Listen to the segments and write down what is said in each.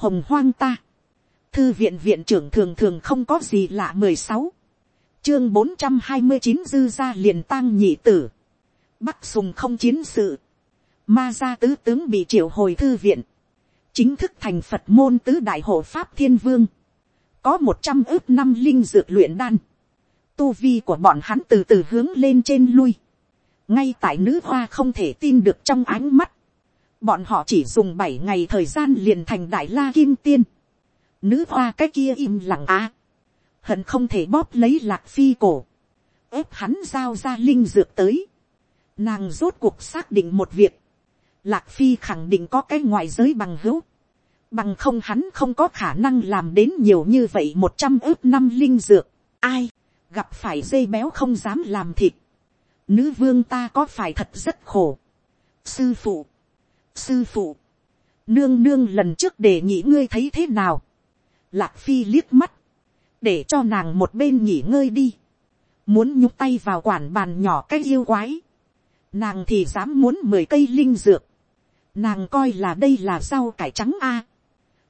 hồng hoang ta, thư viện viện trưởng thường thường không có gì lạ mười sáu, chương bốn trăm hai mươi chín dư gia liền tăng nhị tử, bắc sùng không chiến sự, ma gia tứ tướng bị triệu hồi thư viện, chính thức thành phật môn tứ đại hộ pháp thiên vương, có một trăm ước năm linh dược luyện đan, tu vi của bọn hắn từ từ hướng lên trên lui, ngay tại nữ hoa không thể tin được trong ánh mắt, bọn họ chỉ dùng bảy ngày thời gian liền thành đại la kim tiên, nữ hoa cái kia im lặng á, hận không thể bóp lấy lạc phi cổ, ép hắn giao ra linh dược tới, nàng rốt cuộc xác định một việc, lạc phi khẳng định có cái ngoại giới bằng hữu, bằng không hắn không có khả năng làm đến nhiều như vậy một trăm ước năm linh dược, ai, gặp phải dây béo không dám làm thịt, nữ vương ta có phải thật rất khổ, sư phụ, sư phụ, nương nương lần trước để nhị ngươi thấy thế nào, lạc phi liếc mắt, để cho nàng một bên nghỉ ngơi đi, muốn nhúc tay vào quản bàn nhỏ cái yêu quái, nàng thì dám muốn mười cây linh dược, nàng coi là đây là rau cải trắng a,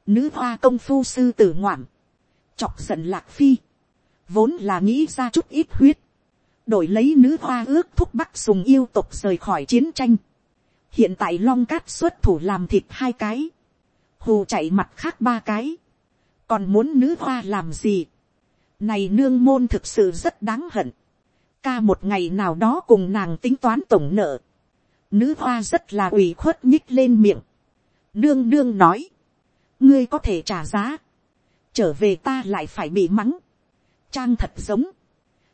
nữ hoa công phu sư tử ngoạm, chọc giận lạc phi, vốn là nghĩ ra chút ít huyết, đổi lấy nữ hoa ước thúc bắc sùng yêu tục rời khỏi chiến tranh, hiện tại long cát xuất thủ làm thịt hai cái, hù chạy mặt khác ba cái, còn muốn nữ hoa làm gì, này nương môn thực sự rất đáng hận, ca một ngày nào đó cùng nàng tính toán tổng nợ, nữ hoa rất là ủy khuất nhích lên miệng, nương nương nói, ngươi có thể trả giá, trở về ta lại phải bị mắng, trang thật giống,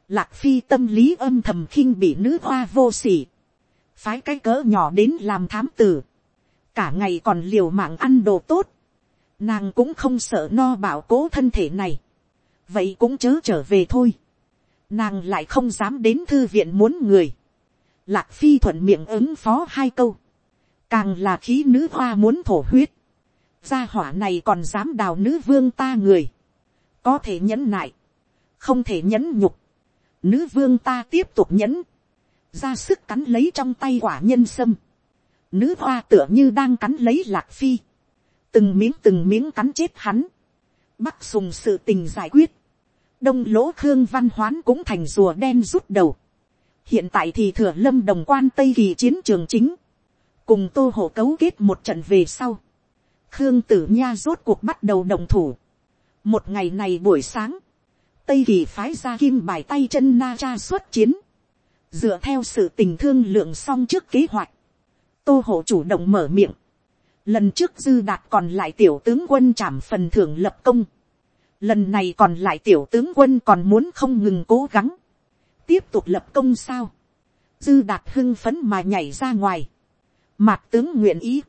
lạc phi tâm lý âm thầm khinh bị nữ hoa vô sỉ, phái cái cỡ nhỏ đến làm thám tử, cả ngày còn liều mạng ăn đồ tốt, nàng cũng không sợ no bảo cố thân thể này, vậy cũng chớ trở về thôi, nàng lại không dám đến thư viện muốn người, lạc phi thuận miệng ứng phó hai câu, càng là khí nữ hoa muốn thổ huyết, gia hỏa này còn dám đào nữ vương ta người, có thể nhẫn nại, không thể nhẫn nhục, nữ vương ta tiếp tục nhẫn, ra sức cắn lấy trong tay quả nhân sâm, nữ hoa tựa như đang cắn lấy lạc phi, từng miếng từng miếng cắn chết hắn, bắc sùng sự tình giải quyết, đông lỗ khương văn hoán cũng thành rùa đen rút đầu, hiện tại thì thừa lâm đồng quan tây kỳ chiến trường chính, cùng tô hộ cấu kết một trận về sau, khương tử nha rốt cuộc bắt đầu đồng thủ, một ngày này buổi sáng, tây kỳ phái ra kim bài tay chân na cha xuất chiến, dựa theo sự tình thương lượng xong trước kế hoạch, tô hộ chủ động mở miệng, lần trước dư đạt còn lại tiểu tướng quân trảm phần thưởng lập công, lần này còn lại tiểu tướng quân còn muốn không ngừng cố gắng, tiếp tục lập công sao, dư đạt hưng phấn mà nhảy ra ngoài, mạt tướng nguyện ý,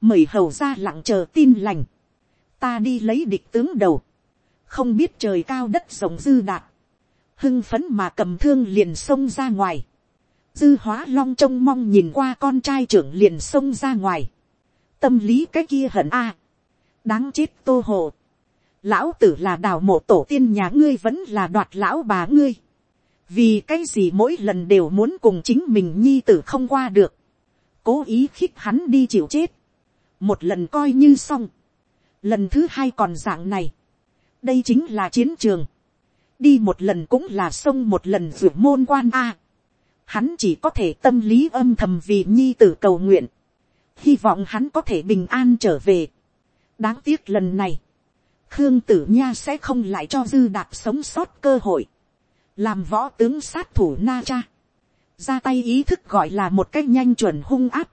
mời hầu ra lặng chờ tin lành, ta đi lấy địch tướng đầu, không biết trời cao đất rộng dư đạt, hưng phấn mà cầm thương liền xông ra ngoài, dư hóa long trông mong nhìn qua con trai trưởng liền xông ra ngoài, tâm lý cái kia hận a, đáng chết tô hồ, lão tử là đào mộ tổ tiên nhà ngươi vẫn là đoạt lão bà ngươi, vì cái gì mỗi lần đều muốn cùng chính mình nhi tử không qua được, cố ý khích hắn đi chịu chết, một lần coi như xong, lần thứ hai còn dạng này, đây chính là chiến trường, đi một lần cũng là sông một lần ruột môn quan a, hắn chỉ có thể tâm lý âm thầm vì nhi tử cầu nguyện, hy vọng hắn có thể bình an trở về. đáng tiếc lần này, khương tử nha sẽ không lại cho dư đạt sống sót cơ hội, làm võ tướng sát thủ na cha, ra tay ý thức gọi là một cách nhanh chuẩn hung áp,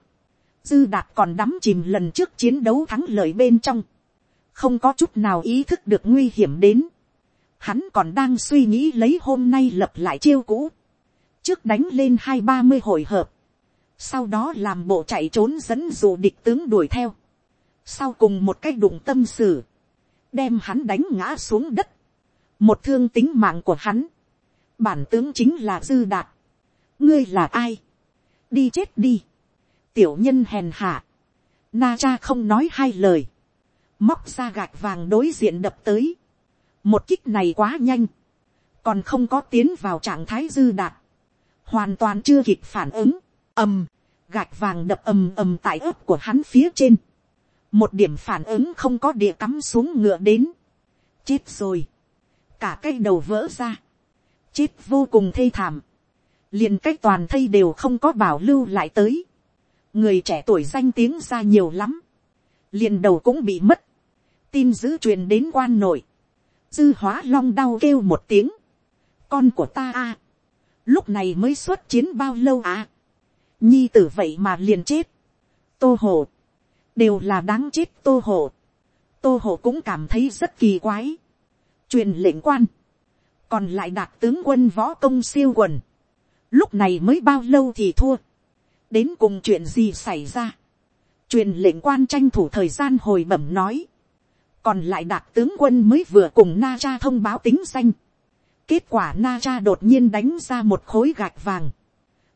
dư đạt còn đắm chìm lần trước chiến đấu thắng lợi bên trong, không có chút nào ý thức được nguy hiểm đến, hắn còn đang suy nghĩ lấy hôm nay lập lại chiêu cũ, trước đánh lên hai ba mươi hồi hợp, sau đó làm bộ chạy trốn dẫn dụ địch tướng đuổi theo, sau cùng một cái đụng tâm sử, đem hắn đánh ngã xuống đất, một thương tính mạng của hắn, bản tướng chính là dư đạt, ngươi là ai, đi chết đi, tiểu nhân hèn hạ, na cha không nói hai lời, móc ra gạch vàng đối diện đập tới, một kích này quá nhanh, còn không có tiến vào trạng thái dư đạt, hoàn toàn chưa kịp phản ứng, ầm, gạch vàng đập ầm ầm tại ớt của hắn phía trên, một điểm phản ứng không có địa cắm xuống ngựa đến, chết rồi, cả cái đầu vỡ ra, chết vô cùng thê thảm, liền cách toàn thây đều không có bảo lưu lại tới, người trẻ tuổi danh tiếng ra nhiều lắm, liền đầu cũng bị mất, tin giữ truyền đến quan nội, dư hóa long đau kêu một tiếng, con của ta a, lúc này mới xuất chiến bao lâu à, nhi tử vậy mà liền chết, tô hồ, đều là đáng chết tô hồ, tô hồ cũng cảm thấy rất kỳ quái, truyền lệnh quan, còn lại đạt tướng quân võ công siêu quần, lúc này mới bao lâu thì thua, đến cùng chuyện gì xảy ra, truyền lệnh quan tranh thủ thời gian hồi bẩm nói, còn lại đạt tướng quân mới vừa cùng na cha thông báo tính danh, kết quả na cha đột nhiên đánh ra một khối gạch vàng,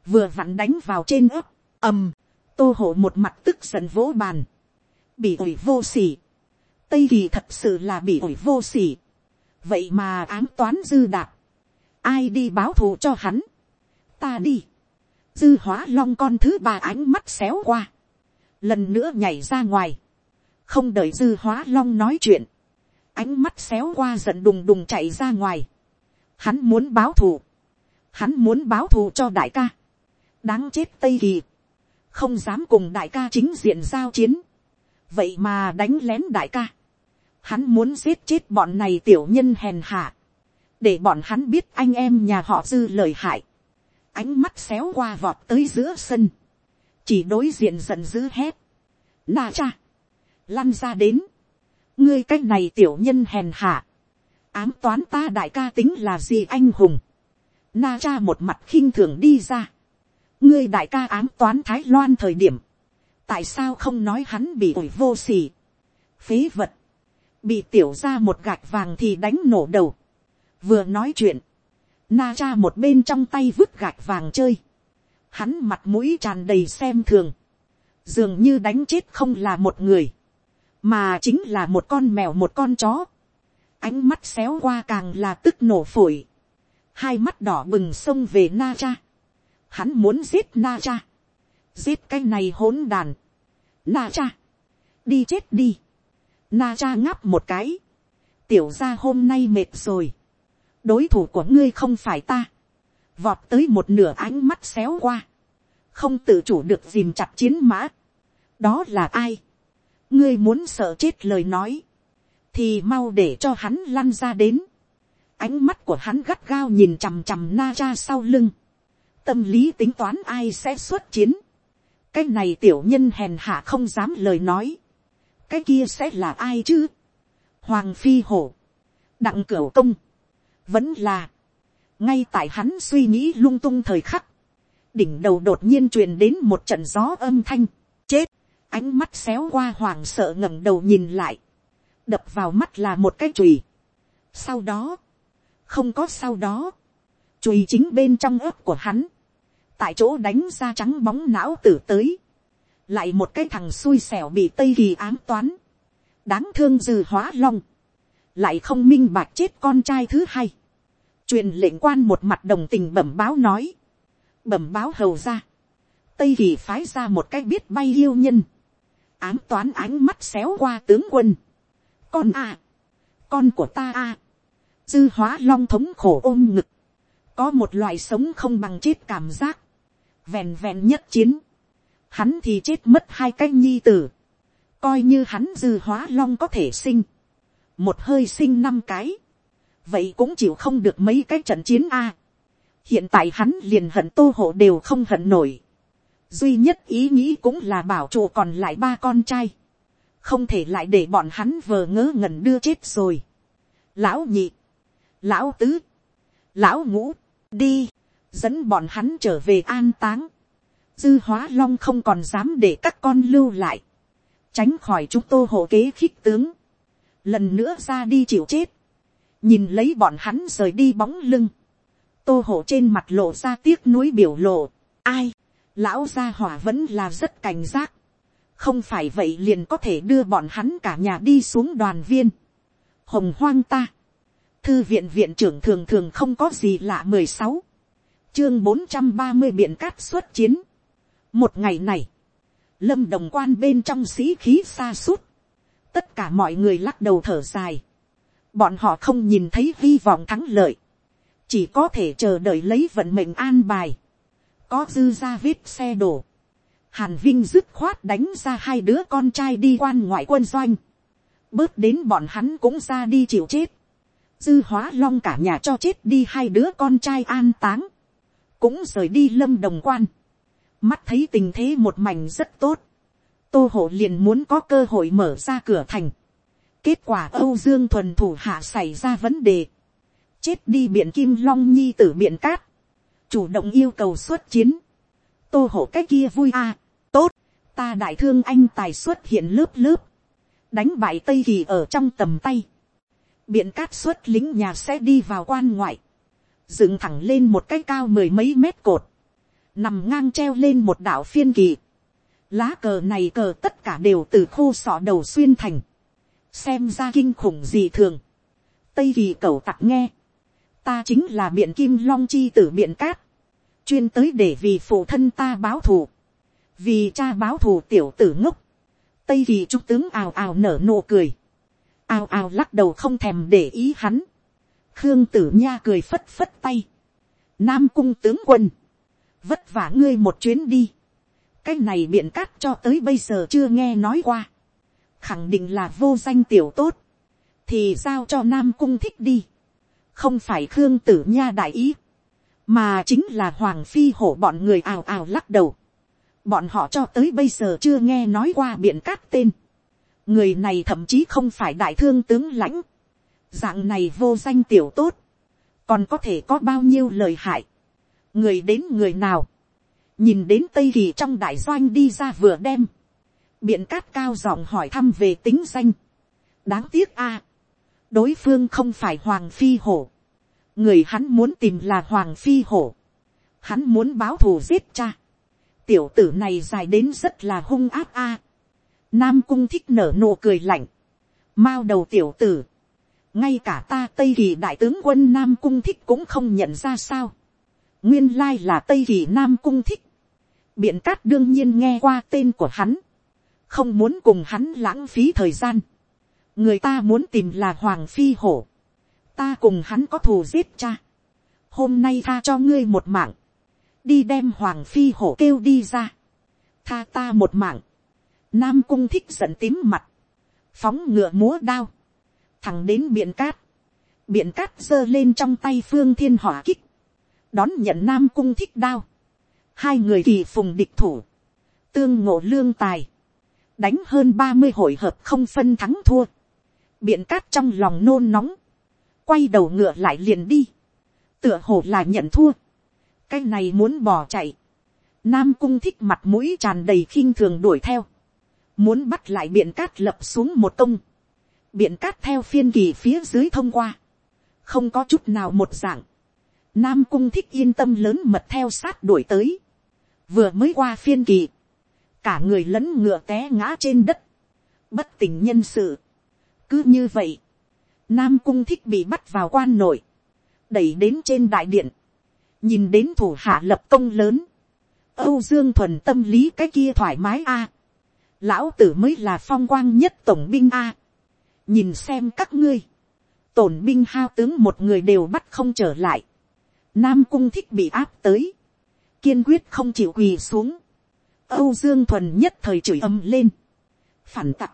vừa vặn đánh vào trên ấp, ầm, tô hộ một mặt tức giận vỗ bàn, bị ủi vô s ỉ tây kỳ thật sự là bị ủi vô s ỉ vậy mà ám toán dư đạp, ai đi báo thù cho hắn, ta đi, dư hóa long con thứ ba ánh mắt xéo qua, lần nữa nhảy ra ngoài, không đợi dư hóa long nói chuyện, ánh mắt xéo qua giận đùng đùng chạy ra ngoài, hắn muốn báo thù, hắn muốn báo thù cho đại ca, đáng chết tây kỳ, không dám cùng đại ca chính diện giao chiến, vậy mà đánh lén đại ca, hắn muốn giết chết bọn này tiểu nhân hèn hạ, để bọn hắn biết anh em nhà họ dư lời hại, ánh mắt xéo qua vọt tới giữa sân, chỉ đối diện giận dữ hét, na cha, lăn ra đến, ngươi cái này tiểu nhân hèn hạ, ám toán ta đại ca tính là gì anh hùng, na cha một mặt khinh thường đi ra, ngươi đại ca ám toán thái loan thời điểm, tại sao không nói hắn bị ổi vô s ỉ phế vật, bị tiểu ra một gạch vàng thì đánh nổ đầu, vừa nói chuyện, na cha một bên trong tay vứt gạch vàng chơi, hắn mặt mũi tràn đầy xem thường, dường như đánh chết không là một người, mà chính là một con mèo một con chó, ánh mắt xéo qua càng là tức nổ phổi, hai mắt đỏ bừng xông về na cha, hắn muốn giết na cha, giết cái này hỗn đàn, na cha, đi chết đi, na cha ngáp một cái, tiểu ra hôm nay mệt rồi, đối thủ của ngươi không phải ta, vọt tới một nửa ánh mắt xéo qua, không tự chủ được dìm chặt chiến mã, đó là ai, ngươi muốn sợ chết lời nói, thì mau để cho hắn lăn ra đến, ánh mắt của hắn gắt gao nhìn chằm chằm na cha sau lưng, tâm lý tính toán ai sẽ xuất chiến, cái này tiểu nhân hèn hạ không dám lời nói, cái kia sẽ là ai chứ, hoàng phi hổ, đặng cửu công, vẫn là, ngay tại hắn suy nghĩ lung tung thời khắc, đỉnh đầu đột nhiên truyền đến một trận gió âm thanh, chết, ánh mắt xéo qua hoàng sợ ngẩng đầu nhìn lại, đập vào mắt là một cái chùy. sau đó, không có sau đó, chùy chính bên trong ớt của hắn, tại chỗ đánh ra trắng bóng não tử tới, lại một cái thằng xui xẻo bị tây kỳ ám toán, đáng thương dư hóa long, lại không minh bạch chết con trai thứ hai, truyền lệnh quan một mặt đồng tình bẩm báo nói, bẩm báo hầu ra, tây kỳ phái ra một cái biết bay yêu nhân, ám toán ánh mắt xéo qua tướng quân, con à, con của ta à, dư hóa long thống khổ ôm ngực, có một loại sống không bằng chết cảm giác, vẹn vẹn nhất chiến, hắn thì chết mất hai cái nhi tử, coi như hắn dư hóa long có thể sinh, một hơi sinh năm cái, vậy cũng chịu không được mấy cái trận chiến a. hiện tại hắn liền hận tô hộ đều không hận nổi, duy nhất ý nghĩ cũng là bảo trụ còn lại ba con trai, không thể lại để bọn hắn vờ ngớ ngẩn đưa chết rồi. lão nhị, lão tứ, lão ngũ, đi, dẫn bọn hắn trở về an táng. dư hóa long không còn dám để các con lưu lại, tránh khỏi chúng tô hộ kế khích tướng, lần nữa ra đi chịu chết, nhìn lấy bọn hắn rời đi bóng lưng, tô hộ trên mặt lộ ra tiếc nuối biểu lộ, ai, lão gia hỏa vẫn là rất cảnh giác, không phải vậy liền có thể đưa bọn hắn cả nhà đi xuống đoàn viên, hồng hoang ta, thư viện viện trưởng thường thường không có gì lạ mười sáu, chương bốn trăm ba mươi biện cát xuất chiến, một ngày này, lâm đồng quan bên trong sĩ khí xa suốt, tất cả mọi người lắc đầu thở dài, bọn họ không nhìn thấy hy vọng thắng lợi, chỉ có thể chờ đợi lấy vận mệnh an bài, có dư ra vết xe đổ, hàn vinh dứt khoát đánh ra hai đứa con trai đi quan ngoại quân doanh, bớt đến bọn hắn cũng ra đi chịu chết, dư hóa long cả nhà cho chết đi hai đứa con trai an táng, cũng rời đi lâm đồng quan, mắt thấy tình thế một mảnh rất tốt, tô hộ liền muốn có cơ hội mở ra cửa thành, kết quả âu dương thuần thủ hạ xảy ra vấn đề, chết đi biện kim long nhi tử biện cát, chủ động yêu cầu xuất chiến, tô hộ cái kia vui à, tốt, ta đại thương anh tài xuất hiện lớp lớp, đánh bại tây kỳ ở trong tầm tay, biện cát xuất lính nhà sẽ đi vào quan ngoại, dựng thẳng lên một cái cao mười mấy mét cột, nằm ngang treo lên một đảo phiên kỳ, lá cờ này cờ tất cả đều từ khô sọ đầu xuyên thành, xem ra kinh khủng gì thường, tây kỳ cầu tặc nghe, ta chính là biện kim long chi tử biện cát, chuyên tới để vì phụ thân ta báo thù, vì cha báo thù tiểu tử ngốc, tây kỳ trung tướng ào ào nở nụ cười, ào ào lắc đầu không thèm để ý hắn, khương tử nha cười phất phất tay, nam cung tướng quân, vất vả ngươi một chuyến đi, cái này biện cát cho tới bây giờ chưa nghe nói qua, khẳng định là vô danh tiểu tốt, thì giao cho nam cung thích đi, không phải khương tử nha đại ý, mà chính là hoàng phi hổ bọn người ào ào lắc đầu, bọn họ cho tới bây giờ chưa nghe nói qua biện cát tên, người này thậm chí không phải đại thương tướng lãnh, dạng này vô danh tiểu tốt, còn có thể có bao nhiêu lời hại, người đến người nào, nhìn đến tây kỳ trong đại doanh đi ra vừa đem, biện cát cao giọng hỏi thăm về tính danh, đáng tiếc a, đối phương không phải hoàng phi hổ, người hắn muốn tìm là hoàng phi hổ, hắn muốn báo thù giết cha, tiểu tử này dài đến rất là hung áp a, nam cung thích nở nụ cười lạnh, mao đầu tiểu tử, ngay cả ta tây kỳ đại tướng quân nam cung thích cũng không nhận ra sao, nguyên lai là tây kỳ nam cung thích, biện cát đương nhiên nghe qua tên của hắn, không muốn cùng hắn lãng phí thời gian, người ta muốn tìm là hoàng phi hổ, ta cùng hắn có thù giết cha, hôm nay tha cho ngươi một mạng, đi đem hoàng phi hổ kêu đi ra, tha ta một mạng, nam cung thích giận tím mặt, phóng ngựa múa đao, thẳng đến biện cát, biện cát giơ lên trong tay phương thiên hỏa kích, đón nhận nam cung thích đao, hai người kỳ phùng địch thủ, tương ngộ lương tài, đánh hơn ba mươi hội hợp không phân thắng thua, biện cát trong lòng nôn nóng, quay đầu ngựa lại liền đi, tựa hồ là nhận thua, cái này muốn bỏ chạy, nam cung thích mặt mũi tràn đầy khinh thường đuổi theo, muốn bắt lại biện cát lập xuống một công, biện cát theo phiên kỳ phía dưới thông qua, không có chút nào một dạng, nam cung thích yên tâm lớn mật theo sát đuổi tới, vừa mới qua phiên kỳ, cả người lẫn ngựa té ngã trên đất, bất tỉnh nhân sự cứ như vậy, nam cung thích bị bắt vào quan nội, đẩy đến trên đại điện, nhìn đến thủ hạ lập công lớn, âu dương thuần tâm lý cái kia thoải mái a, lão tử mới là phong quang nhất tổng binh a, nhìn xem các ngươi, tổn binh hao tướng một người đều bắt không trở lại, nam cung thích bị áp tới, kiên quyết không chịu quỳ xuống, âu dương thuần nhất thời chửi âm lên, phản tặc,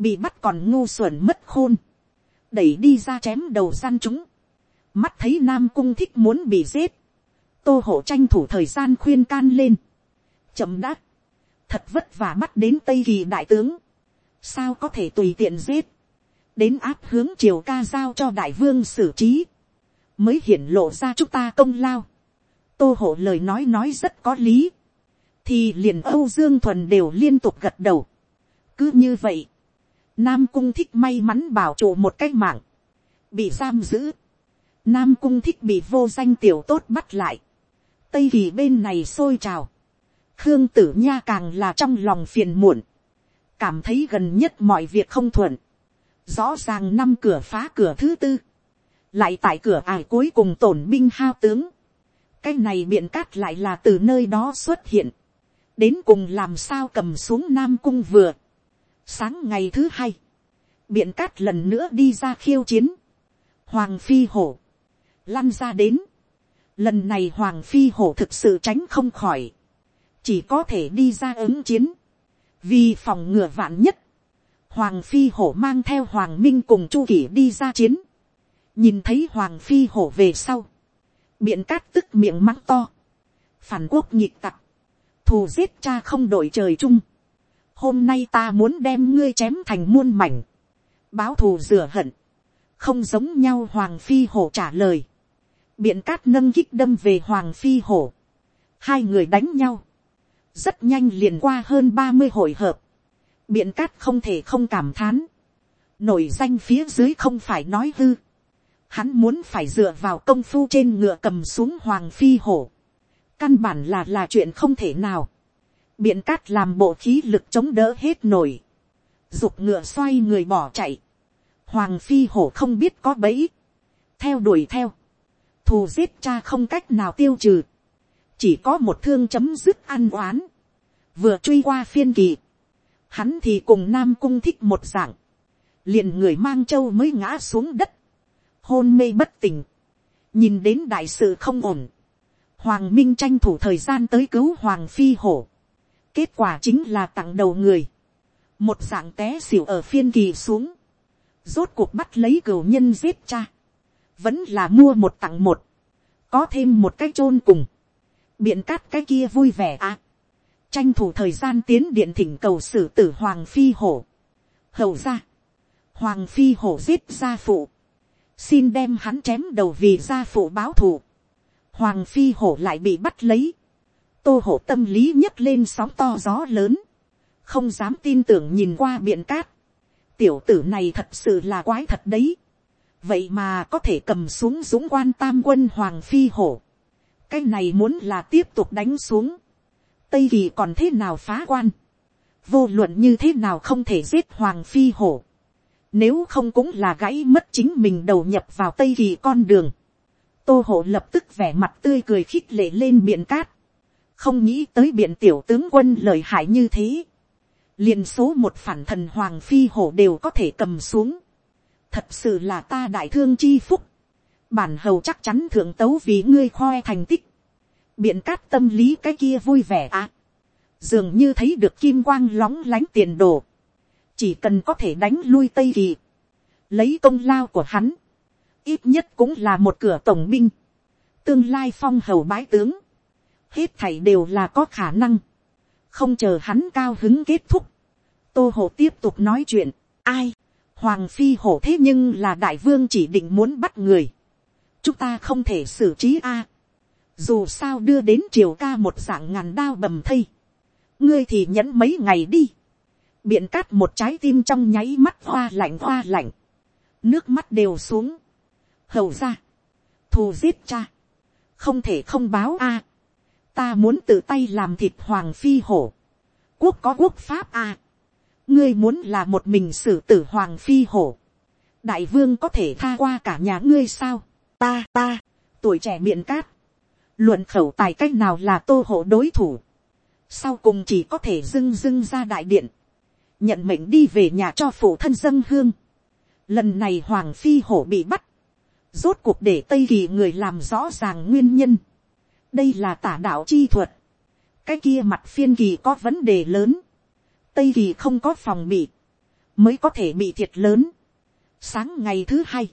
bị bắt còn ngu xuẩn mất khôn, đẩy đi ra chém đầu gian chúng, mắt thấy nam cung thích muốn bị giết, tô hộ tranh thủ thời gian khuyên can lên, chậm đã, thật vất vả bắt đến tây kỳ đại tướng, sao có thể tùy tiện giết, đến áp hướng triều ca giao cho đại vương xử trí, mới hiển lộ ra chúng ta công lao. tô hộ lời nói nói rất có lý, thì liền âu dương thuần đều liên tục gật đầu. cứ như vậy, nam cung thích may mắn bảo trụ một cái mạng, bị giam giữ. nam cung thích bị vô danh tiểu tốt bắt lại. tây kỳ bên này sôi trào. khương tử nha càng là trong lòng phiền muộn, cảm thấy gần nhất mọi việc không thuận. rõ ràng năm cửa phá cửa thứ tư, lại tại cửa ải cuối cùng tổn binh hao tướng. cái này biện cát lại là từ nơi đó xuất hiện đến cùng làm sao cầm xuống nam cung vừa sáng ngày thứ hai, biện cát lần nữa đi ra khiêu chiến, hoàng phi hổ, lăn ra đến, lần này hoàng phi hổ thực sự tránh không khỏi, chỉ có thể đi ra ứng chiến, vì phòng ngừa vạn nhất, hoàng phi hổ mang theo hoàng minh cùng chu kỷ đi ra chiến, nhìn thấy hoàng phi hổ về sau, biện cát tức miệng mắng to, phản quốc nhịp tặc, thù giết cha không đổi trời chung, hôm nay ta muốn đem ngươi chém thành muôn mảnh, báo thù rửa hận, không giống nhau hoàng phi hổ trả lời, biện cát nâng kích đâm về hoàng phi hổ, hai người đánh nhau, rất nhanh liền qua hơn ba mươi hội hợp, biện cát không thể không cảm thán, nổi danh phía dưới không phải nói hư, hắn muốn phải dựa vào công phu trên ngựa cầm xuống hoàng phi hổ, căn bản là là chuyện không thể nào, biện cát làm bộ khí lực chống đỡ hết nổi, dục ngựa xoay người bỏ chạy, hoàng phi hổ không biết có bẫy, theo đuổi theo, thù giết cha không cách nào tiêu trừ, chỉ có một thương chấm dứt ăn oán, vừa truy qua phiên kỳ, hắn thì cùng nam cung thích một dạng, liền người mang châu mới ngã xuống đất, hôn mê bất tỉnh, nhìn đến đại sự không ổn, hoàng minh tranh thủ thời gian tới cứu hoàng phi hổ, kết quả chính là tặng đầu người, một dạng té xỉu ở phiên kỳ xuống, rốt cuộc bắt lấy cửu nhân giết cha, vẫn là mua một tặng một, có thêm một cái chôn cùng, biện cát cái kia vui vẻ à, tranh thủ thời gian tiến điện thỉnh cầu xử tử hoàng phi hổ, hầu ra, hoàng phi hổ giết gia phụ, xin đem hắn chém đầu vì gia phụ báo thù, hoàng phi hổ lại bị bắt lấy, tô hổ tâm lý nhấc lên sóng to gió lớn, không dám tin tưởng nhìn qua biển cát, tiểu tử này thật sự là quái thật đấy, vậy mà có thể cầm xuống dũng quan tam quân hoàng phi hổ, cái này muốn là tiếp tục đánh xuống, tây kỳ còn thế nào phá quan, vô luận như thế nào không thể giết hoàng phi hổ, nếu không cũng là gãy mất chính mình đầu nhập vào tây kỳ con đường, tô hổ lập tức vẻ mặt tươi cười khích lệ lên biển cát, không nghĩ tới biện tiểu tướng quân lời hại như thế, liền số một phản thần hoàng phi hổ đều có thể cầm xuống, thật sự là ta đại thương chi phúc, bản hầu chắc chắn thượng tấu vì ngươi khoe thành tích, biện cát tâm lý cái kia vui vẻ à, dường như thấy được kim quang lóng lánh tiền đồ, chỉ cần có thể đánh lui tây kỳ, lấy công lao của hắn, ít nhất cũng là một cửa tổng binh, tương lai phong hầu bái tướng, hết thảy đều là có khả năng, không chờ hắn cao hứng kết thúc, tô hồ tiếp tục nói chuyện, ai, hoàng phi hổ thế nhưng là đại vương chỉ định muốn bắt người, chúng ta không thể xử trí a, dù sao đưa đến triều ca một dạng ngàn đao bầm thây, ngươi thì nhẫn mấy ngày đi, biện cát một trái tim trong nháy mắt hoa lạnh hoa lạnh, nước mắt đều xuống, hầu ra, thù giết cha, không thể không báo a, ta muốn tự tay làm thịt hoàng phi hổ, quốc có quốc pháp à. Ngươi muốn là một mình xử tử hoàng phi hổ, đại vương có thể tha qua cả nhà ngươi sao, ta ta, tuổi trẻ miệng cát, luận khẩu tài cách nào là tô hộ đối thủ, sau cùng chỉ có thể dưng dưng ra đại điện, nhận mệnh đi về nhà cho phụ thân dân hương. Lần này hoàng phi hổ bị bắt, rốt cuộc để tây kỳ người làm rõ ràng nguyên nhân đây là tả đạo chi thuật, cái kia mặt phiên kỳ có vấn đề lớn, tây kỳ không có phòng bị, mới có thể bị thiệt lớn. sáng ngày thứ hai,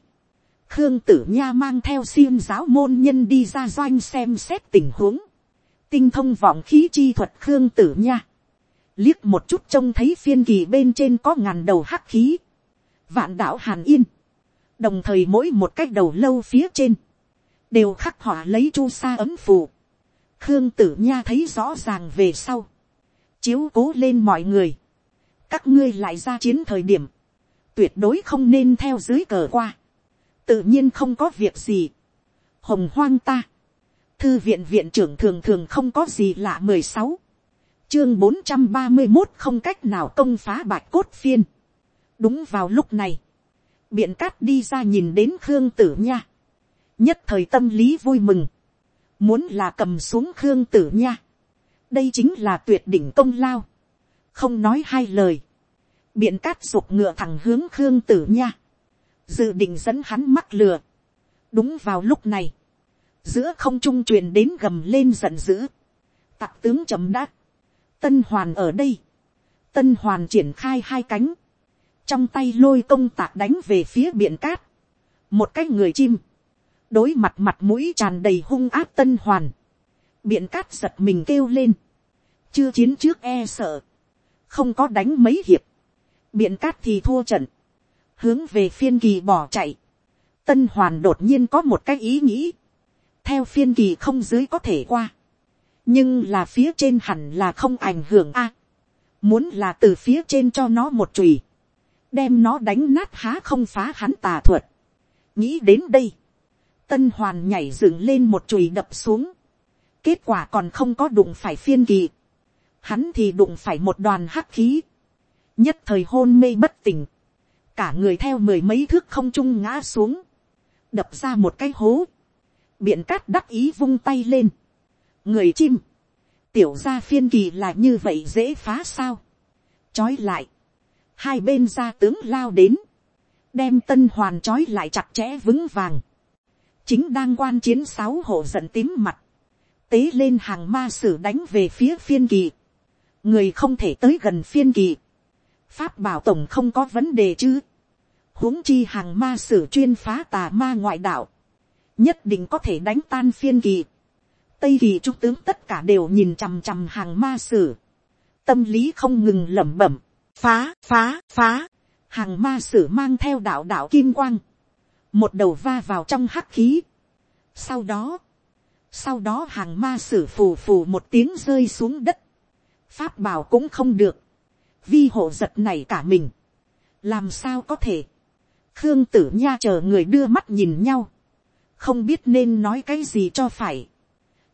khương tử nha mang theo xiêm giáo môn nhân đi ra doanh xem xét tình huống, tinh thông vọng khí chi thuật khương tử nha, liếc một chút trông thấy phiên kỳ bên trên có ngàn đầu hắc khí, vạn đạo hàn yên, đồng thời mỗi một cái đầu lâu phía trên, đều khắc họa lấy chu sa ấm phù, khương tử nha thấy rõ ràng về sau, chiếu cố lên mọi người, các ngươi lại ra chiến thời điểm, tuyệt đối không nên theo dưới cờ qua, tự nhiên không có việc gì, hồng hoang ta, thư viện viện trưởng thường thường không có gì lạ mười sáu, chương bốn trăm ba mươi một không cách nào công phá bạch cốt phiên. đúng vào lúc này, biện cát đi ra nhìn đến khương tử nha, nhất thời tâm lý vui mừng, muốn là cầm xuống khương tử nha, đây chính là tuyệt đỉnh công lao, không nói hai lời, biện cát dục ngựa thẳng hướng khương tử nha, dự định dẫn hắn mắc lừa. đúng vào lúc này, giữa không trung truyền đến gầm lên giận dữ, tặc tướng chấm đát, tân hoàn ở đây, tân hoàn triển khai hai cánh, trong tay lôi công tạc đánh về phía biển cát, một cái người chim, đối mặt mặt mũi tràn đầy hung áp tân hoàn, biện cát giật mình kêu lên, chưa chiến trước e sợ, không có đánh mấy hiệp, biện cát thì thua trận, hướng về phiên kỳ bỏ chạy, tân hoàn đột nhiên có một cái ý nghĩ, theo phiên kỳ không dưới có thể qua, nhưng là phía trên hẳn là không ảnh hưởng a, muốn là từ phía trên cho nó một chùy, đem nó đánh nát há không phá hắn tà thuật, nghĩ đến đây, tân hoàn nhảy dựng lên một chùy đập xuống, kết quả còn không có đụng phải phiên kỳ, hắn thì đụng phải một đoàn hắc khí, nhất thời hôn mê bất tỉnh, cả người theo mười mấy thước không trung ngã xuống, đập ra một cái hố, biện cát đắc ý vung tay lên, người chim, tiểu gia phiên kỳ là như vậy dễ phá sao, trói lại, hai bên gia tướng lao đến, đem tân hoàn trói lại chặt chẽ vững vàng, chính đang quan chiến sáu hộ giận tím mặt, tế lên hàng ma sử đánh về phía phiên kỳ, người không thể tới gần phiên kỳ, pháp bảo tổng không có vấn đề chứ, huống chi hàng ma sử chuyên phá tà ma ngoại đạo, nhất định có thể đánh tan phiên kỳ, tây kỳ trung tướng tất cả đều nhìn chằm chằm hàng ma sử, tâm lý không ngừng lẩm bẩm, phá phá phá, hàng ma sử mang theo đạo đạo kim quang, một đầu va vào trong hắc khí. sau đó, sau đó hàng ma sử phù phù một tiếng rơi xuống đất, pháp bảo cũng không được, vi hộ giật này cả mình, làm sao có thể, khương tử nha chờ người đưa mắt nhìn nhau, không biết nên nói cái gì cho phải,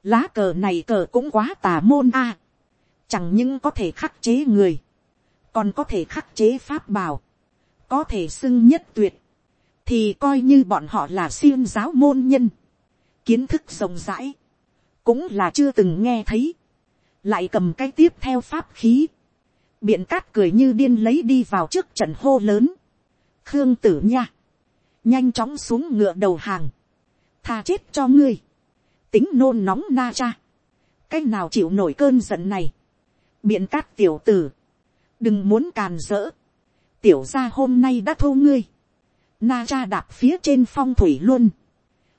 lá cờ này cờ cũng quá tà môn a, chẳng những có thể khắc chế người, còn có thể khắc chế pháp bảo, có thể xưng nhất tuyệt, thì coi như bọn họ là siêu giáo môn nhân, kiến thức rộng rãi, cũng là chưa từng nghe thấy, lại cầm cái tiếp theo pháp khí, biện cát cười như điên lấy đi vào trước trận hô lớn, khương tử nha, nhanh chóng xuống ngựa đầu hàng, tha chết cho ngươi, tính nôn nóng na cha, cái nào chịu nổi cơn giận này, biện cát tiểu tử, đừng muốn càn rỡ, tiểu ra hôm nay đã thô ngươi, na cha đạp phía trên phong thủy luôn,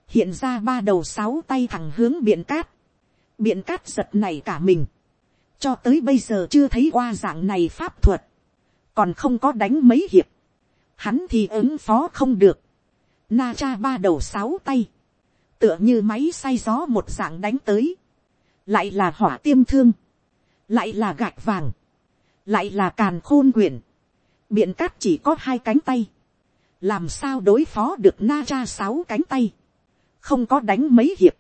hiện ra ba đầu sáu tay thẳng hướng biện cát, biện cát giật này cả mình, cho tới bây giờ chưa thấy qua dạng này pháp thuật, còn không có đánh mấy hiệp, hắn thì ứng phó không được, na cha ba đầu sáu tay, tựa như máy say gió một dạng đánh tới, lại là hỏa tiêm thương, lại là gạch vàng, lại là càn khôn quyển, biện cát chỉ có hai cánh tay, làm sao đối phó được na ra sáu cánh tay, không có đánh mấy hiệp,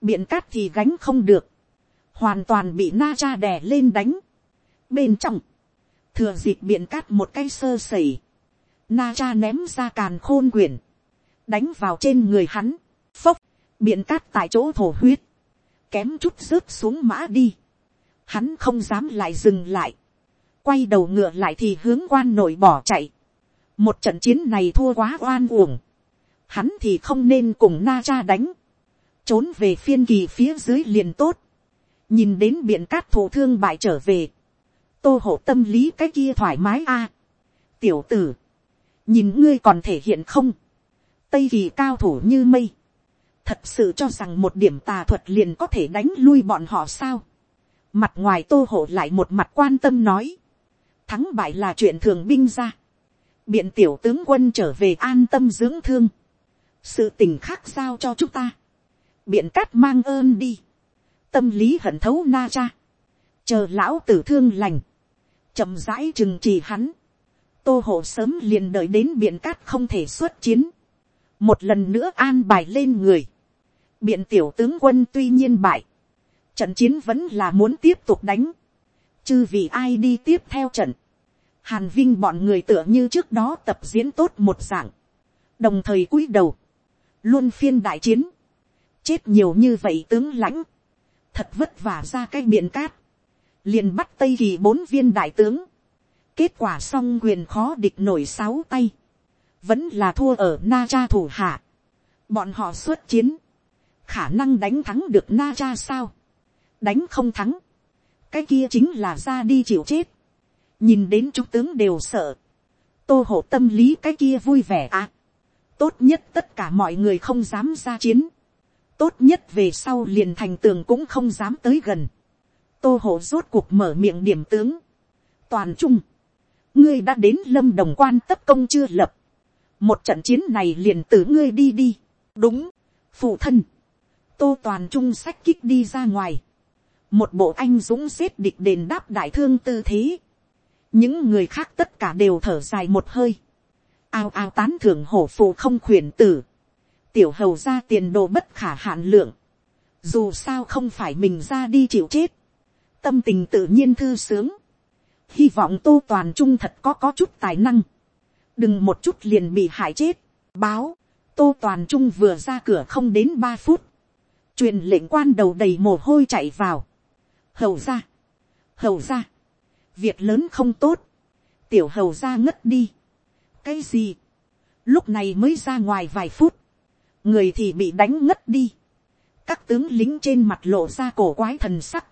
biện cát thì gánh không được, hoàn toàn bị na ra đè lên đánh. bên trong, thừa dịp biện cát một cái sơ sẩy, na ra ném ra càn khôn quyển, đánh vào trên người hắn, phốc, biện cát tại chỗ thổ huyết, kém chút rớt xuống mã đi, hắn không dám lại dừng lại, quay đầu ngựa lại thì hướng quan nội bỏ chạy, một trận chiến này thua quá oan uổng, hắn thì không nên cùng na cha đánh, trốn về phiên kỳ phía dưới liền tốt, nhìn đến biện cát thổ thương bại trở về, tô hộ tâm lý cái kia thoải mái a. tiểu tử, nhìn ngươi còn thể hiện không, tây kỳ cao thủ như mây, thật sự cho rằng một điểm tà thuật liền có thể đánh lui bọn họ sao. mặt ngoài tô hộ lại một mặt quan tâm nói, thắng bại là chuyện thường binh ra, biện tiểu tướng quân trở về an tâm dưỡng thương, sự tình khác giao cho chúng ta, biện cát mang ơn đi, tâm lý hận thấu na cha, chờ lão tử thương lành, chậm rãi chừng trì hắn, tô hộ sớm liền đợi đến biện cát không thể xuất chiến, một lần nữa an bài lên người, biện tiểu tướng quân tuy nhiên bại, trận chiến vẫn là muốn tiếp tục đánh, chư vì ai đi tiếp theo trận, hàn vinh bọn người tựa như trước đó tập diễn tốt một dạng, đồng thời cúi đầu, luôn phiên đại chiến, chết nhiều như vậy tướng lãnh, thật vất vả ra cái biện cát, liền bắt tây kỳ bốn viên đại tướng, kết quả song quyền khó địch nổi sáu tay, vẫn là thua ở na cha thủ hạ, bọn họ xuất chiến, khả năng đánh thắng được na cha sao, đánh không thắng, cái kia chính là ra đi chịu chết, nhìn đến chúng tướng đều sợ, tô hộ tâm lý cái kia vui vẻ à, tốt nhất tất cả mọi người không dám ra chiến, tốt nhất về sau liền thành tường cũng không dám tới gần, tô hộ rốt cuộc mở miệng điểm tướng, toàn trung, ngươi đã đến lâm đồng quan tất công chưa lập, một trận chiến này liền từ ngươi đi đi, đúng, phụ thân, tô toàn trung sách kích đi ra ngoài, một bộ anh dũng xếp địch đền đáp đại thương tư thế, những người khác tất cả đều thở dài một hơi, ao ao tán thưởng hổ phù không khuyển tử, tiểu hầu ra tiền đồ bất khả hạn lượng, dù sao không phải mình ra đi chịu chết, tâm tình tự nhiên thư sướng, hy vọng tô toàn trung thật có có chút tài năng, đừng một chút liền bị hại chết, báo, tô toàn trung vừa ra cửa không đến ba phút, truyền lệnh quan đầu đầy mồ hôi chạy vào, hầu ra, hầu ra, việc lớn không tốt, tiểu hầu ra ngất đi, cái gì, lúc này mới ra ngoài vài phút, người thì bị đánh ngất đi, các tướng lính trên mặt lộ ra cổ quái thần sắc,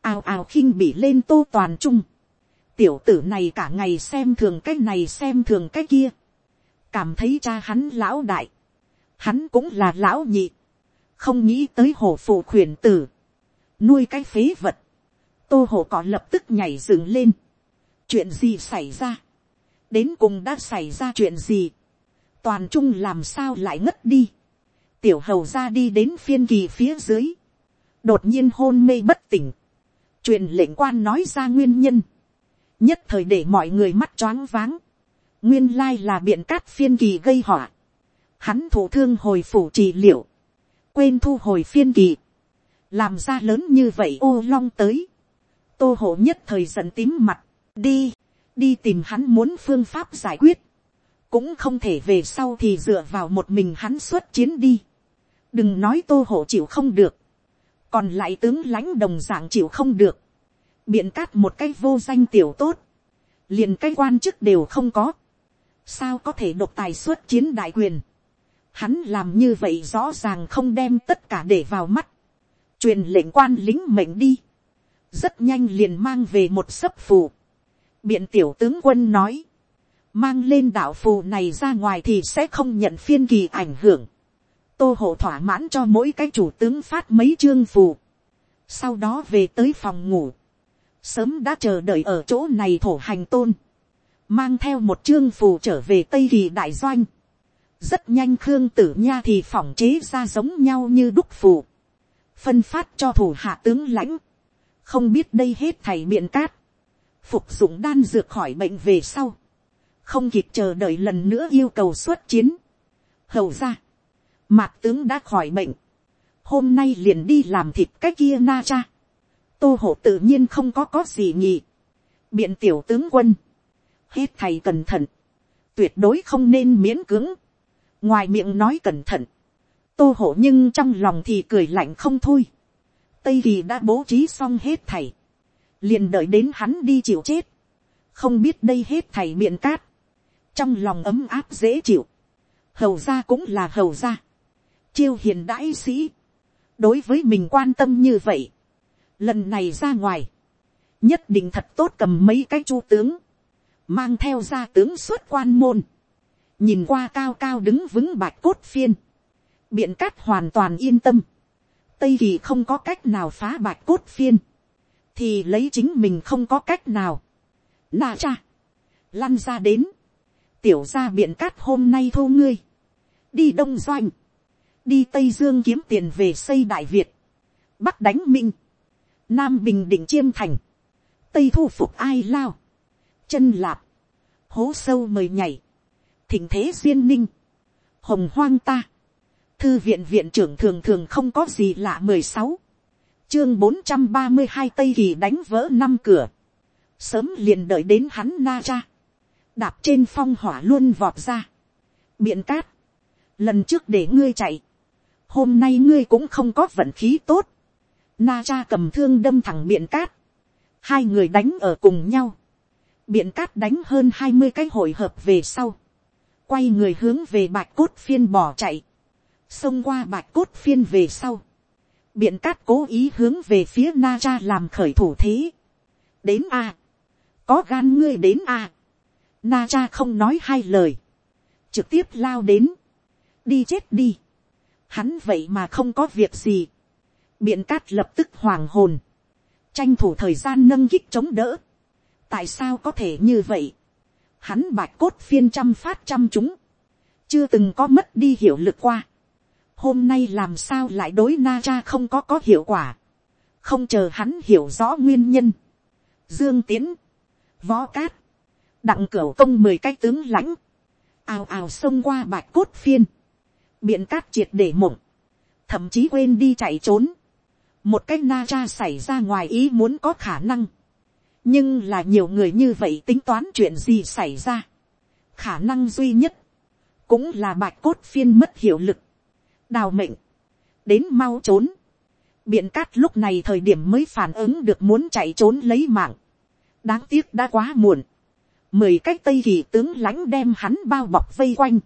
ào ào khinh bị lên tô toàn trung, tiểu tử này cả ngày xem thường cái này xem thường cái kia, cảm thấy cha hắn lão đại, hắn cũng là lão nhị, không nghĩ tới hồ phụ khuyển tử, nuôi cái phế vật, tô hồ cỏ lập tức nhảy dựng lên, chuyện gì xảy ra, đến cùng đã xảy ra chuyện gì, toàn trung làm sao lại ngất đi, tiểu hầu ra đi đến phiên kỳ phía dưới, đột nhiên hôn mê bất tỉnh, truyền lệnh quan nói ra nguyên nhân, nhất thời để mọi người mắt choáng váng, nguyên lai là biện cát phiên kỳ gây họa, hắn thủ thương hồi phủ trị liệu, quên thu hồi phiên kỳ, làm ra lớn như vậy ô long tới, tô hộ nhất thời giận tím mặt, đi, đi tìm hắn muốn phương pháp giải quyết, cũng không thể về sau thì dựa vào một mình hắn xuất chiến đi, đừng nói tô hộ chịu không được, còn lại tướng lãnh đồng dạng chịu không được, biện cát một cái vô danh tiểu tốt, liền cái quan chức đều không có, sao có thể độc tài xuất chiến đại quyền, hắn làm như vậy rõ ràng không đem tất cả để vào mắt, truyền lệnh quan lính mệnh đi, rất nhanh liền mang về một sấp phù, biện tiểu tướng quân nói, mang lên đạo phù này ra ngoài thì sẽ không nhận phiên kỳ ảnh hưởng, tô hộ thỏa mãn cho mỗi cái chủ tướng phát mấy chương phù, sau đó về tới phòng ngủ, sớm đã chờ đợi ở chỗ này thổ hành tôn, mang theo một chương phù trở về tây kỳ đại doanh, rất nhanh khương tử nha thì phỏng chế ra giống nhau như đúc phù, phân phát cho thủ hạ tướng lãnh, không biết đây hết thầy biện cát, phục dụng đan dược khỏi bệnh về sau, không kịp chờ đợi lần nữa yêu cầu xuất chiến, hầu ra, mạc tướng đã khỏi bệnh, hôm nay liền đi làm thịt cái kia na cha, tô hộ tự nhiên không có có gì nhỉ, biện tiểu tướng quân, hết thầy cẩn thận, tuyệt đối không nên miễn cưỡng, ngoài miệng nói cẩn thận, tô hộ nhưng trong lòng thì cười lạnh không thôi, tây kỳ đã bố trí xong hết thảy, liền đợi đến hắn đi chịu chết, không biết đây hết thảy miệng cát, trong lòng ấm áp dễ chịu, hầu ra cũng là hầu ra, chiêu hiền đãi sĩ, đối với mình quan tâm như vậy, lần này ra ngoài, nhất định thật tốt cầm mấy cái chu tướng, mang theo ra tướng xuất quan môn, nhìn qua cao cao đứng vững bạch cốt phiên, biện cát hoàn toàn yên tâm, tây kỳ không có cách nào phá bạch cốt phiên, thì lấy chính mình không có cách nào. Na cha, lăn ra đến, tiểu ra biện cát hôm nay thu ngươi, đi đông doanh, đi tây dương kiếm tiền về xây đại việt, bắc đánh minh, nam bình định chiêm thành, tây thu phục ai lao, chân lạp, hố sâu mời nhảy, thỉnh thế duyên ninh, hồng hoang ta, thư viện viện trưởng thường thường không có gì lạ mười sáu, chương bốn trăm ba mươi hai tây kỳ đánh vỡ năm cửa, sớm liền đợi đến hắn na cha, đạp trên phong hỏa luôn vọt ra, biện cát, lần trước để ngươi chạy, hôm nay ngươi cũng không có vận khí tốt, na cha cầm thương đâm thẳng biện cát, hai người đánh ở cùng nhau, biện cát đánh hơn hai mươi cái hội hợp về sau, quay người hướng về bạch cốt phiên bỏ chạy, xông qua bạch cốt phiên về sau, biện cát cố ý hướng về phía na cha làm khởi thủ thế, đến a, có gan ngươi đến a, na cha không nói hai lời, trực tiếp lao đến, đi chết đi, hắn vậy mà không có việc gì, biện cát lập tức hoàng hồn, tranh thủ thời gian nâng kích chống đỡ, tại sao có thể như vậy, hắn bạch cốt phiên trăm phát trăm chúng, chưa từng có mất đi hiệu lực qua, hôm nay làm sao lại đối na cha không có có hiệu quả, không chờ hắn hiểu rõ nguyên nhân, dương tiến, võ cát, đặng cửu công mười cái tướng lãnh, ào ào xông qua bạch cốt phiên, biện cát triệt để mộng, thậm chí quên đi chạy trốn, một cái na cha xảy ra ngoài ý muốn có khả năng, nhưng là nhiều người như vậy tính toán chuyện gì xảy ra, khả năng duy nhất, cũng là bạch cốt phiên mất hiệu lực, đào mệnh, đến mau trốn, biện cát lúc này thời điểm mới phản ứng được muốn chạy trốn lấy mạng, đáng tiếc đã quá muộn, mười cái tây kỳ tướng lãnh đem hắn bao bọc vây quanh,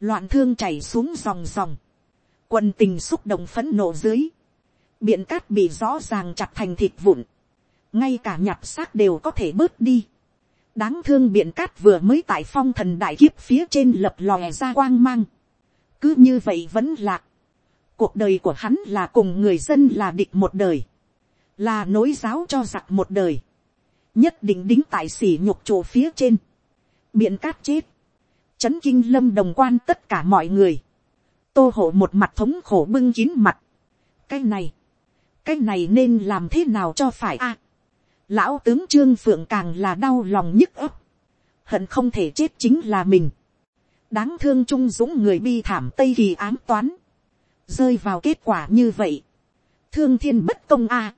loạn thương chảy xuống dòng dòng, quần tình xúc động phấn nộ dưới, biện cát bị rõ ràng chặt thành thịt vụn, ngay cả nhặt xác đều có thể bớt đi. đáng thương biện cát vừa mới tại phong thần đại kiếp phía trên lập lòe ra quang mang, cứ như vậy vẫn lạc, cuộc đời của hắn là cùng người dân là địch một đời, là nối giáo cho giặc một đời, nhất định đính tại sỉ nhục chỗ phía trên, biện cát chết, chấn kinh lâm đồng quan tất cả mọi người, tô hộ một mặt thống khổ bưng kín mặt, cái này, cái này nên làm thế nào cho phải a, lão tướng trương phượng càng là đau lòng nhức ấp, hận không thể chết chính là mình, đáng thương trung dũng người bi thảm tây kỳ ám toán, rơi vào kết quả như vậy, thương thiên bất công a,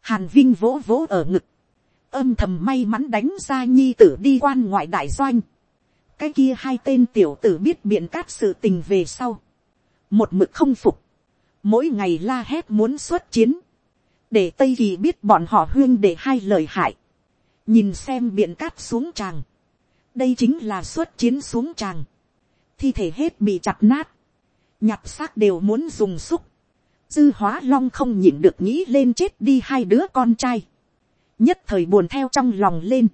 hàn vinh vỗ vỗ ở ngực, âm thầm may mắn đánh ra nhi tử đi quan ngoại đại doanh, cái kia hai tên tiểu tử biết biện cát sự tình về sau, một mực không phục, mỗi ngày la hét muốn xuất chiến, để tây kỳ biết bọn họ huyên để hai lời hại, nhìn xem biện cát xuống tràng, đây chính là xuất chiến xuống tràng, thi thể hết bị chặt nát, nhặt xác đều muốn dùng xúc, dư hóa long không nhịn được nghĩ lên chết đi hai đứa con trai, nhất thời buồn theo trong lòng lên,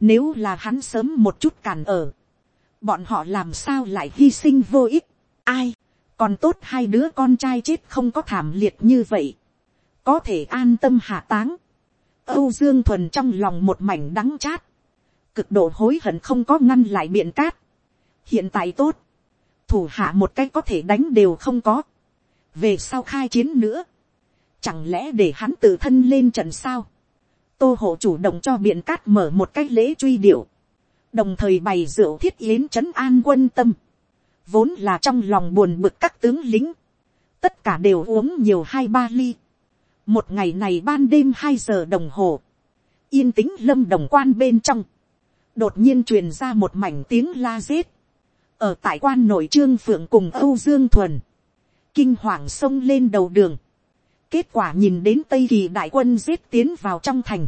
nếu là hắn sớm một chút càn ở, bọn họ làm sao lại hy sinh vô ích, ai, còn tốt hai đứa con trai chết không có thảm liệt như vậy, có thể an tâm hạ táng, âu dương thuần trong lòng một mảnh đắng chát, cực độ hối hận không có ngăn lại biện cát, hiện tại tốt, thủ hạ một cái có thể đánh đều không có, về sau khai chiến nữa, chẳng lẽ để hắn tự thân lên trận sao, tô hộ chủ động cho biện cát mở một cái lễ truy điệu, đồng thời bày rượu thiết yến c h ấ n an quân tâm, vốn là trong lòng buồn bực các tướng lính, tất cả đều uống nhiều hai ba ly, một ngày này ban đêm hai giờ đồng hồ, yên tĩnh lâm đồng quan bên trong, đột nhiên truyền ra một mảnh tiếng la rết, ở tại quan nội trương phượng cùng âu dương thuần, kinh hoàng xông lên đầu đường, kết quả nhìn đến tây kỳ đại quân giết tiến vào trong thành,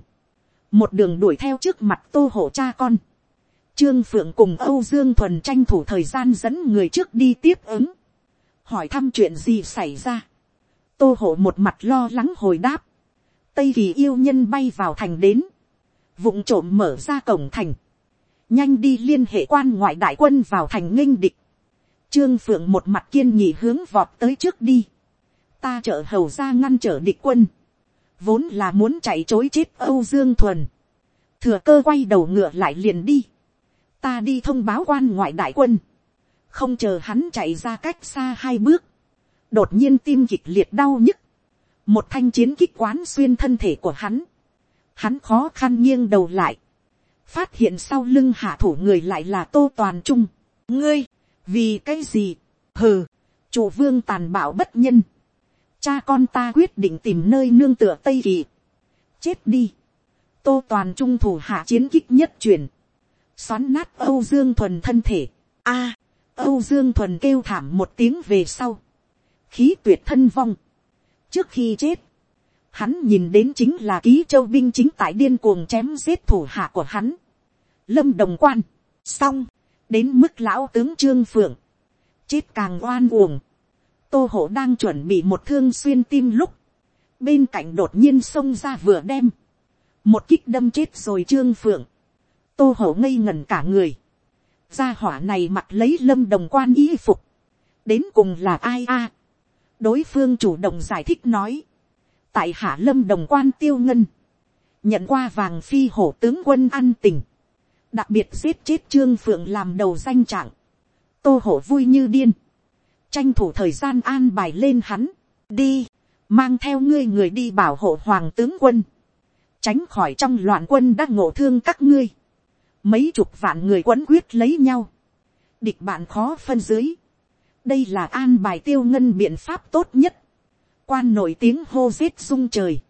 một đường đuổi theo trước mặt tô hổ cha con, Trương Phượng cùng Âu Dương Thuần tranh thủ thời gian dẫn người trước đi tiếp ứng. Hỏi thăm chuyện gì xảy ra. Tô Hổ một mặt lo lắng hồi đáp. Tây kỳ yêu nhân bay vào thành đến. vụng trộm mở ra cổng thành. Nhanh đi liên hệ quan ngoại đại quân vào thành nghênh địch. Trương Phượng một mặt kiên nhị hướng vọt tới trước đi. Ta trợ hầu ra ngăn trở địch quân. Vốn là muốn chạy chối chết Âu Dương Thuần. Thừa cơ quay đầu ngựa lại liền đi ta đi thông báo quan ngoại đại quân, không chờ hắn chạy ra cách xa hai bước, đột nhiên tim kịch liệt đau nhức, một thanh chiến kích quán xuyên thân thể của hắn, hắn khó khăn nghiêng đầu lại, phát hiện sau lưng hạ thủ người lại là tô toàn trung, ngươi, vì cái gì, hừ, chủ vương tàn bạo bất nhân, cha con ta quyết định tìm nơi nương tựa tây kỳ, chết đi, tô toàn trung thủ hạ chiến kích nhất truyền, xoắn nát âu dương thuần thân thể. a, âu dương thuần kêu thảm một tiếng về sau, khí tuyệt thân vong. trước khi chết, Hắn nhìn đến chính là ký châu binh chính tại điên cuồng chém giết thủ hạ của hắn. Lâm đồng quan. Xong. Đến mức lão tướng Trương Phượng. Chết càng oan uổng. Tô hộ đang chuẩn bị một thương xuyên tim lúc. Bên cạnh đột nhiên xông ra vừa đem. Một kích đâm chết rồi Trương Phượng. Tô hộ ngây ngần cả người. Gia hỏa này mặc lấy lâm đồng quan y phục. Đến cùng là ai a? Đối phương chủ động giải thích nói tại hạ lâm đồng quan tiêu ngân, nhận qua vàng phi hổ tướng quân an tình, đặc biệt giết chết trương phượng làm đầu danh trạng, tô hổ vui như điên, tranh thủ thời gian an bài lên hắn, đi, mang theo ngươi người đi bảo hộ hoàng tướng quân, tránh khỏi trong loạn quân đã ngộ thương các ngươi, mấy chục vạn người quấn quyết lấy nhau, địch bạn khó phân dưới, đây là an bài tiêu ngân biện pháp tốt nhất, quan nổi tiếng hô giết sung trời,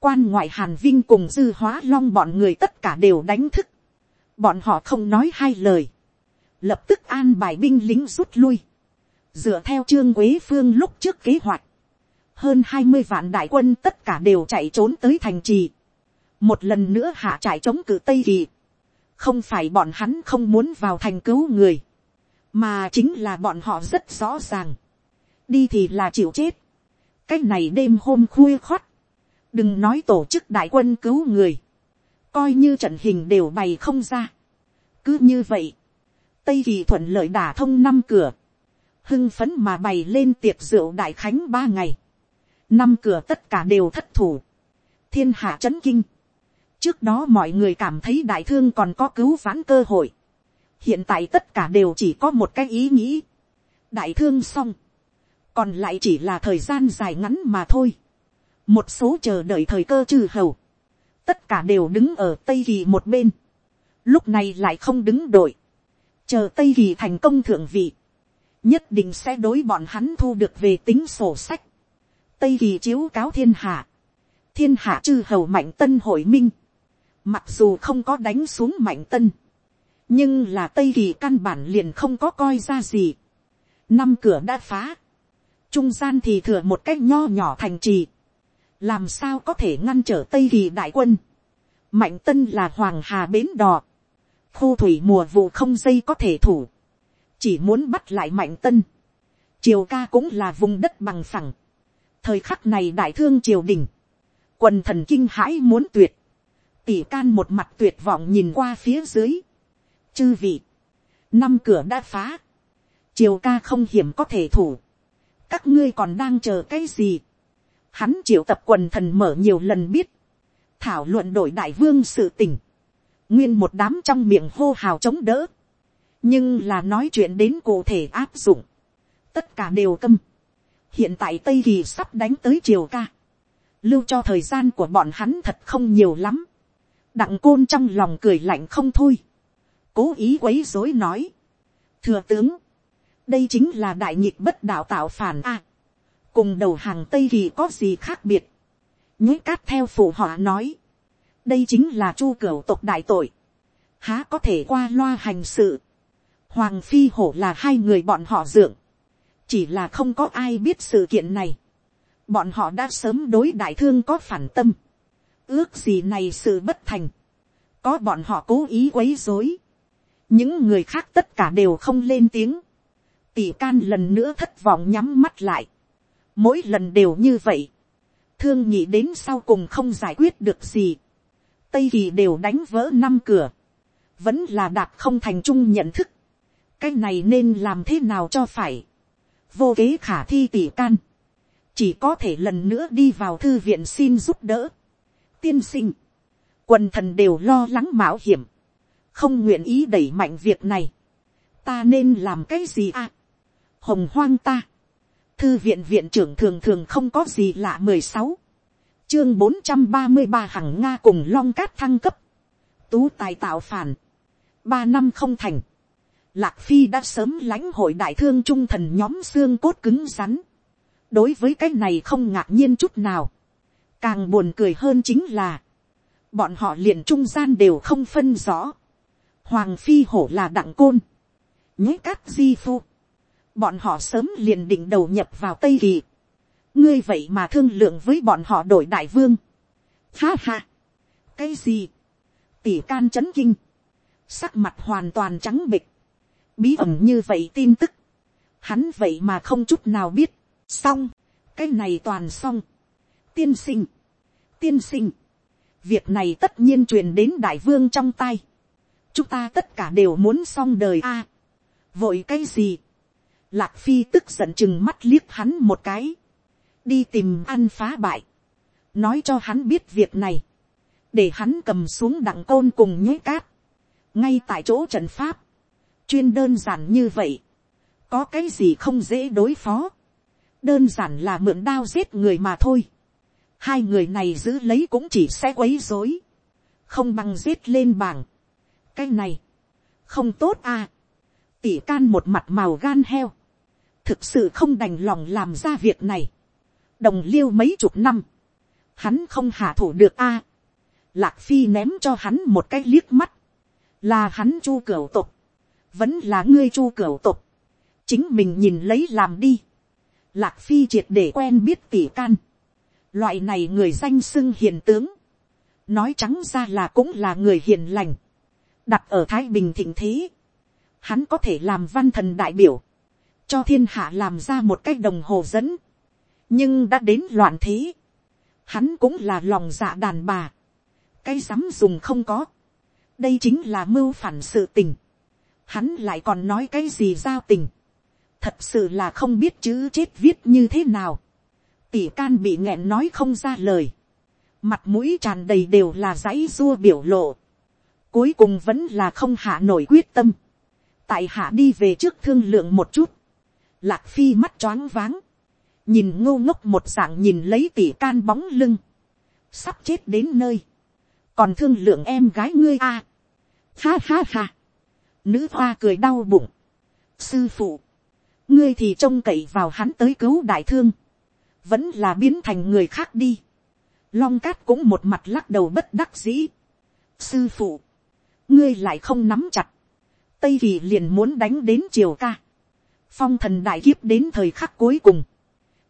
quan ngoại hàn vinh cùng dư hóa long bọn người tất cả đều đánh thức, bọn họ không nói hai lời, lập tức an bài binh lính rút lui, dựa theo trương quế phương lúc trước kế hoạch, hơn hai mươi vạn đại quân tất cả đều chạy trốn tới thành trì, một lần nữa hạ trại chống cử tây kỳ, không phải bọn hắn không muốn vào thành cứu người, mà chính là bọn họ rất rõ ràng, đi thì là chịu chết, cái này đêm hôm khuya khót đừng nói tổ chức đại quân cứu người, coi như trận hình đều bày không ra. cứ như vậy, tây kỳ thuận lợi đả thông năm cửa, hưng phấn mà bày lên tiệc rượu đại khánh ba ngày, năm cửa tất cả đều thất thủ, thiên hạ c h ấ n kinh, trước đó mọi người cảm thấy đại thương còn có cứu vãn cơ hội, hiện tại tất cả đều chỉ có một cái ý nghĩ, đại thương xong, còn lại chỉ là thời gian dài ngắn mà thôi. một số chờ đợi thời cơ trừ hầu, tất cả đều đứng ở tây kỳ một bên, lúc này lại không đứng đội, chờ tây kỳ thành công thượng vị, nhất định sẽ đối bọn hắn thu được về tính sổ sách, tây kỳ chiếu cáo thiên hạ, thiên hạ chư hầu mạnh tân hội minh, mặc dù không có đánh xuống mạnh tân, nhưng là tây kỳ căn bản liền không có coi ra gì, năm cửa đã phá, trung gian thì thừa một cách nho nhỏ thành trì, làm sao có thể ngăn trở tây kỳ đại quân, mạnh tân là hoàng hà bến đò, khu thủy mùa vụ không dây có thể thủ, chỉ muốn bắt lại mạnh tân, triều ca cũng là vùng đất bằng phẳng, thời khắc này đại thương triều đình, quần thần kinh hãi muốn tuyệt, tỷ can một mặt tuyệt vọng nhìn qua phía dưới, chư vị, năm cửa đã phá, triều ca không hiểm có thể thủ, các ngươi còn đang chờ cái gì. Hắn triệu tập quần thần mở nhiều lần biết, thảo luận đổi đại vương sự tình, nguyên một đám trong miệng hô hào chống đỡ, nhưng là nói chuyện đến cụ thể áp dụng, tất cả đều câm. hiện tại tây kỳ sắp đánh tới triều ca, lưu cho thời gian của bọn hắn thật không nhiều lắm, đặng côn trong lòng cười lạnh không thôi, cố ý quấy dối nói, thừa tướng, đây chính là đại nhịp bất đạo tạo phản a cùng đầu hàng tây kỳ có gì khác biệt. nhĩ cát theo phụ họ nói. đây chính là chu cửu tộc đại tội. há có thể qua loa hành sự. hoàng phi hổ là hai người bọn họ dượng. chỉ là không có ai biết sự kiện này. bọn họ đã sớm đối đại thương có phản tâm. ước gì này sự bất thành. có bọn họ cố ý quấy dối. những người khác tất cả đều không lên tiếng tỷ can lần nữa thất vọng nhắm mắt lại. Mỗi lần đều như vậy. Thương nhị đến sau cùng không giải quyết được gì. Tây kỳ đều đánh vỡ năm cửa. Vẫn là đạt không thành chung nhận thức. Cái này nên làm thế nào cho phải. Vô kế khả thi tỷ can. Chỉ có thể lần nữa đi vào thư viện xin giúp đỡ. Tiên sinh. Quần thần đều lo lắng mạo hiểm. Không nguyện ý đẩy mạnh việc này. Ta nên làm cái gì à? hồng hoang ta. Thư viện viện trưởng thường thường không có gì lạ mười sáu Chương bốn trăm ba mươi ba hằng Nga cùng long cát thăng cấp. Tú tài tạo phản. Ba năm không thành. Lạc Phi đã sớm lãnh hội đại thương trung thần nhóm xương cốt cứng rắn. Đối với cái này không ngạc nhiên chút nào. Càng buồn cười hơn chính là. Bọn họ liền trung gian đều không phân rõ. Hoàng Phi hổ là đặng côn. nhĩ cát di phu bọn họ sớm liền định đầu nhập vào tây kỳ, ngươi vậy mà thương lượng với bọn họ đổi đại vương. Ha ha, cái gì, tỷ can c h ấ n kinh, sắc mặt hoàn toàn trắng bịch, bí ẩn như vậy tin tức, hắn vậy mà không chút nào biết, xong, cái này toàn xong, tiên sinh, tiên sinh, việc này tất nhiên truyền đến đại vương trong tay, chúng ta tất cả đều muốn xong đời a, vội cái gì, lạc phi tức giận chừng mắt liếc hắn một cái, đi tìm ăn phá bại, nói cho hắn biết việc này, để hắn cầm xuống đặng côn cùng nhế cát, ngay tại chỗ trận pháp, chuyên đơn giản như vậy, có cái gì không dễ đối phó, đơn giản là mượn đao giết người mà thôi, hai người này giữ lấy cũng chỉ sẽ quấy rối, không bằng giết lên bảng, cái này, không tốt à, tỉ can một mặt màu gan heo, thực sự không đành lòng làm ra việc này, đồng liêu mấy chục năm, hắn không hạ thủ được a, Lạc Phi ném cho hắn một cái liếc mắt. Là hắn chu cửu tục. Vẫn là ngươi chu cửu tục. Chính mình nhìn lấy làm đi. Lạc Phi triệt để quen biết tỷ can. Loại này người danh xưng hiền tướng. Nói trắng ra là cũng là người hiền lành. Đặt ở Thái Bình thịnh thế. Hắn có thể làm văn thần đại biểu. Cho thiên hạ làm ra một cái đồng hồ dẫn. Nhưng đã đến loạn thế. Hắn cũng là lòng dạ đàn bà. Cái dám dùng không có, đây chính là mưu phản sự tình, hắn lại còn nói cái gì giao tình, thật sự là không biết chữ chết viết như thế nào, tỷ can bị nghẹn nói không ra lời, mặt mũi tràn đầy đều là dãy dua biểu lộ, cuối cùng vẫn là không hạ nổi quyết tâm, tại hạ đi về trước thương lượng một chút, lạc phi mắt choáng váng, nhìn ngô ngốc một dạng nhìn lấy tỷ can bóng lưng, sắp chết đến nơi, còn thương lượng em gái ngươi a. À. ha ha ha. nữ hoa cười đau bụng. sư phụ, ngươi thì trông cậy vào hắn tới cứu đại thương, vẫn là biến thành người khác đi. long cát cũng một mặt lắc đầu bất đắc dĩ. sư phụ, ngươi lại không nắm chặt, tây vì liền muốn đánh đến triều ca phong thần đại kiếp đến thời khắc cuối cùng,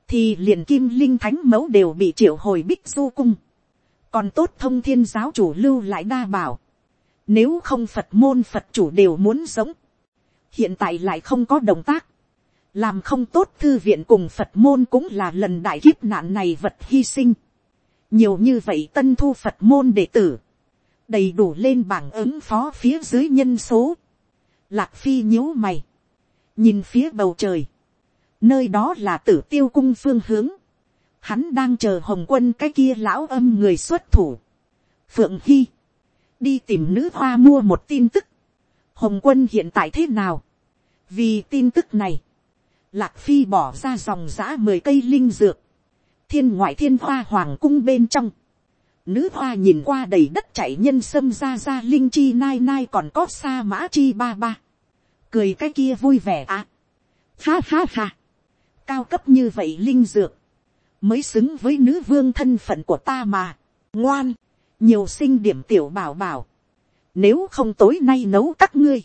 thì liền kim linh thánh mẫu đều bị triệu hồi bích du cung. Còn tốt thông thiên giáo chủ lưu lại đa bảo, nếu không phật môn phật chủ đều muốn sống, hiện tại lại không có động tác, làm không tốt thư viện cùng phật môn cũng là lần đại kiếp nạn này vật hy sinh, nhiều như vậy tân thu phật môn đệ tử, đầy đủ lên bảng ứng phó phía dưới nhân số, lạc phi nhíu mày, nhìn phía bầu trời, nơi đó là tử tiêu cung phương hướng, hắn đang chờ hồng quân cái kia lão âm người xuất thủ. phượng hy, đi tìm nữ hoa mua một tin tức. hồng quân hiện tại thế nào. vì tin tức này, lạc phi bỏ ra dòng giã mười cây linh dược, thiên ngoại thiên hoa hoàng cung bên trong. Nữ hoa nhìn qua đầy đất chảy nhân sâm ra ra linh chi nai nai còn có sa mã chi ba ba. Cười cái kia vui vẻ ạ. Ha ha ha. Cao cấp như vậy linh dược. Mới xứng với nữ vương thân phận của ta mà, ngoan, nhiều sinh điểm tiểu bảo bảo, nếu không tối nay nấu các ngươi,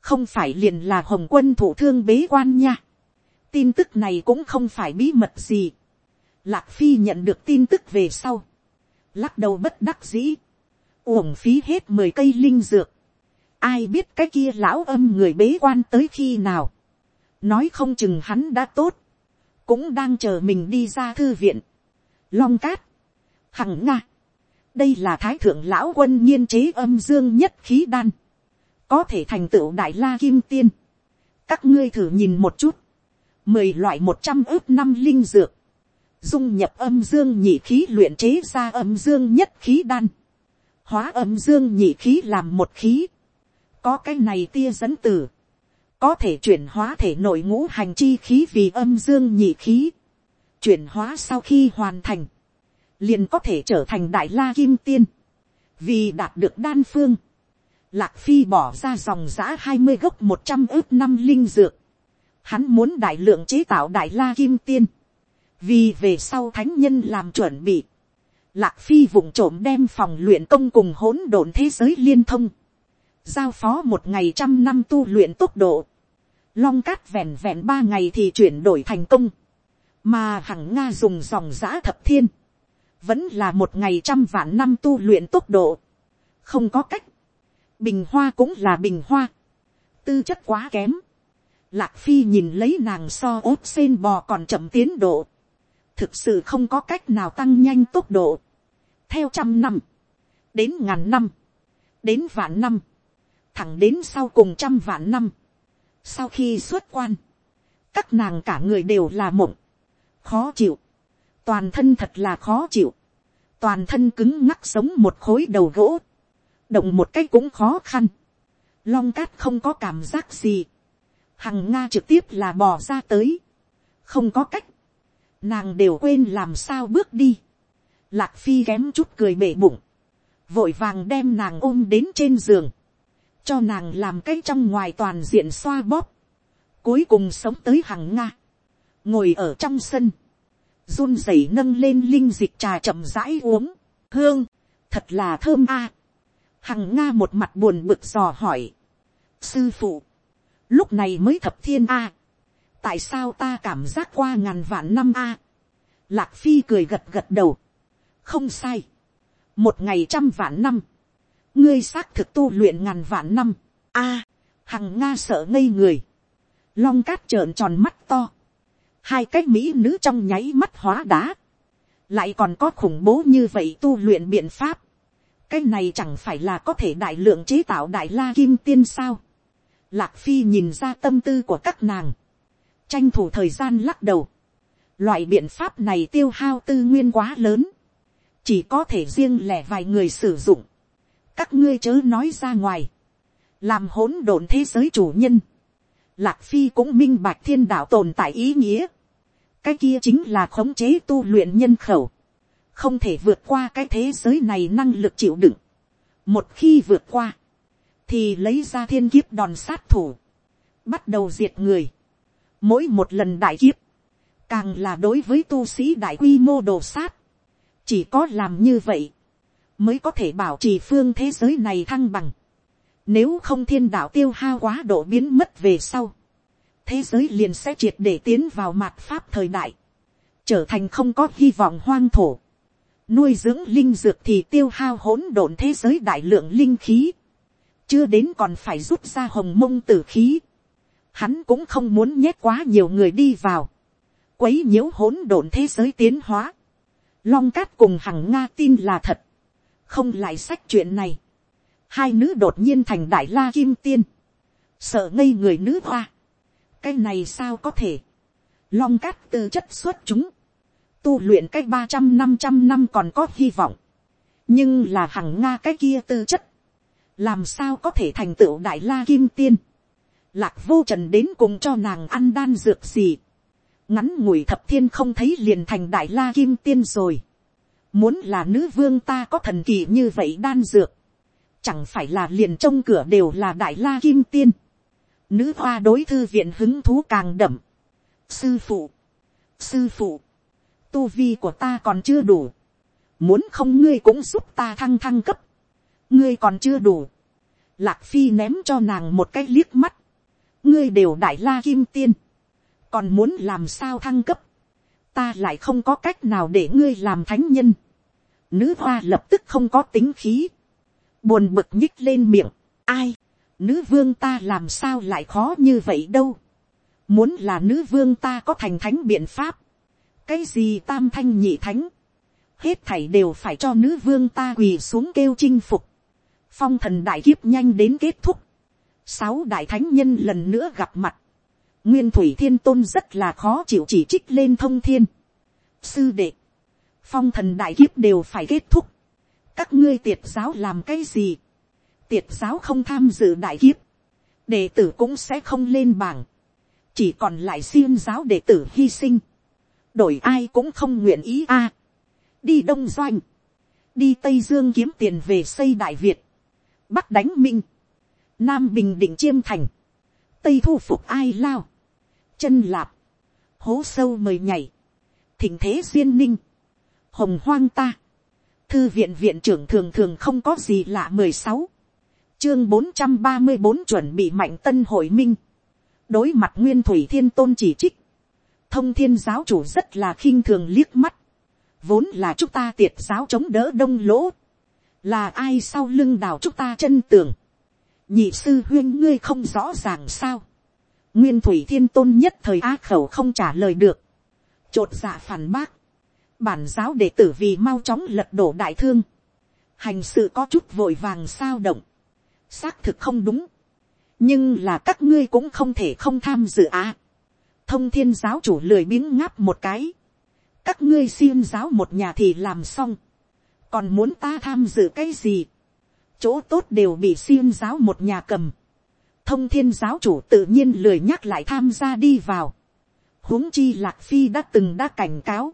không phải liền là hồng quân thủ thương bế quan nha, tin tức này cũng không phải bí mật gì, lạc phi nhận được tin tức về sau, lắc đầu bất đắc dĩ, uổng phí hết mười cây linh dược, ai biết cái kia lão âm người bế quan tới khi nào, nói không chừng hắn đã tốt, cũng đang chờ mình đi ra thư viện. Long cát, hằng nga, đây là thái thượng lão quân nhiên chế âm dương nhất khí đan, có thể thành tựu đại la kim tiên. các ngươi thử nhìn một chút, mười loại một trăm ước năm linh dược, dung nhập âm dương nhị khí luyện chế ra âm dương nhất khí đan, hóa âm dương nhị khí làm một khí, có cái này tia dẫn tử, có thể chuyển hóa thể nội ngũ hành chi khí vì âm dương nhị khí, chuyển hóa sau khi hoàn thành, liền có thể trở thành đại la kim tiên, vì đạt được đan phương, lạc phi bỏ ra dòng giã hai mươi gốc một trăm ước năm linh dược, hắn muốn đại lượng chế tạo đại la kim tiên, vì về sau thánh nhân làm chuẩn bị, lạc phi vụng trộm đem phòng luyện công cùng hỗn độn thế giới liên thông, giao phó một ngày trăm năm tu luyện tốc độ, long cát vẹn vẹn ba ngày thì chuyển đổi thành công, mà hằng nga dùng dòng giã thập thiên, vẫn là một ngày trăm vạn năm tu luyện tốc độ, không có cách, bình hoa cũng là bình hoa, tư chất quá kém, lạc phi nhìn lấy nàng so ốp sen bò còn chậm tiến độ, thực sự không có cách nào tăng nhanh tốc độ, theo trăm năm, đến ngàn năm, đến vạn năm, thẳng đến sau cùng trăm vạn năm, sau khi xuất quan, các nàng cả người đều là mộng, khó chịu, toàn thân thật là khó chịu, toàn thân cứng ngắc giống một khối đầu gỗ, động một cái cũng khó khăn, long cát không có cảm giác gì, hằng nga trực tiếp là bò ra tới, không có cách, nàng đều quên làm sao bước đi, lạc phi kém chút cười bể bụng, vội vàng đem nàng ôm đến trên giường, cho nàng làm cái trong ngoài toàn diện xoa bóp, cuối cùng sống tới hằng nga, ngồi ở trong sân, run rẩy nâng lên linh dịch trà chậm rãi uống, hương, thật là thơm a. hằng nga một mặt buồn bực dò hỏi, sư phụ, lúc này mới thập thiên a, tại sao ta cảm giác qua ngàn vạn năm a, lạc phi cười gật gật đầu, không sai, một ngày trăm vạn năm, ngươi xác thực tu luyện ngàn vạn năm, a, hằng nga sợ ngây người, long cát trợn tròn mắt to, hai cái mỹ nữ trong nháy mắt hóa đá, lại còn có khủng bố như vậy tu luyện biện pháp, cái này chẳng phải là có thể đại lượng chế tạo đại la kim tiên sao. Lạc phi nhìn ra tâm tư của các nàng, tranh thủ thời gian lắc đầu, loại biện pháp này tiêu hao tư nguyên quá lớn, chỉ có thể riêng lẻ vài người sử dụng, các ngươi chớ nói ra ngoài, làm hỗn độn thế giới chủ nhân, lạc phi cũng minh bạch thiên đạo tồn tại ý nghĩa, cái kia chính là khống chế tu luyện nhân khẩu, không thể vượt qua cái thế giới này năng lực chịu đựng. một khi vượt qua, thì lấy ra thiên kiếp đòn sát thủ, bắt đầu diệt người. mỗi một lần đại kiếp, càng là đối với tu sĩ đại quy mô đồ sát. chỉ có làm như vậy, mới có thể bảo trì phương thế giới này thăng bằng. Nếu không thiên đạo tiêu hao quá độ biến mất về sau, thế giới liền sẽ triệt để tiến vào mạt pháp thời đại, trở thành không có hy vọng hoang thổ. Nuôi dưỡng linh dược thì tiêu hao hỗn độn thế giới đại lượng linh khí, chưa đến còn phải rút ra hồng mông tử khí. Hắn cũng không muốn nhét quá nhiều người đi vào, quấy nhiễu hỗn độn thế giới tiến hóa. Long cát cùng hằng nga tin là thật, không lại sách chuyện này. Hai nữ đột nhiên thành đại la kim tiên, sợ ngây người nữ hoa. Cái này sao có thể, long cát tư chất xuất chúng, tu luyện cái ba trăm năm trăm năm còn có hy vọng, nhưng là hằng nga cái kia tư chất, làm sao có thể thành tựu đại la kim tiên, lạc vô trần đến cùng cho nàng ăn đan dược gì, ngắn ngủi thập thiên không thấy liền thành đại la kim tiên rồi, muốn là nữ vương ta có thần kỳ như vậy đan dược, chẳng phải là liền trong cửa đều là đại la kim tiên, Nữ hoa đối thư viện hứng thú càng đậm. Sư phụ. Sư phụ. Tu vi của ta còn chưa đủ. Muốn không ngươi cũng giúp ta thăng thăng cấp. Ngươi còn chưa đủ. Lạc phi ném cho nàng một cái liếc mắt. Ngươi đều đại la kim tiên. Còn muốn làm sao thăng cấp. Ta lại không có cách nào để ngươi làm thánh nhân. Nữ hoa lập tức không có tính khí. Buồn bực nhích lên miệng. Ai? nữ vương ta làm sao lại khó như vậy đâu. Muốn là nữ vương ta có thành thánh biện pháp. Cái gì tam thanh nhị thánh. Hết thảy đều phải cho nữ vương ta quỳ xuống kêu chinh phục. Phong thần đại kiếp nhanh đến kết thúc. Sáu đại thánh nhân lần nữa gặp mặt. Nguyên thủy thiên tôn rất là khó chịu chỉ trích lên thông thiên. Sư đệ. Phong thần đại kiếp đều phải kết thúc. Các ngươi tiệt giáo làm cái gì? tiệt giáo không tham dự đại kiếp, đệ tử cũng sẽ không lên bảng, chỉ còn lại xiêm giáo đệ tử hy sinh, đổi ai cũng không nguyện ý a, đi đông doanh, đi tây dương kiếm tiền về xây đại việt, bắc đánh minh, nam bình định chiêm thành, tây thu phục ai lao, chân lạp, hố sâu mời nhảy, thỉnh thế duyên ninh, hồng hoang ta, thư viện viện trưởng thường thường không có gì lạ mười sáu, chương bốn trăm ba mươi bốn chuẩn bị mạnh tân hội minh. đối mặt nguyên thủy thiên tôn chỉ trích. thông thiên giáo chủ rất là khinh thường liếc mắt, vốn là chúng ta tiệt giáo chống đỡ đông lỗ, là ai sau lưng đào chúng ta chân tường, nhị sư huyên ngươi không rõ ràng sao, nguyên thủy thiên tôn nhất thời á khẩu không trả lời được, chột dạ phản bác, bản giáo đệ tử vì mau chóng lật đổ đại thương, hành sự có chút vội vàng sao động, xác thực không đúng, nhưng là các ngươi cũng không thể không tham dự á. thông thiên giáo chủ lười biếng ngáp một cái, các ngươi xin giáo một nhà thì làm xong, còn muốn ta tham dự cái gì, chỗ tốt đều bị xin giáo một nhà cầm, thông thiên giáo chủ tự nhiên lười nhắc lại tham gia đi vào. huống chi lạc phi đã từng đã cảnh cáo.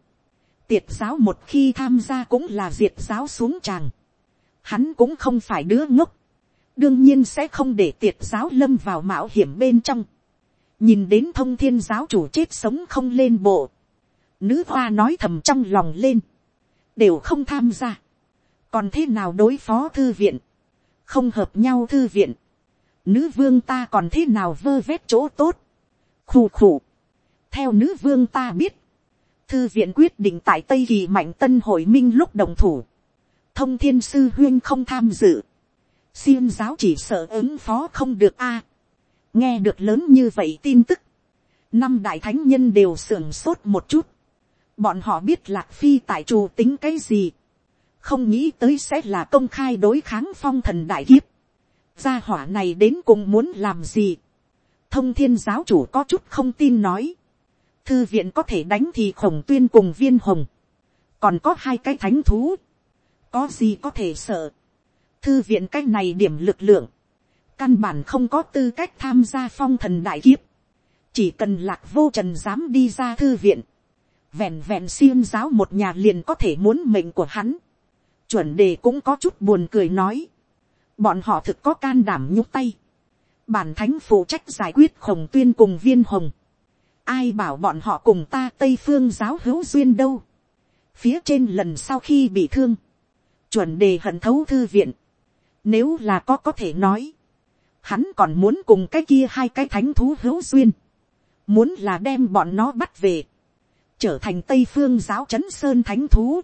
tiệt giáo một khi tham gia cũng là diệt giáo xuống tràng. hắn cũng không phải đứa ngốc. đương nhiên sẽ không để tiệt giáo lâm vào mạo hiểm bên trong. nhìn đến thông thiên giáo chủ chết sống không lên bộ. nữ hoa nói thầm trong lòng lên. đều không tham gia. còn thế nào đối phó thư viện. không hợp nhau thư viện nữ vương ta còn thế nào vơ vét chỗ tốt, khù khù. theo nữ vương ta biết, thư viện quyết định tại tây kỳ mạnh tân hội minh lúc đồng thủ, thông thiên sư huyên không tham dự, xiêm giáo chỉ sợ ứng phó không được a. nghe được lớn như vậy tin tức, năm đại thánh nhân đều sưởng sốt một chút, bọn họ biết lạc phi tại trù tính cái gì, không nghĩ tới sẽ là công khai đối kháng phong thần đại kiếp, gia hỏa này đến cùng muốn làm gì. thông thiên giáo chủ có chút không tin nói. thư viện có thể đánh thì khổng tuyên cùng viên hồng. còn có hai cái thánh thú. có gì có thể sợ. thư viện cái này điểm lực lượng. căn bản không có tư cách tham gia phong thần đại kiếp. chỉ cần lạc vô trần dám đi ra thư viện. vẹn vẹn xiêm giáo một nhà liền có thể muốn mệnh của hắn. chuẩn đề cũng có chút buồn cười nói bọn họ thực có can đảm nhúc tay, bản thánh phụ trách giải quyết khổng tuyên cùng viên hồng, ai bảo bọn họ cùng ta tây phương giáo hữu duyên đâu, phía trên lần sau khi bị thương, chuẩn đề hận thấu thư viện, nếu là có có thể nói, hắn còn muốn cùng cái kia hai cái thánh thú hữu duyên, muốn là đem bọn nó bắt về, trở thành tây phương giáo c sơn thánh thú,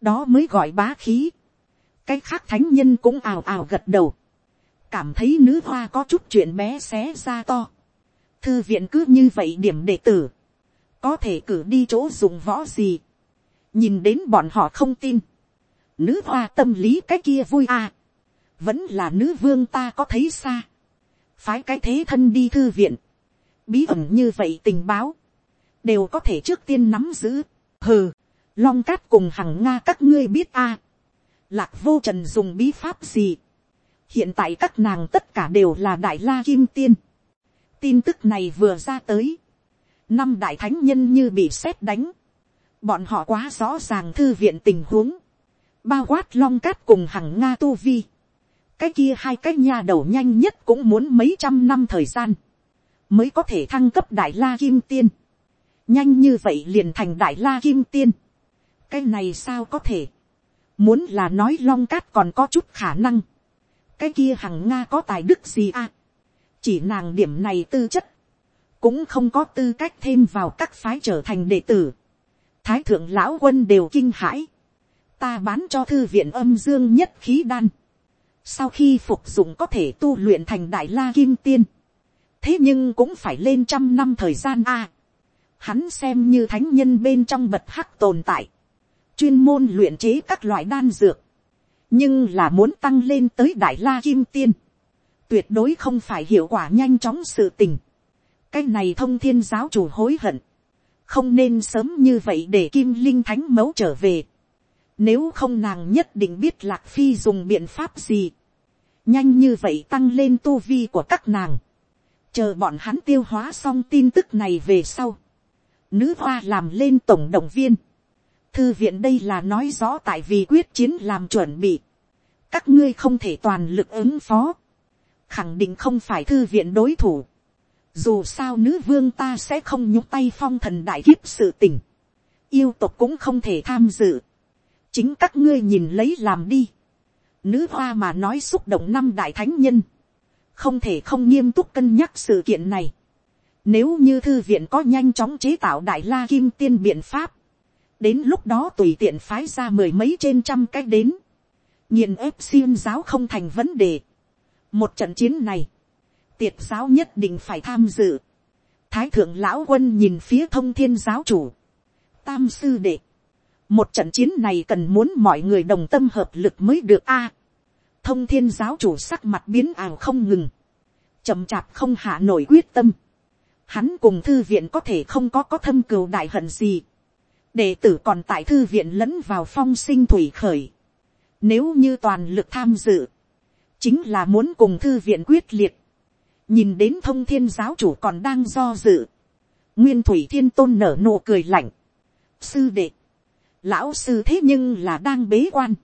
đó mới gọi bá khí, cái khác thánh nhân cũng ào ào gật đầu, cảm thấy nữ hoa có chút chuyện bé xé ra to. thư viện cứ như vậy điểm đệ tử, có thể cử đi chỗ dùng võ gì, nhìn đến bọn họ không tin, nữ hoa tâm lý cái kia vui à, vẫn là nữ vương ta có thấy xa, phái cái thế thân đi thư viện, bí ẩn như vậy tình báo, đều có thể trước tiên nắm giữ, hừ, long cát cùng hằng nga các ngươi biết a, lạc vô trần dùng bí pháp gì. hiện tại các nàng tất cả đều là đại la kim tiên. tin tức này vừa ra tới. năm đại thánh nhân như bị sét đánh. bọn họ quá rõ ràng thư viện tình huống. bao quát long cát cùng hằng nga tu vi. cái kia hai cái nha đầu nhanh nhất cũng muốn mấy trăm năm thời gian. mới có thể thăng cấp đại la kim tiên. nhanh như vậy liền thành đại la kim tiên. cái này sao có thể Muốn là nói long cát còn có chút khả năng. Cái kia hằng Nga có tài đức gì à? Chỉ nàng điểm này tư chất. Cũng không có tư cách thêm vào các phái trở thành đệ tử. Thái thượng lão quân đều kinh hãi. Ta bán cho thư viện âm dương nhất khí đan. Sau khi phục dụng có thể tu luyện thành đại la kim tiên. Thế nhưng cũng phải lên trăm năm thời gian a Hắn xem như thánh nhân bên trong bật hắc tồn tại chuyên môn luyện chế các loại đan dược, nhưng là muốn tăng lên tới đại la kim tiên, tuyệt đối không phải hiệu quả nhanh chóng sự tình. cái này thông thiên giáo chủ hối hận, không nên sớm như vậy để kim linh thánh mẫu trở về. Nếu không nàng nhất định biết lạc phi dùng biện pháp gì, nhanh như vậy tăng lên tu vi của các nàng, chờ bọn hắn tiêu hóa xong tin tức này về sau, nữ hoa làm lên tổng động viên, Thư viện đây là nói rõ tại vì quyết chiến làm chuẩn bị. Các ngươi không thể toàn lực ứng phó. Khẳng định không phải thư viện đối thủ. Dù sao nữ vương ta sẽ không nhúc tay phong thần đại kiếp sự tình. Yêu tộc cũng không thể tham dự. Chính các ngươi nhìn lấy làm đi. Nữ hoa mà nói xúc động năm đại thánh nhân. Không thể không nghiêm túc cân nhắc sự kiện này. Nếu như thư viện có nhanh chóng chế tạo đại la kim tiên biện pháp. Đến lúc đó tùy tiện phái ra mười mấy trên trăm cách đến. nhìn ép xiêm giáo không thành vấn đề. Một trận chiến này. Tiệt giáo nhất định phải tham dự. Thái thượng lão quân nhìn phía thông thiên giáo chủ. Tam sư đệ. Một trận chiến này cần muốn mọi người đồng tâm hợp lực mới được a. thông thiên giáo chủ sắc mặt biến ảo không ngừng. chậm chạp không hạ nổi quyết tâm hắn cùng thư viện có thể không có có thâm cừu đại hận gì đệ tử còn tại thư viện lẫn vào phong sinh thủy khởi. nếu như toàn lực tham dự, chính là muốn cùng thư viện quyết liệt. nhìn đến thông thiên giáo chủ còn đang do dự. nguyên thủy thiên tôn nở nụ cười lạnh. sư đệ, lão sư thế nhưng là đang bế quan.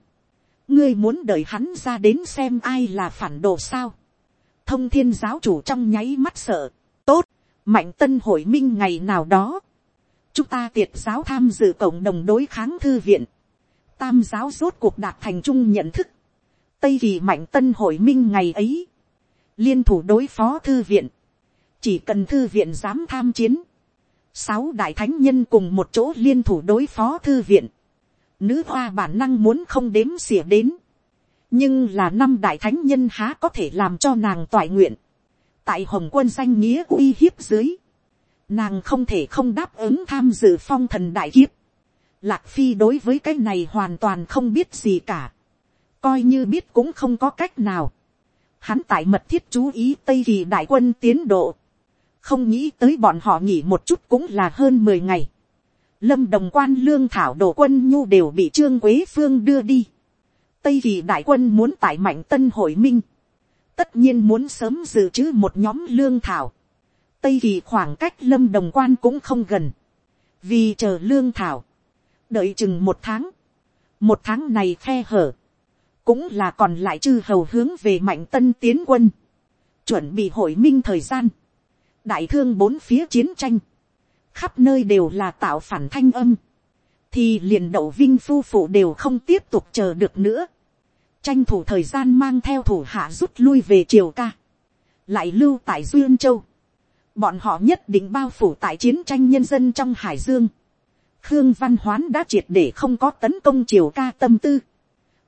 ngươi muốn đợi hắn ra đến xem ai là phản đồ sao. thông thiên giáo chủ trong nháy mắt sợ. tốt, mạnh tân hội minh ngày nào đó, chúng ta tiệt giáo tham dự cộng đồng đối kháng thư viện, tam giáo rốt cuộc đạt thành chung nhận thức, tây kỳ mạnh tân hội minh ngày ấy, liên thủ đối phó thư viện, chỉ cần thư viện dám tham chiến, sáu đại thánh nhân cùng một chỗ liên thủ đối phó thư viện, nữ hoa bản năng muốn không đếm xỉa đến, nhưng là năm đại thánh nhân há có thể làm cho nàng toại nguyện, tại hồng quân danh nghĩa uy hiếp dưới, nàng không thể không đáp ứng tham dự phong thần đại kiếp. Lạc phi đối với cái này hoàn toàn không biết gì cả, coi như biết cũng không có cách nào. Hắn tại mật thiết chú ý tây kỳ đại quân tiến độ, không nghĩ tới bọn họ nghỉ một chút cũng là hơn mười ngày. Lâm đồng quan lương thảo đồ quân nhu đều bị trương quế phương đưa đi. Tây kỳ đại quân muốn tại mạnh tân hội minh tất nhiên muốn sớm dự trữ một nhóm lương thảo. Tây kỳ khoảng cách lâm đồng quan cũng không gần. Vì chờ lương thảo. Đợi chừng một tháng. Một tháng này khe hở. Cũng là còn lại chư hầu hướng về mạnh tân tiến quân. Chuẩn bị hội minh thời gian. Đại thương bốn phía chiến tranh. Khắp nơi đều là tạo phản thanh âm. Thì liền đậu vinh phu phụ đều không tiếp tục chờ được nữa tranh thủ thời gian mang theo thủ hạ rút lui về triều ca, lại lưu tại duyên châu, bọn họ nhất định bao phủ tại chiến tranh nhân dân trong hải dương, khương văn hoán đã triệt để không có tấn công triều ca tâm tư,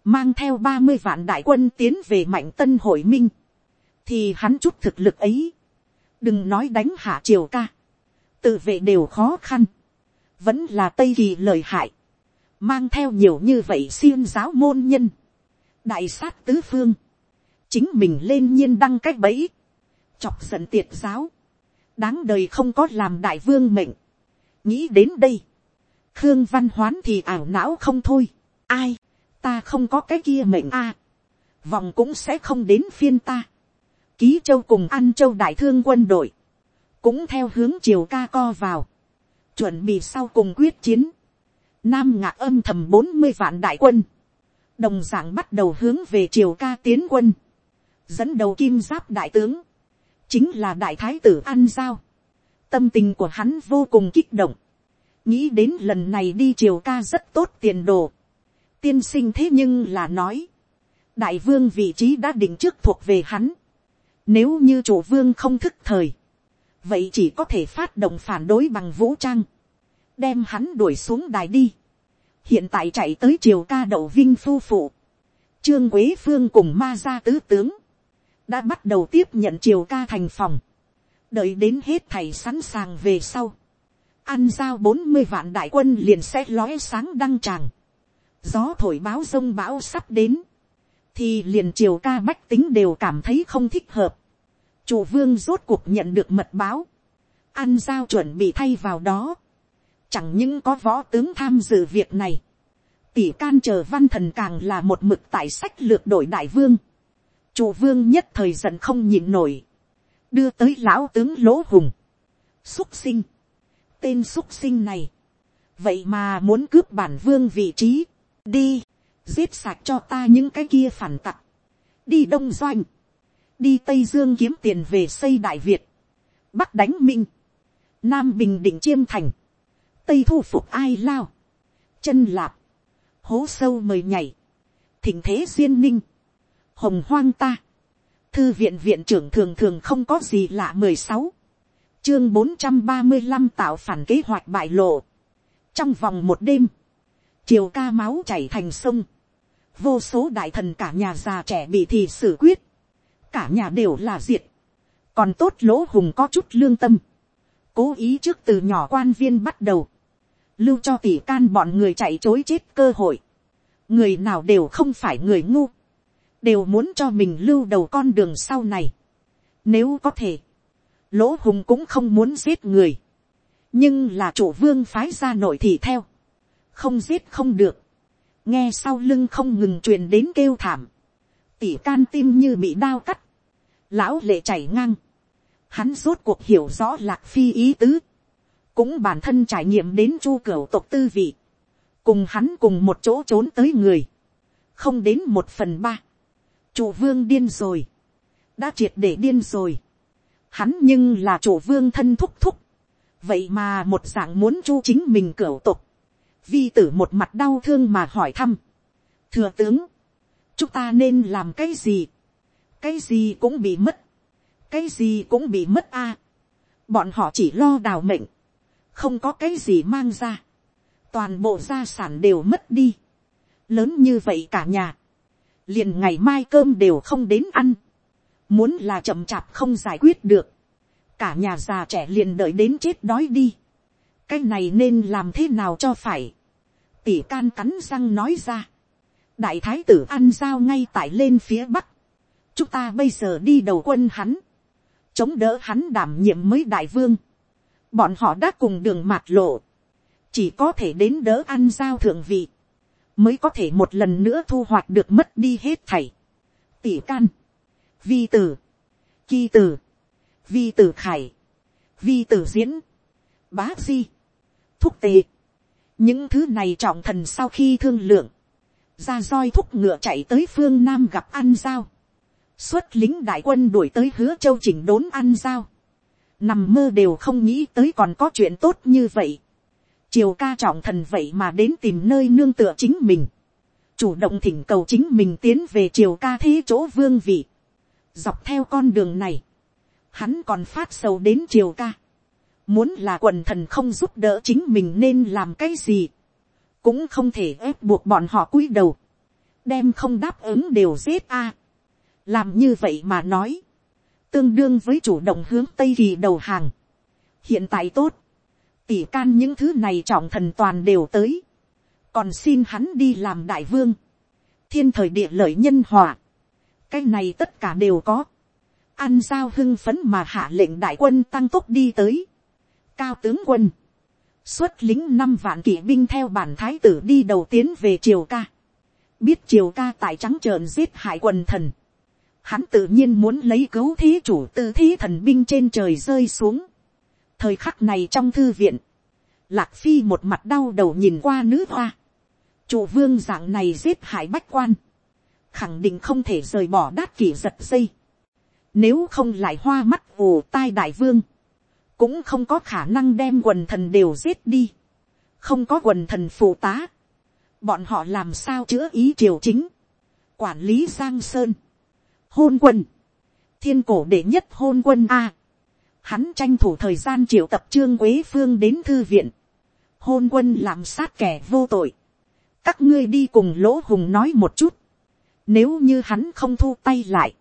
mang theo ba mươi vạn đại quân tiến về mạnh tân hội minh, thì hắn chút thực lực ấy, đừng nói đánh hạ triều ca, tự vệ đều khó khăn, vẫn là tây kỳ lời hại, mang theo nhiều như vậy xiêm giáo môn nhân, đại sát tứ phương, chính mình lên nhiên đăng cách bẫy, chọc giận tiệt giáo, đáng đời không có làm đại vương mệnh, nghĩ đến đây, khương văn hoán thì ảo não không thôi, ai, ta không có cái kia mệnh a, vòng cũng sẽ không đến phiên ta, ký châu cùng ăn châu đại thương quân đội, cũng theo hướng chiều ca co vào, chuẩn bị sau cùng quyết chiến, nam ngạc âm thầm bốn mươi vạn đại quân, đồng dạng bắt đầu hướng về triều ca tiến quân, dẫn đầu kim giáp đại tướng, chính là đại thái tử an giao, tâm tình của hắn vô cùng kích động, nghĩ đến lần này đi triều ca rất tốt tiền đồ, tiên sinh thế nhưng là nói, đại vương vị trí đã định trước thuộc về hắn, nếu như chủ vương không thức thời, vậy chỉ có thể phát động phản đối bằng vũ trang, đem hắn đuổi xuống đài đi. Hiện tại chạy tới triều ca đậu vinh phu phụ, trương quế phương cùng ma gia tứ tướng, đã bắt đầu tiếp nhận triều ca thành phòng, đợi đến hết thầy sẵn sàng về sau, ăn giao bốn mươi vạn đại quân liền sẽ lóe sáng đăng tràng, gió thổi báo sông bão sắp đến, thì liền triều ca bách tính đều cảm thấy không thích hợp, chủ vương rốt cuộc nhận được mật báo, ăn giao chuẩn bị thay vào đó, Chẳng những có võ tướng tham dự việc này. Tỷ can chờ văn thần càng là một mực tại sách lược đổi đại vương. Chủ vương nhất thời giận không nhịn nổi. Đưa tới lão tướng lỗ hùng. Xúc sinh. Tên xúc sinh này. Vậy mà muốn cướp bản vương vị trí. Đi. Giết sạch cho ta những cái kia phản tặc. Đi Đông Doanh. Đi Tây Dương kiếm tiền về xây Đại Việt. Bắc đánh Minh. Nam Bình Định Chiêm Thành tây thu phục ai lao, chân lạp, hố sâu mời nhảy, thỉnh thế duyên ninh, hồng hoang ta, thư viện viện trưởng thường thường không có gì lạ mười sáu, chương bốn trăm ba mươi 435 tạo phản kế hoạch bại lộ. Trong vòng một đêm, chiều ca máu chảy thành sông. Vô số đại thần cả nhà già trẻ bị thì xử quyết. Cả nhà đều là diệt. Còn tốt lỗ hùng có chút lương tâm. Cố ý trước từ nhỏ quan viên bắt đầu. Lưu cho tỷ can bọn người chạy chối chết cơ hội. Người nào đều không phải người ngu. Đều muốn cho mình lưu đầu con đường sau này. Nếu có thể lỗ hùng cũng không muốn giết người, nhưng là chủ vương phái ra nội thị theo, không giết không được, nghe sau lưng không ngừng truyền đến kêu thảm, tỉ can tim như bị đao cắt, lão lệ chảy ngang, hắn rốt cuộc hiểu rõ lạc phi ý tứ, cũng bản thân trải nghiệm đến chu cửu tộc tư vị, cùng hắn cùng một chỗ trốn tới người, không đến một phần ba, chủ vương điên rồi, đã triệt để điên rồi, hắn nhưng là chủ vương thân thúc thúc, vậy mà một dạng muốn chu chính mình cửa tục, vi tử một mặt đau thương mà hỏi thăm, thừa tướng, chúng ta nên làm cái gì, cái gì cũng bị mất, cái gì cũng bị mất a, bọn họ chỉ lo đào mệnh, không có cái gì mang ra, toàn bộ gia sản đều mất đi, lớn như vậy cả nhà, liền ngày mai cơm đều không đến ăn, Muốn là chậm chạp không giải quyết được. Cả nhà già trẻ liền đợi đến chết đói đi. Cái này nên làm thế nào cho phải. Tỷ can cắn răng nói ra. Đại thái tử ăn giao ngay tại lên phía bắc. Chúng ta bây giờ đi đầu quân hắn. Chống đỡ hắn đảm nhiệm mới đại vương. Bọn họ đã cùng đường mạt lộ. Chỉ có thể đến đỡ ăn giao thượng vị. Mới có thể một lần nữa thu hoạch được mất đi hết thảy. Tỷ can vi tử, ki tử, vi tử khải, vi tử diễn, bá di, thúc tề. những thứ này trọng thần sau khi thương lượng, ra roi thúc ngựa chạy tới phương nam gặp ăn giao, xuất lính đại quân đuổi tới hứa châu chỉnh đốn ăn giao, nằm mơ đều không nghĩ tới còn có chuyện tốt như vậy triều ca trọng thần vậy mà đến tìm nơi nương tựa chính mình, chủ động thỉnh cầu chính mình tiến về triều ca thế chỗ vương vị. Dọc theo con đường này, hắn còn phát sầu đến triều ca. Muốn là quần thần không giúp đỡ chính mình nên làm cái gì. Cũng không thể ép buộc bọn họ cúi đầu. Đem không đáp ứng đều giết a. Làm như vậy mà nói. Tương đương với chủ động hướng Tây Kỳ đầu hàng. Hiện tại tốt. Tỷ can những thứ này trọng thần toàn đều tới. Còn xin hắn đi làm đại vương. Thiên thời địa lợi nhân hòa cái này tất cả đều có. Ăn giao hưng phấn mà hạ lệnh đại quân tăng tốc đi tới. Cao tướng quân. Xuất lính năm vạn kỵ binh theo bản thái tử đi đầu tiến về triều ca. Biết triều ca tại trắng trợn giết hại quần thần. Hắn tự nhiên muốn lấy cứu thế chủ, tư thế thần binh trên trời rơi xuống. Thời khắc này trong thư viện. Lạc phi một mặt đau đầu nhìn qua nữ hoa. Chủ vương dạng này giết hại bách quan khẳng định không thể rời bỏ đát kỷ giật dây. Nếu không lại hoa mắt ù tai đại vương, cũng không có khả năng đem quần thần đều giết đi. Không có quần thần phụ tá. Bọn họ làm sao chữa ý triều chính. Quản lý Giang Sơn. Hôn quân. Thiên cổ đệ nhất hôn quân A. Hắn tranh thủ thời gian triệu tập trương quế phương đến thư viện. Hôn quân làm sát kẻ vô tội. Các ngươi đi cùng lỗ hùng nói một chút nếu như hắn không thu tay lại.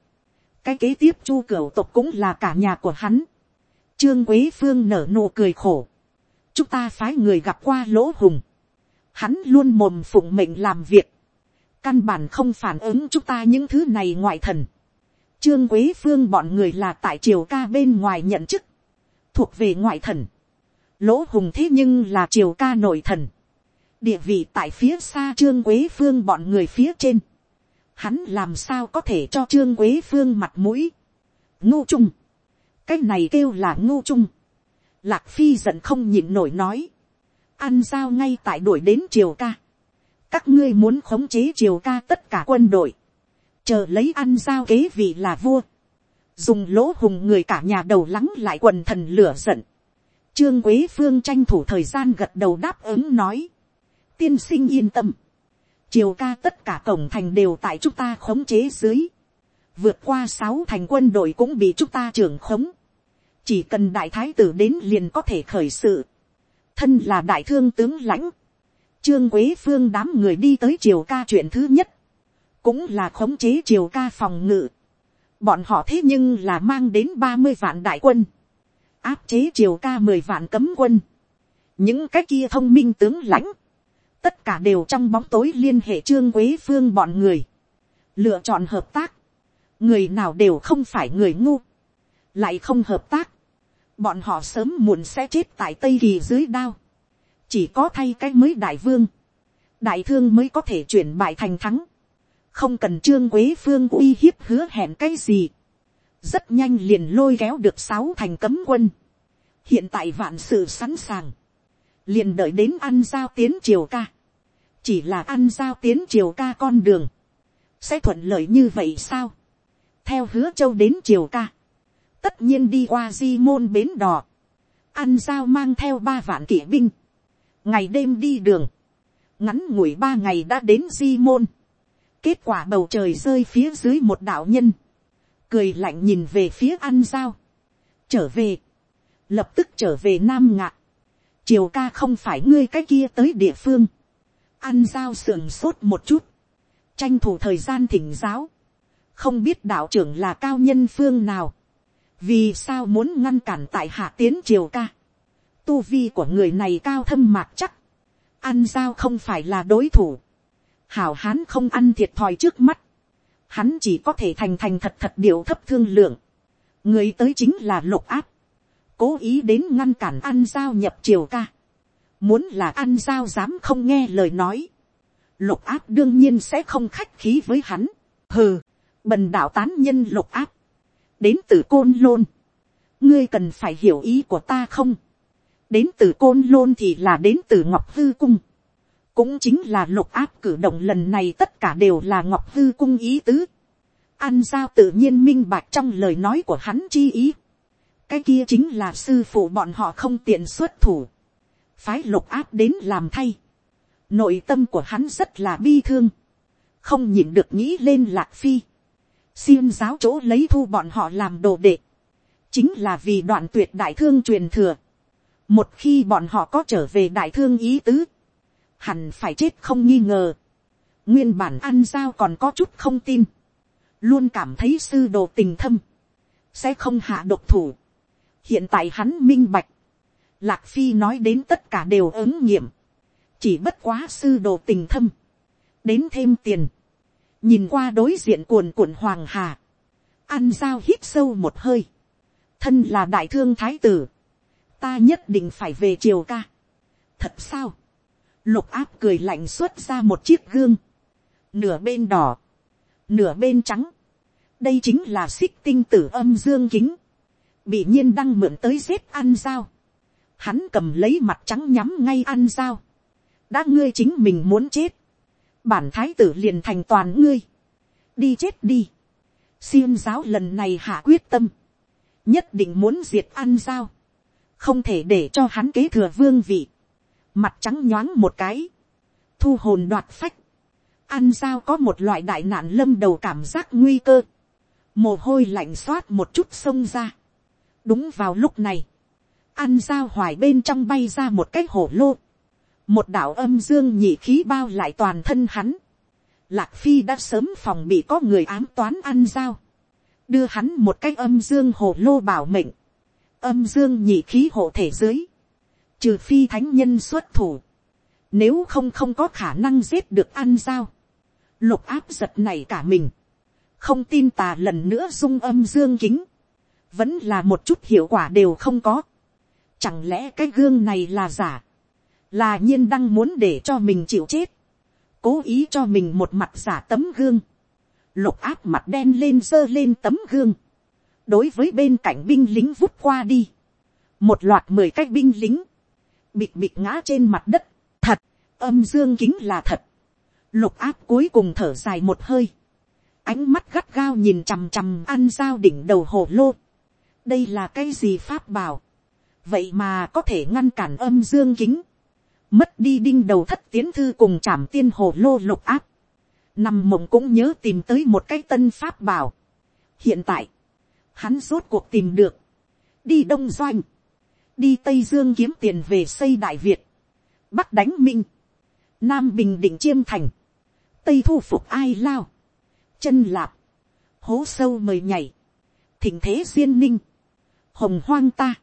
Cái kế tiếp chu cửu tộc cũng là cả nhà của hắn. Trương Quế Phương nở nụ cười khổ. Chúng ta phái người gặp qua lỗ hùng. Hắn luôn mồm phụng mệnh làm việc. Căn bản không phản ứng chúng ta những thứ này ngoại thần. Trương Quế Phương bọn người là tại triều ca bên ngoài nhận chức. Thuộc về ngoại thần. Lỗ hùng thế nhưng là triều ca nội thần. Địa vị tại phía xa Trương Quế Phương bọn người phía trên hắn làm sao có thể cho trương quế phương mặt mũi. Ngu trung, cái này kêu là ngu trung. lạc phi giận không nhịn nổi nói, ăn giao ngay tại đuổi đến triều ca. các ngươi muốn khống chế triều ca tất cả quân đội, chờ lấy ăn giao kế vị là vua, dùng lỗ hùng người cả nhà đầu lắng lại quần thần lửa giận. Trương Quế Phương tranh thủ thời gian gật đầu đáp ứng nói. Tiên sinh yên tâm. Triều ca tất cả cổng thành đều tại chúng ta khống chế dưới, vượt qua sáu thành quân đội cũng bị chúng ta trưởng khống, chỉ cần đại thái tử đến liền có thể khởi sự, thân là đại thương tướng lãnh, trương quế phương đám người đi tới triều ca chuyện thứ nhất, cũng là khống chế triều ca phòng ngự, bọn họ thế nhưng là mang đến ba mươi vạn đại quân, áp chế triều ca mười vạn cấm quân, những cái kia thông minh tướng lãnh, tất cả đều trong bóng tối liên hệ trương quế phương bọn người, lựa chọn hợp tác, người nào đều không phải người ngu, lại không hợp tác, bọn họ sớm muộn sẽ chết tại tây kỳ dưới đao, chỉ có thay cái mới đại vương, đại thương mới có thể chuyển bại thành thắng, không cần trương quế phương uy hiếp hứa hẹn cái gì, rất nhanh liền lôi kéo được sáu thành cấm quân, hiện tại vạn sự sẵn sàng, liền đợi đến ăn giao tiến triều ca, chỉ là ăn giao tiến triều ca con đường, sẽ thuận lợi như vậy sao, theo hứa châu đến triều ca, tất nhiên đi qua di môn bến đò, ăn giao mang theo ba vạn kỵ binh, ngày đêm đi đường, ngắn ngủi ba ngày đã đến di môn, kết quả bầu trời rơi phía dưới một đạo nhân, cười lạnh nhìn về phía ăn dao trở về, lập tức trở về nam ngạc, triều ca không phải ngươi cái kia tới địa phương, ăn dao sườn sốt một chút, tranh thủ thời gian thỉnh giáo, không biết đạo trưởng là cao nhân phương nào, vì sao muốn ngăn cản tại hạ tiến triều ca, tu vi của người này cao thâm mạc chắc, ăn dao không phải là đối thủ, hảo hán không ăn thiệt thòi trước mắt, hắn chỉ có thể thành thành thật thật điệu thấp thương lượng, người tới chính là lục áp, cố ý đến ngăn cản ăn giao nhập triều ca, muốn là ăn giao dám không nghe lời nói, lục áp đương nhiên sẽ không khách khí với hắn, hừ, bần đạo tán nhân lục áp, đến từ côn lôn, ngươi cần phải hiểu ý của ta không, đến từ côn lôn thì là đến từ ngọc hư cung, cũng chính là lục áp cử động lần này tất cả đều là ngọc hư cung ý tứ, ăn giao tự nhiên minh bạch trong lời nói của hắn chi ý, cái kia chính là sư phụ bọn họ không tiện xuất thủ, phái lục áp đến làm thay, nội tâm của hắn rất là bi thương, không nhìn được nghĩ lên lạc phi, xin giáo chỗ lấy thu bọn họ làm đồ đệ, chính là vì đoạn tuyệt đại thương truyền thừa, một khi bọn họ có trở về đại thương ý tứ, hẳn phải chết không nghi ngờ, nguyên bản ăn giao còn có chút không tin, luôn cảm thấy sư đồ tình thâm, sẽ không hạ độc thủ. hiện tại hắn minh bạch, lạc phi nói đến tất cả đều ứng nghiệm, chỉ bất quá sư đồ tình thâm, đến thêm tiền, nhìn qua đối diện cuồn cuộn hoàng hà, ăn dao hít sâu một hơi, thân là đại thương thái tử, ta nhất định phải về triều ca. thật sao, lục áp cười lạnh xuất ra một chiếc gương, nửa bên đỏ, nửa bên trắng, đây chính là xích tinh tử âm dương kính, bị nhiên đăng mượn tới xếp ăn dao, hắn cầm lấy mặt trắng nhắm ngay ăn dao, đã ngươi chính mình muốn chết, bản thái tử liền thành toàn ngươi, đi chết đi, xiêm giáo lần này hạ quyết tâm, nhất định muốn diệt ăn dao, không thể để cho hắn kế thừa vương vị, mặt trắng nhoáng một cái, thu hồn đoạt phách, ăn dao có một loại đại nạn lâm đầu cảm giác nguy cơ, mồ hôi lạnh xoát một chút xông ra. đúng vào lúc này, ăn dao hoài bên trong bay ra một cái hổ lô, một đạo âm dương nhị khí bao lại toàn thân hắn, lạc phi đã sớm phòng bị có người ám toán ăn dao, đưa hắn một cái âm dương hổ lô bảo mệnh, âm dương nhị khí hộ thể dưới, trừ phi thánh nhân xuất thủ, nếu không không có khả năng giết được ăn dao, lục áp giật này cả mình, không tin tà lần nữa dung âm dương kính, vẫn là một chút hiệu quả đều không có. Chẳng lẽ cái gương này là giả, là nhiên đăng muốn để cho mình chịu chết, cố ý cho mình một mặt giả tấm gương, lục áp mặt đen lên giơ lên tấm gương, đối với bên cạnh binh lính vút qua đi, một loạt mười cái binh lính, bịt bịt ngã trên mặt đất, thật, âm dương kính là thật, lục áp cuối cùng thở dài một hơi, ánh mắt gắt gao nhìn chằm chằm ăn dao đỉnh đầu hồ lô. đây là cái gì pháp bảo. vậy mà có thể ngăn cản âm dương kính. mất đi đinh đầu thất tiến thư cùng chảm tiên hồ lô lục áp. nằm mộng cũng nhớ tìm tới một cái tân pháp bảo. hiện tại, hắn rốt cuộc tìm được. đi đông doanh, đi tây dương kiếm tiền về xây đại việt, bắc đánh minh, nam bình định chiêm thành, tây thu phục ai lao, chân lạp, hố sâu mời nhảy, thỉnh thế duyên ninh, hồng hoang ta,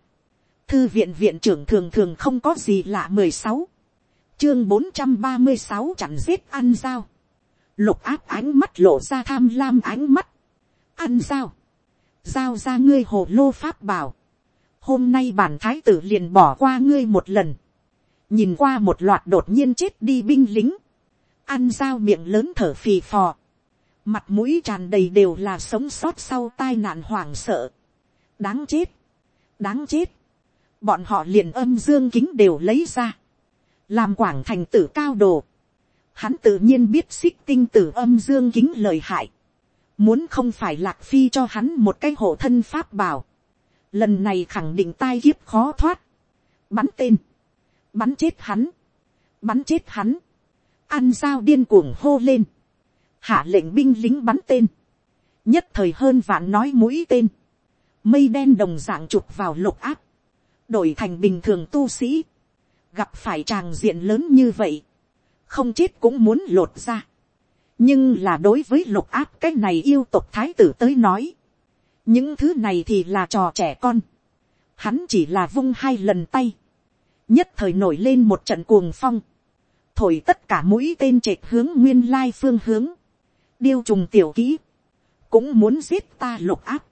thư viện viện trưởng thường thường không có gì lạ mười sáu, chương bốn trăm ba mươi sáu chặn giết ăn dao, lục áp ánh mắt lộ ra tham lam ánh mắt, ăn dao, giao ra ngươi hồ lô pháp bảo, hôm nay bản thái tử liền bỏ qua ngươi một lần, nhìn qua một loạt đột nhiên chết đi binh lính, ăn dao miệng lớn thở phì phò, mặt mũi tràn đầy đều là sống sót sau tai nạn hoảng sợ, đáng chết, đáng chết, bọn họ liền âm dương kính đều lấy ra, làm quảng thành tử cao đồ, hắn tự nhiên biết xích tinh tử âm dương kính lời hại, muốn không phải lạc phi cho hắn một cái hộ thân pháp bảo, lần này khẳng định tai kiếp khó thoát, bắn tên, bắn chết hắn, bắn chết hắn, ăn dao điên cuồng hô lên, hạ lệnh binh lính bắn tên, nhất thời hơn vạn nói mũi tên, mây đen đồng dạng chụp vào lục áp, đổi thành bình thường tu sĩ, gặp phải tràng diện lớn như vậy, không chết cũng muốn lột ra. nhưng là đối với lục áp cái này yêu tộc thái tử tới nói, những thứ này thì là trò trẻ con, hắn chỉ là vung hai lần tay, nhất thời nổi lên một trận cuồng phong, thổi tất cả mũi tên trệt hướng nguyên lai phương hướng, điêu trùng tiểu kỹ, cũng muốn giết ta lục áp.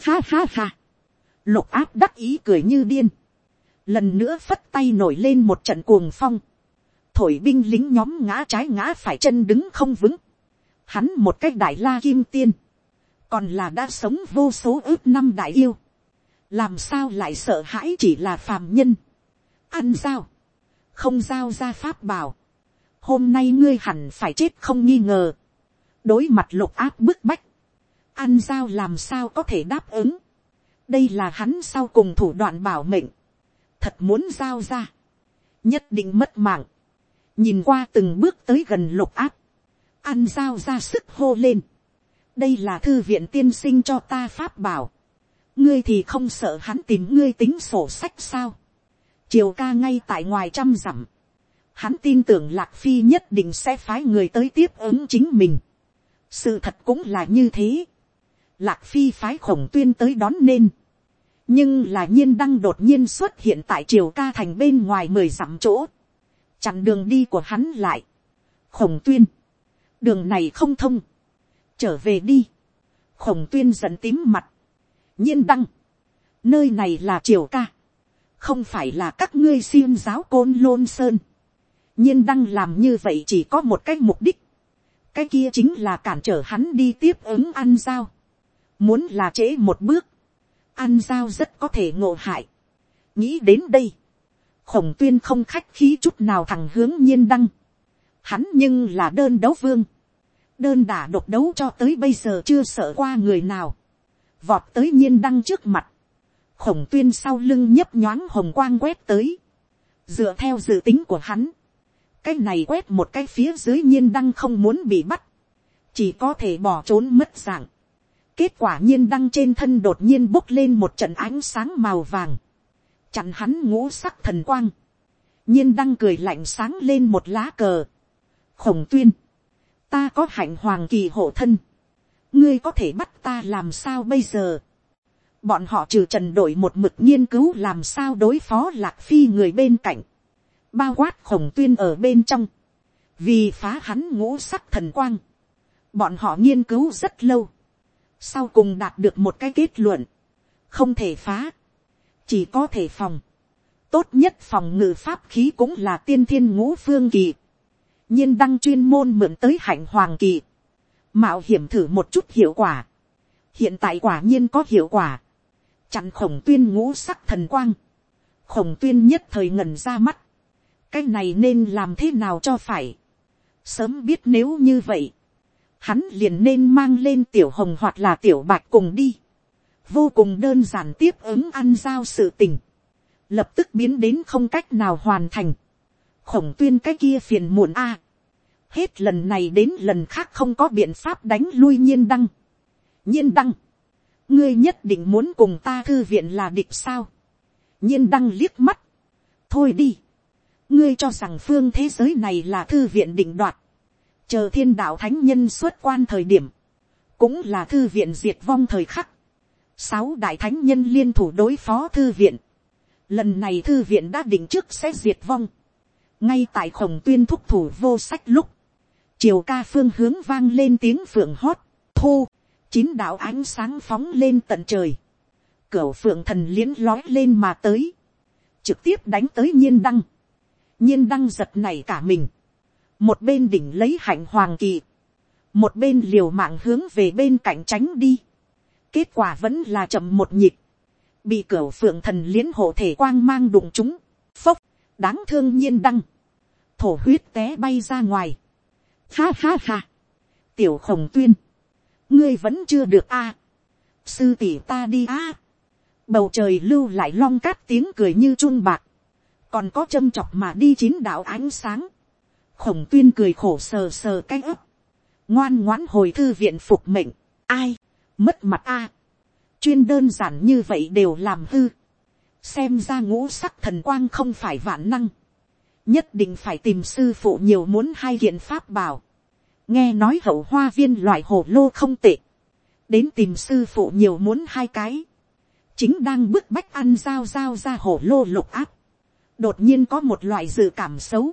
Ha ha ha, lục áp đắc ý cười như điên, lần nữa phất tay nổi lên một trận cuồng phong, thổi binh lính nhóm ngã trái ngã phải chân đứng không vững, hắn một cách đại la kim tiên, còn là đã sống vô số ước năm đại yêu, làm sao lại sợ hãi chỉ là phàm nhân, ăn dao. Không giao ra pháp bảo, hôm nay ngươi hẳn phải chết không nghi ngờ, đối mặt lục áp bức bách, ăn giao làm sao có thể đáp ứng, đây là hắn sau cùng thủ đoạn bảo mệnh, thật muốn giao ra, nhất định mất mạng, nhìn qua từng bước tới gần lục áp, ăn giao ra sức hô lên, đây là thư viện tiên sinh cho ta pháp bảo, ngươi thì không sợ hắn tìm ngươi tính sổ sách sao, triều ca ngay tại ngoài trăm dặm, hắn tin tưởng lạc phi nhất định sẽ phái người tới tiếp ứng chính mình, sự thật cũng là như thế, lạc phi phái khổng tuyên tới đón nên, nhưng là nhiên đăng đột nhiên xuất hiện tại triều ca thành bên ngoài mười dặm chỗ, chặn đường đi của hắn lại, khổng tuyên, đường này không thông, trở về đi, khổng tuyên giận tím mặt, nhiên đăng, nơi này là triều ca, không phải là các ngươi xiêm giáo côn lôn sơn, nhiên đăng làm như vậy chỉ có một cái mục đích, cái kia chính là cản trở hắn đi tiếp ứng ăn giao, muốn là trễ một bước, ăn giao rất có thể ngộ hại. nghĩ đến đây, khổng tuyên không khách khí chút nào thẳng hướng nhiên đăng. hắn nhưng là đơn đấu vương đơn đả độc đấu cho tới bây giờ chưa sợ qua người nào. vọt tới nhiên đăng trước mặt. khổng tuyên sau lưng nhấp nhoáng hồng quang quét tới. dựa theo dự tính của hắn. cái này quét một cái phía dưới nhiên đăng không muốn bị bắt. chỉ có thể bỏ trốn mất dạng Kết quả nhiên đăng trên thân đột nhiên bốc lên một trận ánh sáng màu vàng. Chặn hắn ngũ sắc thần quang. Nhiên đăng cười lạnh sáng lên một lá cờ. Khổng tuyên. Ta có hạnh hoàng kỳ hộ thân. Ngươi có thể bắt ta làm sao bây giờ? Bọn họ trừ trần đổi một mực nghiên cứu làm sao đối phó lạc phi người bên cạnh. Bao quát khổng tuyên ở bên trong. Vì phá hắn ngũ sắc thần quang. Bọn họ nghiên cứu rất lâu sau cùng đạt được một cái kết luận, không thể phá, chỉ có thể phòng, tốt nhất phòng ngự pháp khí cũng là tiên thiên ngũ phương kỳ, nhiên đăng chuyên môn mượn tới hạnh hoàng kỳ, mạo hiểm thử một chút hiệu quả, hiện tại quả nhiên có hiệu quả, chặn khổng tuyên ngũ sắc thần quang, khổng tuyên nhất thời ngần ra mắt, cái này nên làm thế nào cho phải, sớm biết nếu như vậy, hắn liền nên mang lên tiểu hồng hoặc là tiểu bạch cùng đi. vô cùng đơn giản tiếp ứng ăn giao sự tình. lập tức biến đến không cách nào hoàn thành khổng tuyên cái kia phiền muộn a. hết lần này đến lần khác không có biện pháp đánh lui nhiên đăng. nhiên đăng. ngươi nhất định muốn cùng ta thư viện là địch sao, nhiên đăng liếc mắt, thôi đi, ngươi cho rằng phương thế giới này là thư viện định đoạt, chờ thiên đạo thánh nhân xuất quan thời điểm, cũng là thư viện diệt vong thời khắc, sáu đại thánh nhân liên thủ đối phó thư viện, lần này thư viện đã định trước sẽ diệt vong, ngay tại khổng tuyên thúc thủ vô sách lúc, chiều ca phương hướng vang lên tiếng phượng hót, thu, chín đạo ánh sáng phóng lên tận trời, cửa phượng thần liến lói lên mà tới, trực tiếp đánh tới nhiên đăng, nhiên đăng giật này cả mình, một bên đỉnh lấy hạnh hoàng kỳ, một bên liều mạng hướng về bên cạnh tránh đi, kết quả vẫn là chậm một nhịp, bị cửa phượng thần liến hộ thể quang mang đụng chúng, phốc, đáng thương nhiên đăng, thổ huyết té bay ra ngoài, ha ha ha, tiểu khổng tuyên, ngươi vẫn chưa được a, sư tỷ ta đi a, bầu trời lưu lại long cát tiếng cười như chun bạc, còn có châm chọc mà đi chín đạo ánh sáng, khổng tuyên cười khổ sờ sờ cái ấp, ngoan ngoãn hồi thư viện phục mệnh, ai, mất mặt a, chuyên đơn giản như vậy đều làm hư, xem ra ngũ sắc thần quang không phải vạn năng, nhất định phải tìm sư phụ nhiều muốn hai hiện pháp bảo, nghe nói hậu hoa viên loại hồ lô không tệ, đến tìm sư phụ nhiều muốn hai cái, chính đang bức bách ăn dao dao ra hồ lô lục áp, đột nhiên có một loại dự cảm xấu,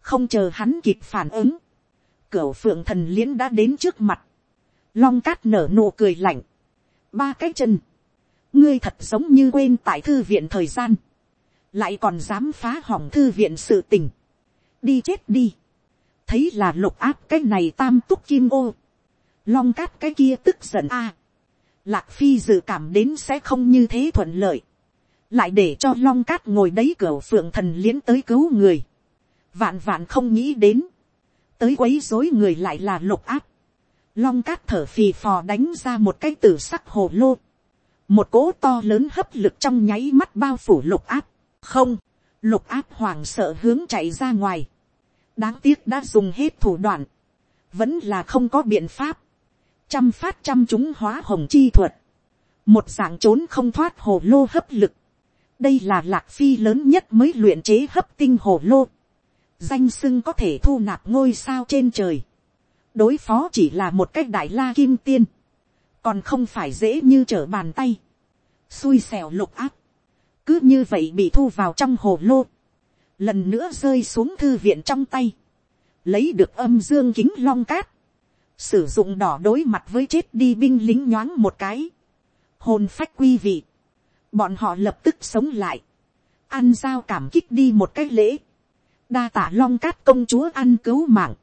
không chờ hắn kịp phản ứng, cửa phượng thần liễn đã đến trước mặt, long cát nở nụ cười lạnh, ba cái chân, ngươi thật giống như quên tại thư viện thời gian, lại còn dám phá hỏng thư viện sự tình, đi chết đi, thấy là lục áp cái này tam túc kim ô, long cát cái kia tức giận a, lạc phi dự cảm đến sẽ không như thế thuận lợi, lại để cho long cát ngồi đấy cửa phượng thần liến tới cứu người, vạn vạn không nghĩ đến, tới quấy dối người lại là lục áp, long cát thở phì phò đánh ra một cái tử sắc hồ lô, một cỗ to lớn hấp lực trong nháy mắt bao phủ lục áp, không, lục áp hoàng sợ hướng chạy ra ngoài, đáng tiếc đã dùng hết thủ đoạn, vẫn là không có biện pháp, chăm phát chăm chúng hóa hồng chi thuật, một dạng trốn không thoát hồ lô hấp lực, đây là lạc phi lớn nhất mới luyện chế hấp tinh hồ lô, danh sưng có thể thu nạp ngôi sao trên trời, đối phó chỉ là một cách đại la kim tiên, còn không phải dễ như trở bàn tay, xui xẻo lục áp, cứ như vậy bị thu vào trong hồ lô, lần nữa rơi xuống thư viện trong tay, lấy được âm dương kính long cát, sử dụng đỏ đối mặt với chết đi binh lính nhoáng một cái, hồn phách quy vị, bọn họ lập tức sống lại, ăn giao cảm kích đi một cái lễ, đa tả long cát công chúa ăn cứu mạng,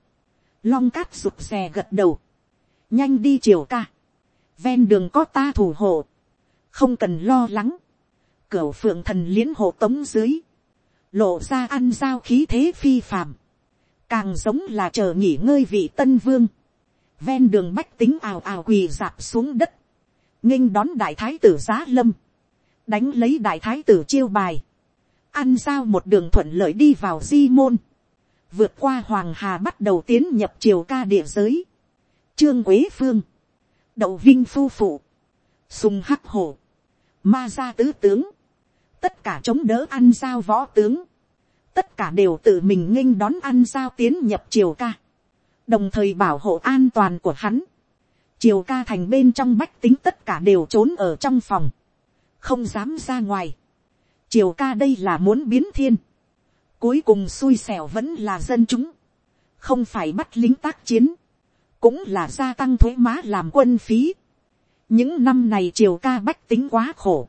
long cát rụt rè gật đầu, nhanh đi chiều ca, ven đường có ta thủ hộ, không cần lo lắng, cửa phượng thần liễn hộ tống dưới, lộ ra ăn giao khí thế phi phàm, càng giống là chờ nghỉ ngơi vị tân vương, ven đường bách tính ào ào quỳ dạp xuống đất, nghinh đón đại thái tử giá lâm, đánh lấy đại thái tử chiêu bài, ăn giao một đường thuận lợi đi vào di môn, vượt qua hoàng hà bắt đầu tiến nhập triều ca địa giới, trương quế phương, đậu vinh phu phụ, sùng hắc hổ, ma gia tứ tướng, tất cả chống đỡ ăn giao võ tướng, tất cả đều tự mình nghênh đón ăn giao tiến nhập triều ca, đồng thời bảo hộ an toàn của hắn. triều ca thành bên trong bách tính tất cả đều trốn ở trong phòng, không dám ra ngoài. triều ca đây là muốn biến thiên, cuối cùng xui xẻo vẫn là dân chúng, không phải bắt lính tác chiến, cũng là gia tăng thuế má làm quân phí. những năm này triều ca bách tính quá khổ,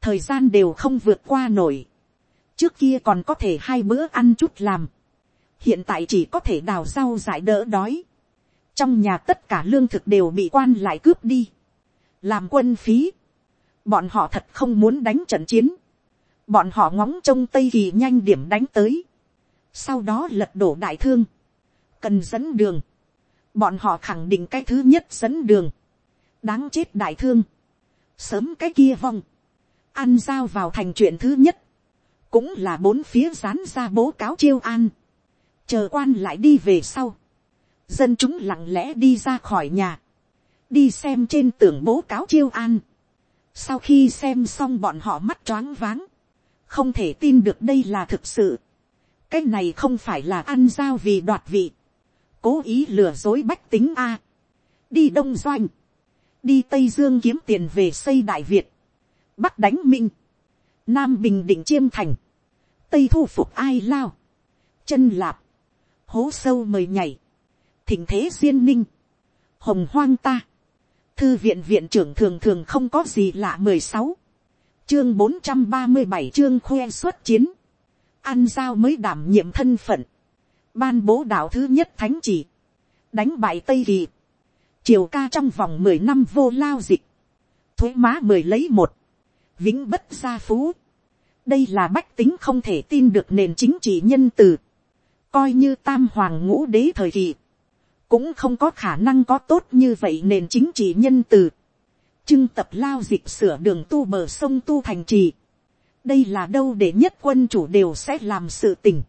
thời gian đều không vượt qua nổi. trước kia còn có thể hai bữa ăn chút làm, hiện tại chỉ có thể đào rau giải đỡ đói. trong nhà tất cả lương thực đều bị quan lại cướp đi, làm quân phí. bọn họ thật không muốn đánh trận chiến, bọn họ ngóng trông tây kỳ nhanh điểm đánh tới, sau đó lật đổ đại thương, cần dẫn đường, bọn họ khẳng định cái thứ nhất dẫn đường, đáng chết đại thương, sớm cái kia vong, ăn giao vào thành chuyện thứ nhất, cũng là bốn phía dán ra bố cáo chiêu an, chờ quan lại đi về sau, dân chúng lặng lẽ đi ra khỏi nhà, đi xem trên tường bố cáo chiêu an. sau khi xem xong bọn họ mắt choáng váng, không thể tin được đây là thực sự. cái này không phải là ăn giao vì đoạt vị, cố ý lừa dối bách tính a. đi đông doanh, đi tây dương kiếm tiền về xây đại việt, bắc đánh minh, nam bình định chiêm thành, tây thu phục ai lao, chân lạp, hố sâu mời nhảy, thỉnh thế duyên ninh, hồng hoang ta, thư viện viện trưởng thường thường không có gì lạ mười sáu, chương bốn trăm ba mươi bảy chương khoe xuất chiến, ăn giao mới đảm nhiệm thân phận, ban bố đạo thứ nhất thánh chỉ, đánh bại tây kỳ, triều ca trong vòng mười năm vô lao dịch, thuế má mười lấy một, vĩnh bất gia phú, đây là bách tính không thể tin được nền chính trị nhân từ, coi như tam hoàng ngũ đế thời kỳ, cũng không có khả năng có tốt như vậy nền chính trị nhân từ, trưng tập lao dịch sửa đường tu bờ sông tu thành trì, đây là đâu để nhất quân chủ đều sẽ làm sự tình,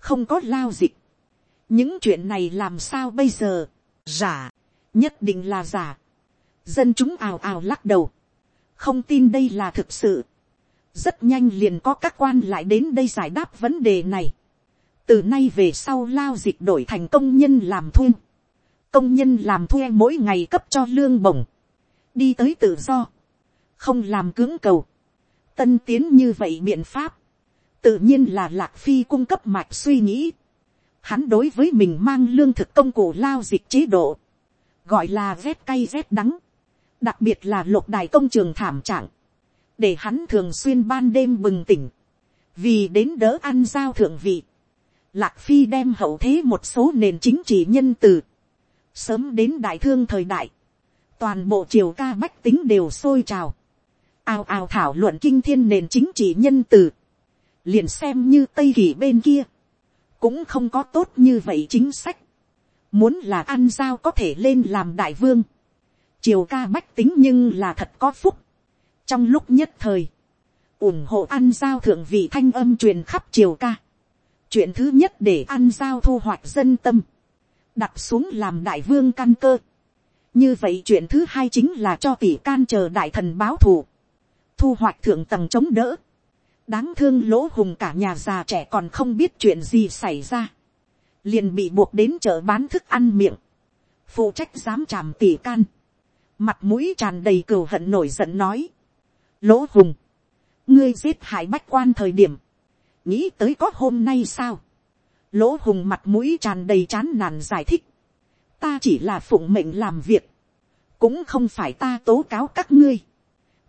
không có lao dịch, những chuyện này làm sao bây giờ, giả, nhất định là giả, dân chúng ào ào lắc đầu, không tin đây là thực sự, rất nhanh liền có các quan lại đến đây giải đáp vấn đề này. từ nay về sau lao dịch đổi thành công nhân làm thuê. công nhân làm thuê mỗi ngày cấp cho lương bổng. đi tới tự do. không làm cưỡng cầu. tân tiến như vậy biện pháp tự nhiên là lạc phi cung cấp mạch suy nghĩ. hắn đối với mình mang lương thực công cụ lao dịch chế độ. gọi là rét cay rét đắng. đặc biệt là lục đài công trường thảm trạng để hắn thường xuyên ban đêm bừng tỉnh, vì đến đỡ ăn giao thượng vị, lạc phi đem hậu thế một số nền chính trị nhân từ, sớm đến đại thương thời đại, toàn bộ triều ca bách tính đều sôi trào, ào ào thảo luận kinh thiên nền chính trị nhân từ, liền xem như tây kỳ bên kia, cũng không có tốt như vậy chính sách, muốn là ăn giao có thể lên làm đại vương, triều ca bách tính nhưng là thật có phúc, trong lúc nhất thời, ủng hộ ăn giao thượng vị thanh âm truyền khắp triều ca. chuyện thứ nhất để ăn giao thu hoạch dân tâm, đặt xuống làm đại vương căn cơ. như vậy chuyện thứ hai chính là cho tỷ can chờ đại thần báo thù, thu hoạch thượng tầng chống đỡ đáng thương lỗ hùng cả nhà già trẻ còn không biết chuyện gì xảy ra, liền bị buộc đến chợ bán thức ăn miệng, phụ trách dám tràm tỷ can, mặt mũi tràn đầy cừu hận nổi giận nói, lỗ hùng, ngươi giết hại bách quan thời điểm, nghĩ tới có hôm nay sao, lỗ hùng mặt mũi tràn đầy chán nản giải thích, ta chỉ là phụng mệnh làm việc, cũng không phải ta tố cáo các ngươi,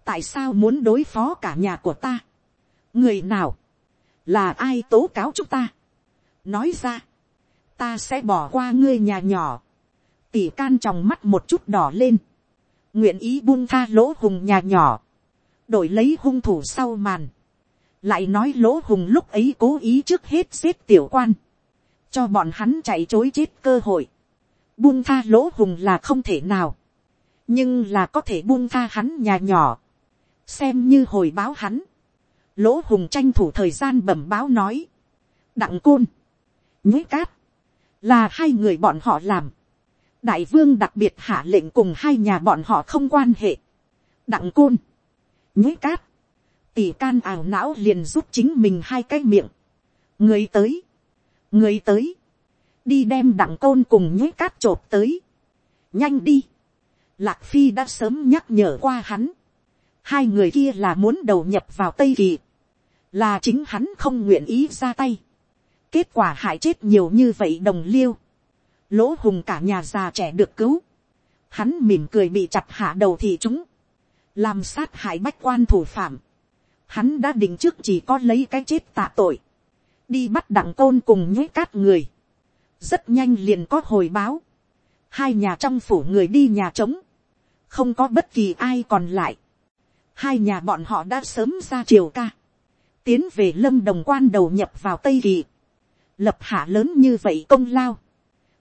tại sao muốn đối phó cả nhà của ta, người nào, là ai tố cáo chúng ta, nói ra, ta sẽ bỏ qua ngươi nhà nhỏ, tỷ can tròng mắt một chút đỏ lên, nguyện ý buông tha lỗ hùng nhà nhỏ, đổi lấy hung thủ sau màn, lại nói lỗ hùng lúc ấy cố ý trước hết giết tiểu quan, cho bọn hắn chạy chối chết cơ hội, buông tha lỗ hùng là không thể nào, nhưng là có thể buông tha hắn nhà nhỏ, xem như hồi báo hắn, lỗ hùng tranh thủ thời gian bẩm báo nói, đặng côn, nhuế cát, là hai người bọn họ làm, đại vương đặc biệt hạ lệnh cùng hai nhà bọn họ không quan hệ, đặng côn, nhuế cát, tỷ can ảo não liền giúp chính mình hai cái miệng, người tới, người tới, đi đem đặng côn cùng nhuế cát t r ộ p tới, nhanh đi, lạc phi đã sớm nhắc nhở qua hắn, hai người kia là muốn đầu nhập vào tây kỳ, là chính hắn không nguyện ý ra tay, kết quả hại chết nhiều như vậy đồng liêu, lỗ hùng cả nhà già trẻ được cứu, hắn mỉm cười bị chặt hạ đầu thì chúng, làm sát hại bách quan thủ phạm, hắn đã định trước chỉ có lấy cái chết tạ tội, đi bắt đặng tôn cùng nhét cát người, rất nhanh liền có hồi báo, hai nhà trong phủ người đi nhà trống, không có bất kỳ ai còn lại, hai nhà bọn họ đã sớm ra triều ca, tiến về lâm đồng quan đầu nhập vào tây kỳ, lập hạ lớn như vậy công lao,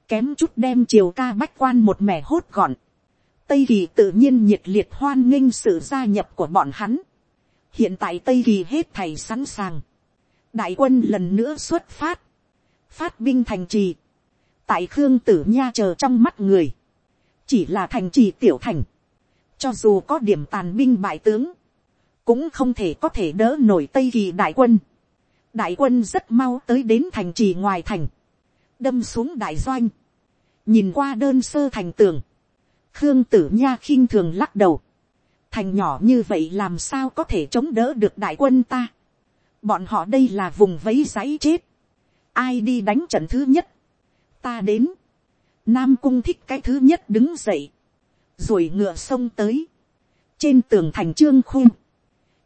kém chút đem triều ca bách quan một mẻ hốt gọn, Tây Kỳ tự nhiên nhiệt liệt hoan nghênh sự gia nhập của bọn hắn. Hiện tại Tây Kỳ hết thầy sẵn sàng. Đại quân lần nữa xuất phát. Phát binh thành trì. Tại Khương Tử Nha chờ trong mắt người. chỉ là thành trì tiểu thành, cho dù có điểm tàn binh bại tướng, cũng không thể có thể đỡ nổi tây kỳ đại quân. đại quân rất mau tới đến thành trì ngoài thành, đâm xuống đại doanh, nhìn qua đơn sơ thành tường, khương tử nha khinh thường lắc đầu, thành nhỏ như vậy làm sao có thể chống đỡ được đại quân ta. bọn họ đây là vùng vấy giấy chết, ai đi đánh trận thứ nhất, ta đến, nam cung thích cái thứ nhất đứng dậy, rồi ngựa sông tới, trên tường thành trương khuyên,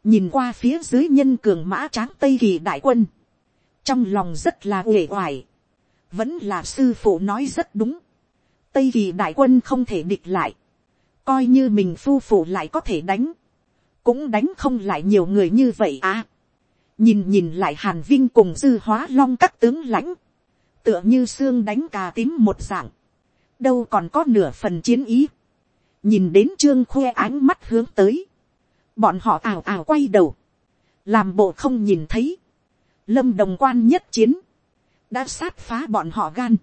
nhìn qua phía dưới nhân cường mã tráng tây kỳ đại quân, trong lòng rất là uể oải, vẫn là sư phụ nói rất đúng, tây kỳ đại quân không thể địch lại, coi như mình phu phụ lại có thể đánh, cũng đánh không lại nhiều người như vậy à. nhìn nhìn lại hàn vinh cùng dư hóa long các tướng lãnh, tựa như xương đánh cà tím một dạng, đâu còn có nửa phần chiến ý, nhìn đến trương khoe ánh mắt hướng tới, bọn họ ào ào quay đầu, làm bộ không nhìn thấy, lâm đồng quan nhất chiến, đã sát phá bọn họ gan,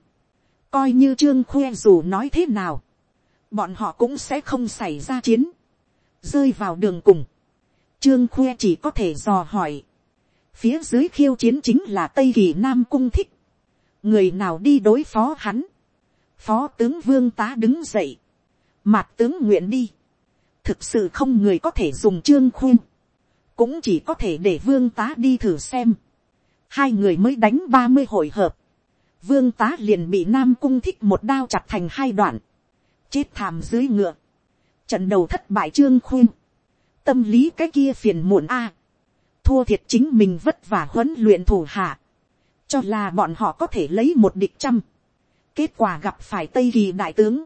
coi như trương khoe dù nói thế nào, bọn họ cũng sẽ không xảy ra chiến, rơi vào đường cùng, trương khoe chỉ có thể dò hỏi, phía dưới khiêu chiến chính là tây kỳ nam cung thích, người nào đi đối phó hắn, phó tướng vương tá đứng dậy, mặt tướng nguyện đi, thực sự không người có thể dùng trương khuyên, cũng chỉ có thể để vương tá đi thử xem, hai người mới đánh ba mươi hồi hợp, vương tá liền bị nam cung thích một đao chặt thành hai đoạn, chết thàm dưới ngựa, trận đầu thất bại trương khuyên, tâm lý cái kia phiền muộn a, thua thiệt chính mình vất vả huấn luyện thủ hạ, cho là bọn họ có thể lấy một địch trăm, kết quả gặp phải tây kỳ đại tướng,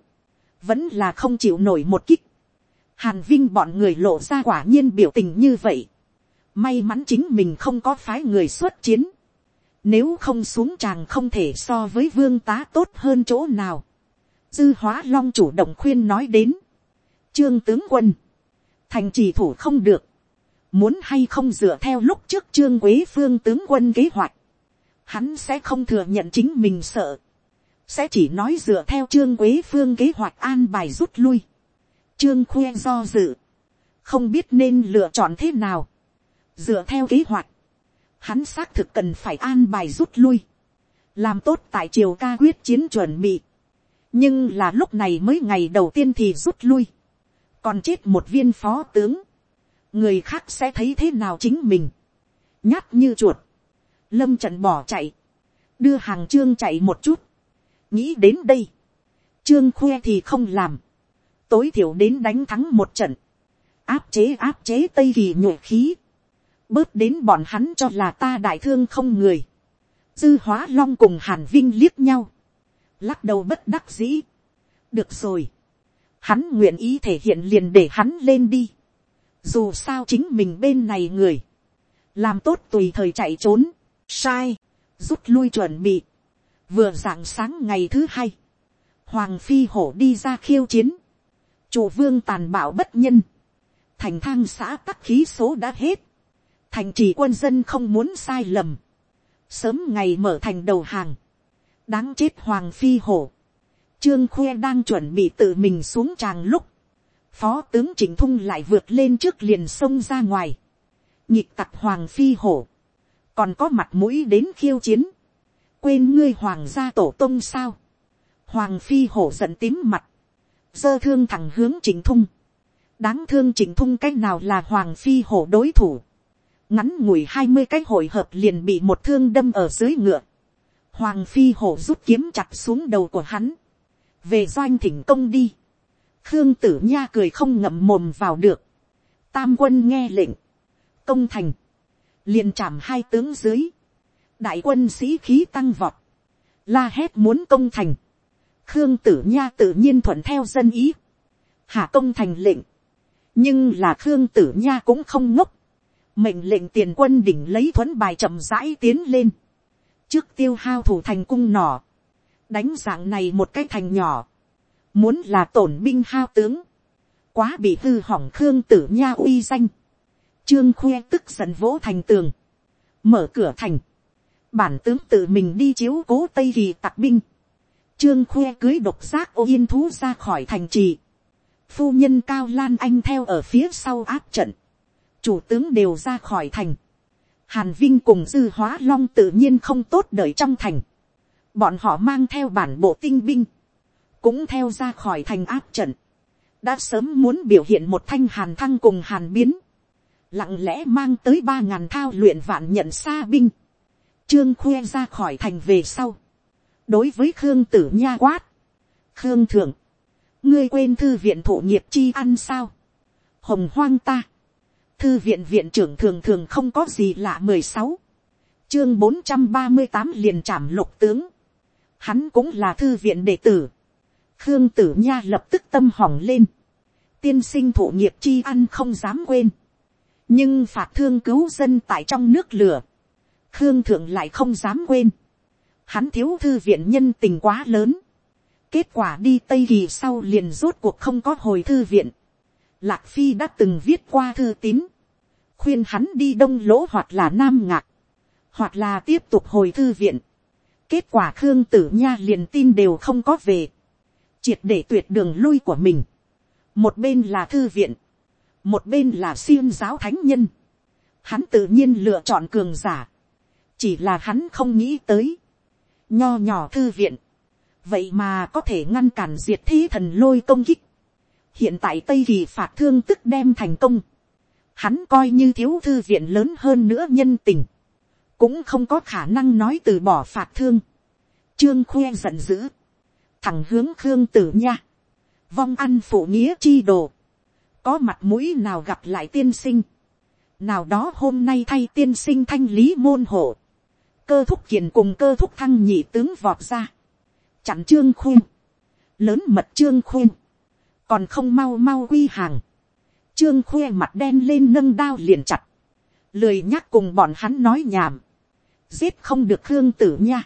vẫn là không chịu nổi một kích, hàn vinh bọn người lộ ra quả nhiên biểu tình như vậy, may mắn chính mình không có phái người xuất chiến, nếu không xuống chàng không thể so với vương tá tốt hơn chỗ nào. Dư hóa long chủ động khuyên nói đến. Trương tướng quân. Thành trì thủ không được. Muốn hay không dựa theo lúc trước trương quế phương tướng quân kế hoạch. Hắn sẽ không thừa nhận chính mình sợ. Sẽ chỉ nói dựa theo trương quế phương kế hoạch an bài rút lui. Trương khoe do dự. Không biết nên lựa chọn thế nào. Dựa theo kế hoạch hắn xác thực cần phải an bài rút lui, làm tốt tại triều ca quyết chiến chuẩn bị, nhưng là lúc này mới ngày đầu tiên thì rút lui, còn chết một viên phó tướng, người khác sẽ thấy thế nào chính mình, nhát như chuột, lâm trận bỏ chạy, đưa hàng trương chạy một chút, nghĩ đến đây, trương khoe thì không làm, tối thiểu đến đánh thắng một trận, áp chế áp chế tây kỳ nhuệ khí, bớt đến bọn hắn cho là ta đại thương không người. dư hóa long cùng hàn vinh liếc nhau, lắc đầu bất đắc dĩ. được rồi, hắn nguyện ý thể hiện liền để hắn lên đi. dù sao chính mình bên này người, làm tốt tùy thời chạy trốn, sai, rút lui chuẩn bị vừa rạng sáng ngày thứ hai, hoàng phi hổ đi ra khiêu chiến, chủ vương tàn bạo bất nhân, thành thang xã tắc khí số đã hết, thành trì quân dân không muốn sai lầm, sớm ngày mở thành đầu hàng, đáng chết hoàng phi hổ, trương khoe đang chuẩn bị tự mình xuống tràng lúc, phó tướng chỉnh thung lại vượt lên trước liền sông ra ngoài, nhịp tặc hoàng phi hổ, còn có mặt mũi đến khiêu chiến, quên ngươi hoàng gia tổ tông sao, hoàng phi hổ giận tím mặt, dơ thương thẳng hướng chỉnh thung, đáng thương chỉnh thung cách nào là hoàng phi hổ đối thủ, ngắn ngủi hai mươi cái hội hợp liền bị một thương đâm ở dưới ngựa. Hoàng phi hổ rút kiếm chặt xuống đầu của hắn. về doanh thỉnh công đi. khương tử nha cười không ngậm mồm vào được. tam quân nghe lệnh. công thành. liền chạm hai tướng dưới đại quân sĩ khí tăng vọt. la hét muốn công thành. khương tử nha tự nhiên thuận theo dân ý. hạ công thành lệnh. nhưng là khương tử nha cũng không ngốc mệnh lệnh tiền quân đỉnh lấy thuấn bài chậm rãi tiến lên, trước tiêu hao thủ thành cung nỏ, đánh dạng này một cái thành nhỏ, muốn là tổn binh hao tướng, quá bị hư hỏng khương tử nha uy danh, trương khuê tức giận vỗ thành tường, mở cửa thành, bản tướng tự mình đi chiếu cố tây kỳ tặc binh, trương khoe cưới độc giác ô yên thú ra khỏi thành trì, phu nhân cao lan anh theo ở phía sau áp trận, chủ tướng đều ra khỏi thành, hàn vinh cùng dư hóa long tự nhiên không tốt đợi trong thành, bọn họ mang theo bản bộ tinh binh, cũng theo ra khỏi thành áp trận, đã sớm muốn biểu hiện một thanh hàn thăng cùng hàn biến, lặng lẽ mang tới ba ngàn thao luyện vạn nhận xa binh, trương khuê ra khỏi thành về sau, đối với khương tử nha quát, khương thượng, ngươi quên thư viện thụ nghiệp chi ăn sao, hồng hoang ta, thư viện viện trưởng thường thường không có gì lạ mười sáu, chương bốn trăm ba mươi tám liền trảm lục tướng, hắn cũng là thư viện đệ tử, khương tử nha lập tức tâm hỏng lên, tiên sinh thụ nghiệp chi ăn không dám quên, nhưng phạt thương cứu dân tại trong nước lửa, khương thượng lại không dám quên, hắn thiếu thư viện nhân tình quá lớn, kết quả đi tây kỳ sau liền rốt cuộc không có hồi thư viện, lạc phi đã từng viết qua thư tín, khuyên hắn đi đông lỗ hoặc là nam ngạc, hoặc là tiếp tục hồi thư viện, kết quả khương tử nha liền tin đều không có về, triệt để tuyệt đường lui của mình, một bên là thư viện, một bên là siêu giáo thánh nhân, hắn tự nhiên lựa chọn cường giả, chỉ là hắn không nghĩ tới, nho nhỏ thư viện, vậy mà có thể ngăn cản diệt thế thần lôi công kích, hiện tại tây kỳ phạt thương tức đem thành công, hắn coi như thiếu thư viện lớn hơn nữa nhân tình, cũng không có khả năng nói từ bỏ phạt thương, trương khoe giận dữ, thẳng hướng khương tử nha, vong ăn phụ nghĩa chi đồ, có mặt mũi nào gặp lại tiên sinh, nào đó hôm nay thay tiên sinh thanh lý môn hộ, cơ thúc kiền cùng cơ thúc thăng nhị tướng vọt ra, chặn trương khuyên, lớn mật trương khuyên, còn không mau mau quy hàng, trương khuyên mặt đen lên nâng đao liền chặt, lười nhắc cùng bọn hắn nói nhảm, giết không được hương tử nha,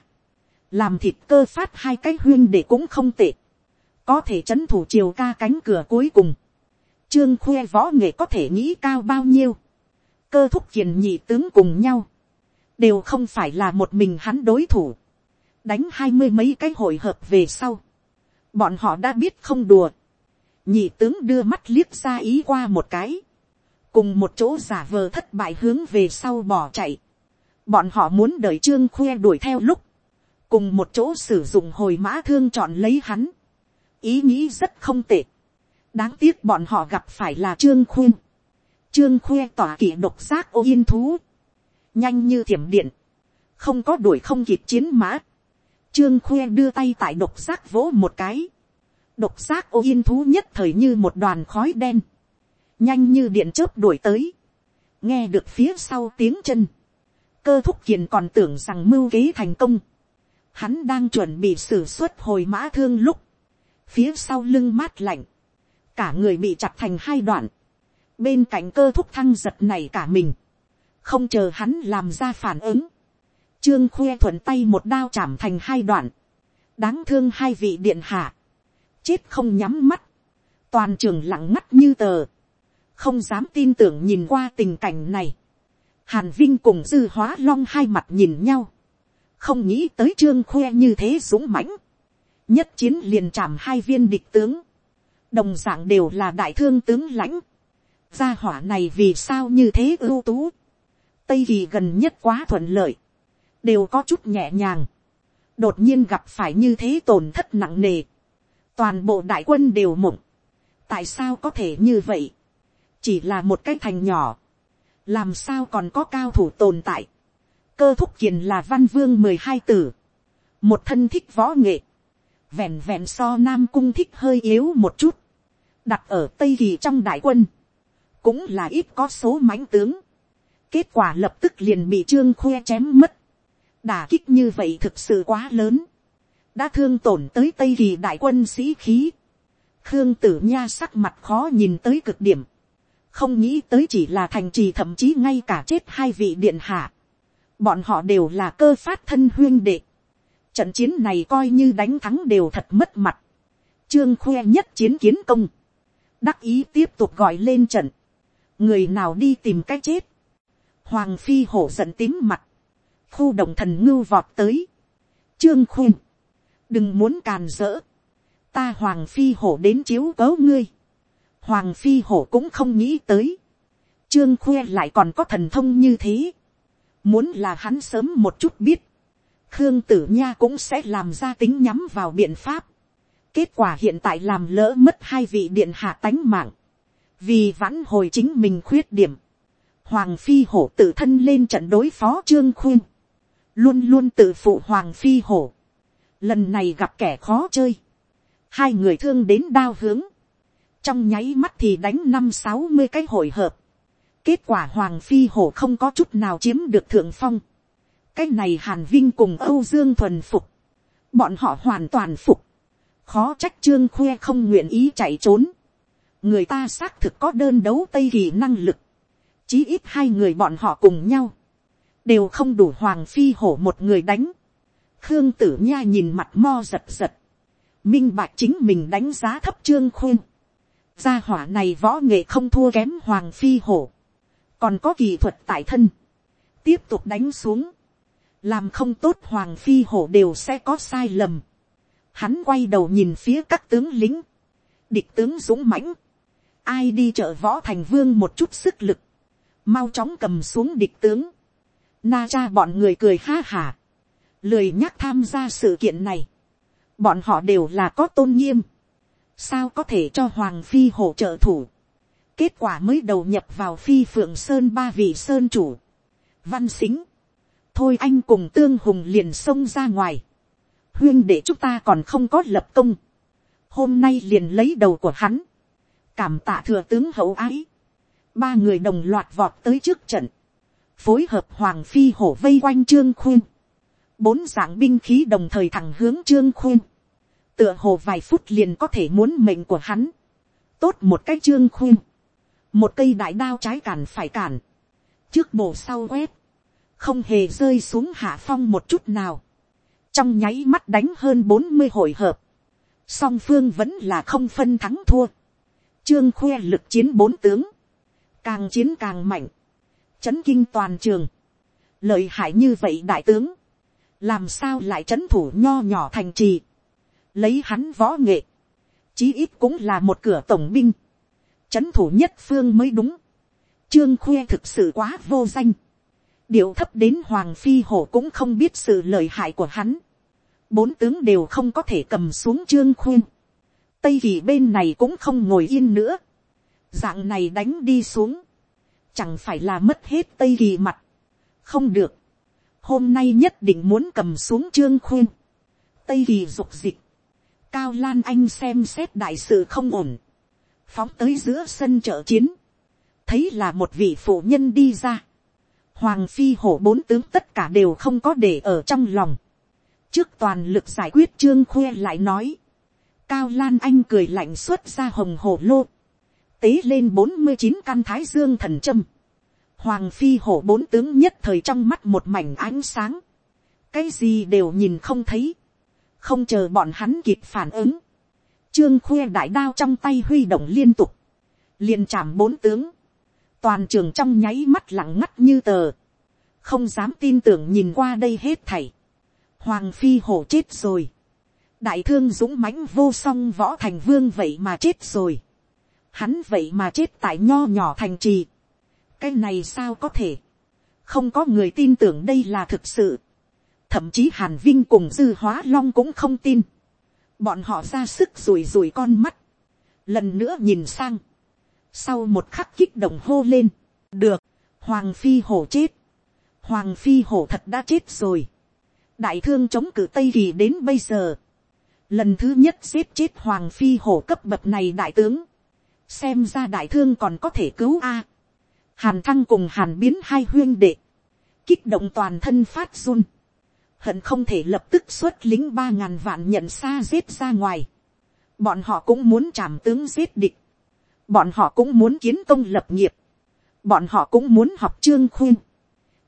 làm thịt cơ phát hai cái huyên để cũng không tệ, có thể c h ấ n thủ chiều ca cánh cửa cuối cùng, trương khuê võ nghệ có thể nghĩ cao bao nhiêu, cơ thúc kiền nhị tướng cùng nhau, đều không phải là một mình hắn đối thủ, đánh hai mươi mấy cái hội hợp về sau, bọn họ đã biết không đùa, nhị tướng đưa mắt liếc ra ý qua một cái, cùng một chỗ giả vờ thất bại hướng về sau bỏ chạy, bọn họ muốn đợi trương khoe đuổi theo lúc, cùng một chỗ sử dụng hồi mã thương chọn lấy hắn, ý nghĩ rất không tệ. đáng tiếc bọn họ gặp phải là trương khuyên. trương khoe tỏa kỷ độc giác ô yên thú nhanh như thiểm điện. không có đuổi không kịp chiến mã. trương khoe đưa tay tại độc giác vỗ một cái. độc giác ô yên thú nhất thời như một đoàn khói đen. nhanh như điện chớp đuổi tới. nghe được phía sau tiếng chân. cơ thúc kiền còn tưởng rằng mưu kế thành công. Hắn đang chuẩn bị xử suất hồi mã thương lúc phía sau lưng mát lạnh, cả người bị chặt thành hai đoạn, bên cạnh cơ thúc thăng giật này cả mình, không chờ hắn làm ra phản ứng, trương khuê thuận tay một đao chạm thành hai đoạn, đáng thương hai vị điện hạ, chết không nhắm mắt, toàn trường lặng mắt như tờ, không dám tin tưởng nhìn qua tình cảnh này, hàn vinh cùng dư hóa long hai mặt nhìn nhau, không nghĩ tới trương khuê như thế dũng mãnh, nhất chiến liền chạm hai viên địch tướng, đồng d ạ n g đều là đại thương tướng lãnh, gia hỏa này vì sao như thế ưu tú, tây kỳ gần nhất quá thuận lợi, đều có chút nhẹ nhàng, đột nhiên gặp phải như thế tổn thất nặng nề, toàn bộ đại quân đều mộng, tại sao có thể như vậy, chỉ là một cái thành nhỏ, làm sao còn có cao thủ tồn tại, cơ thúc kiền là văn vương mười hai tử, một thân thích võ nghệ, vẹn vẹn so nam cung thích hơi yếu một chút, đặt ở tây kỳ trong đại quân, cũng là ít có số mãnh tướng, kết quả lập tức liền bị trương khoe chém mất, đả kích như vậy thực sự quá lớn, đã thương tổn tới tây kỳ đại quân sĩ khí, khương tử nha sắc mặt khó nhìn tới cực điểm, không nghĩ tới chỉ là thành trì thậm chí ngay cả chết hai vị điện hạ, bọn họ đều là cơ phát thân huyên đệ, Trận chiến này coi như đánh thắng đều thật mất mặt. Trương khoe nhất chiến kiến công. Đắc ý tiếp tục gọi lên trận. Người nào đi tìm cái chết. Hoàng phi hổ giận tím mặt. Khu đồng thần ngưu vọt tới. Trương khuyên. đừng muốn càn rỡ, ta hoàng phi hổ đến chiếu cấu ngươi, hoàng phi hổ cũng không nghĩ tới, trương khuê lại còn có thần thông như thế, muốn là hắn sớm một chút biết, khương tử nha cũng sẽ làm ra tính nhắm vào biện pháp, kết quả hiện tại làm lỡ mất hai vị điện hạ tánh mạng, vì vãn hồi chính mình khuyết điểm, hoàng phi hổ tự thân lên trận đối phó trương khuyên, luôn luôn tự phụ hoàng phi hổ, lần này gặp kẻ khó chơi, hai người thương đến đao hướng, trong nháy mắt thì đánh năm sáu mươi cái hội hợp, kết quả hoàng phi hổ không có chút nào chiếm được thượng phong, cái này hàn vinh cùng âu dương thuần phục, bọn họ hoàn toàn phục, khó trách trương khoe không nguyện ý chạy trốn, người ta xác thực có đơn đấu tây kỳ năng lực, chí ít hai người bọn họ cùng nhau, đều không đủ hoàng phi hổ một người đánh, khương tử nha nhìn mặt mo giật giật, minh bạch chính mình đánh giá thấp trương khuyên, gia hỏa này võ nghệ không thua kém hoàng phi hổ, còn có kỳ thuật tại thân, tiếp tục đánh xuống, làm không tốt hoàng phi hổ đều sẽ có sai lầm. Hắn quay đầu nhìn phía các tướng lính, địch tướng dũng mãnh, ai đi chợ võ thành vương một chút sức lực, mau chóng cầm xuống địch tướng, na cha bọn người cười ha hả, lười nhắc tham gia sự kiện này, bọn họ đều là có tôn nghiêm, sao có thể cho hoàng phi hỗ trợ thủ, kết quả mới đầu nhập vào phi phượng sơn ba vị sơn chủ, văn xính, thôi anh cùng tương hùng liền xông ra ngoài, huyên để chúng ta còn không có lập công, hôm nay liền lấy đầu của hắn, cảm tạ thừa tướng hậu ái, ba người đồng loạt vọt tới trước trận, phối hợp hoàng phi hổ vây quanh trương khuyên, bốn dạng binh khí đồng thời thẳng hướng trương khuyên, tựa hồ vài phút liền có thể muốn mệnh của hắn, tốt một cái trương khuyên, một cây đại đao trái cản phải cản, trước bổ sau quét, không hề rơi xuống hạ phong một chút nào, trong nháy mắt đánh hơn bốn mươi hồi hợp, song phương vẫn là không phân thắng thua, trương khoe lực chiến bốn tướng, càng chiến càng mạnh, chấn kinh toàn trường, lợi hại như vậy đại tướng, làm sao lại chấn thủ nho nhỏ thành trì, lấy hắn võ nghệ, chí ít cũng là một cửa tổng binh, chấn thủ nhất phương mới đúng, trương khuê thực sự quá vô danh, điệu thấp đến hoàng phi hổ cũng không biết sự lợi hại của hắn, bốn tướng đều không có thể cầm xuống trương khuê, tây kỳ bên này cũng không ngồi yên nữa, dạng này đánh đi xuống, chẳng phải là mất hết tây kỳ mặt, không được, hôm nay nhất định muốn cầm xuống trương khuyên, tây kỳ dục dịch, cao lan anh xem xét đại sự không ổn, phóng tới giữa sân trợ chiến, thấy là một vị phụ nhân đi ra, hoàng phi hổ bốn tướng tất cả đều không có để ở trong lòng, trước toàn lực giải quyết trương khuê lại nói, cao lan anh cười lạnh xuất ra hồng hổ lô, tế lên bốn mươi chín căn thái dương thần châm. Hoàng phi hổ bốn tướng nhất thời trong mắt một mảnh ánh sáng, cái gì đều nhìn không thấy, không chờ bọn hắn kịp phản ứng, trương khuê đại đao trong tay huy động liên tục, liền chạm bốn tướng, toàn trường trong nháy mắt lặng ngắt như tờ, không dám tin tưởng nhìn qua đây hết thảy, hoàng phi hổ chết rồi, đại thương dũng mãnh vô song võ thành vương vậy mà chết rồi, hắn vậy mà chết tại nho nhỏ thành trì, cái này sao có thể, không có người tin tưởng đây là thực sự, thậm chí hàn vinh cùng dư hóa long cũng không tin, bọn họ ra sức rùi rùi con mắt, lần nữa nhìn sang, sau một khắc kích động hô lên, được, hoàng phi hổ chết, hoàng phi hổ thật đã chết rồi, đại thương chống cử tây kỳ đến bây giờ, lần thứ nhất giết chết hoàng phi hổ cấp bậc này đại tướng, xem ra đại thương còn có thể cứu a, hàn thăng cùng hàn biến hai huyên đệ, kích động toàn thân phát run, hận không thể lập tức xuất lính ba ngàn vạn nhận xa giết ra ngoài, bọn họ cũng muốn chạm tướng giết địch, bọn họ cũng muốn kiến công lập nghiệp, bọn họ cũng muốn học trương khuyên,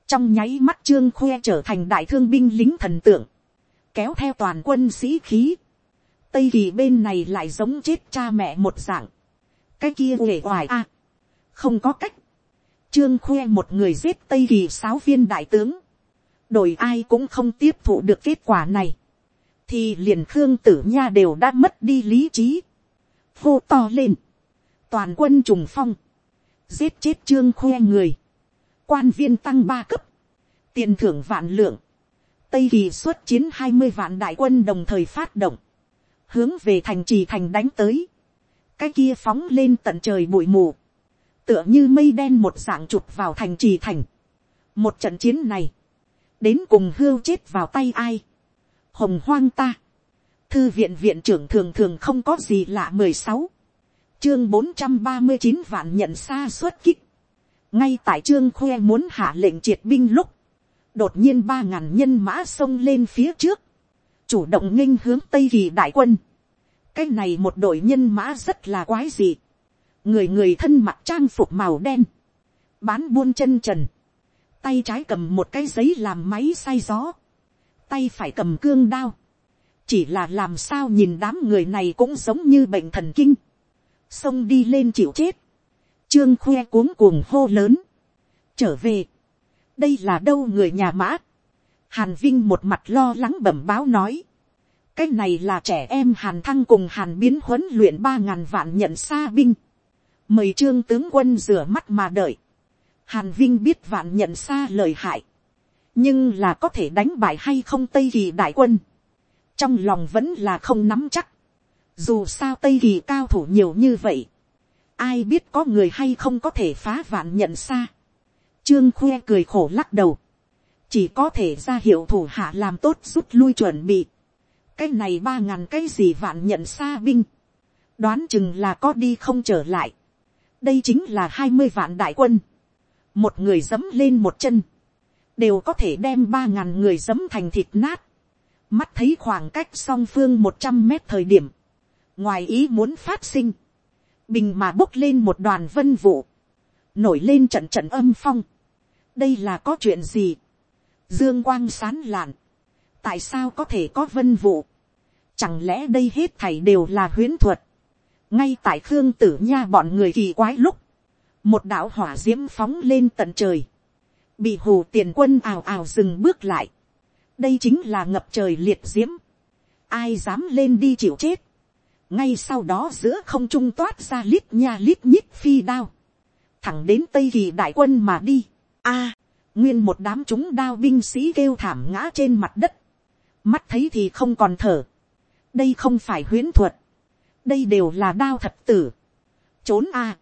trong nháy mắt trương khoe trở thành đại thương binh lính thần tượng, kéo theo toàn quân sĩ khí, tây kỳ bên này lại giống chết cha mẹ một dạng, cái kia uể oải a, không có cách, trương khoe một người giết tây kỳ sáu viên đại tướng, đổi ai cũng không tiếp thụ được kết quả này, thì liền khương tử nha đều đã mất đi lý trí, hô to lên, toàn quân trùng phong, giết chết trương khoe người, quan viên tăng ba cấp, tiền thưởng vạn lượng, tây kỳ xuất chiến hai mươi vạn đại quân đồng thời phát động, hướng về thành trì thành đánh tới, cái kia phóng lên tận trời bụi mù, tựa như mây đen một dạng chụp vào thành trì thành. một trận chiến này, đến cùng hưu chết vào tay ai, hồng hoang ta, thư viện viện trưởng thường thường không có gì lạ mười sáu, chương bốn trăm ba mươi chín vạn nhận xa xuất kích, ngay tại trương khoe muốn hạ lệnh triệt binh lúc, đột nhiên ba ngàn nhân mã xông lên phía trước, chủ động nghênh hướng tây kỳ đại quân, cái này một đội nhân mã rất là quái dị, người người thân mặc trang phục màu đen, bán buôn chân trần, tay trái cầm một cái giấy làm máy say gió, tay phải cầm cương đao, chỉ là làm sao nhìn đám người này cũng giống như bệnh thần kinh, xông đi lên chịu chết, trương khoe cuống cuồng hô lớn, trở về, đây là đâu người nhà mã, hàn vinh một mặt lo lắng bẩm báo nói, cái này là trẻ em hàn thăng cùng hàn biến huấn luyện ba ngàn vạn nhận xa binh, mời trương tướng quân rửa mắt mà đợi, hàn vinh biết vạn nhận xa lời hại, nhưng là có thể đánh bại hay không tây kỳ đại quân, trong lòng vẫn là không nắm chắc, dù sao tây kỳ cao thủ nhiều như vậy, ai biết có người hay không có thể phá vạn nhận xa, trương khoe cười khổ lắc đầu, chỉ có thể ra hiệu thủ hạ làm tốt rút lui chuẩn bị, cái này ba ngàn cái gì vạn nhận xa binh, đoán chừng là có đi không trở lại, đây chính là hai mươi vạn đại quân, một người dấm lên một chân, đều có thể đem ba ngàn người dấm thành thịt nát, mắt thấy khoảng cách song phương một trăm mét thời điểm, ngoài ý muốn phát sinh, bình mà bốc lên một đoàn vân vụ, nổi lên trận trận âm phong, đây là có chuyện gì, dương quang sán lạn, tại sao có thể có vân vụ, chẳng lẽ đây hết thảy đều là huyễn thuật, ngay tại khương tử nha bọn người kỳ quái lúc, một đạo hỏa d i ễ m phóng lên tận trời, bị hồ tiền quân ào ào dừng bước lại, đây chính là ngập trời liệt d i ễ m ai dám lên đi chịu chết, ngay sau đó giữa không trung toát ra lít nha lít nhít phi đao, thẳng đến tây kỳ đại quân mà đi, a, nguyên một đám chúng đao binh sĩ kêu thảm ngã trên mặt đất, mắt thấy thì không còn thở, đây không phải huyễn thuật, đây đều là đao thật tử, trốn a,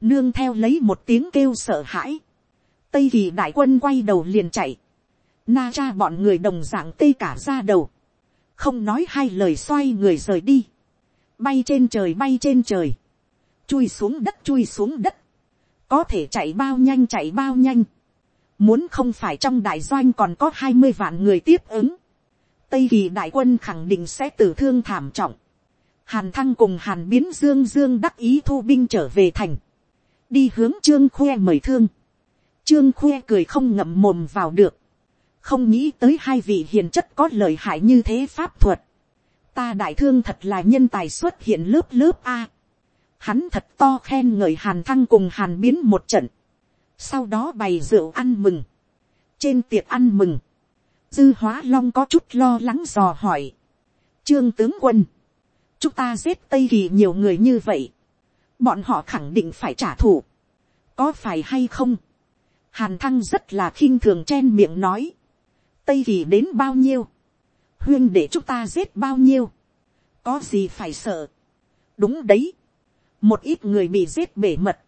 nương theo lấy một tiếng kêu sợ hãi, tây kỳ đại quân quay đầu liền chạy, na cha bọn người đồng d ạ n g tê cả ra đầu, không nói hai lời xoay người rời đi, bay trên trời bay trên trời, chui xuống đất chui xuống đất, có thể chạy bao nhanh chạy bao nhanh, muốn không phải trong đại doanh còn có hai mươi vạn người tiếp ứng, tây kỳ đại quân khẳng định sẽ tử thương thảm trọng, hàn thăng cùng hàn biến dương dương đắc ý thu binh trở về thành, đi hướng trương khoe mời thương, trương khoe cười không ngậm mồm vào được, không nghĩ tới hai vị hiền chất có lời hại như thế pháp thuật, ta đại thương thật là nhân tài xuất hiện lớp lớp a, hắn thật to khen ngợi hàn thăng cùng hàn biến một trận, sau đó bày rượu ăn mừng, trên tiệc ăn mừng, dư hóa long có chút lo lắng dò hỏi, trương tướng quân, chúng ta giết tây kỳ nhiều người như vậy, bọn họ khẳng định phải trả thù, có phải hay không, hàn thăng rất là khinh thường chen miệng nói, tây kỳ đến bao nhiêu, huyên để chúng ta giết bao nhiêu, có gì phải sợ, đúng đấy, một ít người bị giết bể mật,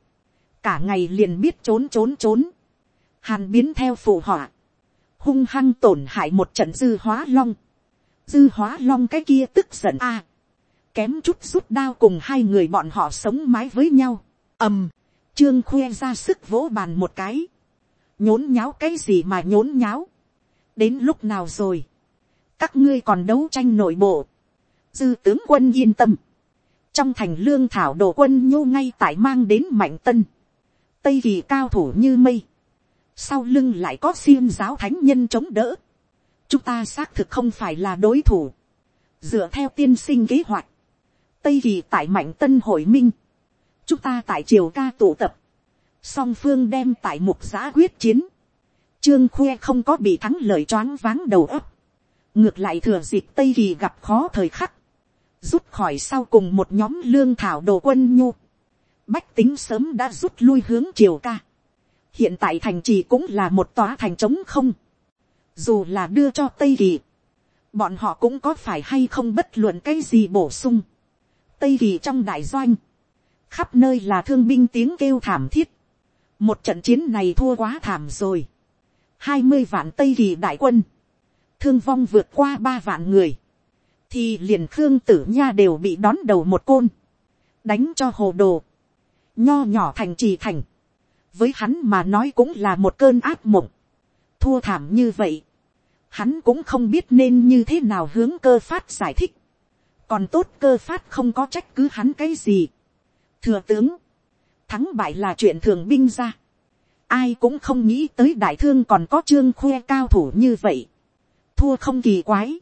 cả ngày liền biết trốn trốn trốn, hàn biến theo phụ họa, hung hăng tổn hại một trận dư hóa long, dư hóa long cái kia tức giận a, kém chút rút đao cùng hai người bọn họ sống mái với nhau. ầm, trương khoe ra sức vỗ bàn một cái. nhốn nháo cái gì mà nhốn nháo. đến lúc nào rồi. các ngươi còn đấu tranh nội bộ. dư tướng quân yên tâm. trong thành lương thảo đồ quân nhô ngay tại mang đến mạnh tân. tây kỳ cao thủ như mây sau lưng lại có xiêm giáo thánh nhân chống đỡ. chúng ta xác thực không phải là đối thủ. dựa theo tiên sinh kế hoạch tây kỳ tại mạnh tân hội minh, chúng ta tại triều ca tụ tập, song phương đem tại mục giã quyết chiến, trương khoe không có bị thắng lợi choáng váng đầu ấp, ngược lại thừa dịp tây kỳ gặp khó thời khắc, rút khỏi sau cùng một nhóm lương thảo đồ quân nhu, bách tính sớm đã rút lui hướng triều ca, hiện tại thành trì cũng là một tòa thành trống không, dù là đưa cho tây kỳ, bọn họ cũng có phải hay không bất luận cái gì bổ sung. tây kỳ trong đại doanh, khắp nơi là thương binh tiếng kêu thảm thiết, một trận chiến này thua quá thảm rồi, hai mươi vạn tây kỳ đại quân, thương vong vượt qua ba vạn người, thì liền khương tử nha đều bị đón đầu một côn, đánh cho hồ đồ, nho nhỏ thành trì thành, với hắn mà nói cũng là một cơn áp mộng, thua thảm như vậy, hắn cũng không biết nên như thế nào hướng cơ phát giải thích, còn tốt cơ phát không có trách cứ hắn cái gì. thừa tướng, thắng bại là chuyện thường binh ra, ai cũng không nghĩ tới đại thương còn có trương khoe cao thủ như vậy, thua không kỳ quái,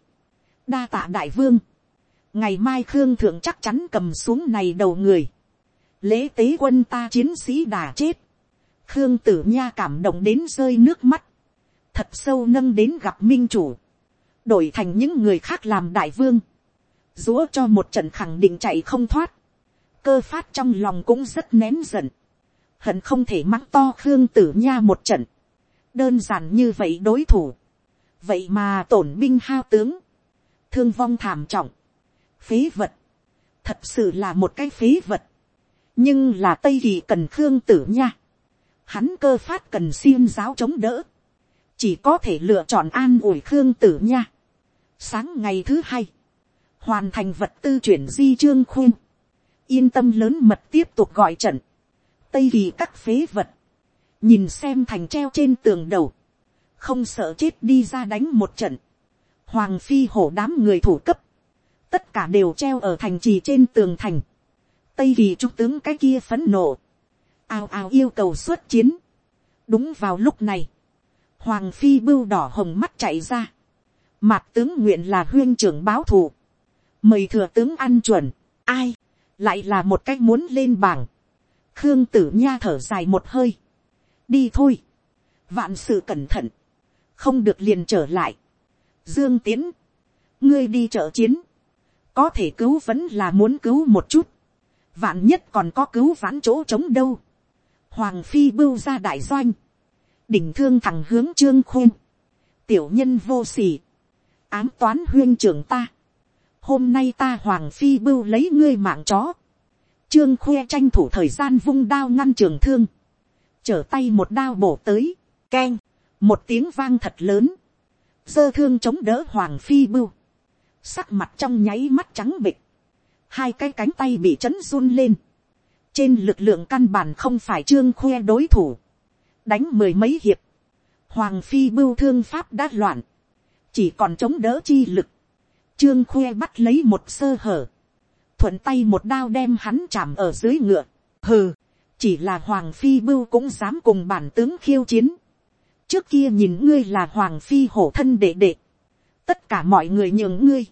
đa tạ đại vương, ngày mai khương thượng chắc chắn cầm xuống này đầu người, lễ tế quân ta chiến sĩ đã chết, khương tử nha cảm động đến rơi nước mắt, thật sâu nâng đến gặp minh chủ, đổi thành những người khác làm đại vương, dúa cho một trận khẳng định chạy không thoát, cơ phát trong lòng cũng rất nén giận, hận không thể mắng to khương tử nha một trận, đơn giản như vậy đối thủ, vậy mà tổn binh hao tướng, thương vong thảm trọng, phế vật, thật sự là một cái phế vật, nhưng là tây kỳ cần khương tử nha, hắn cơ phát cần xiêm giáo chống đỡ, chỉ có thể lựa chọn an ủi khương tử nha. sáng ngày thứ hai, hoàn thành vật tư chuyển di trương khuyên, yên tâm lớn mật tiếp tục gọi trận, tây kỳ các phế vật, nhìn xem thành treo trên tường đầu, không sợ chết đi ra đánh một trận, hoàng phi hổ đám người thủ cấp, tất cả đều treo ở thành trì trên tường thành, tây kỳ trung tướng cái kia phấn nộ, ào ào yêu cầu xuất chiến. đúng vào lúc này, hoàng phi bưu đỏ hồng mắt chạy ra, mặt tướng nguyện là huyên trưởng báo thù, mời thừa tướng ăn chuẩn, ai, lại là một cách muốn lên bảng, khương tử nha thở dài một hơi, đi thôi, vạn sự cẩn thận, không được liền trở lại, dương tiến, ngươi đi trợ chiến, có thể cứu vẫn là muốn cứu một chút, vạn nhất còn có cứu vãn chỗ trống đâu, hoàng phi bưu ra đại doanh, đỉnh thương thẳng hướng trương khuyên, tiểu nhân vô sỉ, ám toán huyên trưởng ta, hôm nay ta hoàng phi bưu lấy ngươi mạng chó, trương khuê tranh thủ thời gian vung đao ngăn trường thương, trở tay một đao bổ tới, k e n một tiếng vang thật lớn, dơ thương chống đỡ hoàng phi bưu, sắc mặt trong nháy mắt trắng bịch, hai cái cánh tay bị chấn run lên, trên lực lượng căn bản không phải trương khoe đối thủ, đánh mười mấy hiệp, hoàng phi bưu thương pháp đã loạn, chỉ còn chống đỡ chi lực, trương khoe bắt lấy một sơ hở, thuận tay một đao đem hắn chạm ở dưới ngựa, hừ, chỉ là hoàng phi bưu cũng dám cùng bản tướng khiêu chiến, trước kia nhìn ngươi là hoàng phi hổ thân đệ đệ, tất cả mọi người nhường ngươi,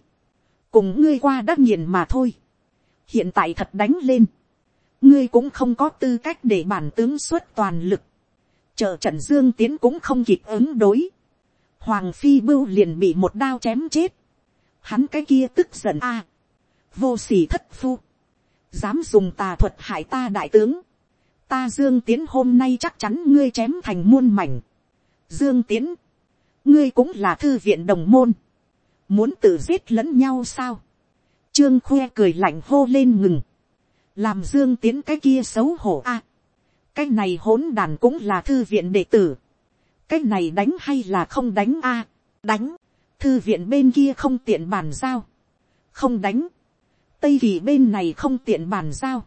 cùng ngươi qua đắc nghiền mà thôi, hiện tại thật đánh lên, ngươi cũng không có tư cách để bản tướng xuất toàn lực, chờ trận dương tiến cũng không kịp ứng đối. Hoàng phi bưu liền bị một đao chém chết. Hắn cái kia tức giận a. vô sỉ thất phu. Dám dùng tà thuật hại ta đại tướng. Ta dương tiến hôm nay chắc chắn ngươi chém thành muôn mảnh. Dương tiến. Ngươi cũng là thư viện đồng môn. Muốn tự giết lẫn nhau sao? Trương khoe cười lạnh hô lên ngừng. Làm dương tiến cái kia xấu hổ a cái này hỗn đàn cũng là thư viện đệ tử. cái này đánh hay là không đánh a. đánh. thư viện bên kia không tiện bàn giao. không đánh. tây kỳ bên này không tiện bàn giao.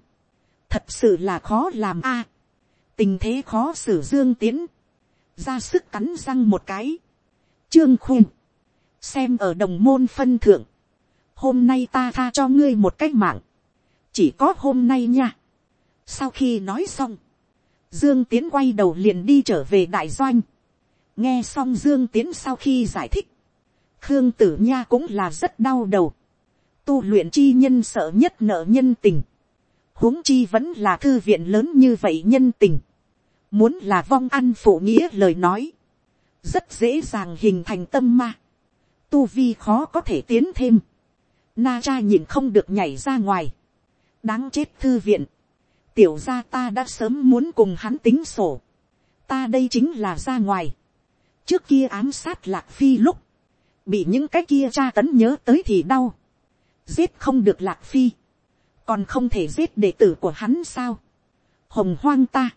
thật sự là khó làm a. tình thế khó xử dương tiến. ra sức cắn răng một cái. trương khuyên. xem ở đồng môn phân thượng. hôm nay ta tha cho ngươi một cách mạng chỉ có hôm nay nha. sau khi nói xong, Dương Tiến quay đầu liền đi trở về đại doanh. Nghe xong Dương Tiến sau khi giải thích. Khương Tử Nha cũng là rất đau đầu. Tu luyện chi nhân sợ nhất nợ nhân tình. huống chi vẫn là thư viện lớn như vậy nhân tình. Muốn là vong ăn phụ nghĩa lời nói. Rất dễ dàng hình thành tâm ma. tu vi khó có thể tiến thêm, na cha nhìn không được nhảy ra ngoài, đáng chết thư viện, tiểu ra ta đã sớm muốn cùng hắn tính sổ, ta đây chính là ra ngoài, trước kia ám sát lạc phi lúc, bị những cái kia tra tấn nhớ tới thì đau, giết không được lạc phi, còn không thể giết đệ tử của hắn sao, hồng hoang ta,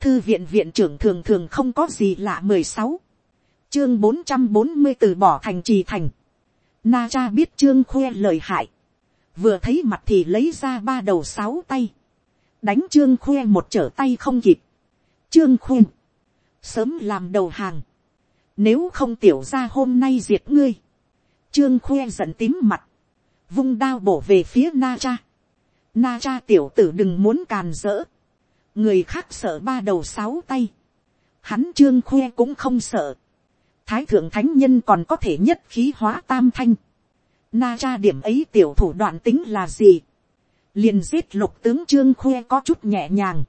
thư viện viện trưởng thường thường không có gì lạ mười sáu, chương bốn trăm bốn mươi từ bỏ thành trì thành, na cha biết trương khoe lời hại, vừa thấy mặt thì lấy ra ba đầu sáu tay, đánh trương khoe một trở tay không kịp, trương khoe, sớm làm đầu hàng, nếu không tiểu ra hôm nay diệt ngươi. Trương khoe giận tím mặt. Vung đao bổ về phía Na Cha. Na Cha tiểu tử đừng muốn càn rỡ. Người khác sợ ba đầu sáu tay. Hắn trương khoe cũng không sợ. Thái thượng thánh nhân còn có thể nhất khí hóa tam thanh. Na Cha điểm ấy tiểu thủ đoạn tính là gì? liền giết lục tướng trương khoe có chút nhẹ nhàng.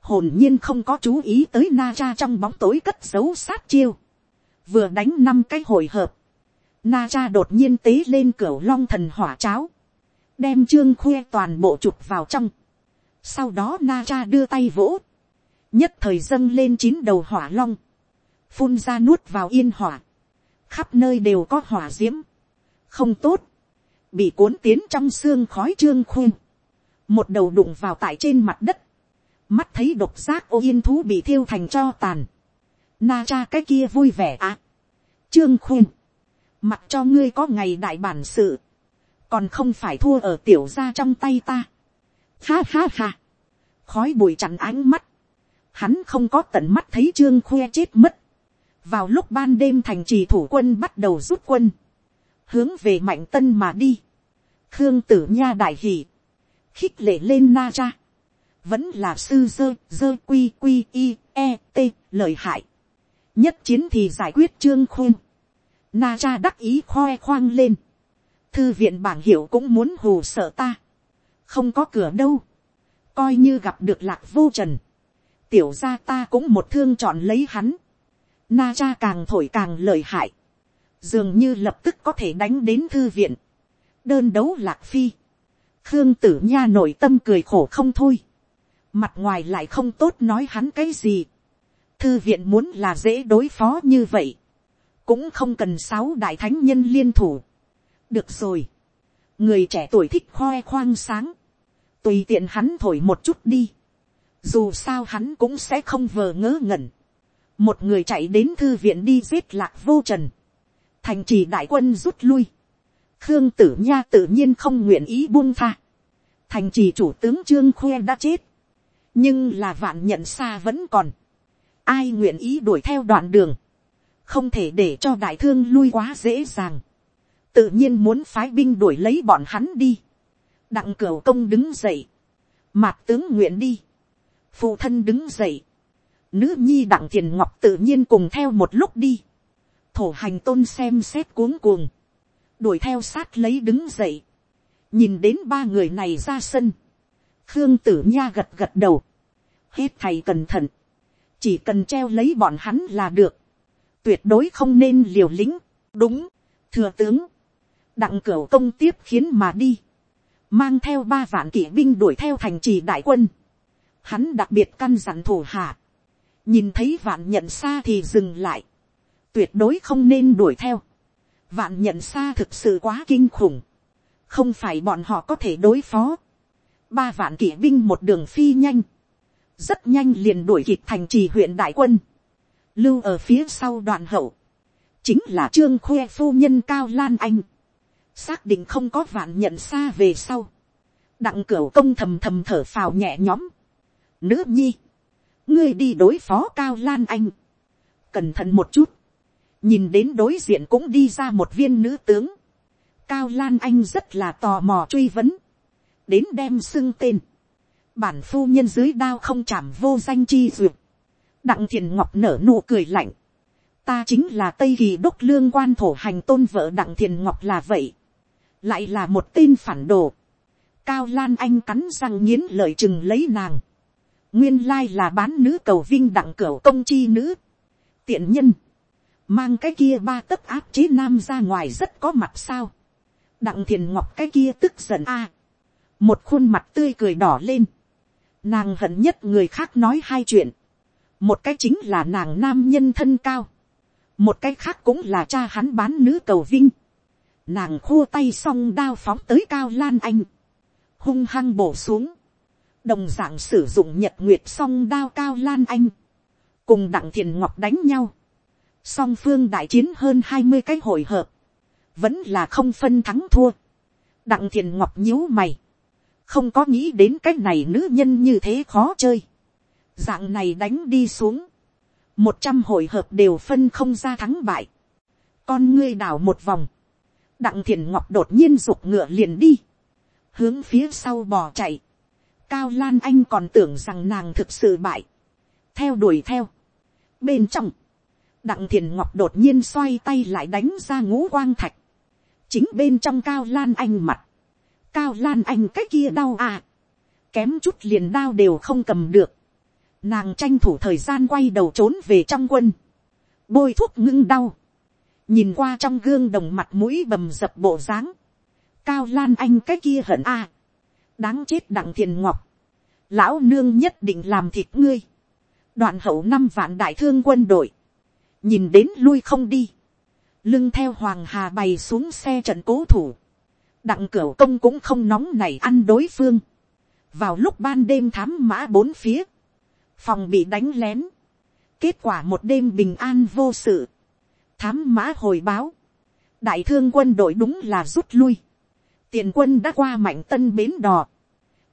Hồn nhiên không có chú ý tới Na Cha trong bóng tối cất giấu sát chiêu. Vừa đánh năm cái hồi hợp, na cha đột nhiên tế lên cửa long thần hỏa cháo, đem trương khoe toàn bộ chụp vào trong, sau đó na cha đưa tay vỗ, nhất thời dâng lên chín đầu hỏa long, phun ra nuốt vào yên hỏa, khắp nơi đều có hỏa diễm không tốt, bị cuốn tiến trong xương khói trương khuyên, một đầu đụng vào tại trên mặt đất, mắt thấy độc giác ô yên thú bị thiêu thành cho tàn, Na cha cái kia vui vẻ à. Trương khuyên. Mặc cho ngươi có ngày đại bản sự. Còn không phải thua ở tiểu gia trong tay ta. Ha ha ha. Khói bụi chặn ánh mắt. Hắn không có tận mắt thấy trương khoe chết mất. Vào lúc ban đêm thành trì thủ quân bắt đầu rút quân. Hướng về mạnh tân mà đi. Khương tử nha đại hỷ. Khích lệ lên na cha. Vẫn là sư dơ, dơ quy quy y, e, t, lời hại nhất chiến thì giải quyết trương khuyên. Na cha đắc ý khoe khoang lên. Thư viện bảng hiệu cũng muốn hù sợ ta. Không có cửa đâu. Coi như gặp được lạc vô trần. Tiểu ra ta cũng một thương chọn lấy hắn. Na cha càng thổi càng lợi hại. Dường như lập tức có thể đánh đến thư viện. Đơn đấu lạc phi. Khương tử nha nội tâm cười khổ không thôi. Mặt ngoài lại không tốt nói hắn cái gì Thư viện muốn là dễ đối phó như vậy. Cũng không cần sáu đại thánh nhân liên thủ. Được rồi. Người trẻ tuổi thích khoe khoang sáng. Tùy tiện hắn thổi một chút đi. Dù sao hắn cũng sẽ không vờ ngớ ngẩn. Một người chạy đến thư viện đi giết lạc vô trần. Thành trì đại quân rút lui. Khương tử nha tự nhiên không nguyện ý buông tha. Thành trì chủ tướng Trương Khoe đã chết. Nhưng là vạn nhận xa vẫn còn. Ai nguyện ý đuổi theo đoạn đường, không thể để cho đại thương lui quá dễ dàng, tự nhiên muốn phái binh đuổi lấy bọn hắn đi, đặng cửu công đứng dậy, mạc tướng nguyện đi, phụ thân đứng dậy, nữ nhi đặng thiền ngọc tự nhiên cùng theo một lúc đi, thổ hành tôn xem xét cuống cuồng, đuổi theo sát lấy đứng dậy, nhìn đến ba người này ra sân, khương tử nha gật gật đầu, hết thầy cẩn thận, chỉ cần treo lấy bọn hắn là được, tuyệt đối không nên liều lĩnh, đúng, thừa tướng, đặng cửu công tiếp khiến mà đi, mang theo ba vạn kỵ binh đuổi theo thành trì đại quân, hắn đặc biệt căn dặn thủ hạ, nhìn thấy vạn nhận xa thì dừng lại, tuyệt đối không nên đuổi theo, vạn nhận xa thực sự quá kinh khủng, không phải bọn họ có thể đối phó, ba vạn kỵ binh một đường phi nhanh, rất nhanh liền đuổi kịp thành trì huyện đại quân, lưu ở phía sau đoạn hậu, chính là trương khoe phu nhân cao lan anh, xác định không có vạn nhận xa về sau, đặng cửu công thầm thầm thở phào nhẹ nhõm, nữ nhi, ngươi đi đối phó cao lan anh, cẩn thận một chút, nhìn đến đối diện cũng đi ra một viên nữ tướng, cao lan anh rất là tò mò truy vấn, đến đem xưng tên, bản phu nhân dưới đao không chạm vô danh chi duyệt. đặng thiền ngọc nở nụ cười lạnh. ta chính là tây kỳ đốc lương quan thổ hành tôn vợ đặng thiền ngọc là vậy. lại là một tên phản đồ. cao lan anh cắn răng nghiến lợi chừng lấy nàng. nguyên lai là bán nữ cầu vinh đặng cửu công chi nữ. tiện nhân mang cái kia ba tấc áp chế nam ra ngoài rất có mặt sao, đặng thiền ngọc cái kia tức giận a, một khuôn mặt tươi cười đỏ lên, nàng hận nhất người khác nói hai chuyện, một cái chính là nàng nam nhân thân cao, một cái khác cũng là cha hắn bán nữ cầu vinh, nàng khua tay xong đao phóng tới cao lan anh, hung hăng bổ xuống, đồng d ạ n g sử dụng nhật nguyệt song đao cao lan anh, cùng đặng thiền ngọc đánh nhau, song phương đại chiến hơn hai mươi cái hội hợp, vẫn là không phân thắng thua, đặng thiền ngọc nhíu mày, không có nghĩ đến cái này nữ nhân như thế khó chơi, dạng này đánh đi xuống, một trăm hội hợp đều phân không ra thắng bại, con ngươi đảo một vòng, đặng thiền ngọc đột nhiên r ụ c ngựa liền đi, hướng phía sau bò chạy, cao lan anh còn tưởng rằng nàng thực sự bại, theo đuổi theo. bên trong, đặng thiền ngọc đột nhiên xoay tay lại đánh ra ngũ quang thạch, chính bên trong cao lan anh mặt, cao lan anh cái kia đau à, kém chút liền đao đều không cầm được, nàng tranh thủ thời gian quay đầu trốn về trong quân, bôi thuốc ngưng đau, nhìn qua trong gương đồng mặt mũi bầm dập bộ dáng, cao lan anh cái kia hận a, đáng chết đặng thiền ngọc, lão nương nhất định làm thịt ngươi, đoạn hậu năm vạn đại thương quân đội, nhìn đến lui không đi, lưng theo hoàng hà bày xuống xe trận cố thủ, đặng cửa công cũng không nóng này ăn đối phương, vào lúc ban đêm thám mã bốn phía, phòng bị đánh lén, kết quả một đêm bình an vô sự, thám mã hồi báo, đại thương quân đội đúng là rút lui, tiền quân đã qua mạnh tân bến đò,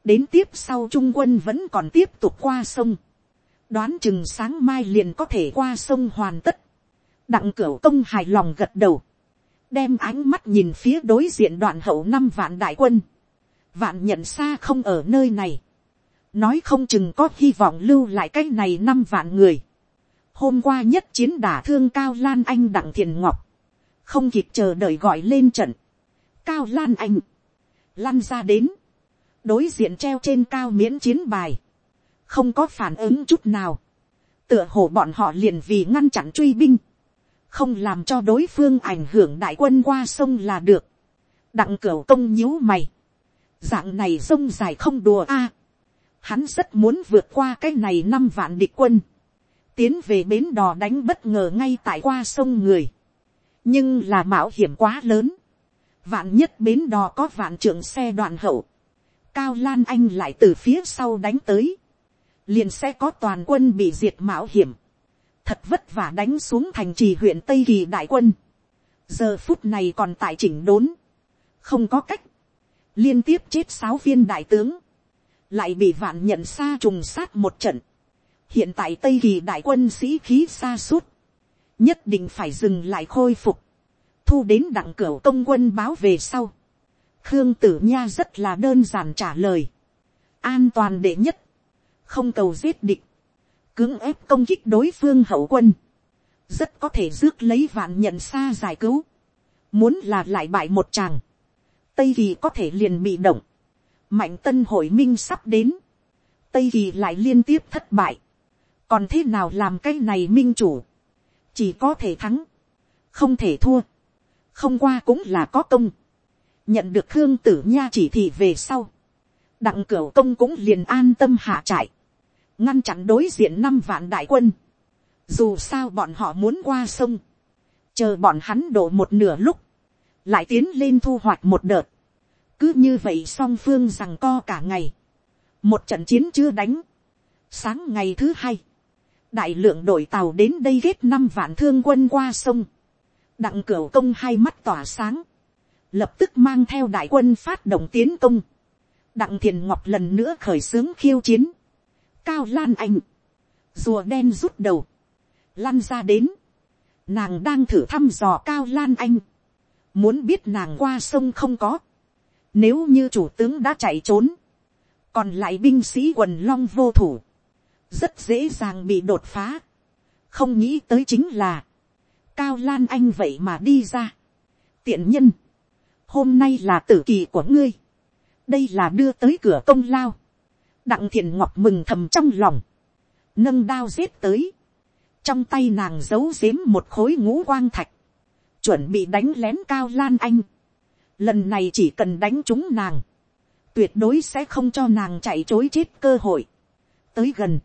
đến tiếp sau trung quân vẫn còn tiếp tục qua sông, đoán chừng sáng mai liền có thể qua sông hoàn tất, đặng cửu công hài lòng gật đầu, đem ánh mắt nhìn phía đối diện đoạn hậu năm vạn đại quân, vạn nhận xa không ở nơi này, nói không chừng có hy vọng lưu lại cái này năm vạn người, hôm qua nhất chiến đả thương cao lan anh đặng thiền ngọc, không kịp chờ đợi gọi lên trận, cao lan anh, lăn ra đến, đối diện treo trên cao miễn chiến bài, không có phản ứng chút nào, tựa hồ bọn họ liền vì ngăn chặn truy binh, không làm cho đối phương ảnh hưởng đại quân qua sông là được, đặng cửa công nhíu mày, dạng này sông dài không đùa a, hắn rất muốn vượt qua cái này năm vạn địch quân, tiến về bến đò đánh bất ngờ ngay tại qua sông người, nhưng là mạo hiểm quá lớn, vạn nhất bến đò có vạn trưởng xe đoạn hậu, cao lan anh lại từ phía sau đánh tới, liền sẽ có toàn quân bị diệt mạo hiểm, thật vất vả đánh xuống thành trì huyện tây kỳ đại quân, giờ phút này còn tại chỉnh đốn, không có cách, liên tiếp chết sáu viên đại tướng, lại bị vạn nhận xa trùng sát một trận, hiện tại tây kỳ đại quân sĩ khí xa suốt, nhất định phải dừng lại khôi phục, thu đến đặng cửa công quân báo về sau, khương tử nha rất là đơn giản trả lời, an toàn đệ nhất, không cầu giết địch, cưỡng ép công kích đối phương hậu quân, rất có thể rước lấy vạn nhận xa giải cứu, muốn là lại bại một chàng, tây kỳ có thể liền bị động, mạnh tân hội minh sắp đến, tây kỳ lại liên tiếp thất bại, còn thế nào làm cái này minh chủ, chỉ có thể thắng, không thể thua, không qua cũng là có công, nhận được khương tử nha chỉ thị về sau, đặng cửu công cũng liền an tâm hạ trại, ngăn chặn đối diện năm vạn đại quân, dù sao bọn họ muốn qua sông, chờ bọn hắn đổ một nửa lúc, lại tiến lên thu hoạch một đợt, cứ như vậy song phương rằng co cả ngày, một trận chiến chưa đánh, sáng ngày thứ hai, đại lượng đội tàu đến đây ghét năm vạn thương quân qua sông, đặng cửu công hai mắt tỏa sáng, lập tức mang theo đại quân phát động tiến công. đặng thiền ngọc lần nữa khởi xướng khiêu chiến cao lan anh, rùa đen rút đầu, lăn ra đến. nàng đang thử thăm dò cao lan anh, muốn biết nàng qua sông không có. nếu như chủ tướng đã chạy trốn, còn lại binh sĩ quần long vô thủ, rất dễ dàng bị đột phá. không nghĩ tới chính là, cao lan anh vậy mà đi ra. tiện nhân, hôm nay là tử kỳ của ngươi, đây là đưa tới cửa công lao, đặng thiền ngọc mừng thầm trong lòng, nâng đao giết tới, trong tay nàng giấu giếm một khối ngũ quang thạch, chuẩn bị đánh lén cao lan anh, lần này chỉ cần đánh chúng nàng, tuyệt đối sẽ không cho nàng chạy chối chết cơ hội, tới gần,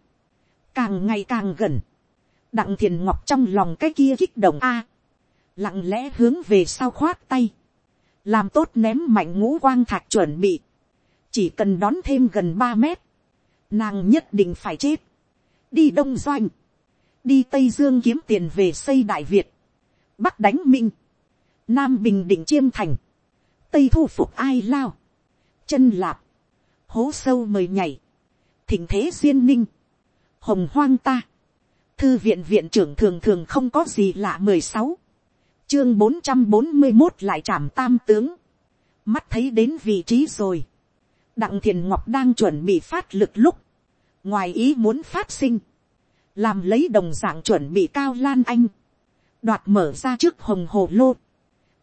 càng ngày càng gần, đặng thiền ngọc trong lòng cái kia kích động a, lặng lẽ hướng về sau khoát tay, làm tốt ném mạnh ngũ quang thạch chuẩn bị, chỉ cần đón thêm gần ba mét, nàng nhất định phải chết, đi đông doanh, đi tây dương kiếm tiền về xây đại việt, bắc đánh minh, nam bình định chiêm thành, tây thu phục ai lao, chân lạp, hố sâu mời nhảy, thỉnh thế duyên ninh, hồng hoang ta, thư viện viện trưởng thường thường không có gì lạ mười sáu, chương bốn trăm bốn mươi một lại chạm tam tướng, mắt thấy đến vị trí rồi, đặng thiền ngọc đang chuẩn bị phát lực lúc, ngoài ý muốn phát sinh, làm lấy đồng dạng chuẩn bị cao lan anh, đoạt mở ra trước hồng hồ lô,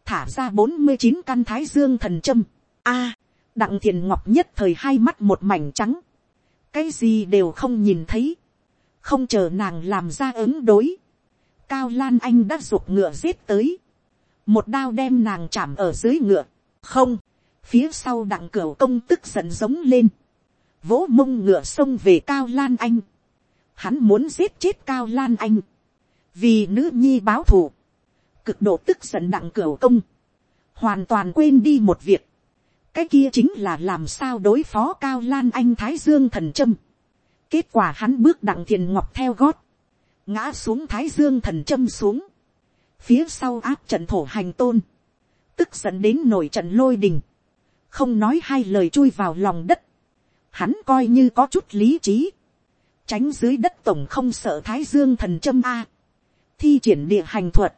thả ra bốn mươi chín căn thái dương thần châm, a, đặng thiền ngọc nhất thời hai mắt một mảnh trắng, cái gì đều không nhìn thấy, không chờ nàng làm ra ứng đối, cao lan anh đã ruột ngựa giết tới, một đao đem nàng chạm ở dưới ngựa, không, phía sau đặng cửa công tức giận giống lên, vỗ mông ngựa sông về cao lan anh, hắn muốn giết chết cao lan anh, vì nữ nhi báo thù, cực độ tức giận đặng cửa công, hoàn toàn quên đi một việc, cái kia chính là làm sao đối phó cao lan anh thái dương thần trâm. kết quả hắn bước đặng thiền ngọc theo gót, ngã xuống thái dương thần trâm xuống, phía sau áp trận thổ hành tôn, tức giận đến nổi trận lôi đình, không nói hai lời chui vào lòng đất, hắn coi như có chút lý trí, tránh dưới đất tổng không sợ thái dương thần châm a, thi triển địa hành thuật,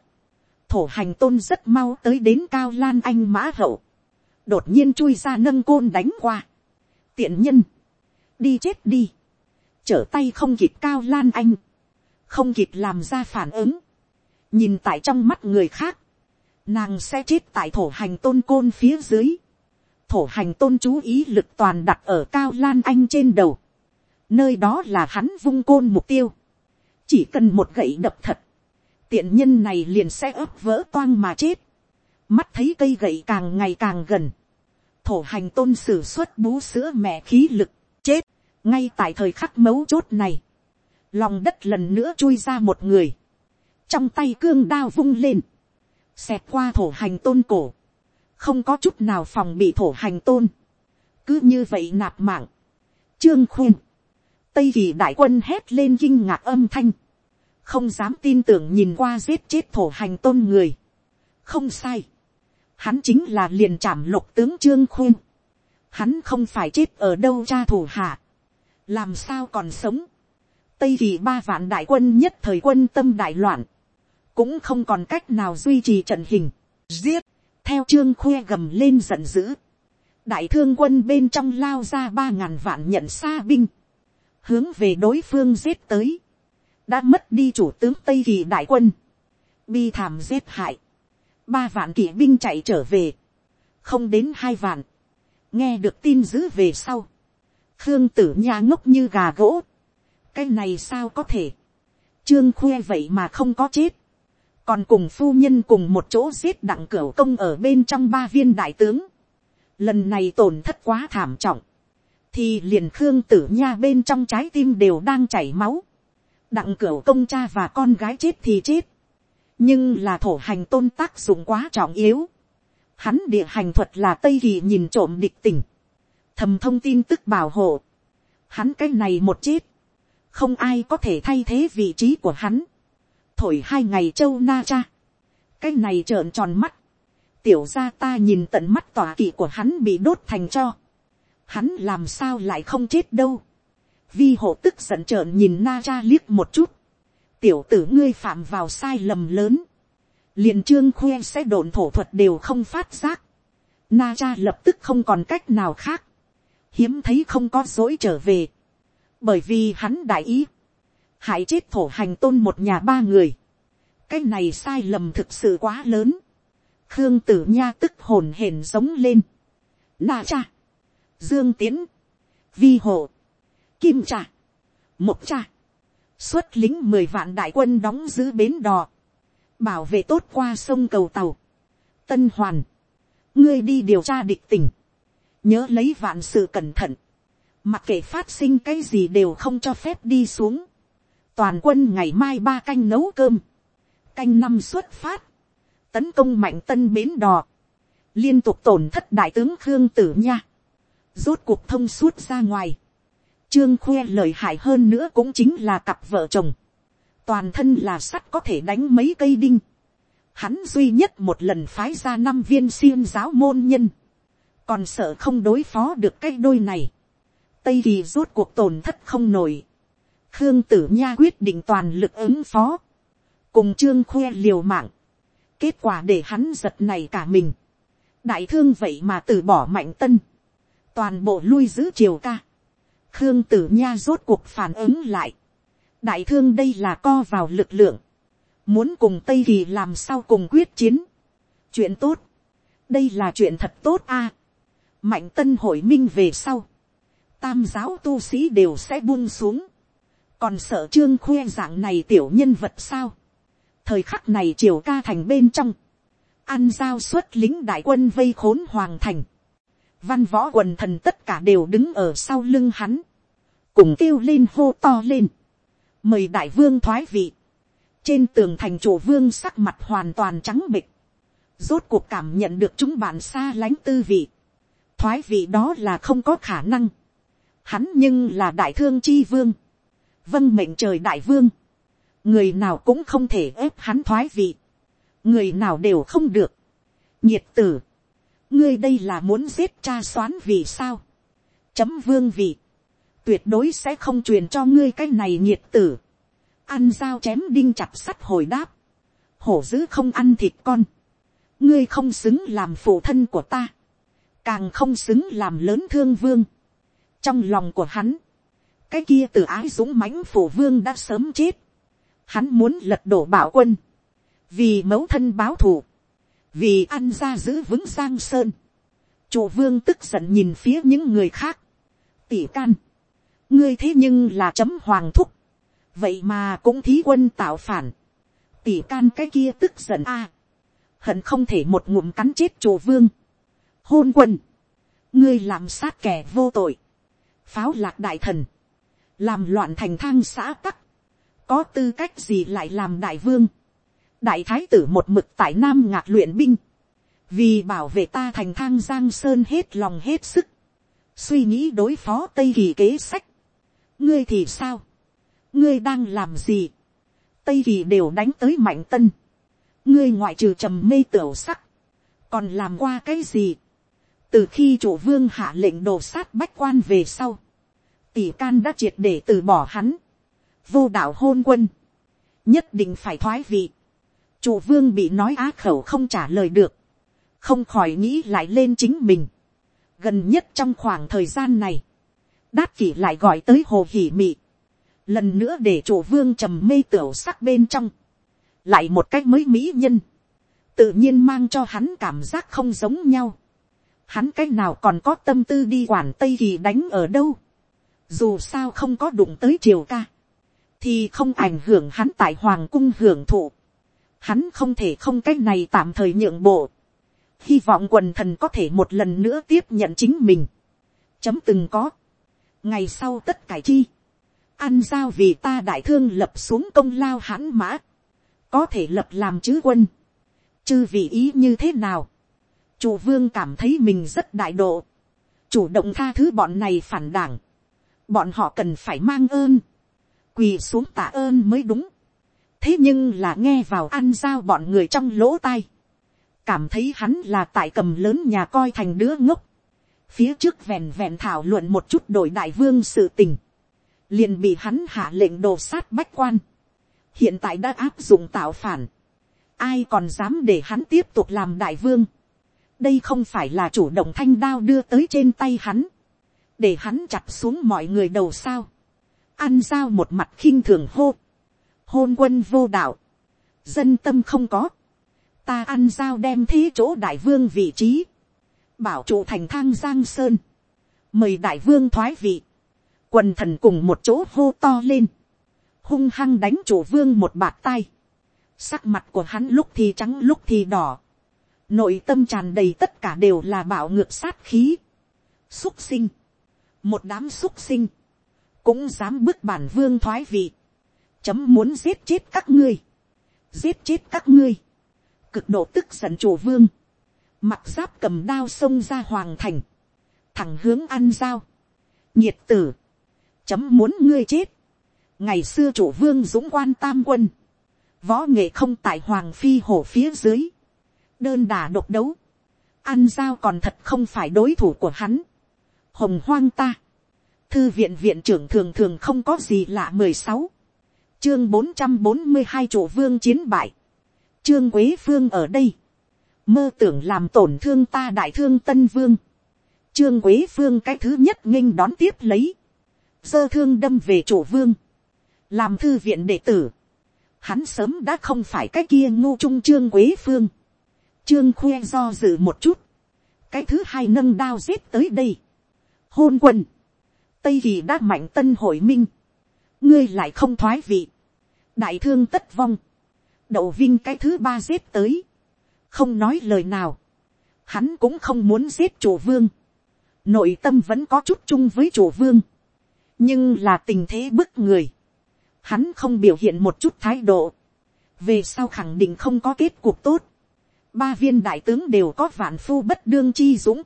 thổ hành tôn rất mau tới đến cao lan anh mã hậu, đột nhiên chui ra nâng côn đánh qua, tiện nhân, đi chết đi, trở tay không kịp cao lan anh, không kịp làm ra phản ứng, nhìn tại trong mắt người khác, nàng sẽ chết tại thổ hành tôn côn phía dưới, thổ hành tôn chú ý lực toàn đặt ở cao lan anh trên đầu, nơi đó là hắn vung côn mục tiêu, chỉ cần một gậy đập thật, tiện nhân này liền sẽ ướp vỡ toang mà chết, mắt thấy cây gậy càng ngày càng gần, thổ hành tôn sử xuất bú sữa mẹ khí lực, chết, ngay tại thời khắc mấu chốt này, lòng đất lần nữa chui ra một người, trong tay cương đao vung lên, xẹt qua thổ hành tôn cổ, không có chút nào phòng bị thổ hành tôn, cứ như vậy nạp mạng, trương khuyên, tây kỳ đại quân hét lên kinh ngạc âm thanh, không dám tin tưởng nhìn qua giết chết thổ hành tôn người, không sai, hắn chính là liền trảm lục tướng trương khuyên, hắn không phải chết ở đâu cha thủ hạ, làm sao còn sống, tây kỳ ba vạn đại quân nhất thời quân tâm đại loạn, cũng không còn cách nào duy trì trận hình, giết, theo trương khuê gầm lên giận dữ, đại thương quân bên trong lao ra ba ngàn vạn nhận xa binh, hướng về đối phương giết tới, đã mất đi chủ tướng tây kỳ đại quân, bi thảm giết hại, ba vạn kỵ binh chạy trở về, không đến hai vạn, nghe được tin dữ về sau, khương tử nha ngốc như gà gỗ, cái này sao có thể, trương khuê vậy mà không có chết, còn cùng phu nhân cùng một chỗ giết đặng cửu công ở bên trong ba viên đại tướng, lần này tổn thất quá thảm trọng, thì liền khương tử nha bên trong trái tim đều đang chảy máu, đặng cửu công cha và con gái chết thì chết, nhưng là thổ hành tôn tác dụng quá trọng yếu, hắn địa hành thuật là tây kỳ nhìn trộm địch tỉnh thầm thông tin tức bảo hộ, hắn cái này một chết, không ai có thể thay thế vị trí của hắn, thổi hai ngày châu na cha, cái này trợn tròn mắt, tiểu ra ta nhìn tận mắt tòa kỵ của hắn bị đốt thành cho, hắn làm sao lại không chết đâu, vi hộ tức giận trợn nhìn na cha liếc một chút, tiểu tử ngươi phạm vào sai lầm lớn, liền trương khoe sẽ đồn thổ thuật đều không phát giác, na cha lập tức không còn cách nào khác, hiếm thấy không có dối trở về, bởi vì hắn đại ý, hại chết thổ hành tôn một nhà ba người, cái này sai lầm thực sự quá lớn, khương tử nha tức hồn hển giống lên, na cha, dương tiến, vi hộ, kim cha, một cha, xuất lính mười vạn đại quân đóng giữ bến đò, bảo vệ tốt qua sông cầu tàu, tân hoàn, ngươi đi điều tra địch tình, nhớ lấy vạn sự cẩn thận, mặc kệ phát sinh cái gì đều không cho phép đi xuống, toàn quân ngày mai ba canh nấu cơm, canh năm xuất phát, tấn công mạnh tân bến đò, liên tục tổn thất đại tướng khương tử nha, rốt cuộc thông suốt ra ngoài, trương khoe lời hại hơn nữa cũng chính là cặp vợ chồng, toàn thân là sắt có thể đánh mấy cây đinh, hắn duy nhất một lần phái ra năm viên xiêm giáo môn nhân, còn sợ không đối phó được cái đôi này, tây kỳ rốt cuộc tổn thất không nổi, khương tử nha quyết định toàn lực ứng phó, cùng trương khoe liều mạng, kết quả để hắn giật này cả mình, đại thương vậy mà từ bỏ mạnh tân, toàn bộ lui giữ triều ca, khương tử nha rốt cuộc phản ứng lại, đại thương đây là co vào lực lượng, muốn cùng tây kỳ làm sao cùng quyết chiến, chuyện tốt, đây là chuyện thật tốt a, mạnh tân hội minh về sau, tam giáo tu sĩ đều sẽ buông xuống, còn sợ trương khoe dạng này tiểu nhân vật sao, thời khắc này triều ca thành bên trong, ăn giao xuất lính đại quân vây khốn hoàng thành, văn võ quần thần tất cả đều đứng ở sau lưng hắn, cùng kêu lên hô to lên, mời đại vương thoái vị, trên tường thành chủ vương sắc mặt hoàn toàn trắng bịch, rốt cuộc cảm nhận được chúng bạn xa lánh tư vị, thoái vị đó là không có khả năng, hắn nhưng là đại thương chi vương, vâng mệnh trời đại vương, người nào cũng không thể ép hắn thoái vị, người nào đều không được. nhiệt tử, ngươi đây là muốn giết cha xoán vì sao, chấm vương vị, tuyệt đối sẽ không truyền cho ngươi cái này nhiệt tử, ăn dao chém đinh chặt sắt hồi đáp, hổ dữ không ăn thịt con, ngươi không xứng làm phụ thân của ta, càng không xứng làm lớn thương vương. trong lòng của hắn, cái kia từ ái dũng mãnh phổ vương đã sớm chết, hắn muốn lật đổ bảo quân, vì mẫu thân báo thù, vì ăn ra giữ vững giang sơn, chủ vương tức giận nhìn phía những người khác, tỷ can, ngươi thế nhưng là chấm hoàng thúc, vậy mà cũng thí quân tạo phản, tỷ can cái kia tức giận a, hận không thể một ngụm cắn chết chủ vương, hôn quân, ngươi làm sát kẻ vô tội, pháo lạc đại thần, làm loạn thành thang xã tắc, có tư cách gì lại làm đại vương, đại thái tử một mực tại nam ngạc luyện binh, vì bảo vệ ta thành thang giang sơn hết lòng hết sức, suy nghĩ đối phó tây kỳ kế sách, ngươi thì sao, ngươi đang làm gì, tây kỳ đều đánh tới mạnh tân, ngươi ngoại trừ trầm mê tửu sắc, còn làm qua cái gì, từ khi chủ vương hạ lệnh đổ sát bách quan về sau, tỷ can đã triệt để từ bỏ hắn, vô đạo hôn quân, nhất định phải thoái vị, chủ vương bị nói á khẩu không trả lời được, không khỏi nghĩ lại lên chính mình. gần nhất trong khoảng thời gian này, đát kỷ lại gọi tới hồ hỉ mị, lần nữa để chủ vương trầm mê tiểu sắc bên trong, lại một cách mới mỹ nhân, tự nhiên mang cho hắn cảm giác không giống nhau. Hắn cách nào còn có tâm tư đi quản tây kỳ đánh ở đâu, dù sao không có đụng tới triều ca, thì không ảnh hưởng hắn tại hoàng cung hưởng thụ. Hắn không thể không cái này tạm thời nhượng bộ, hy vọng quần thần có thể một lần nữa tiếp nhận chính mình, chấm từng có, ngày sau tất cải chi, ăn giao vì ta đại thương lập xuống công lao hãn mã, có thể lập làm chữ quân, chư vì ý như thế nào, chủ vương cảm thấy mình rất đại độ, chủ động tha thứ bọn này phản đảng, bọn họ cần phải mang ơn, quỳ xuống tạ ơn mới đúng, thế nhưng là nghe vào ăn giao bọn người trong lỗ tai, cảm thấy hắn là tại cầm lớn nhà coi thành đứa ngốc, phía trước vèn vèn thảo luận một chút đổi đại vương sự tình, liền bị hắn hạ lệnh đồ sát bách quan, hiện tại đã áp dụng tạo phản, ai còn dám để hắn tiếp tục làm đại vương, đây không phải là chủ động thanh đao đưa tới trên tay hắn, để hắn chặt xuống mọi người đầu sao, ăn dao một mặt khinh thường hô, hôn quân vô đạo, dân tâm không có, ta ăn dao đem thế chỗ đại vương vị trí, bảo trụ thành thang giang sơn, mời đại vương thoái vị, quần thần cùng một chỗ hô to lên, hung hăng đánh chủ vương một bạt tay, sắc mặt của hắn lúc thì trắng lúc thì đỏ, nội tâm tràn đầy tất cả đều là bạo ngược sát khí, xúc sinh, một đám xúc sinh, cũng dám bước bản vương thoái vị, chấm muốn giết chết các ngươi, giết chết các ngươi, cực độ tức giận chủ vương, mặc giáp cầm đao xông ra hoàng thành, thẳng hướng ăn dao, nhiệt tử, chấm muốn ngươi chết, ngày xưa chủ vương dũng quan tam quân, võ nghệ không tại hoàng phi hổ phía dưới, đơn đà độc đấu, ăn dao còn thật không phải đối thủ của hắn, hồng hoang ta, thư viện viện trưởng thường thường không có gì lạ mười sáu, chương bốn trăm bốn mươi hai chủ vương chiến bại, trương quế phương ở đây, mơ tưởng làm tổn thương ta đại thương tân vương, trương quế phương cái thứ nhất nghênh đón tiếp lấy, dơ thương đâm về chủ vương, làm thư viện đệ tử, hắn sớm đã không phải cái kia ngu trung trương quế phương, trương khoe do dự một chút, cái thứ hai nâng đao giết tới đây, hôn quân, tây kỳ đã mạnh tân hội minh, ngươi lại không thoái vị, đại thương tất vong, đậu vinh cái thứ ba giết tới, không nói lời nào, hắn cũng không muốn giết chủ vương, nội tâm vẫn có chút chung với chủ vương, nhưng là tình thế bức người, hắn không biểu hiện một chút thái độ, về sau khẳng định không có kết cuộc tốt, ba viên đại tướng đều có vạn phu bất đương chi dũng,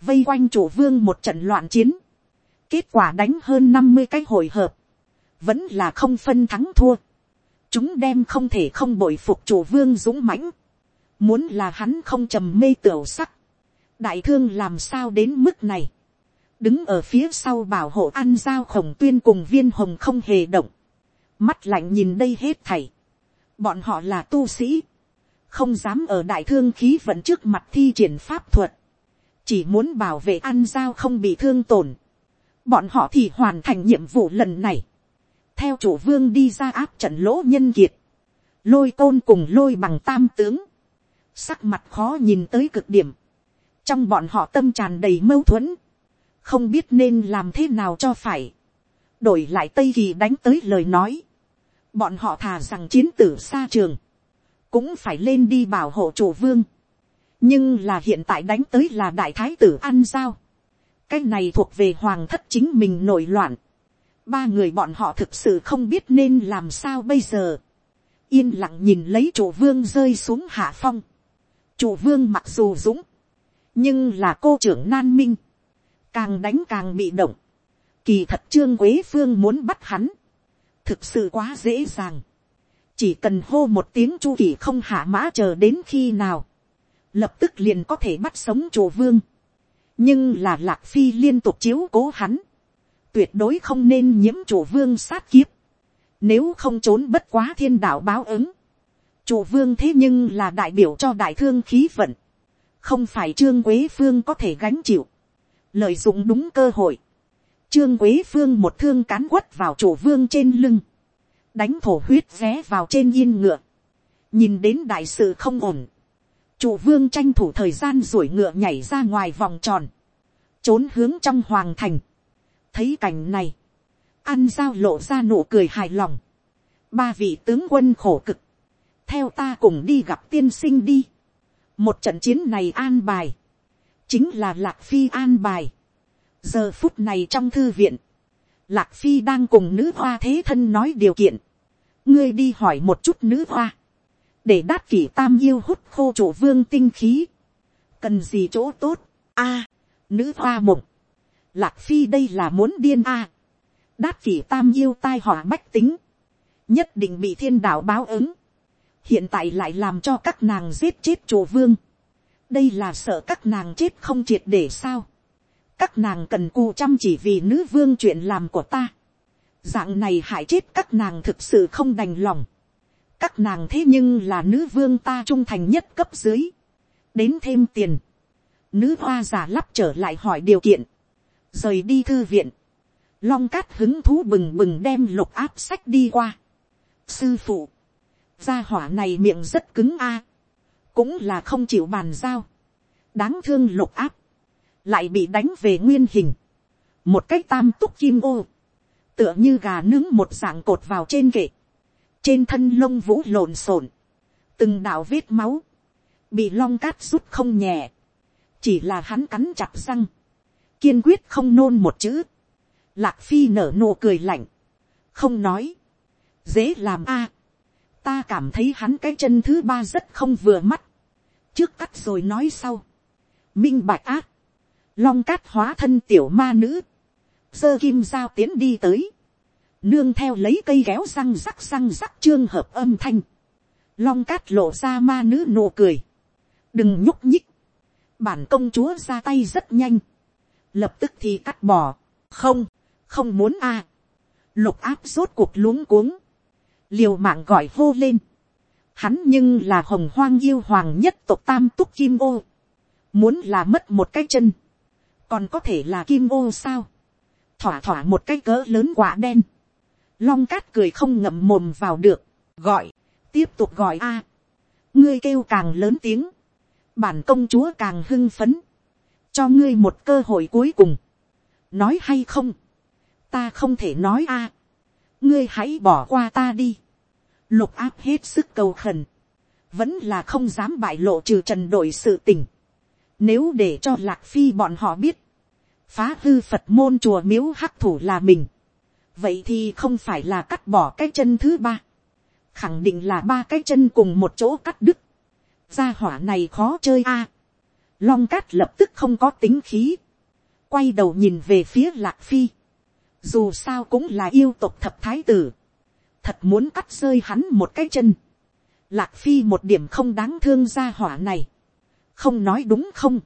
vây quanh chủ vương một trận loạn chiến, kết quả đánh hơn năm mươi cái hồi hợp, vẫn là không phân thắng thua, chúng đem không thể không bội phục chủ vương dũng mãnh, muốn là hắn không trầm mê tiểu sắc, đại thương làm sao đến mức này, đứng ở phía sau bảo hộ ăn giao khổng tuyên cùng viên hồng không hề động, mắt lạnh nhìn đây hết thảy, bọn họ là tu sĩ, không dám ở đại thương khí vận trước mặt thi triển pháp thuật, chỉ muốn bảo vệ ăn giao không bị thương tổn, bọn họ thì hoàn thành nhiệm vụ lần này, theo chủ vương đi ra áp trận lỗ nhân kiệt, lôi tôn cùng lôi bằng tam tướng, sắc mặt khó nhìn tới cực điểm, trong bọn họ tâm tràn đầy mâu thuẫn, không biết nên làm thế nào cho phải, đổi lại tây kỳ đánh tới lời nói, bọn họ thà rằng chiến tử xa trường, cũng phải lên đi bảo hộ chủ vương, nhưng là hiện tại đánh tới là đại thái tử ăn giao, cái này thuộc về hoàng thất chính mình nổi loạn, ba người bọn họ thực sự không biết nên làm sao bây giờ, yên lặng nhìn lấy chủ vương rơi xuống hạ phong, chủ vương mặc dù dũng, nhưng là cô trưởng nan minh, càng đánh càng bị động, kỳ thật trương quế phương muốn bắt hắn, thực sự quá dễ dàng, chỉ cần hô một tiếng chu kỳ không hạ mã chờ đến khi nào, lập tức liền có thể bắt sống chùa vương, nhưng là lạc phi liên tục chiếu cố hắn, tuyệt đối không nên nhiễm chùa vương sát kiếp, nếu không trốn bất quá thiên đạo báo ứng, chùa vương thế nhưng là đại biểu cho đại thương khí vận, không phải trương quế phương có thể gánh chịu, lợi dụng đúng cơ hội, trương quế phương một thương cán quất vào chủ vương trên lưng, đánh thổ huyết ré vào trên yên ngựa, nhìn đến đại sự không ổn, chủ vương tranh thủ thời gian rủi ngựa nhảy ra ngoài vòng tròn, trốn hướng trong hoàng thành, thấy cảnh này, An giao lộ ra nụ cười hài lòng, ba vị tướng quân khổ cực, theo ta cùng đi gặp tiên sinh đi, một trận chiến này an bài, chính là lạc phi an bài. giờ phút này trong thư viện, lạc phi đang cùng nữ hoa thế thân nói điều kiện, ngươi đi hỏi một chút nữ hoa, để đát kỷ tam yêu hút khô chủ vương tinh khí, cần gì chỗ tốt, a, nữ hoa mộng, lạc phi đây là muốn điên a, đát kỷ tam yêu tai họa bách tính, nhất định bị thiên đạo báo ứng, hiện tại lại làm cho các nàng giết chết chủ vương, đây là sợ các nàng chết không triệt để sao, các nàng cần cù chăm chỉ vì nữ vương chuyện làm của ta, dạng này hại chết các nàng thực sự không đành lòng, các nàng thế nhưng là nữ vương ta trung thành nhất cấp dưới, đến thêm tiền, nữ hoa giả lắp trở lại hỏi điều kiện, rời đi thư viện, long cát hứng thú bừng bừng đem lục áp sách đi qua. sư phụ, gia hỏa này miệng rất cứng a, cũng là không chịu bàn giao, đáng thương lục áp, lại bị đánh về nguyên hình, một cách tam túc kim ô, tựa như gà nướng một dạng cột vào trên kệ, trên thân lông vũ lộn xộn, từng đạo vết máu, bị long cát rút không nhẹ, chỉ là hắn cắn chặt răng, kiên quyết không nôn một chữ, lạc phi nở nụ cười lạnh, không nói, dễ làm a, ta cảm thấy hắn cái chân thứ ba rất không vừa mắt, trước cắt rồi nói sau, minh bạch ác, long cát hóa thân tiểu ma nữ, sơ kim giao tiến đi tới, nương theo lấy cây kéo răng rắc răng rắc trương hợp âm thanh, long cát lộ ra ma nữ nụ cười, đừng nhúc nhích, bản công chúa ra tay rất nhanh, lập tức thì cắt bỏ, không, không muốn a, lục áp rốt cuộc luống cuống, liều mạng gọi hô lên, hắn nhưng là hồng hoang yêu hoàng nhất tộc tam túc kim ô, muốn là mất một cái chân, còn có thể là kim ô sao, thỏa thỏa một cái cỡ lớn quả đen, long cát cười không ngậm mồm vào được, gọi, tiếp tục gọi a, ngươi kêu càng lớn tiếng, bản công chúa càng hưng phấn, cho ngươi một cơ hội cuối cùng, nói hay không, ta không thể nói a, ngươi hãy bỏ qua ta đi, lục áp hết sức cầu khẩn, vẫn là không dám bại lộ trừ trần đội sự tình, nếu để cho lạc phi bọn họ biết, phá hư phật môn chùa miếu hắc thủ là mình, vậy thì không phải là cắt bỏ cái chân thứ ba, khẳng định là ba cái chân cùng một chỗ cắt đứt, gia hỏa này khó chơi a, long cát lập tức không có tính khí, quay đầu nhìn về phía lạc phi, dù sao cũng là yêu tộc thập thái tử, thật muốn cắt rơi hắn một cái chân, lạc phi một điểm không đáng thương gia hỏa này, không nói đúng không,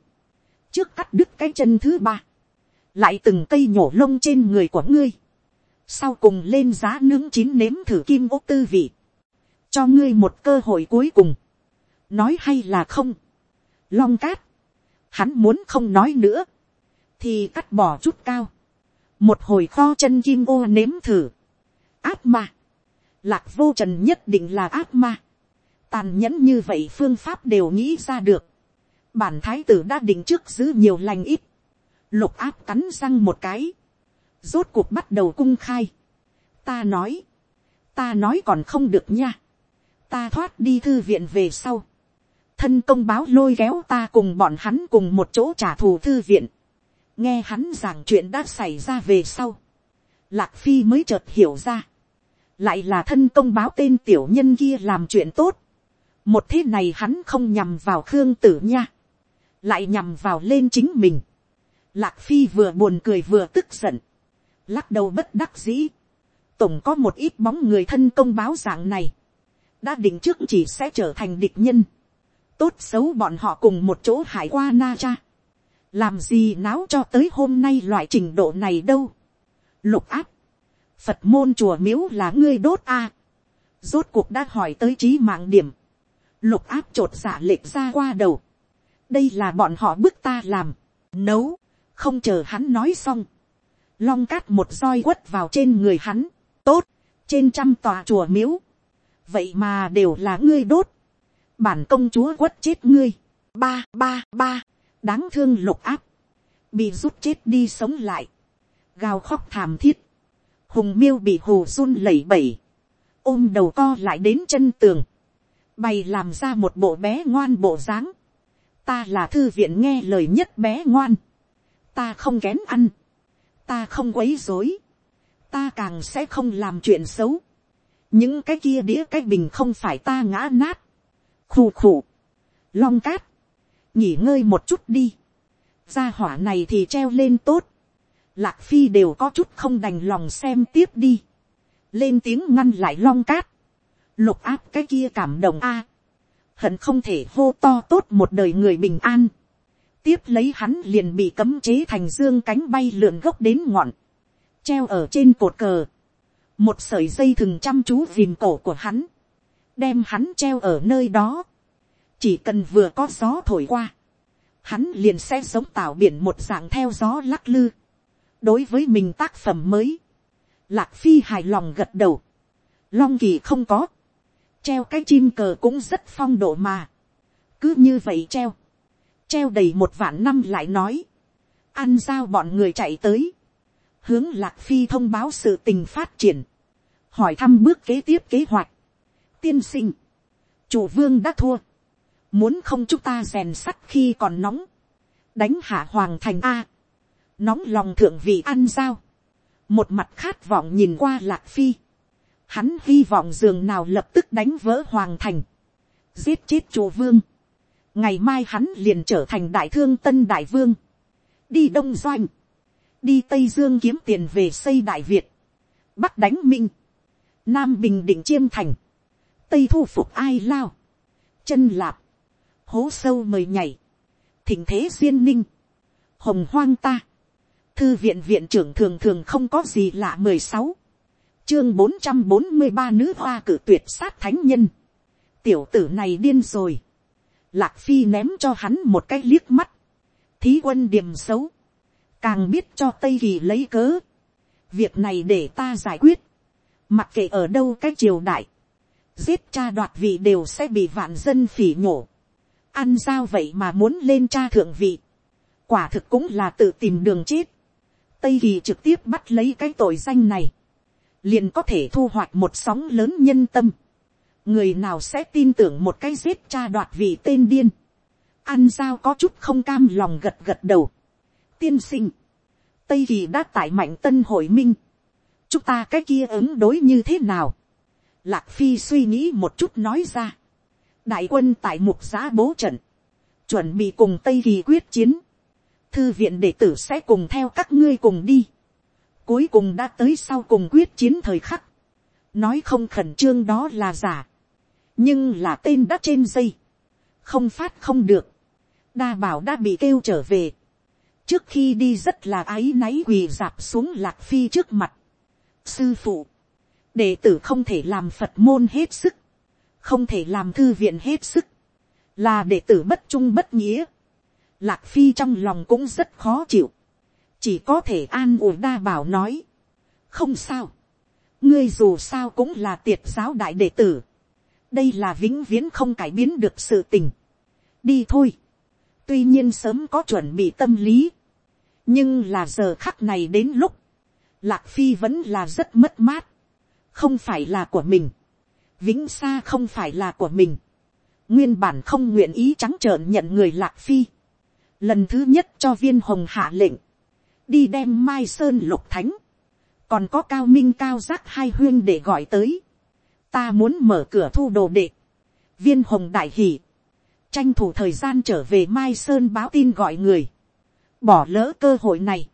trước cắt đứt cái chân thứ ba, lại từng cây nhổ lông trên người của ngươi, sau cùng lên giá nướng chín nếm thử kim ô tư vị, cho ngươi một cơ hội cuối cùng, nói hay là không, long cát, hắn muốn không nói nữa, thì cắt bỏ chút cao, một hồi kho chân kim ô nếm thử, áp ma, lạc vô trần nhất định là áp ma, tàn nhẫn như vậy phương pháp đều nghĩ ra được, bản thái tử đã định trước giữ nhiều lành ít, lục áp cắn răng một cái, rốt cuộc bắt đầu cung khai, ta nói, ta nói còn không được nha, ta thoát đi thư viện về sau, thân công báo lôi kéo ta cùng bọn hắn cùng một chỗ trả thù thư viện, nghe hắn giảng chuyện đã xảy ra về sau, lạc phi mới chợt hiểu ra, lại là thân công báo tên tiểu nhân kia làm chuyện tốt, một thế này hắn không nhằm vào khương tử nha, lại nhằm vào lên chính mình, lạc phi vừa buồn cười vừa tức giận, lắc đầu bất đắc dĩ, tổng có một ít bóng người thân công báo dạng này, đã định trước chỉ sẽ trở thành địch nhân, tốt xấu bọn họ cùng một chỗ hải qua na cha, làm gì náo cho tới hôm nay loại trình độ này đâu, lục áp, phật môn chùa miếu là ngươi đốt a, rốt cuộc đã hỏi tới trí mạng điểm, lục áp t r ộ t giả lệch ra qua đầu, đây là bọn họ bức ta làm, nấu, không chờ hắn nói xong, long cát một roi quất vào trên người hắn, tốt, trên trăm tòa chùa miếu, vậy mà đều là ngươi đốt, bản công chúa quất chết ngươi, ba ba ba, đáng thương lục áp, bị rút chết đi sống lại, gào khóc thảm thiết, hùng miêu bị hồ run lẩy bẩy, ôm đầu co lại đến chân tường, bày làm ra một bộ bé ngoan bộ dáng, ta là thư viện nghe lời nhất bé ngoan, ta không kén ăn, ta không quấy dối, ta càng sẽ không làm chuyện xấu, những cái kia đĩa cái bình không phải ta ngã nát, khù khù, long cát, nghỉ ngơi một chút đi, gia hỏa này thì treo lên tốt, lạc phi đều có chút không đành lòng xem tiếp đi, lên tiếng ngăn lại long cát, lục áp cái kia cảm động a, hận không thể hô to tốt một đời người bình an, tiếp lấy hắn liền bị cấm chế thành dương cánh bay lượn gốc đến ngọn, treo ở trên cột cờ, một sợi dây thừng chăm chú vìm cổ của hắn, đem hắn treo ở nơi đó, chỉ cần vừa có gió thổi qua, hắn liền sẽ sống tạo biển một dạng theo gió lắc lư, đối với mình tác phẩm mới, lạc phi hài lòng gật đầu, long kỳ không có, treo cái chim cờ cũng rất phong độ mà, cứ như vậy treo, treo đầy một vạn năm lại nói, ăn giao bọn người chạy tới, hướng lạc phi thông báo sự tình phát triển, hỏi thăm bước kế tiếp kế hoạch, tiên sinh, chủ vương đã thua, muốn không chúng ta rèn sắt khi còn nóng, đánh hạ hoàng thành a, nóng lòng thượng vị ăn giao, một mặt khát vọng nhìn qua lạc phi, hắn hy vọng giường nào lập tức đánh vỡ hoàng thành, giết chết chủ vương, ngày mai hắn liền trở thành đại thương tân đại vương, đi đông doanh, đi tây dương kiếm tiền về xây đại việt, bắc đánh minh, nam bình định chiêm thành, tây thu phục ai lao, chân lạp, hố sâu mời nhảy, thỉnh thế duyên ninh, hồng hoang ta, thư viện viện trưởng thường thường không có gì lạ mười sáu, chương bốn trăm bốn mươi ba nữ hoa cử tuyệt sát thánh nhân, tiểu tử này điên rồi, lạc phi ném cho hắn một cái liếc mắt, thí quân điểm xấu, càng biết cho tây kỳ lấy cớ, việc này để ta giải quyết, mặc kệ ở đâu cái triều đại, giết cha đoạt vị đều sẽ bị vạn dân phỉ nhổ, ăn sao vậy mà muốn lên cha thượng vị, quả thực cũng là tự tìm đường chết, tây kỳ trực tiếp bắt lấy cái tội danh này, liền có thể thu hoạch một sóng lớn nhân tâm, người nào sẽ tin tưởng một cái giết cha đoạt vị tên điên, ăn Giao có chút không cam lòng gật gật đầu, tiên sinh, tây kỳ đã tại mạnh tân hội minh, chúng ta cái kia ứng đối như thế nào, lạc phi suy nghĩ một chút nói ra, đại quân tại mục giá bố trận, chuẩn bị cùng tây kỳ quyết chiến, thư viện đệ tử sẽ cùng theo các ngươi cùng đi, cuối cùng đã tới sau cùng quyết chiến thời khắc, nói không khẩn trương đó là giả, nhưng là tên đã trên dây, không phát không được, đa bảo đã bị kêu trở về, trước khi đi rất là áy náy quỳ dạp xuống lạc phi trước mặt. sư phụ, đệ tử không thể làm phật môn hết sức, không thể làm thư viện hết sức, là đệ tử bất trung bất nghĩa. lạc phi trong lòng cũng rất khó chịu, chỉ có thể an ủi đa bảo nói, không sao, ngươi dù sao cũng là tiệt giáo đại đệ tử, đây là vĩnh viễn không cải biến được sự tình, đi thôi, tuy nhiên sớm có chuẩn bị tâm lý, nhưng là giờ khắc này đến lúc, lạc phi vẫn là rất mất mát, không phải là của mình, vĩnh xa không phải là của mình, nguyên bản không nguyện ý trắng trợn nhận người lạc phi, lần thứ nhất cho viên hồng hạ lệnh, đi đem mai sơn lục thánh, còn có cao minh cao giác hai huyên để gọi tới, ta muốn mở cửa thu đồ đệ, viên hồng đại hỉ, tranh thủ thời gian trở về mai sơn báo tin gọi người, bỏ lỡ cơ hội này,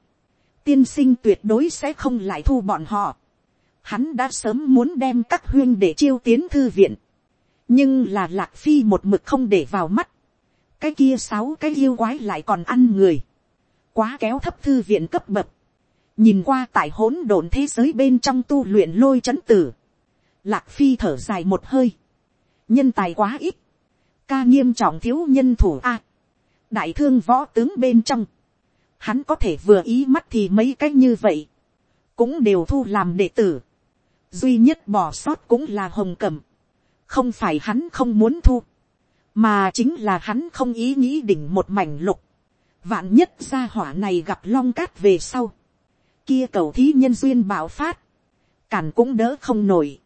tiên sinh tuyệt đối sẽ không lại thu bọn họ. Hắn đã sớm muốn đem các huyên để chiêu tiến thư viện, nhưng là lạc phi một mực không để vào mắt, cái kia sáu cái yêu quái lại còn ăn người, quá kéo thấp thư viện cấp bậc, nhìn qua tại hỗn độn thế giới bên trong tu luyện lôi c h ấ n tử, lạc phi thở dài một hơi, nhân tài quá ít, ca nghiêm trọng thiếu nhân thủ a, đại thương võ tướng bên trong, hắn có thể vừa ý mắt thì mấy cách như vậy, cũng đều thu làm đệ tử. duy nhất bỏ sót cũng là hồng cẩm, không phải hắn không muốn thu, mà chính là hắn không ý nghĩ đỉnh một mảnh lục, vạn nhất gia hỏa này gặp long cát về sau, kia cầu thí nhân duyên bạo phát, cản cũng đỡ không nổi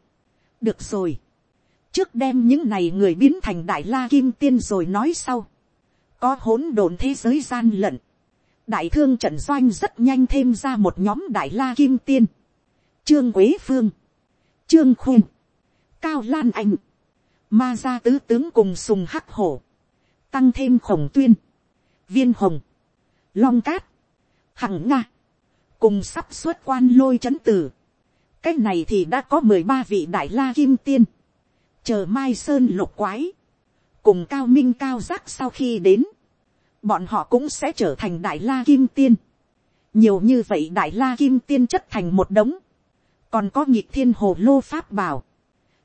được rồi, trước đem những này người biến thành đại la kim tiên rồi nói sau, có hỗn độn thế giới gian lận, đại thương trận doanh rất nhanh thêm ra một nhóm đại la kim tiên, trương quế phương, trương khuyên, cao lan anh, ma gia tứ tướng cùng sùng hắc hổ, tăng thêm khổng tuyên, viên hồng, long cát, hằng nga, cùng sắp xuất quan lôi c h ấ n tử, cái này thì đã có mười ba vị đại la kim tiên, chờ mai sơn lục quái, cùng cao minh cao giác sau khi đến, bọn họ cũng sẽ trở thành đại la kim tiên. nhiều như vậy đại la kim tiên chất thành một đống, còn có nhịp thiên hồ lô pháp bảo.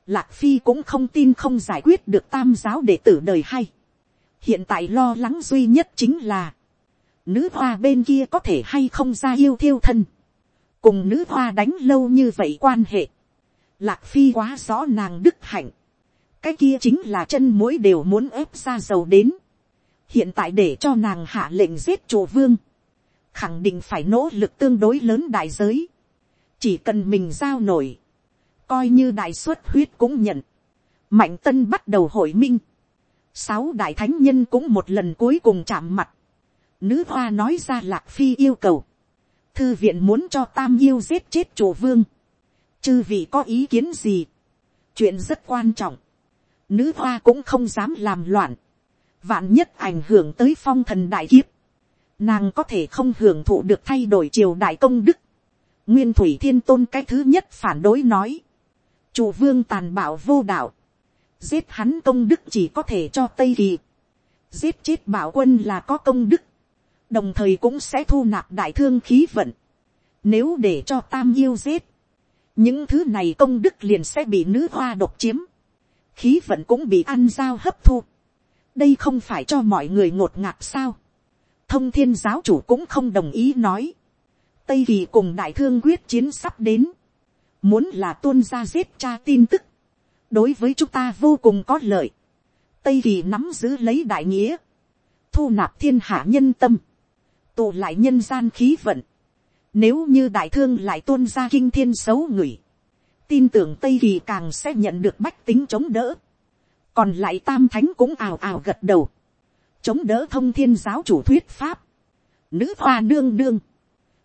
Lạc phi cũng không tin không giải quyết được tam giáo đệ tử đời hay. hiện tại lo lắng duy nhất chính là, nữ hoa bên kia có thể hay không ra yêu thiêu thân, cùng nữ hoa đánh lâu như vậy quan hệ. Lạc phi quá rõ nàng đức hạnh, cái kia chính là chân mũi đều muốn ép ra dầu đến. Hiện tại để cho nàng hạ lệnh giết chủ vương, khẳng định phải nỗ lực tương đối lớn đại giới, chỉ cần mình giao nổi, coi như đại xuất huyết cũng nhận, mạnh tân bắt đầu hội minh, sáu đại thánh nhân cũng một lần cuối cùng chạm mặt, nữ hoa nói ra lạc phi yêu cầu, thư viện muốn cho tam yêu giết chết chủ vương, chư vị có ý kiến gì, chuyện rất quan trọng, nữ hoa cũng không dám làm loạn, vạn nhất ảnh hưởng tới phong thần đại kiếp, nàng có thể không hưởng thụ được thay đổi triều đại công đức, nguyên thủy thiên tôn cái thứ nhất phản đối nói, chủ vương tàn bạo vô đạo, giết hắn công đức chỉ có thể cho tây kỳ, giết chết bảo quân là có công đức, đồng thời cũng sẽ thu nạp đại thương khí vận, nếu để cho tam yêu giết, những thứ này công đức liền sẽ bị nữ hoa độc chiếm, khí vận cũng bị ăn dao hấp thu, đây không phải cho mọi người ngột ngạt sao, thông thiên giáo chủ cũng không đồng ý nói, tây kỳ cùng đại thương quyết chiến sắp đến, muốn là tuôn ra giết cha tin tức, đối với chúng ta vô cùng có lợi, tây kỳ nắm giữ lấy đại nghĩa, thu nạp thiên hạ nhân tâm, tụ lại nhân gian khí vận, nếu như đại thương lại tuôn ra kinh thiên xấu người, tin tưởng tây kỳ càng sẽ nhận được bách tính chống đỡ, còn lại tam thánh cũng ào ào gật đầu, chống đỡ thông thiên giáo chủ thuyết pháp, nữ hoa nương nương,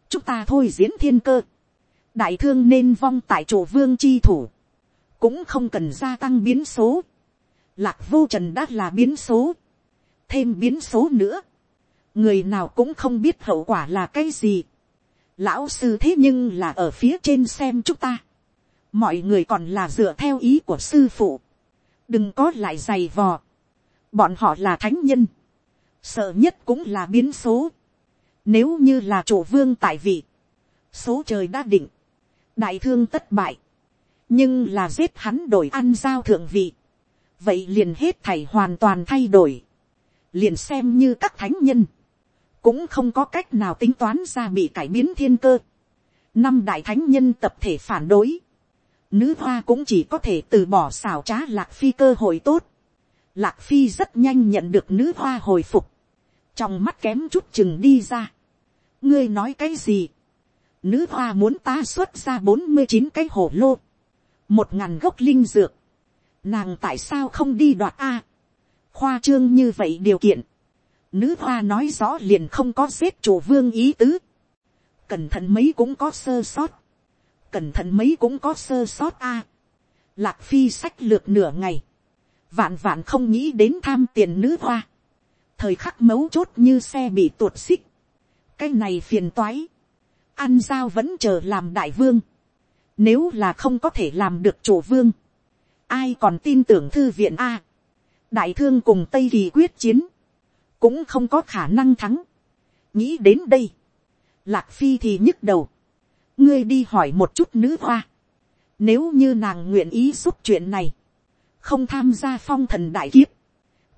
chúng ta thôi diễn thiên cơ, đại thương nên vong tại chỗ vương chi thủ, cũng không cần gia tăng biến số, lạc vô trần đã là biến số, thêm biến số nữa, người nào cũng không biết hậu quả là cái gì, lão sư thế nhưng là ở phía trên xem chúng ta, mọi người còn là dựa theo ý của sư phụ, đừng có lại giày vò, bọn họ là thánh nhân, sợ nhất cũng là biến số, nếu như là chủ vương tại vị, số trời đã định, đại thương tất bại, nhưng là giết hắn đổi ăn giao thượng vị, vậy liền hết thảy hoàn toàn thay đổi, liền xem như các thánh nhân, cũng không có cách nào tính toán ra bị cải biến thiên cơ. năm đại thánh nhân tập thể phản đối, nữ hoa cũng chỉ có thể từ bỏ xảo trá lạc phi cơ hội tốt. lạc phi rất nhanh nhận được nữ hoa hồi phục, trong mắt kém chút chừng đi ra. ngươi nói cái gì, nữ hoa muốn ta xuất ra bốn mươi chín cái hổ lô, một ngàn gốc linh dược, nàng tại sao không đi đoạt a, khoa trương như vậy điều kiện, nữ hoa nói rõ liền không có giết chủ vương ý tứ, cẩn thận mấy cũng có sơ sót, cẩn thận mấy cũng có sơ sót a, lạc phi sách lược nửa ngày, vạn vạn không nghĩ đến tham tiền nữ hoa, thời khắc mấu chốt như xe bị tuột xích, cái này phiền toái, ăn giao vẫn chờ làm đại vương, nếu là không có thể làm được chủ vương, ai còn tin tưởng thư viện a, đại thương cùng tây kỳ quyết chiến, cũng không có khả năng thắng. nghĩ đến đây, lạc phi thì nhức đầu, ngươi đi hỏi một chút nữ hoa, nếu như nàng nguyện ý giúp chuyện này, không tham gia phong thần đại kiếp,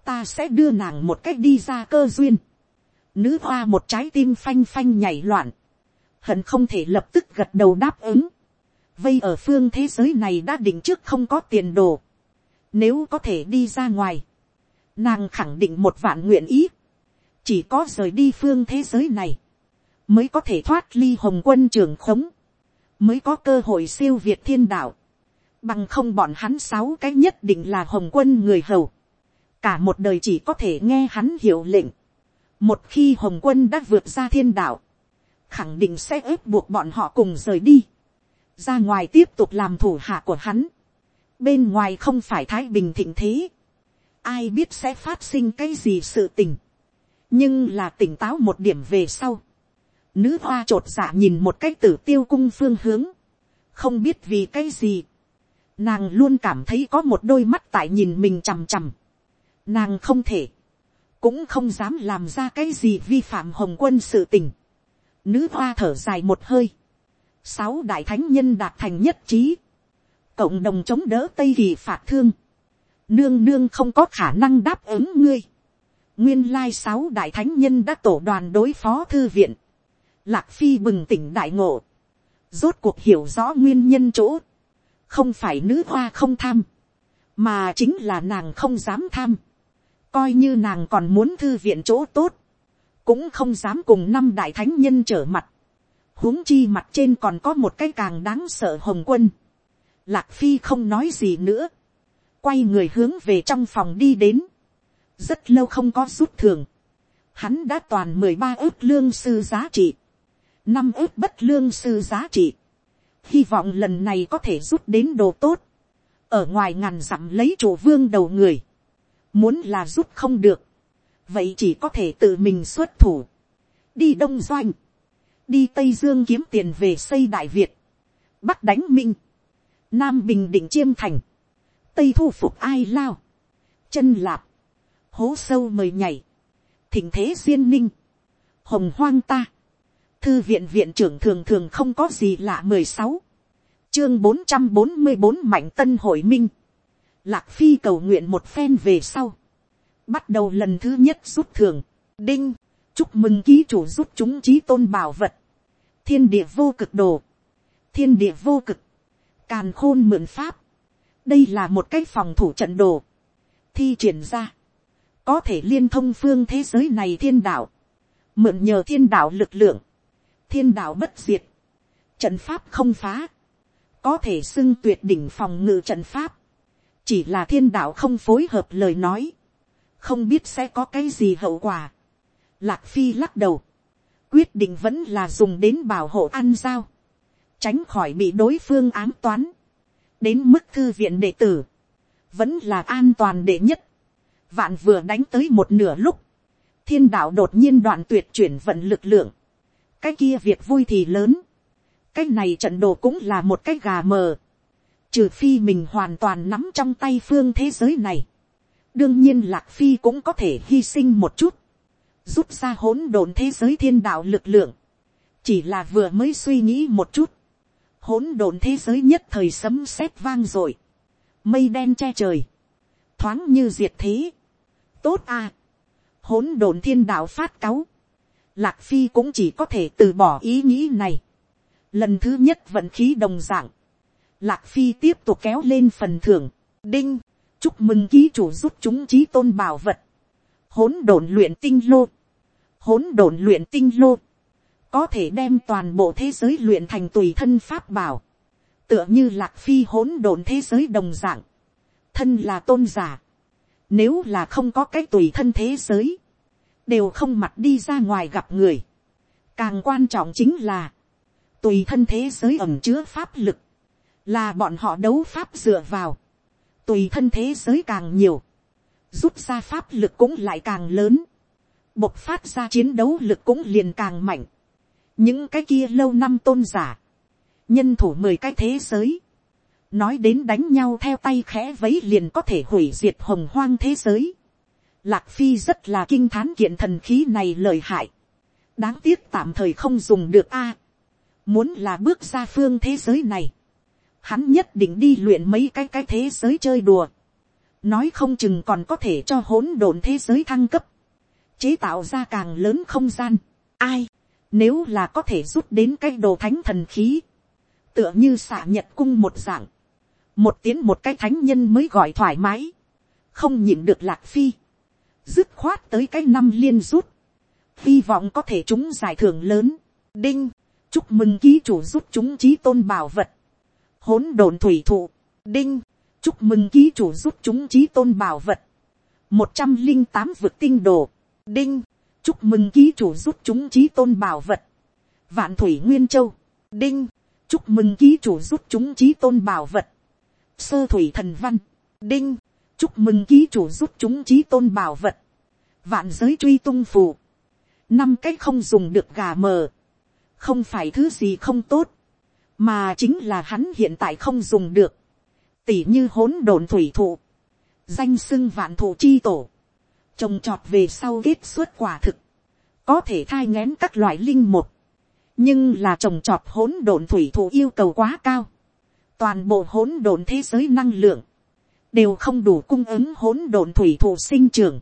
ta sẽ đưa nàng một cách đi ra cơ duyên. Nữ hoa một trái tim phanh phanh nhảy loạn, hận không thể lập tức gật đầu đáp ứng. Vây ở phương thế giới này đã định trước không có tiền đồ. Nếu có thể đi ra ngoài, nàng khẳng định một vạn nguyện ý chỉ có rời đi phương thế giới này, mới có thể thoát ly hồng quân trường khống, mới có cơ hội siêu việt thiên đạo, bằng không bọn hắn sáu cái nhất định là hồng quân người hầu, cả một đời chỉ có thể nghe hắn hiệu lệnh, một khi hồng quân đã vượt ra thiên đạo, khẳng định sẽ ép buộc bọn họ cùng rời đi, ra ngoài tiếp tục làm thủ hạ của hắn, bên ngoài không phải thái bình thịnh thế, ai biết sẽ phát sinh cái gì sự tình, nhưng là tỉnh táo một điểm về sau, nữ hoa trột dạ nhìn một cái tử tiêu cung phương hướng, không biết vì cái gì, nàng luôn cảm thấy có một đôi mắt tại nhìn mình chằm chằm, nàng không thể, cũng không dám làm ra cái gì vi phạm hồng quân sự tình, nữ hoa thở dài một hơi, sáu đại thánh nhân đạt thành nhất trí, cộng đồng chống đỡ tây kỳ phạt thương, nương nương không có khả năng đáp ứng ngươi, nguyên lai sáu đại thánh nhân đã tổ đoàn đối phó thư viện. Lạc phi bừng tỉnh đại ngộ. Rốt cuộc hiểu rõ nguyên nhân chỗ. Không phải nữ hoa không tham. Mà chính là nàng không dám tham. Coi như nàng còn muốn thư viện chỗ tốt. cũng không dám cùng năm đại thánh nhân trở mặt, huống chi mặt trên còn có một cái càng đáng sợ hồng quân, lạc phi không nói gì nữa, quay người hướng về trong phòng đi đến, rất lâu không có rút thường, hắn đã toàn mười ba ước lương sư giá trị, năm ước bất lương sư giá trị, hy vọng lần này có thể rút đến đồ tốt, ở ngoài ngàn dặm lấy chủ vương đầu người, muốn là rút không được, vậy chỉ có thể tự mình xuất thủ, đi đông doanh, đi tây dương kiếm tiền về xây đại việt, bắc đánh minh, nam bình định chiêm thành, tây thu phục ai lao, chân lạp, hố sâu mời nhảy, thỉnh thế duyên ninh, hồng hoang ta, thư viện viện trưởng thường thường không có gì lạ mười sáu, chương bốn trăm bốn mươi bốn mạnh tân hội minh, lạc phi cầu nguyện một phen về sau, bắt đầu lần thứ nhất rút thường, đinh, chúc mừng ký chủ rút chúng trí tôn bảo vật, thiên địa vô cực đồ, thiên địa vô cực, càn khôn mượn pháp, đây là một cái phòng thủ trận đồ, thi triển ra, có thể liên thông phương thế giới này thiên đạo, mượn nhờ thiên đạo lực lượng, thiên đạo bất diệt, trận pháp không phá, có thể xưng tuyệt đỉnh phòng ngự trận pháp, chỉ là thiên đạo không phối hợp lời nói, không biết sẽ có cái gì hậu quả. Lạc phi lắc đầu, quyết định vẫn là dùng đến bảo hộ ăn giao, tránh khỏi bị đối phương ám toán, đến mức thư viện đệ tử, vẫn là an toàn đệ nhất, vạn vừa đánh tới một nửa lúc, thiên đạo đột nhiên đoạn tuyệt chuyển vận lực lượng, cái kia việc vui thì lớn, cái này trận đồ cũng là một cái gà mờ, trừ phi mình hoàn toàn nắm trong tay phương thế giới này, đương nhiên lạc phi cũng có thể hy sinh một chút, rút ra hỗn độn thế giới thiên đạo lực lượng, chỉ là vừa mới suy nghĩ một chút, hỗn độn thế giới nhất thời sấm sét vang r ộ i mây đen che trời, thoáng như diệt thế, tốt à, hỗn độn thiên đạo phát cáu, lạc phi cũng chỉ có thể từ bỏ ý nghĩ này, lần thứ nhất vận khí đồng dạng, lạc phi tiếp tục kéo lên phần thưởng, đinh, chúc mừng ký chủ giúp chúng trí tôn bảo vật, hỗn độn luyện tinh lô, hỗn độn luyện tinh lô, có thể đem toàn bộ thế giới luyện thành tùy thân pháp bảo, tựa như lạc phi hỗn độn thế giới đồng dạng, thân là tôn giả, nếu là không có cái tùy thân thế giới, đều không mặt đi ra ngoài gặp người. Càng quan trọng chính là, tùy thân thế giới ẩm chứa pháp lực, là bọn họ đấu pháp dựa vào, tùy thân thế giới càng nhiều, rút ra pháp lực cũng lại càng lớn, bộc phát ra chiến đấu lực cũng liền càng mạnh, những cái kia lâu năm tôn giả, nhân thủ mười cái thế giới, nói đến đánh nhau theo tay khẽ vấy liền có thể hủy diệt hồng hoang thế giới, lạc phi rất là kinh thán kiện thần khí này lời hại, đáng tiếc tạm thời không dùng được a, muốn là bước ra phương thế giới này, hắn nhất định đi luyện mấy cái cái thế giới chơi đùa, nói không chừng còn có thể cho hỗn độn thế giới thăng cấp, chế tạo ra càng lớn không gian. Ai, nếu là có thể rút đến cái đồ thánh thần khí, tựa như xạ nhật cung một dạng, một tiếng một cái thánh nhân mới gọi thoải mái, không nhịn được lạc phi, dứt khoát tới cái năm liên rút, hy vọng có thể chúng giải thưởng lớn, đinh, chúc mừng ký chủ rút chúng trí tôn bảo vật, hỗn độn thủy thụ, đinh, chúc mừng ký chủ rút chúng trí tôn bảo vật, một trăm linh tám vực tinh đồ, đinh, chúc mừng ký chủ rút chúng trí tôn bảo vật, vạn thủy nguyên châu, đinh, chúc mừng ký chủ rút chúng trí tôn bảo vật, sơ thủy thần văn, đinh, chúc mừng ký chủ rút chúng trí tôn bảo vật, vạn giới truy tung phù, năm cái không dùng được gà mờ, không phải thứ gì không tốt, mà chính là hắn hiện tại không dùng được, tỉ như hỗn độn thủy thụ, danh sưng vạn thụ chi tổ, trồng trọt về sau kết xuất quả thực, có thể thai ngén các loại linh một, nhưng là trồng trọt hỗn độn thủy thụ yêu cầu quá cao, toàn bộ hỗn độn thế giới năng lượng, đều không đủ cung ứng hỗn độn thủy thủ sinh trưởng,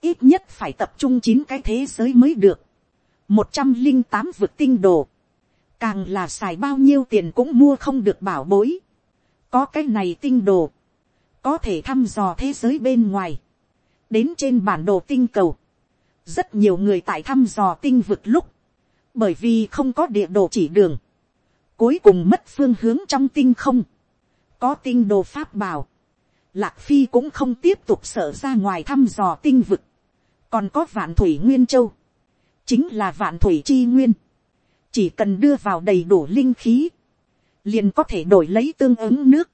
ít nhất phải tập trung chín cái thế giới mới được, một trăm linh tám vực tinh đồ, càng là xài bao nhiêu tiền cũng mua không được bảo bối, có cái này tinh đồ, có thể thăm dò thế giới bên ngoài, đến trên bản đồ tinh cầu, rất nhiều người tại thăm dò tinh vực lúc, bởi vì không có địa đồ chỉ đường, cuối cùng mất phương hướng trong tinh không, có tinh đồ pháp bảo, lạc phi cũng không tiếp tục sợ ra ngoài thăm dò tinh vực, còn có vạn thủy nguyên châu, chính là vạn thủy chi nguyên, chỉ cần đưa vào đầy đủ linh khí, liền có thể đổi lấy tương ứng nước,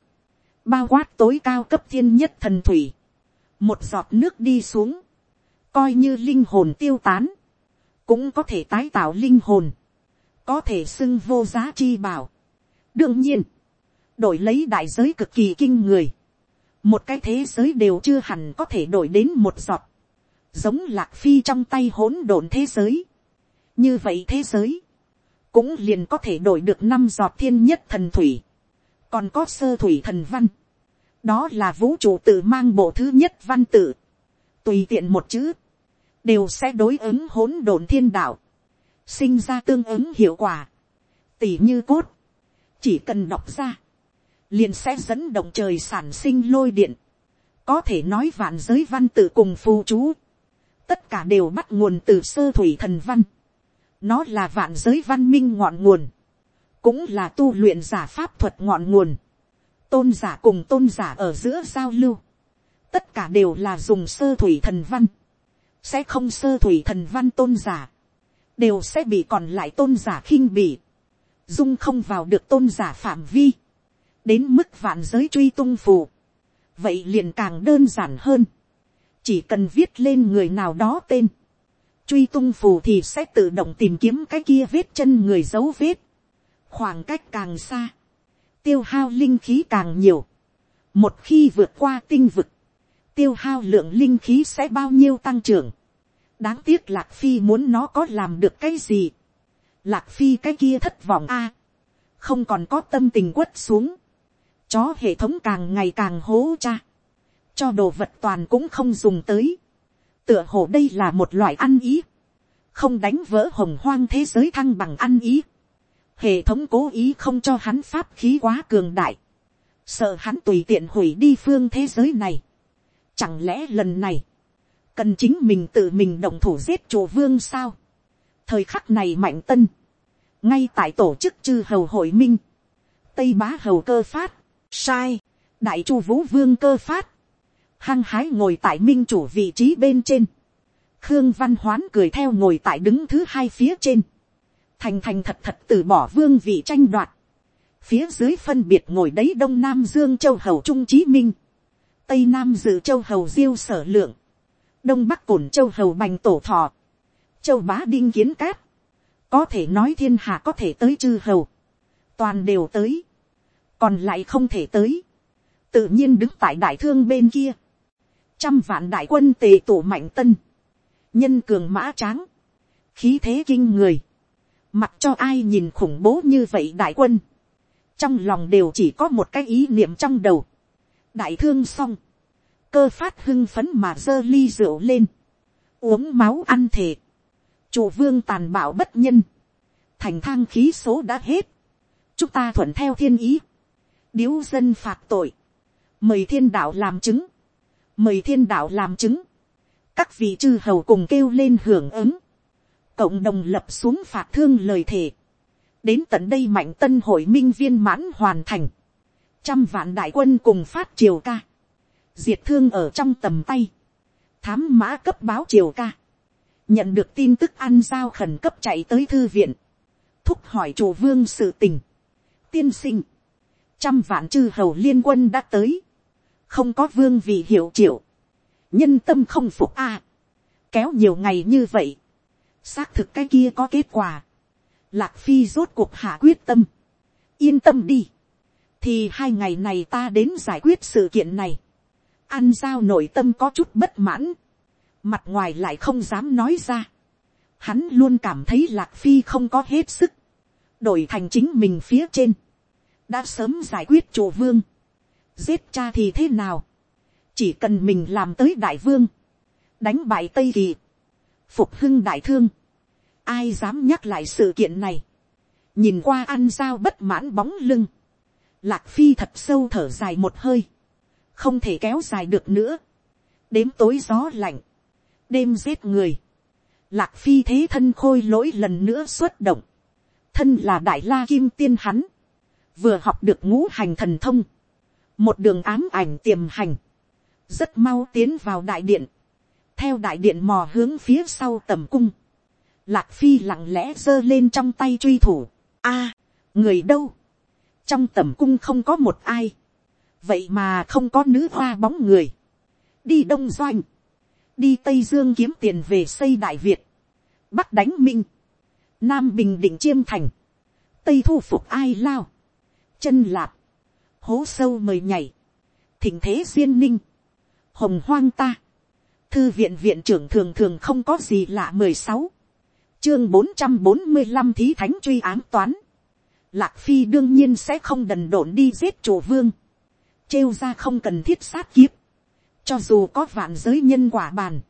bao quát tối cao cấp thiên nhất thần thủy, một giọt nước đi xuống, coi như linh hồn tiêu tán, cũng có thể tái tạo linh hồn, có thể xưng vô giá chi bảo. đương nhiên, đổi lấy đại giới cực kỳ kinh người, một cái thế giới đều chưa hẳn có thể đổi đến một giọt, giống lạc phi trong tay hỗn độn thế giới. như vậy thế giới, cũng liền có thể đổi được năm giọt thiên nhất thần thủy, còn có sơ thủy thần văn, đó là vũ trụ tự mang bộ thứ nhất văn tự, tùy tiện một chữ, đều sẽ đối ứng hỗn độn thiên đạo, sinh ra tương ứng hiệu quả, tỉ như cốt, chỉ cần đọc ra, liền sẽ dẫn động trời sản sinh lôi điện, có thể nói vạn giới văn tự cùng phù chú, tất cả đều bắt nguồn từ sơ thủy thần văn, nó là vạn giới văn minh ngọn nguồn, cũng là tu luyện giả pháp thuật ngọn nguồn, tôn giả cùng tôn giả ở giữa giao lưu, tất cả đều là dùng sơ thủy thần văn, sẽ không sơ thủy thần văn tôn giả, đều sẽ bị còn lại tôn giả khinh bỉ, dung không vào được tôn giả phạm vi, đến mức vạn giới truy tung phù, vậy liền càng đơn giản hơn, chỉ cần viết lên người nào đó tên, truy tung phù thì sẽ tự động tìm kiếm cái kia vết chân người dấu vết, khoảng cách càng xa, tiêu hao linh khí càng nhiều, một khi vượt qua tinh vực, tiêu hao lượng linh khí sẽ bao nhiêu tăng trưởng đáng tiếc lạc phi muốn nó có làm được cái gì. lạc phi cái kia thất vọng a. không còn có tâm tình quất xuống. chó hệ thống càng ngày càng hố cha. cho đồ vật toàn cũng không dùng tới. tựa hồ đây là một loại ăn ý. không đánh vỡ hồng hoang thế giới thăng bằng ăn ý. hệ thống cố ý không cho hắn pháp khí quá cường đại. sợ hắn tùy tiện hủy đi phương thế giới này Chẳng lẽ lần này, cần chính mình tự mình động thủ giết chủ vương sao? Thời khắc này mạnh tân, ngay tại tổ chức chư hầu hội minh, tây bá hầu cơ phát, sai, đại chu vũ vương cơ phát, hăng hái ngồi tại minh chủ vị trí bên trên, khương văn hoán cười theo ngồi tại đứng thứ hai phía trên, thành thành thật thật từ bỏ vương vị tranh đoạt, phía dưới phân biệt ngồi đấy đông nam dương châu hầu trung chí minh, tây nam dự châu hầu diêu sở lượng, đông bắc cổn châu hầu bành tổ thọ, châu bá đinh kiến cát, có thể nói thiên hạ có thể tới chư hầu, toàn đều tới, còn lại không thể tới, tự nhiên đứng tại đại thương bên kia, trăm vạn đại quân tề tổ mạnh tân, nhân cường mã tráng, khí thế kinh người, mặc cho ai nhìn khủng bố như vậy đại quân, trong lòng đều chỉ có một cái ý niệm trong đầu, đại thương xong, cơ phát hưng phấn mà giơ ly rượu lên, uống máu ăn thề, chủ vương tàn bạo bất nhân, thành thang khí số đã hết, chúng ta thuận theo thiên ý, điếu dân phạt tội, mời thiên đạo làm chứng, mời thiên đạo làm chứng, các vị chư hầu cùng kêu lên hưởng ứng, cộng đồng lập xuống phạt thương lời thề, đến tận đây mạnh tân hội minh viên mãn hoàn thành, trăm vạn đại quân cùng phát triều ca, diệt thương ở trong tầm tay, thám mã cấp báo triều ca, nhận được tin tức ăn giao khẩn cấp chạy tới thư viện, thúc hỏi chủ vương sự tình, tiên sinh, trăm vạn chư hầu liên quân đã tới, không có vương vì hiệu triệu, nhân tâm không phục a, kéo nhiều ngày như vậy, xác thực cái kia có kết quả, lạc phi rốt cuộc hạ quyết tâm, yên tâm đi, thì hai ngày này ta đến giải quyết sự kiện này. Ăn giao nội tâm có chút bất mãn. Mặt ngoài lại không dám nói ra. Hắn luôn cảm thấy lạc phi không có hết sức. Đổi thành chính mình phía trên. Đã sớm giải quyết chủ vương. Giết cha thì thế nào? Chỉ cần mình làm tới đại vương. Đánh bại Tây Kỳ. Phục hưng đại thương. Ai dám nhắc lại sự kiện này? Nhìn qua ăn giao bất mãn bóng lưng Lạc phi thật sâu thở dài một hơi. Không thể kéo dài được nữa. Đếm tối gió lạnh. Đêm giết người. lạc phi thế thân khôi lỗi lần nữa xuất động, thân là đại la kim tiên hắn, vừa học được ngũ hành thần thông, một đường ám ảnh tiềm hành, rất mau tiến vào đại điện, theo đại điện mò hướng phía sau tầm cung, lạc phi lặng lẽ giơ lên trong tay truy thủ, a, người đâu, trong tầm cung không có một ai, vậy mà không có nữ hoa bóng người, đi đông doanh, đi tây dương kiếm tiền về xây đại việt, bắc đánh minh, nam bình định chiêm thành, tây thu phục ai lao, chân lạp, hố sâu mời nhảy, thỉnh thế duyên ninh, hồng hoang ta, thư viện viện trưởng thường thường không có gì lạ mười sáu, chương bốn trăm bốn mươi năm thí thánh truy án toán, lạc phi đương nhiên sẽ không đần độn đi giết chủ vương, trêu ra không cần thiết sát kiếp, cho dù có vạn giới nhân quả bàn,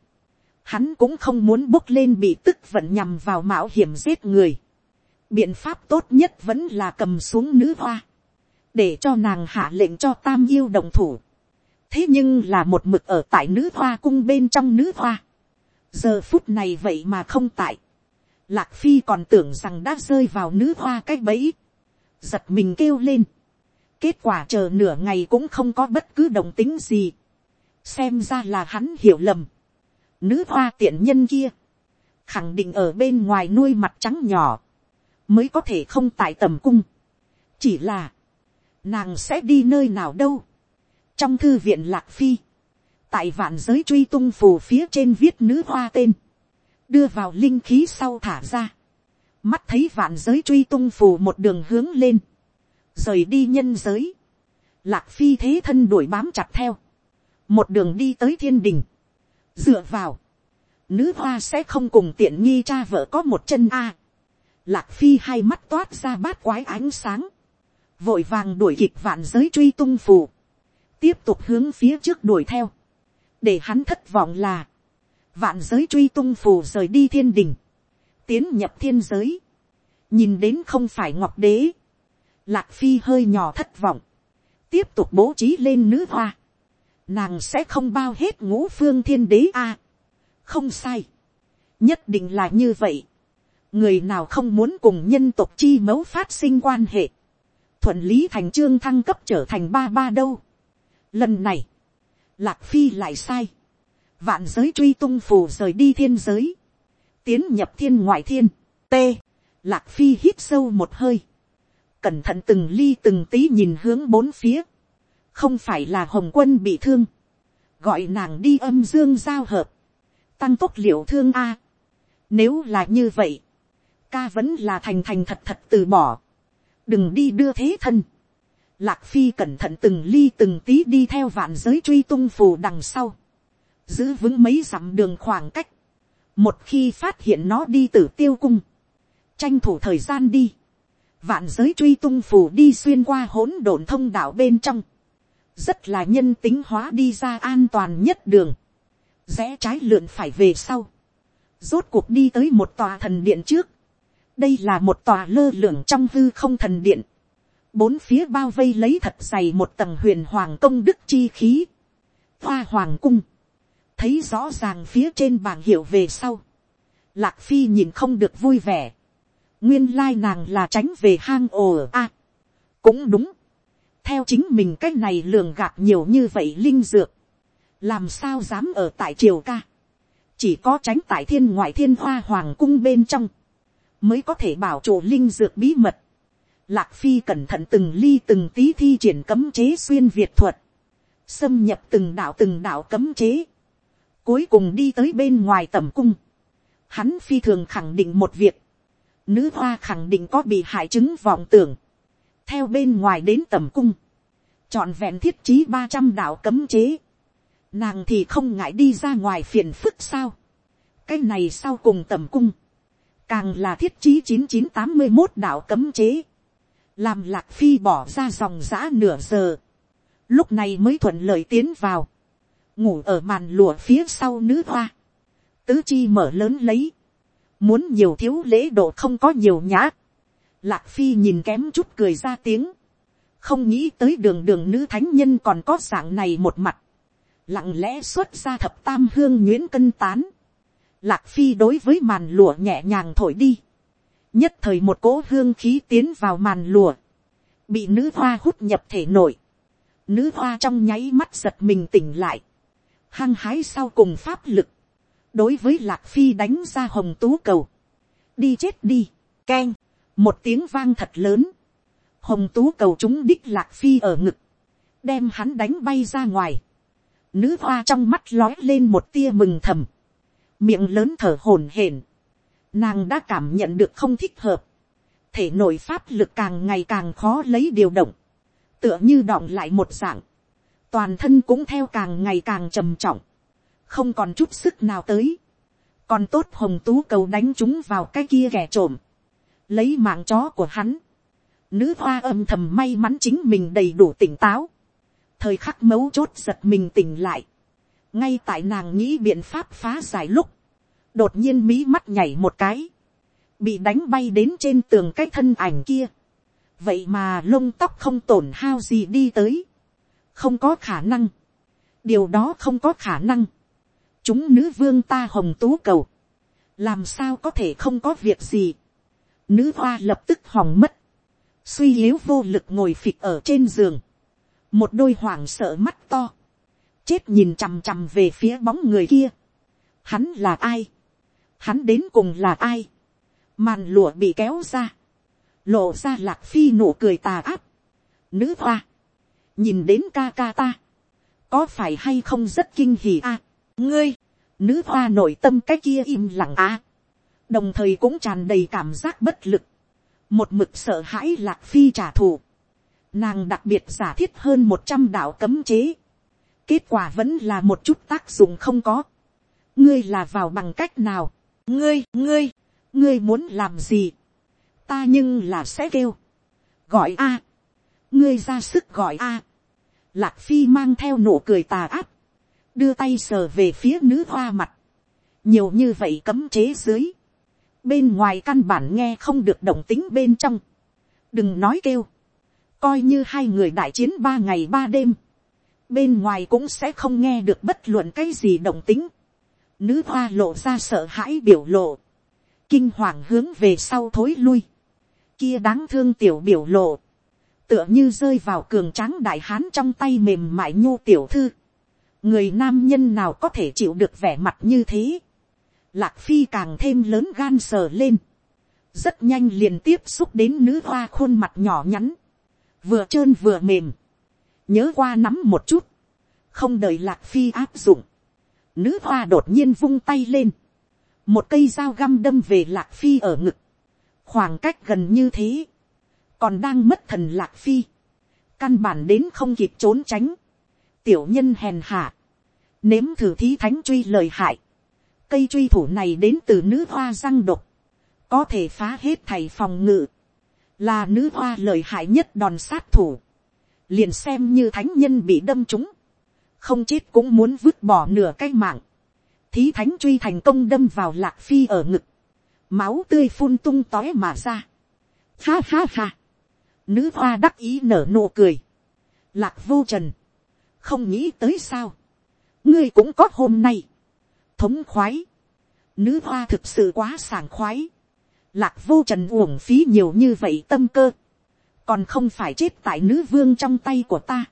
hắn cũng không muốn bốc lên bị tức vận nhằm vào mạo hiểm giết người. biện pháp tốt nhất vẫn là cầm xuống nữ hoa, để cho nàng hạ lệnh cho tam yêu đồng thủ. thế nhưng là một mực ở tại nữ hoa cung bên trong nữ hoa. giờ phút này vậy mà không tại. lạc phi còn tưởng rằng đã rơi vào nữ hoa cái bẫy. giật mình kêu lên kết quả chờ nửa ngày cũng không có bất cứ đồng tính gì. xem ra là hắn hiểu lầm. nữ hoa tiện nhân kia. khẳng định ở bên ngoài nuôi mặt trắng nhỏ. mới có thể không tại tầm cung. chỉ là nàng sẽ đi nơi nào đâu. trong thư viện lạc phi, tại vạn giới truy tung phù phía trên viết nữ hoa tên, đưa vào linh khí sau thả ra, mắt thấy vạn giới truy tung phù một đường hướng lên, rời đi nhân giới, lạc phi thế thân đuổi bám chặt theo, một đường đi tới thiên đình, dựa vào, nữ hoa sẽ không cùng tiện nghi cha vợ có một chân a, lạc phi hai mắt toát ra bát quái ánh sáng, vội vàng đuổi kịp vạn giới truy tung phù, tiếp tục hướng phía trước đuổi theo, để hắn thất vọng là, vạn giới truy tung phù rời đi thiên đình, tiến nhập thiên giới, nhìn đến không phải ngọc đế, lạc phi hơi nhỏ thất vọng, tiếp tục bố trí lên nữ hoa, nàng sẽ không bao hết ngũ phương thiên đế a, à, không sai, nhất định là như vậy, người nào không muốn cùng nhân tộc chi mấu phát sinh quan hệ, thuận lý thành trương thăng cấp trở thành ba ba đâu. Lần này, lạc phi lại sai. vạn giới truy tung phù rời đi thiên giới. tiến nhập thiên ngoại thiên. t. lạc phi hít sâu một hơi cẩn thận từng ly từng tí nhìn hướng bốn phía. không phải là hồng quân bị thương. gọi nàng đi âm dương giao hợp. tăng tốc liệu thương a. nếu là như vậy, ca vẫn là thành thành thật thật từ bỏ đừng đi đưa thế thân. Lạc phi cẩn thận từng ly từng tí đi theo vạn giới truy tung phù đằng sau. Giữ vững mấy dặm đường khoảng cách. Một khi phát hiện nó đi tử tiêu cung. Tranh thủ thời gian đi. Vạn giới truy tung phù đi xuyên qua hỗn độn thông đạo bên trong. Rất là nhân tính hóa đi ra an toàn nhất đường. Rẽ trái lượn phải về sau. Rốt cuộc đi tới một tòa thần điện trước đây là một tòa lơ lửng trong hư không thần điện, bốn phía bao vây lấy thật dày một tầng huyền hoàng công đức chi khí, hoa hoàng cung, thấy rõ ràng phía trên bảng hiệu về sau, lạc phi nhìn không được vui vẻ, nguyên lai nàng là tránh về hang ồ a, à, cũng đúng, theo chính mình cái này lường gạt nhiều như vậy linh dược, làm sao dám ở tại triều ca, chỉ có tránh tại thiên ngoại thiên hoa hoàng cung bên trong, mới có thể bảo trụ linh dược bí mật. Lạc phi cẩn thận từng ly từng tí thi triển cấm chế xuyên việt thuật, xâm nhập từng đạo từng đạo cấm chế, cuối cùng đi tới bên ngoài tầm cung. Hắn phi thường khẳng định một việc, nữ hoa khẳng định có bị hại chứng vọng tưởng, theo bên ngoài đến tầm cung, trọn vẹn thiết trí ba trăm đạo cấm chế, nàng thì không ngại đi ra ngoài phiền phức sao, cái này sau cùng tầm cung, càng là thiết trí chín chín tám mươi một đạo cấm chế, làm lạc phi bỏ ra dòng giã nửa giờ, lúc này mới thuận lợi tiến vào, ngủ ở màn lụa phía sau nữ hoa, tứ chi mở lớn lấy, muốn nhiều thiếu lễ độ không có nhiều nhã, lạc phi nhìn kém chút cười ra tiếng, không nghĩ tới đường đường nữ thánh nhân còn có dạng này một mặt, lặng lẽ xuất ra thập tam hương nguyễn cân tán, lạc phi đối với màn lụa nhẹ nhàng thổi đi, nhất thời một cỗ hương khí tiến vào màn lụa, bị nữ hoa hút nhập thể nội, nữ hoa trong nháy mắt giật mình tỉnh lại, hăng hái sau cùng pháp lực, đối với lạc phi đánh ra hồng tú cầu, đi chết đi, k e n một tiếng vang thật lớn, hồng tú cầu chúng đích lạc phi ở ngực, đem hắn đánh bay ra ngoài, nữ hoa trong mắt lói lên một tia mừng thầm, miệng lớn thở hổn hển, nàng đã cảm nhận được không thích hợp, thể nội pháp lực càng ngày càng khó lấy điều động, tựa như đọng lại một dạng, toàn thân cũng theo càng ngày càng trầm trọng, không còn chút sức nào tới, còn tốt hồng tú cầu đánh chúng vào cái kia kẻ trộm, lấy mạng chó của hắn, nữ hoa âm thầm may mắn chính mình đầy đủ tỉnh táo, thời khắc mấu chốt giật mình tỉnh lại, ngay tại nàng nghĩ biện pháp phá giải lúc, đột nhiên mí mắt nhảy một cái, bị đánh bay đến trên tường cái thân ảnh kia, vậy mà lông tóc không tổn hao gì đi tới, không có khả năng, điều đó không có khả năng, chúng nữ vương ta hồng tú cầu, làm sao có thể không có việc gì. Nữ hoa lập tức hòng mất, suy yếu vô lực ngồi phịch ở trên giường, một đôi hoảng sợ mắt to, chết nhìn chằm chằm về phía bóng người kia. Hắn là ai, hắn đến cùng là ai, màn lụa bị kéo ra, lộ ra lạc phi nụ cười tà áp, nữ hoa, nhìn đến ca ca ta, có phải hay không rất kinh hỉ a, ngươi, nữ hoa nội tâm cái kia im lặng á, đồng thời cũng tràn đầy cảm giác bất lực, một mực sợ hãi lạc phi trả thù, nàng đặc biệt giả thiết hơn một trăm đạo cấm chế, kết quả vẫn là một chút tác dụng không có, ngươi là vào bằng cách nào, ngươi, ngươi, ngươi muốn làm gì, ta nhưng là sẽ kêu, gọi a, ngươi ra sức gọi a, lạc phi mang theo nụ cười tà áp, đưa tay sờ về phía nữ hoa mặt, nhiều như vậy cấm chế dưới, bên ngoài căn bản nghe không được động tính bên trong, đừng nói kêu, coi như hai người đại chiến ba ngày ba đêm, bên ngoài cũng sẽ không nghe được bất luận cái gì động tính, nữ hoa lộ ra sợ hãi biểu lộ, kinh hoàng hướng về sau thối lui, kia đáng thương tiểu biểu lộ, tựa như rơi vào cường tráng đại hán trong tay mềm mại nhô tiểu thư, người nam nhân nào có thể chịu được vẻ mặt như thế. Lạc phi càng thêm lớn gan sờ lên. rất nhanh liền tiếp xúc đến nữ hoa khuôn mặt nhỏ nhắn. vừa trơn vừa mềm. nhớ qua nắm một chút. không đợi lạc phi áp dụng. nữ hoa đột nhiên vung tay lên. một cây dao găm đâm về lạc phi ở ngực. khoảng cách gần như thế. còn đang mất thần lạc phi. căn bản đến không kịp trốn tránh tiểu nhân hèn hạ, nếm thử thí thánh truy lời hại, cây truy thủ này đến từ nữ hoa răng độc, có thể phá hết thầy phòng ngự, là nữ hoa lời hại nhất đòn sát thủ, liền xem như thánh nhân bị đâm trúng, không chết cũng muốn vứt bỏ nửa cái mạng, thí thánh truy thành công đâm vào lạc phi ở ngực, máu tươi phun tung tói mà ra. Ha ha ha, nữ hoa đắc ý nở nụ cười, lạc vô trần, không nghĩ tới sao, ngươi cũng có hôm nay, thống khoái, nữ hoa thực sự quá sảng khoái, lạc vô trần uổng phí nhiều như vậy tâm cơ, còn không phải chết tại nữ vương trong tay của ta,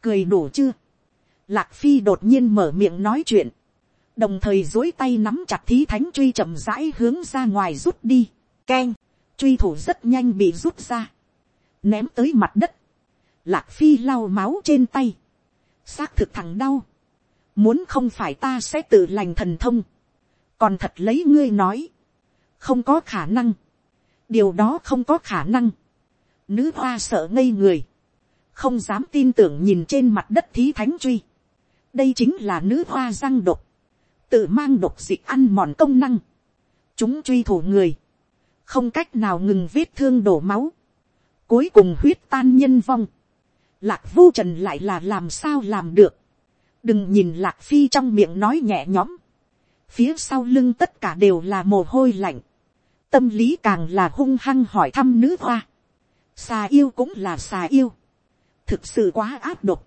cười đủ chưa, lạc phi đột nhiên mở miệng nói chuyện, đồng thời dối tay nắm chặt thí thánh truy chậm rãi hướng ra ngoài rút đi, k e n truy thủ rất nhanh bị rút ra, ném tới mặt đất, lạc phi lau máu trên tay, xác thực thằng đau, muốn không phải ta sẽ tự lành thần thông, còn thật lấy ngươi nói, không có khả năng, điều đó không có khả năng, nữ hoa sợ ngây người, không dám tin tưởng nhìn trên mặt đất thí thánh truy, đây chính là nữ hoa răng độc, tự mang độc dịch ăn mòn công năng, chúng truy thủ người, không cách nào ngừng vết thương đổ máu, cuối cùng huyết tan nhân vong, lạc vô trần lại là làm sao làm được. đừng nhìn lạc phi trong miệng nói nhẹ nhõm. phía sau lưng tất cả đều là mồ hôi lạnh. tâm lý càng là hung hăng hỏi thăm nữ hoa. xà yêu cũng là xà yêu. thực sự quá áp độc.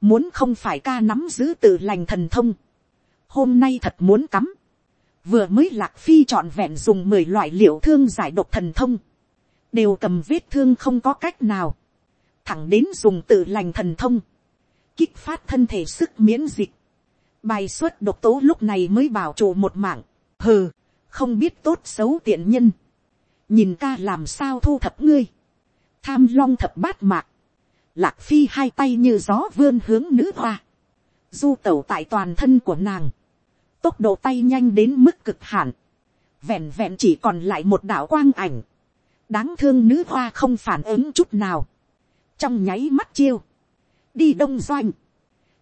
muốn không phải ca nắm giữ tự lành thần thông. hôm nay thật muốn cắm. vừa mới lạc phi trọn vẹn dùng mười loại liệu thương giải độc thần thông, đều cầm vết thương không có cách nào, thẳng đến dùng tự lành thần thông, kích phát thân thể sức miễn dịch, bài xuất độc tố lúc này mới bảo trụ một mạng, hừ, không biết tốt xấu tiện nhân, nhìn ca làm sao thu thập ngươi, tham long thập bát mạc, lạc phi hai tay như gió vươn hướng nữ hoa, du tẩu tại toàn thân của nàng, tốc độ tay nhanh đến mức cực hạn, vẹn vẹn chỉ còn lại một đạo quang ảnh, đáng thương nữ hoa không phản ứng chút nào, trong nháy mắt chiêu, đi đông doanh,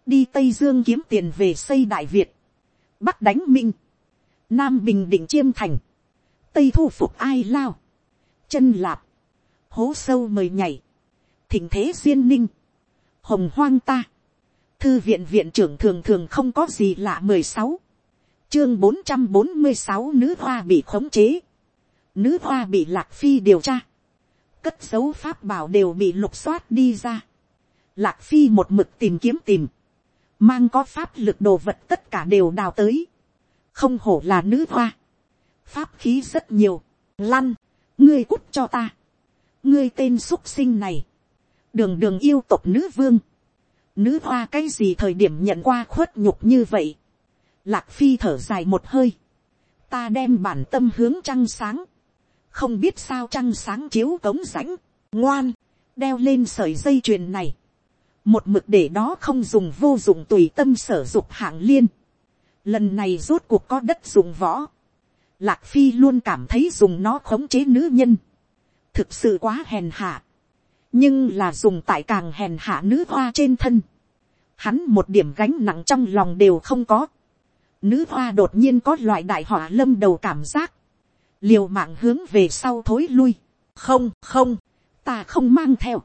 đi tây dương kiếm tiền về xây đại việt, bắc đánh minh, nam bình định chiêm thành, tây thu phục ai lao, chân lạp, hố sâu mời nhảy, thỉnh thế duyên ninh, hồng hoang ta, thư viện viện trưởng thường thường không có gì lạ mười sáu, chương bốn trăm bốn mươi sáu nữ hoa bị khống chế, nữ hoa bị lạc phi điều tra, cất dấu pháp bảo đều bị lục soát đi ra, lạc phi một mực tìm kiếm tìm, mang có pháp lực đồ vật tất cả đều đào tới, không hổ là nữ hoa, pháp khí rất nhiều, lăn, ngươi cút cho ta, ngươi tên x sinh này, đường đường yêu tộc nữ vương, nữ hoa cái gì thời điểm nhận qua khuất nhục như vậy, lạc phi thở dài một hơi, ta đem bản tâm hướng trăng sáng, không biết sao trăng sáng chiếu cống rãnh, ngoan, đeo lên sợi dây chuyền này, một mực để đó không dùng vô dụng tùy tâm sở dục hạng liên, lần này rốt cuộc có đất dùng võ, lạc phi luôn cảm thấy dùng nó khống chế nữ nhân, thực sự quá hèn hạ, nhưng là dùng tại càng hèn hạ nữ hoa trên thân, hắn một điểm gánh nặng trong lòng đều không có, nữ hoa đột nhiên có loại đại họa lâm đầu cảm giác, liều mạng hướng về sau thối lui, không không, ta không mang theo,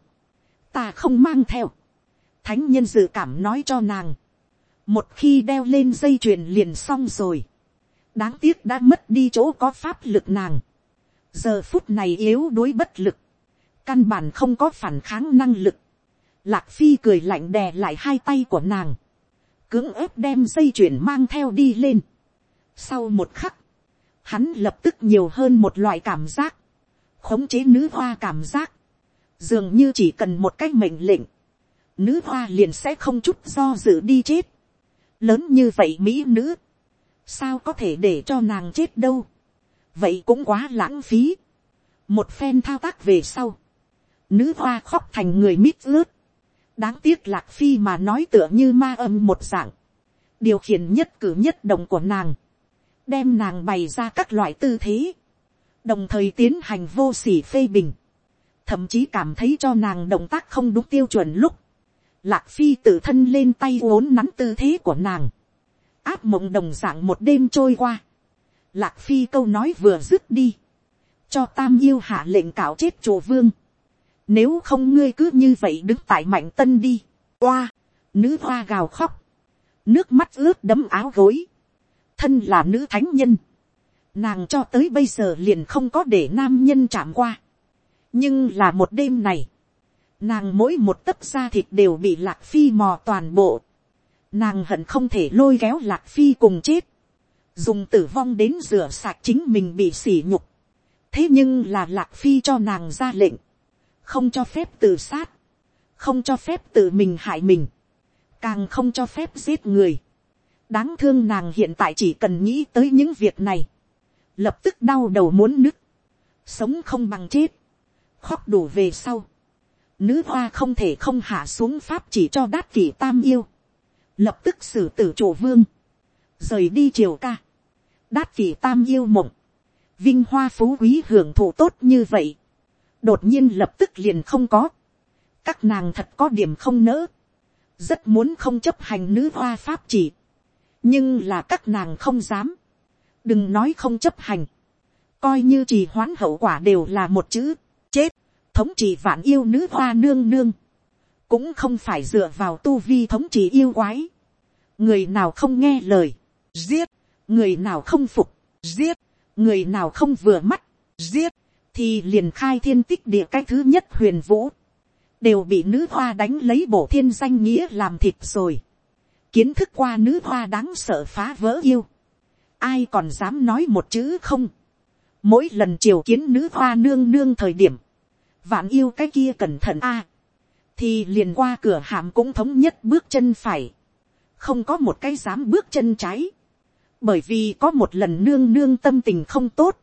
ta không mang theo, thánh nhân dự cảm nói cho nàng, một khi đeo lên dây chuyền liền xong rồi, đáng tiếc đã mất đi chỗ có pháp lực nàng, giờ phút này yếu đuối bất lực, căn bản không có phản kháng năng lực, lạc phi cười lạnh đè lại hai tay của nàng, cưỡng ép đem dây chuyền mang theo đi lên. Sau một khắc, hắn lập tức nhiều hơn một loại cảm giác, khống chế nữ hoa cảm giác, dường như chỉ cần một cái mệnh lệnh, nữ hoa liền sẽ không chút do dự đi chết. lớn như vậy mỹ nữ, sao có thể để cho nàng chết đâu, vậy cũng quá lãng phí. một phen thao tác về sau, nữ hoa khóc thành người mít ướt, đáng tiếc lạc phi mà nói tựa như ma âm một dạng, điều khiển nhất cử nhất động của nàng, đem nàng bày ra các loại tư thế, đồng thời tiến hành vô s ỉ phê bình, thậm chí cảm thấy cho nàng động tác không đúng tiêu chuẩn lúc, lạc phi tự thân lên tay uốn nắn tư thế của nàng, áp mộng đồng dạng một đêm trôi qua, lạc phi câu nói vừa dứt đi, cho tam yêu hạ lệnh cạo chết chùa vương, nếu không ngươi cứ như vậy đứng tại mạnh tân đi. Oa, nữ hoa gào khóc. Nước mắt ướt đấm áo gối. Thân là nữ thánh nhân. Nàng cho tới bây giờ liền không có để nam nhân chạm qua. Nhưng là một đêm này. Nàng mỗi một tấc da thịt đều bị lạc phi mò toàn bộ. Nàng hận không thể lôi kéo lạc phi cùng chết. Dùng tử vong đến rửa sạch chính mình bị sỉ nhục. Thế nhưng là lạc phi cho nàng ra lệnh không cho phép tự sát, không cho phép tự mình hại mình, càng không cho phép giết người đáng thương nàng hiện tại chỉ cần nghĩ tới những việc này, lập tức đau đầu muốn nứt, sống không bằng chết, khóc đủ về sau. Nữ hoa không thể không hạ xuống pháp chỉ cho đát kỷ tam yêu, lập tức xử tử chủ vương, rời đi triều ca, đát kỷ tam yêu mộng, vinh hoa phú quý hưởng thụ tốt như vậy, đột nhiên lập tức liền không có. các nàng thật có điểm không nỡ. rất muốn không chấp hành nữ hoa pháp chỉ nhưng là các nàng không dám. đừng nói không chấp hành. coi như trì hoãn hậu quả đều là một chữ, chết. thống trị vạn yêu nữ hoa nương nương. cũng không phải dựa vào tu vi thống trị yêu quái. người nào không nghe lời, giết. người nào không phục, giết. người nào không vừa mắt, giết thì liền khai thiên tích địa cái thứ nhất huyền vũ, đều bị nữ hoa đánh lấy bổ thiên danh nghĩa làm thịt rồi kiến thức qua nữ hoa đáng sợ phá vỡ yêu. ai còn dám nói một chữ không, mỗi lần triều kiến nữ hoa nương nương thời điểm, vạn yêu cái kia cẩn thận a, thì liền qua cửa hàm cũng thống nhất bước chân phải, không có một cái dám bước chân trái, bởi vì có một lần nương nương tâm tình không tốt,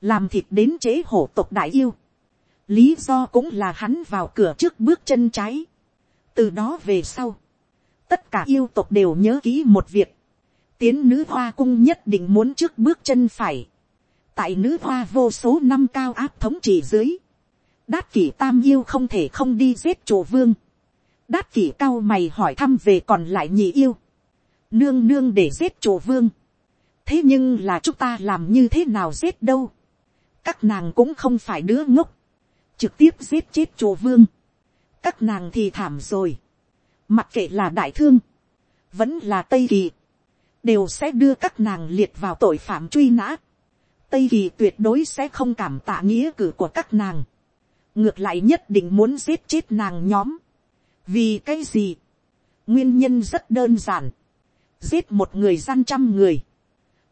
làm thịt đến chế hổ tộc đại yêu, lý do cũng là hắn vào cửa trước bước chân trái, từ đó về sau, tất cả yêu tộc đều nhớ kỹ một việc, tiến nữ hoa cung nhất định muốn trước bước chân phải, tại nữ hoa vô số năm cao áp thống trị dưới, đát kỷ tam yêu không thể không đi giết chủ vương, đát kỷ cao mày hỏi thăm về còn lại nhị yêu, nương nương để giết chủ vương, thế nhưng là chúng ta làm như thế nào giết đâu, các nàng cũng không phải đứa ngốc, trực tiếp giết chết chủ vương, các nàng thì thảm rồi, mặc kệ là đại thương, vẫn là tây kỳ, đều sẽ đưa các nàng liệt vào tội phạm truy nã. Tây kỳ tuyệt đối sẽ không cảm tạ nghĩa cử của các nàng. ngược lại nhất định muốn giết chết nàng nhóm. vì cái gì. nguyên nhân rất đơn giản. giết một người gian trăm người.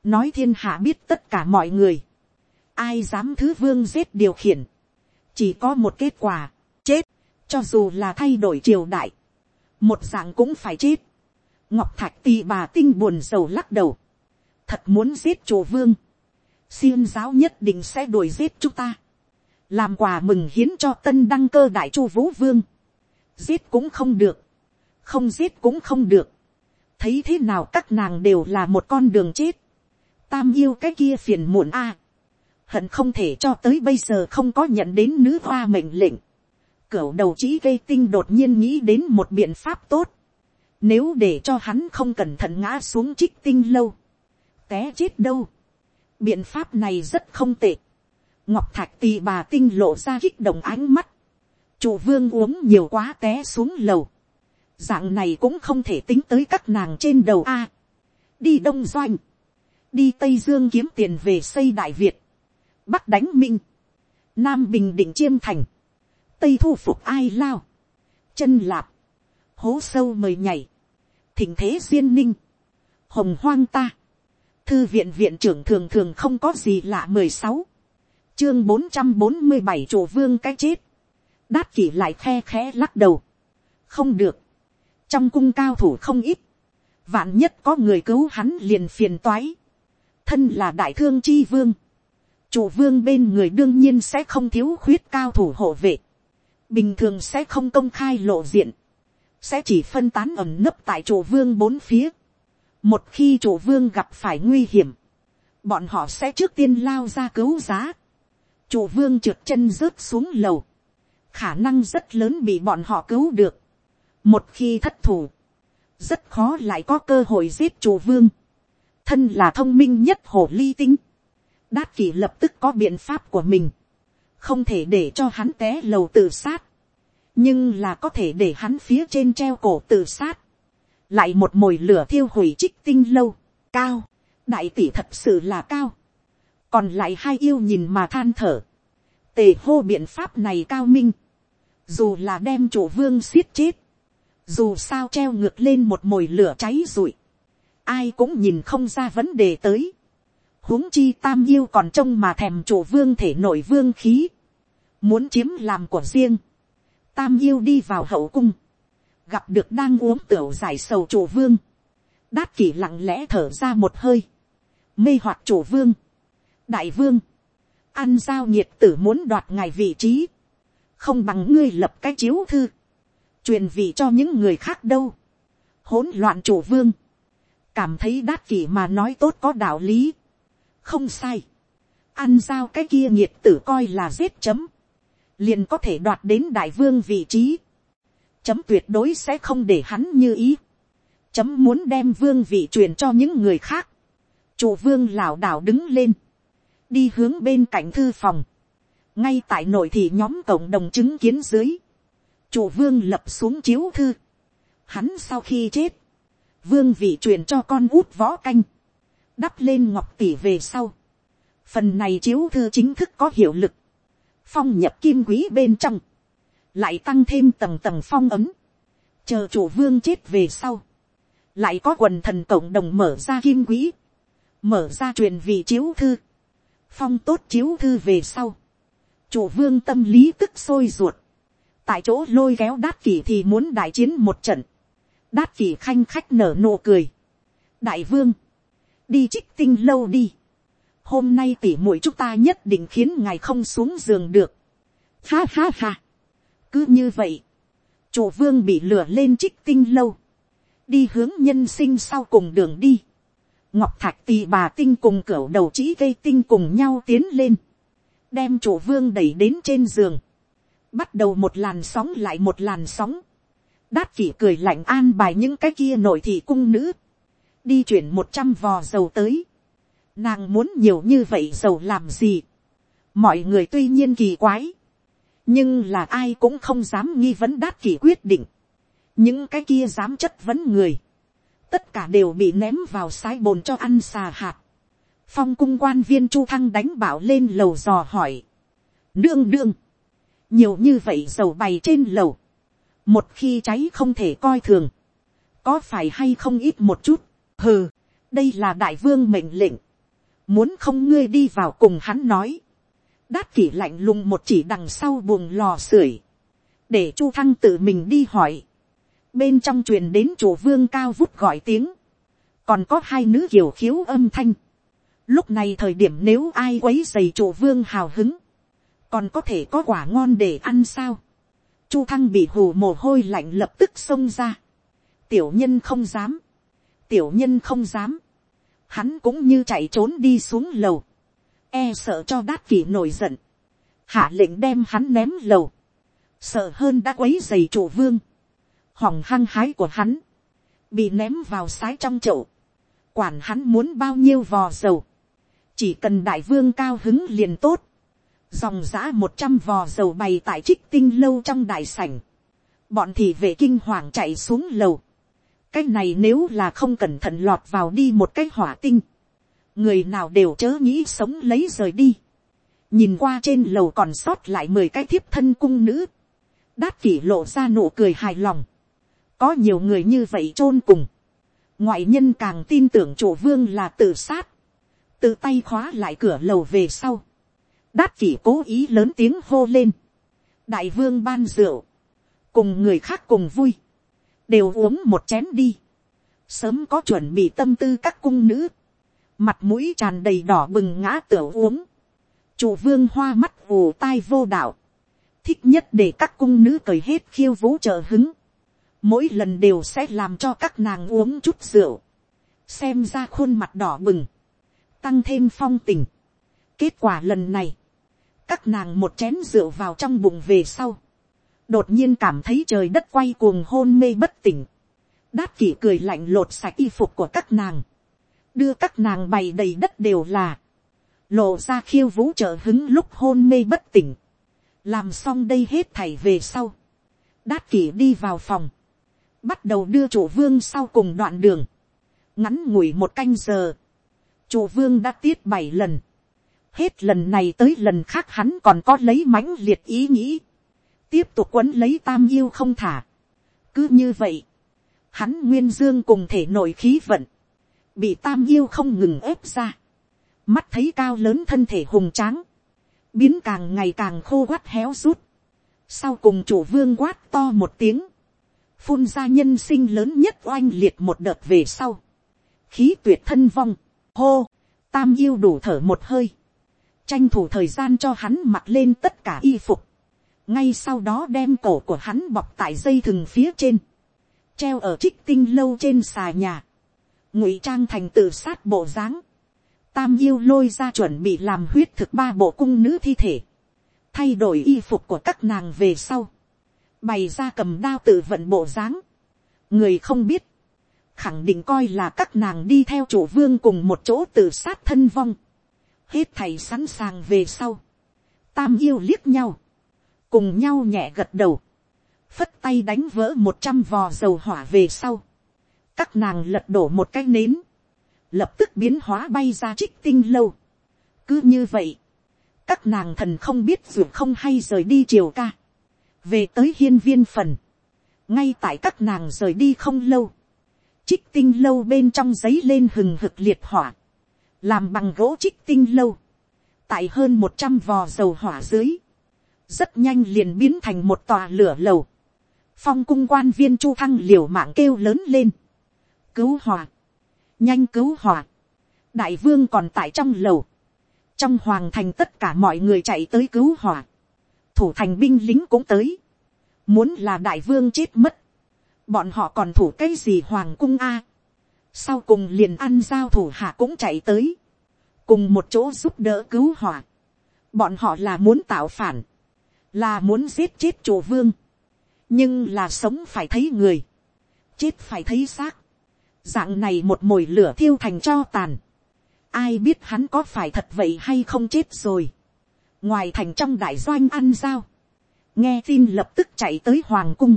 nói thiên hạ biết tất cả mọi người. ai dám thứ vương giết điều khiển. chỉ có một kết quả, chết, cho dù là thay đổi triều đại một dạng cũng phải chết. Ngọc thạch tì bà tinh buồn sầu lắc đầu, thật muốn giết chùa vương, xiêm giáo nhất định sẽ đuổi giết chúng ta, làm quà mừng hiến cho tân đăng cơ đại chu vũ vương, giết cũng không được, không giết cũng không được, thấy thế nào các nàng đều là một con đường chết, tam yêu cái kia phiền muộn a, hận không thể cho tới bây giờ không có nhận đến nữ hoa mệnh lệnh, cửu đầu chỉ gây tinh đột nhiên nghĩ đến một biện pháp tốt, nếu để cho hắn không cẩn thận ngã xuống trích tinh lâu. Té chết đâu. Biện pháp này rất không tệ. Ngọc thạch tì bà tinh lộ ra kích động ánh mắt. Chủ vương uống nhiều quá té xuống lầu. Dạng này cũng không thể tính tới các nàng trên đầu A. đi Đông Doanh. Đi Tây Dương kiếm tiền về xây Đại Việt. Bắc đánh Minh. Nam Bình Định Chiêm Thành. Tây thu phục ai lao. Chân lạp. Hố sâu mời nhảy, thỉnh thế duyên ninh, hồng hoang ta, thư viện viện trưởng thường thường không có gì lạ mười sáu, chương bốn trăm bốn mươi bảy chủ vương cái chết, đát kỷ lại khe khẽ lắc đầu, không được, trong cung cao thủ không ít, vạn nhất có người cứu hắn liền phiền toái, thân là đại thương chi vương, chủ vương bên người đương nhiên sẽ không thiếu khuyết cao thủ hộ vệ, bình thường sẽ không công khai lộ diện, sẽ chỉ phân tán ẩm nấp tại chủ vương bốn phía. một khi chủ vương gặp phải nguy hiểm, bọn họ sẽ trước tiên lao ra cứu giá. chủ vương trượt chân rớt xuống lầu, khả năng rất lớn bị bọn họ cứu được. một khi thất thủ, rất khó lại có cơ hội giết chủ vương. thân là thông minh nhất hồ ly tinh. đát kỷ lập tức có biện pháp của mình, không thể để cho hắn té lầu tự sát. Nhưng là có thể để hắn phía trên treo cổ tự sát, lại một mồi lửa thiêu hủy trích tinh lâu, cao, đại tỷ thật sự là cao, còn lại hai yêu nhìn mà than thở, tề hô biện pháp này cao minh, dù là đem chủ vương siết chết, dù sao treo ngược lên một mồi lửa cháy rụi, ai cũng nhìn không ra vấn đề tới, huống chi tam yêu còn trông mà thèm chủ vương thể nội vương khí, muốn chiếm làm của riêng, tam yêu đi vào hậu cung, gặp được đang uống tửu giải sầu chủ vương, đát kỷ lặng lẽ thở ra một hơi, mê hoặc chủ vương, đại vương, ăn giao nhiệt tử muốn đoạt ngài vị trí, không bằng ngươi lập cái chiếu thư, truyền vị cho những người khác đâu, hỗn loạn chủ vương, cảm thấy đát kỷ mà nói tốt có đạo lý, không sai, ăn giao cái kia nhiệt tử coi là giết chấm, liền có thể đoạt đến đại vương vị trí. Chấm tuyệt đối sẽ không để hắn như ý. Chấm muốn đem vương vị truyền cho những người khác. Chủ vương lảo đảo đứng lên. Đi hướng bên cạnh thư phòng. Ngay tại nội thị nhóm cộng đồng chứng kiến dưới. Chủ vương lập xuống chiếu thư. Hắn sau khi chết. Vương vị truyền cho con út võ canh. Đắp lên ngọc tỷ về sau. Phần này chiếu thư chính thức có hiệu lực. Phong nhập kim quý bên trong, lại tăng thêm tầng tầng phong ấm, chờ chủ vương chết về sau, lại có quần thần cộng đồng mở ra kim quý, mở ra truyền vị chiếu thư, phong tốt chiếu thư về sau, chủ vương tâm lý tức sôi ruột, tại chỗ lôi kéo đát kỷ thì muốn đại chiến một trận, đát kỷ khanh khách nở nụ cười, đại vương, đi trích tinh lâu đi, hôm nay tỉ mũi chúng ta nhất định khiến ngài không xuống giường được, ha ha ha, cứ như vậy, chủ vương bị lửa lên trích tinh lâu, đi hướng nhân sinh sau cùng đường đi, ngọc thạch tì bà tinh cùng cửa đầu chỉ gây tinh cùng nhau tiến lên, đem chủ vương đẩy đến trên giường, bắt đầu một làn sóng lại một làn sóng, đát kỷ cười lạnh an bài những cái kia nội thị cung nữ, đi chuyển một trăm vò dầu tới, nàng muốn nhiều như vậy dầu làm gì, mọi người tuy nhiên kỳ quái, nhưng là ai cũng không dám nghi vấn đát kỷ quyết định, những cái kia dám chất vấn người, tất cả đều bị ném vào sái bồn cho ăn xà hạt. phong cung quan viên chu thăng đánh bảo lên lầu dò hỏi. đương đương, nhiều như vậy dầu bày trên lầu, một khi cháy không thể coi thường, có phải hay không ít một chút, hừ, đây là đại vương mệnh lệnh, muốn không ngươi đi vào cùng hắn nói, đát kỷ lạnh lùng một chỉ đằng sau buồng lò sưởi, để chu thăng tự mình đi hỏi, bên trong truyền đến chủ vương cao vút gọi tiếng, còn có hai nữ kiều khiếu âm thanh. Lúc này thời điểm nếu ai quấy dày chủ vương hào hứng, còn có thể có quả ngon để ăn sao. Chu thăng bị hù mồ hôi lạnh lập tức xông ra. Tiểu nhân không dám. Tiểu nhân không dám. Hắn cũng như chạy trốn đi xuống lầu. E sợ cho đát kỷ nổi giận. Hạ lệnh đem hắn ném lầu. Sợ hơn đã quấy dày chủ vương hỏng hăng hái của hắn, bị ném vào sái trong chậu, quản hắn muốn bao nhiêu vò dầu, chỉ cần đại vương cao hứng liền tốt, dòng giã một trăm vò dầu bày tại trích tinh lâu trong đại sảnh, bọn thì vệ kinh hoàng chạy xuống lầu, cái này nếu là không cẩn thận lọt vào đi một cái hỏa tinh, người nào đều chớ nghĩ sống lấy rời đi, nhìn qua trên lầu còn sót lại mười cái thiếp thân cung nữ, đát kỷ lộ ra nụ cười hài lòng, có nhiều người như vậy chôn cùng, ngoại nhân càng tin tưởng chủ vương là tự sát, tự tay khóa lại cửa lầu về sau, đát kỷ cố ý lớn tiếng hô lên, đại vương ban rượu, cùng người khác cùng vui, đều uống một chén đi, sớm có chuẩn bị tâm tư các cung nữ, mặt mũi tràn đầy đỏ bừng ngã tửa uống, chủ vương hoa mắt vù tai vô đạo, thích nhất để các cung nữ cởi hết khiêu vũ trợ hứng, mỗi lần đều sẽ làm cho các nàng uống chút rượu, xem ra khuôn mặt đỏ bừng, tăng thêm phong tình. kết quả lần này, các nàng một chén rượu vào trong bụng về sau, đột nhiên cảm thấy trời đất quay cuồng hôn mê bất tỉnh, đát kỷ cười lạnh lột sạch y phục của các nàng, đưa các nàng bày đầy đất đều là, lộ ra khiêu vũ trợ hứng lúc hôn mê bất tỉnh, làm xong đây hết thảy về sau, đát kỷ đi vào phòng, bắt đầu đưa chủ vương sau cùng đoạn đường, ngắn ngủi một canh giờ, chủ vương đã tiết bảy lần, hết lần này tới lần khác hắn còn có lấy mãnh liệt ý nghĩ, tiếp tục quấn lấy tam yêu không thả, cứ như vậy, hắn nguyên dương cùng thể nội khí vận, bị tam yêu không ngừng ép ra, mắt thấy cao lớn thân thể hùng tráng, biến càng ngày càng khô quắt héo rút, sau cùng chủ vương quát to một tiếng, phun ra nhân sinh lớn nhất oanh liệt một đợt về sau, khí tuyệt thân vong, hô, tam yêu đủ thở một hơi, tranh thủ thời gian cho hắn mặc lên tất cả y phục, ngay sau đó đem cổ của hắn bọc tại dây thừng phía trên, treo ở trích tinh lâu trên xà nhà, ngụy trang thành tự sát bộ dáng, tam yêu lôi ra chuẩn bị làm huyết thực ba bộ cung nữ thi thể, thay đổi y phục của các nàng về sau, bày ra cầm đao tự vận bộ dáng, người không biết, khẳng định coi là các nàng đi theo chủ vương cùng một chỗ tự sát thân vong, hết thầy sẵn sàng về sau, tam yêu liếc nhau, cùng nhau nhẹ gật đầu, phất tay đánh vỡ một trăm vò dầu hỏa về sau, các nàng lật đổ một cái nến, lập tức biến hóa bay ra trích tinh lâu. cứ như vậy, các nàng thần không biết dù không hay rời đi triều ca. Về tới hiên viên phần, ngay tại các nàng rời đi không lâu, trích tinh lâu bên trong giấy lên hừng hực liệt hỏa, làm bằng gỗ trích tinh lâu, tại hơn một trăm vò dầu hỏa dưới, rất nhanh liền biến thành một tòa lửa lầu, phong cung quan viên chu thăng liều mạng kêu lớn lên, cứu hỏa, nhanh cứu hỏa, đại vương còn tại trong lầu, trong hoàng thành tất cả mọi người chạy tới cứu hỏa, thủ thành binh lính cũng tới, muốn là đại vương chết mất, bọn họ còn thủ cái gì hoàng cung a, sau cùng liền ăn giao thủ hạ cũng chạy tới, cùng một chỗ giúp đỡ cứu hỏa, bọn họ là muốn tạo phản, là muốn giết chết chủ vương, nhưng là sống phải thấy người, chết phải thấy xác, dạng này một mồi lửa thiêu thành cho tàn, ai biết hắn có phải thật vậy hay không chết rồi, ngoài thành trong đại doanh ăn giao, nghe tin lập tức chạy tới hoàng cung,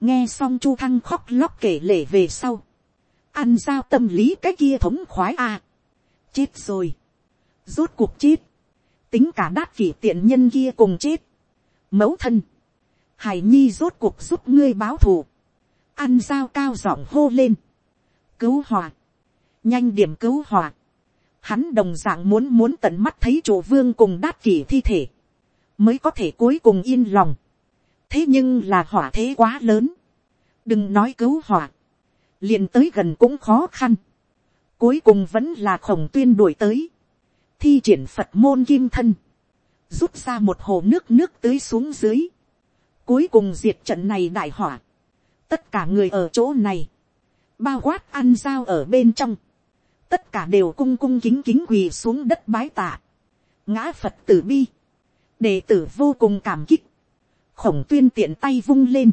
nghe xong chu thăng khóc lóc kể lể về sau, ăn giao tâm lý cái kia thống khoái à? chết rồi, rốt cuộc chết, tính cả đát kỷ tiện nhân kia cùng chết, mẫu thân, hải nhi rốt cuộc giúp ngươi báo thù, ăn dao cao giọng hô lên, cứu hòa, nhanh điểm cứu hòa, hắn đồng d ạ n g muốn muốn tận mắt thấy chủ vương cùng đát kỷ thi thể, mới có thể cuối cùng yên lòng, thế nhưng là hỏa thế quá lớn, đừng nói cứu hỏa, liền tới gần cũng khó khăn, cuối cùng vẫn là khổng tuyên đuổi tới, thi triển phật môn kim thân, rút ra một hồ nước nước tưới xuống dưới, Cuối cùng diệt trận này đại hỏa. Tất cả người ở chỗ này. Bao quát ăn dao ở bên trong. Tất cả đều cung cung kính kính quỳ xuống đất bái tạ. Ngã Phật tử bi. Đệ tử vô cùng cảm kích. Khổng tuyên tiện tay vung lên.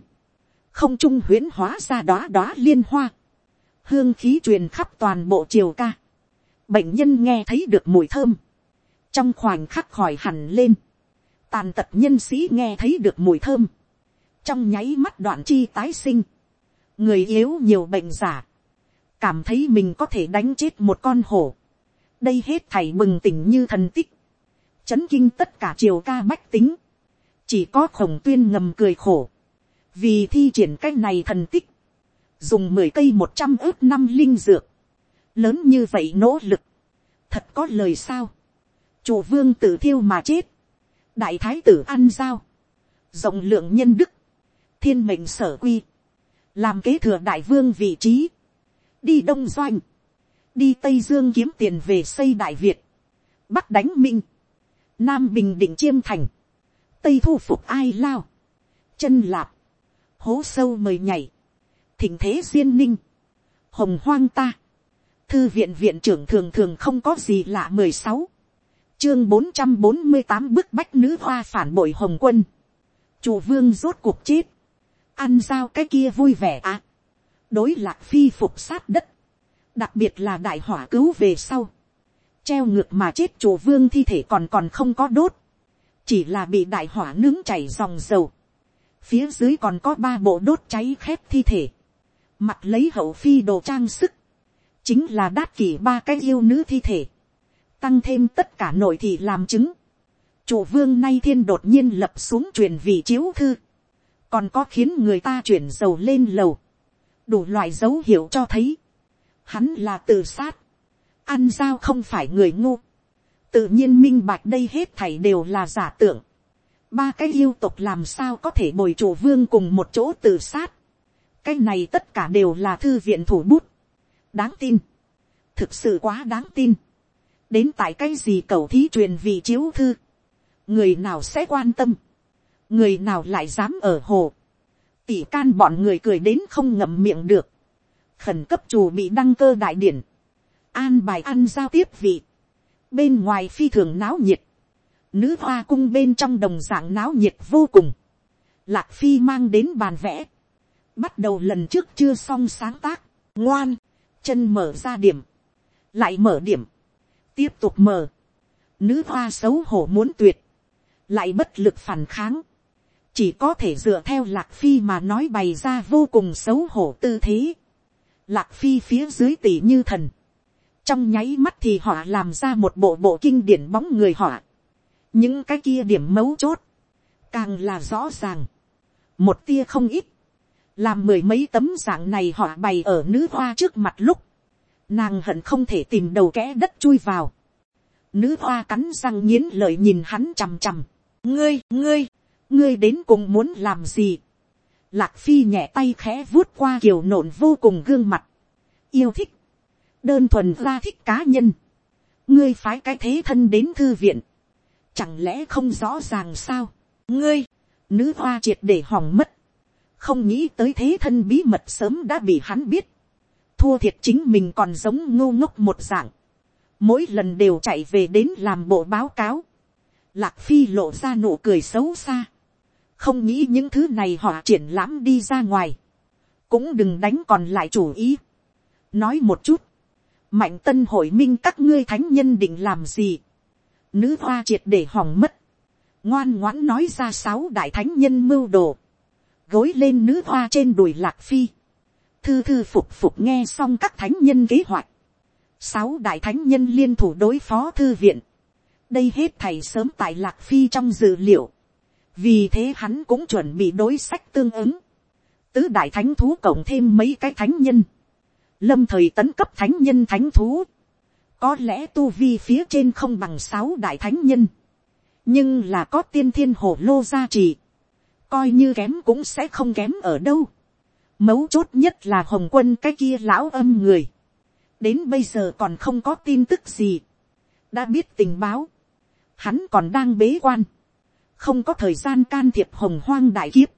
Không trung huyễn hóa ra đóa đóa liên hoa. Hương khí truyền khắp toàn bộ triều ca. Bệnh nhân nghe thấy được mùi thơm. Trong khoảnh khắc khỏi hẳn lên. Tàn tật nhân sĩ nghe thấy được mùi thơm, trong nháy mắt đoạn chi tái sinh, người yếu nhiều bệnh giả, cảm thấy mình có thể đánh chết một con hổ, đây hết thảy mừng tỉnh như thần tích, chấn kinh tất cả triều ca bách tính, chỉ có khổng tuyên ngầm cười khổ, vì thi triển cái này thần tích, dùng mười cây một trăm ước năm linh dược, lớn như vậy nỗ lực, thật có lời sao, chủ vương tự thiêu mà chết, đại thái tử ăn giao, rộng lượng nhân đức, thiên mệnh sở quy, làm kế thừa đại vương vị trí, đi đông doanh, đi tây dương kiếm tiền về xây đại việt, bắc đánh minh, nam bình định chiêm thành, tây thu phục ai lao, chân lạp, hố sâu mời nhảy, thỉnh thế duyên ninh, hồng hoang ta, thư viện viện trưởng thường thường không có gì lạ mười sáu, chương bốn trăm bốn mươi tám bức bách nữ hoa phản bội hồng quân, chủ vương rốt cuộc chết, ăn giao cái kia vui vẻ à. đối lạc phi phục sát đất, đặc biệt là đại hỏa cứu về sau, treo ngược mà chết chủ vương thi thể còn còn không có đốt, chỉ là bị đại hỏa nướng chảy dòng dầu, phía dưới còn có ba bộ đốt cháy khép thi thể, mặt lấy hậu phi đồ trang sức, chính là đát kỷ ba cái yêu nữ thi thể, tăng thêm tất cả nội thị làm chứng, chủ vương nay thiên đột nhiên lập xuống truyền vị chiếu thư, còn có khiến người ta chuyển dầu lên lầu, đủ loại dấu hiệu cho thấy, hắn là tự sát, ăn dao không phải người ngu, tự nhiên minh bạch đây hết thảy đều là giả tưởng, ba cái yêu tục làm sao có thể bồi chủ vương cùng một chỗ tự sát, cái này tất cả đều là thư viện thủ bút, đáng tin, thực sự quá đáng tin, đến tại cái gì cầu thí truyền vì chiếu thư, người nào sẽ quan tâm, người nào lại dám ở hồ, tỷ can bọn người cười đến không ngậm miệng được, khẩn cấp chủ bị đăng cơ đại điển, an bài ăn giao tiếp vị, bên ngoài phi thường náo nhiệt, nữ hoa cung bên trong đồng dạng náo nhiệt vô cùng, lạc phi mang đến bàn vẽ, bắt đầu lần trước chưa xong sáng tác, ngoan, chân mở ra điểm, lại mở điểm, tiếp tục mở, nữ hoa xấu hổ muốn tuyệt, lại bất lực phản kháng, chỉ có thể dựa theo lạc phi mà nói bày ra vô cùng xấu hổ tư thế. lạc phi phía dưới tỷ như thần, trong nháy mắt thì họ làm ra một bộ bộ kinh điển bóng người họ, những cái kia điểm mấu chốt, càng là rõ ràng, một tia không ít, làm mười mấy tấm dạng này họ bày ở nữ hoa trước mặt lúc, nàng hận không thể tìm đầu kẽ đất chui vào, nữ hoa cắn răng nghiến lợi nhìn hắn chằm chằm, ngươi, ngươi, ngươi đến cùng muốn làm gì, lạc phi nhẹ tay khẽ vuốt qua kiều nộn vô cùng gương mặt, yêu thích, đơn thuần ra thích cá nhân, ngươi phái cái thế thân đến thư viện, chẳng lẽ không rõ ràng sao, ngươi, nữ hoa triệt để hỏng mất, không nghĩ tới thế thân bí mật sớm đã bị hắn biết, thua thiệt chính mình còn giống ngu ngốc một dạng, mỗi lần đều chạy về đến làm bộ báo cáo, lạc phi lộ ra nụ cười xấu xa, không nghĩ những thứ này họ triển lãm đi ra ngoài, cũng đừng đánh còn lại chủ ý. nói một chút, mạnh tân hội minh các ngươi thánh nhân định làm gì, nữ hoa triệt để hỏng mất, ngoan ngoãn nói ra sáu đại thánh nhân mưu đồ, gối lên nữ hoa trên đùi lạc phi, thư thư phục phục nghe xong các thánh nhân kế hoạch, sáu đại thánh nhân liên thủ đối phó thư viện, đây hết thầy sớm tại lạc phi trong dự liệu, vì thế hắn cũng chuẩn bị đối sách tương ứng, tứ đại thánh thú cộng thêm mấy cái thánh nhân, lâm thời tấn cấp thánh nhân thánh thú, có lẽ tu vi phía trên không bằng sáu đại thánh nhân, nhưng là có tiên thiên hồ lô gia trì, coi như kém cũng sẽ không kém ở đâu. Mấu chốt nhất là hồng quân cái kia lão âm người, đến bây giờ còn không có tin tức gì, đã biết tình báo, hắn còn đang bế quan, không có thời gian can thiệp hồng hoang đại kiếp,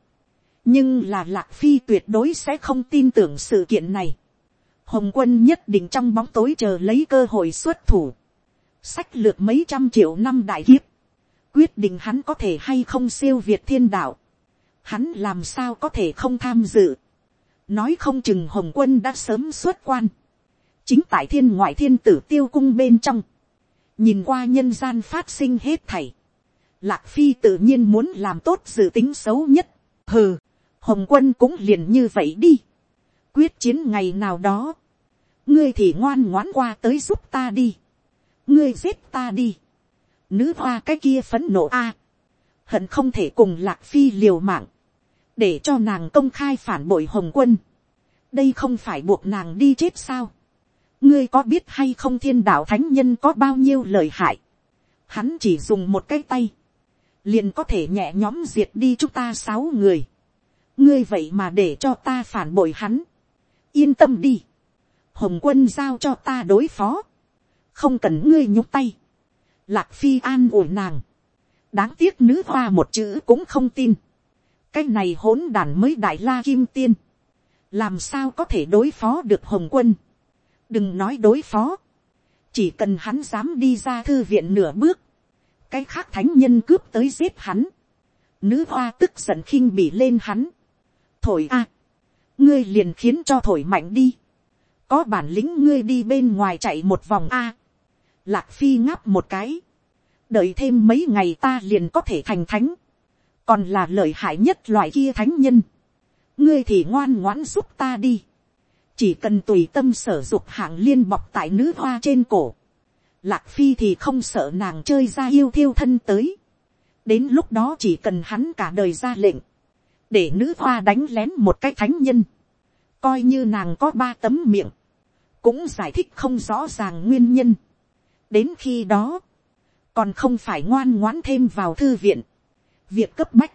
nhưng là lạc phi tuyệt đối sẽ không tin tưởng sự kiện này. Hồng quân nhất định trong bóng tối chờ lấy cơ hội xuất thủ, sách lược mấy trăm triệu năm đại kiếp, quyết định hắn có thể hay không siêu việt thiên đạo, hắn làm sao có thể không tham dự, nói không chừng hồng quân đã sớm xuất quan, chính tại thiên ngoại thiên tử tiêu cung bên trong, nhìn qua nhân gian phát sinh hết thảy, lạc phi tự nhiên muốn làm tốt dự tính xấu nhất, hừ, hồng quân cũng liền như vậy đi, quyết chiến ngày nào đó, ngươi thì ngoan ngoãn qua tới giúp ta đi, ngươi giết ta đi, nữ hoa cái kia phấn nộ a, hận không thể cùng lạc phi liều mạng, để cho nàng công khai phản bội hồng quân, đây không phải buộc nàng đi chết sao, ngươi có biết hay không thiên đạo thánh nhân có bao nhiêu lời hại, hắn chỉ dùng một cái tay, liền có thể nhẹ nhóm diệt đi chúng ta sáu người, ngươi vậy mà để cho ta phản bội hắn, yên tâm đi, hồng quân giao cho ta đối phó, không cần ngươi nhúc tay, lạc phi an ủi nàng, đáng tiếc nữ hoa một chữ cũng không tin, cái này hỗn đàn mới đại la kim tiên, làm sao có thể đối phó được hồng quân, đừng nói đối phó, chỉ cần hắn dám đi ra thư viện nửa bước, cái khác thánh nhân cướp tới giết hắn, nữ hoa tức giận khinh bỉ lên hắn, thổi a, ngươi liền khiến cho thổi mạnh đi, có bản lĩnh ngươi đi bên ngoài chạy một vòng a, lạc phi ngáp một cái, đợi thêm mấy ngày ta liền có thể thành thánh, còn là lợi hại nhất loại kia thánh nhân, ngươi thì ngoan ngoãn giúp ta đi, chỉ cần tùy tâm sở dục hạng liên bọc tại nữ hoa trên cổ, lạc phi thì không sợ nàng chơi ra yêu thiêu thân tới, đến lúc đó chỉ cần hắn cả đời ra lệnh, để nữ hoa đánh lén một cái thánh nhân, coi như nàng có ba tấm miệng, cũng giải thích không rõ ràng nguyên nhân. đến khi đó, còn không phải ngoan ngoãn thêm vào thư viện việc cấp bách,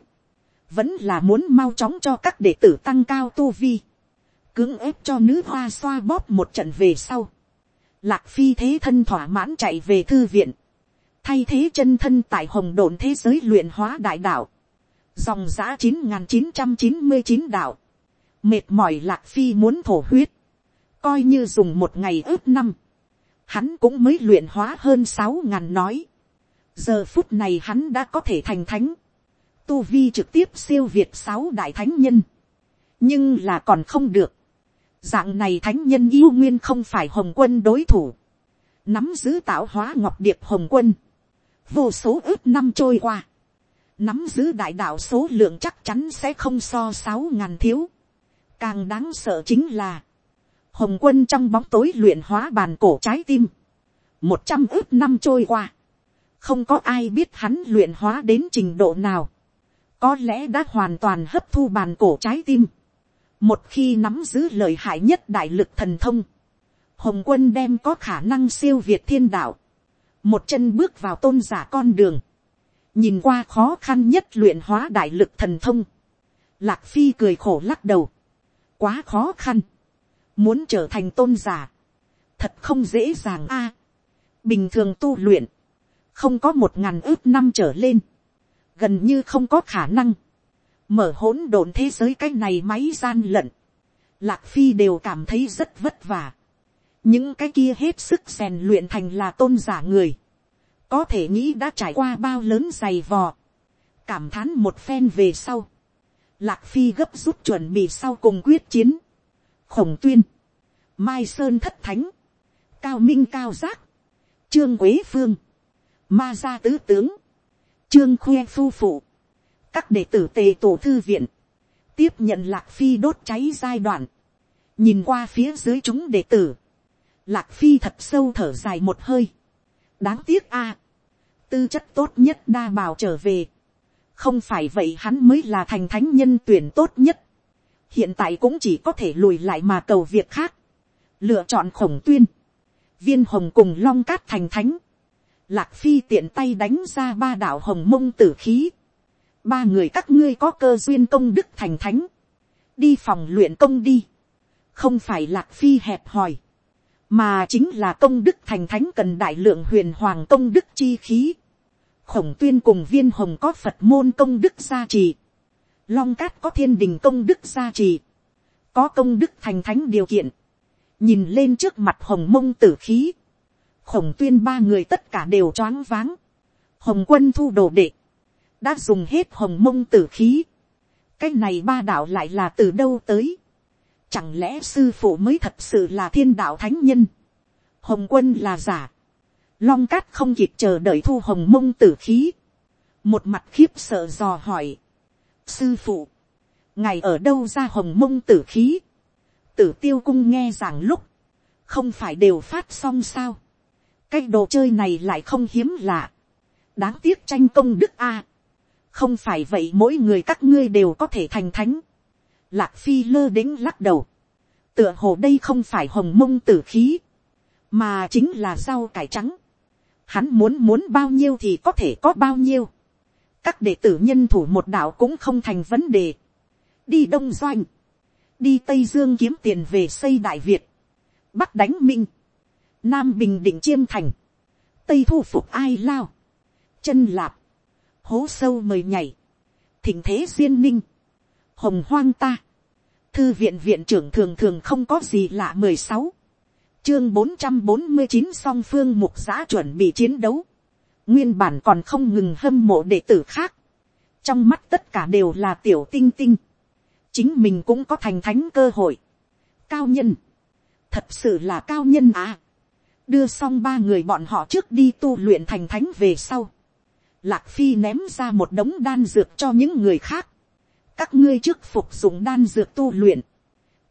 vẫn là muốn mau chóng cho các đệ tử tăng cao tu vi, cưỡng ép cho nữ hoa xoa bóp một trận về sau. Lạc phi thế thân thỏa mãn chạy về thư viện, thay thế chân thân tại hồng đồn thế giới luyện hóa đại đạo, dòng giã chín n chín trăm chín mươi chín đạo, mệt mỏi lạc phi muốn thổ huyết, coi như dùng một ngày ướp năm, hắn cũng mới luyện hóa hơn sáu ngàn nói. giờ phút này hắn đã có thể thành thánh, tu vi trực tiếp siêu việt sáu đại thánh nhân, nhưng là còn không được. dạng này thánh nhân yêu nguyên không phải hồng quân đối thủ, nắm giữ tạo hóa ngọc điệp hồng quân, vô số ước năm trôi qua, nắm giữ đại đạo số lượng chắc chắn sẽ không so sáu ngàn thiếu. Càng đáng sợ chính là, hồng quân trong bóng tối luyện hóa bàn cổ trái tim, một trăm ước năm trôi qua, không có ai biết hắn luyện hóa đến trình độ nào, có lẽ đã hoàn toàn hấp thu bàn cổ trái tim, một khi nắm giữ lời hại nhất đại lực thần thông, hồng quân đem có khả năng siêu việt thiên đạo, một chân bước vào tôn giả con đường, nhìn qua khó khăn nhất luyện hóa đại lực thần thông, lạc phi cười khổ lắc đầu, quá khó khăn, muốn trở thành tôn giả, thật không dễ dàng a, bình thường tu luyện, không có một ngàn ước năm trở lên, gần như không có khả năng, mở hỗn độn thế giới cái này máy gian lận, lạc phi đều cảm thấy rất vất vả, những cái kia hết sức rèn luyện thành là tôn giả người, có thể nghĩ đã trải qua bao lớn dày vò, cảm thán một phen về sau, lạc phi gấp rút chuẩn bị sau cùng quyết chiến, khổng tuyên, mai sơn thất thánh, cao minh cao giác, trương quế phương, ma gia tứ tướng, trương Khuê phu phụ, các đệ tử tề tổ thư viện, tiếp nhận lạc phi đốt cháy giai đoạn, nhìn qua phía dưới chúng đệ tử, lạc phi thật sâu thở dài một hơi, đáng tiếc a, tư chất tốt nhất đa bào trở về, không phải vậy hắn mới là thành thánh nhân tuyển tốt nhất, hiện tại cũng chỉ có thể lùi lại mà cầu việc khác, lựa chọn khổng tuyên, viên hồng cùng long cát thành thánh, lạc phi tiện tay đánh ra ba đạo hồng mông tử khí, ba người các ngươi có cơ duyên công đức thành thánh, đi phòng luyện công đi, không phải lạc phi hẹp hòi, mà chính là công đức thành thánh cần đại lượng huyền hoàng công đức chi khí, khổng tuyên cùng viên hồng có phật môn công đức gia trì, long cát có thiên đình công đức gia trì, có công đức thành thánh điều kiện, nhìn lên trước mặt hồng mông tử khí, khổng tuyên ba người tất cả đều choáng váng, hồng quân thu đồ đệ, đã dùng hết hồng mông tử khí, cái này ba đạo lại là từ đâu tới, chẳng lẽ sư phụ mới thật sự là thiên đạo thánh nhân, hồng quân là giả, long cát không kịp chờ đợi thu hồng mông tử khí, một mặt khiếp sợ dò hỏi, sư phụ, ngài ở đâu ra hồng mông tử khí, tử tiêu cung nghe rằng lúc, không phải đều phát xong sao, cái đồ chơi này lại không hiếm lạ, đáng tiếc tranh công đức a, không phải vậy mỗi người các ngươi đều có thể thành thánh, lạc phi lơ đĩnh lắc đầu, tựa hồ đây không phải hồng mông tử khí, mà chính là rau cải trắng, hắn muốn muốn bao nhiêu thì có thể có bao nhiêu, các đệ tử nhân thủ một đạo cũng không thành vấn đề, đi đông doanh, đi tây dương kiếm tiền về xây đại việt, bắc đánh minh, nam bình định chiêm thành, tây thu phục ai lao, chân lạp, hố sâu mời nhảy, thỉnh thế duyên ninh, hồng hoang ta, thư viện viện trưởng thường thường không có gì lạ mười sáu, chương bốn trăm bốn mươi chín song phương mục giã chuẩn bị chiến đấu, nguyên bản còn không ngừng hâm mộ đệ tử khác, trong mắt tất cả đều là tiểu tinh tinh, chính mình cũng có thành thánh cơ hội, cao nhân, thật sự là cao nhân à, đưa xong ba người bọn họ trước đi tu luyện thành thánh về sau, lạc phi ném ra một đống đan dược cho những người khác, các ngươi trước phục dụng đan dược tu luyện,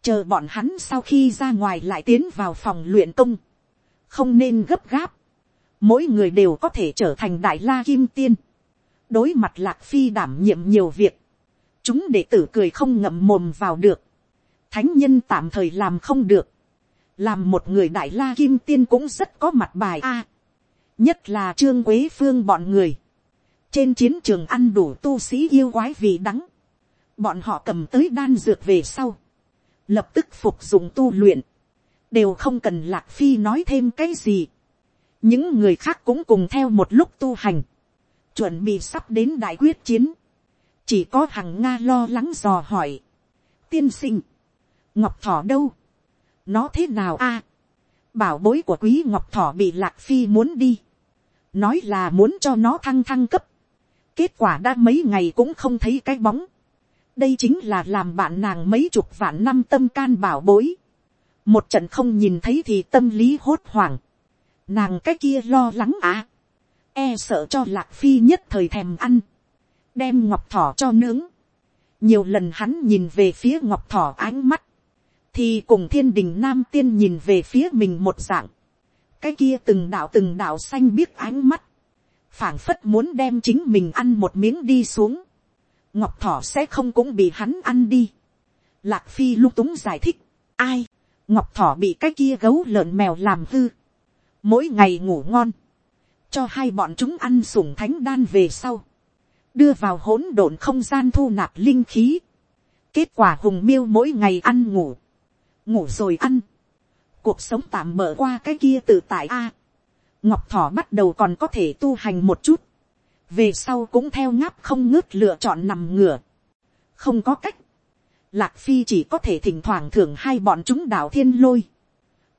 chờ bọn hắn sau khi ra ngoài lại tiến vào phòng luyện công, không nên gấp gáp, mỗi người đều có thể trở thành đại la kim tiên, đối mặt lạc phi đảm nhiệm nhiều việc, chúng đệ tử cười không ngậm mồm vào được, thánh nhân tạm thời làm không được, làm một người đại la kim tiên cũng rất có mặt bài a, nhất là trương quế phương bọn người, trên chiến trường ăn đủ tu sĩ yêu quái vì đắng, bọn họ cầm tới đan dược về sau, lập tức phục dụng tu luyện, đều không cần lạc phi nói thêm cái gì. những người khác cũng cùng theo một lúc tu hành, chuẩn bị sắp đến đại quyết chiến, chỉ có hằng nga lo lắng dò hỏi, tiên sinh, ngọc thỏ đâu, nó thế nào a, bảo bối của quý ngọc thỏ bị lạc phi muốn đi, nói là muốn cho nó thăng thăng cấp, kết quả đã mấy ngày cũng không thấy cái bóng, đây chính là làm bạn nàng mấy chục vạn năm tâm can bảo bối. một trận không nhìn thấy thì tâm lý hốt hoảng. nàng cái kia lo lắng à. e sợ cho lạc phi nhất thời thèm ăn. đem ngọc thỏ cho nướng. nhiều lần hắn nhìn về phía ngọc thỏ ánh mắt thì cùng thiên đình nam tiên nhìn về phía mình một dạng. cái kia từng đạo từng đạo xanh biếc ánh mắt. phảng phất muốn đem chính mình ăn một miếng đi xuống ngọc thỏ sẽ không cũng bị hắn ăn đi. Lạc phi lung túng giải thích, ai, ngọc thỏ bị cái kia gấu lợn mèo làm hư, mỗi ngày ngủ ngon, cho hai bọn chúng ăn sủng thánh đan về sau, đưa vào hỗn độn không gian thu nạp linh khí, kết quả hùng miêu mỗi ngày ăn ngủ, ngủ rồi ăn, cuộc sống tạm mở qua cái kia tự tại a, ngọc thỏ bắt đầu còn có thể tu hành một chút, về sau cũng theo ngáp không ngớt lựa chọn nằm ngửa, không có cách, lạc phi chỉ có thể thỉnh thoảng thưởng hai bọn chúng đảo thiên lôi,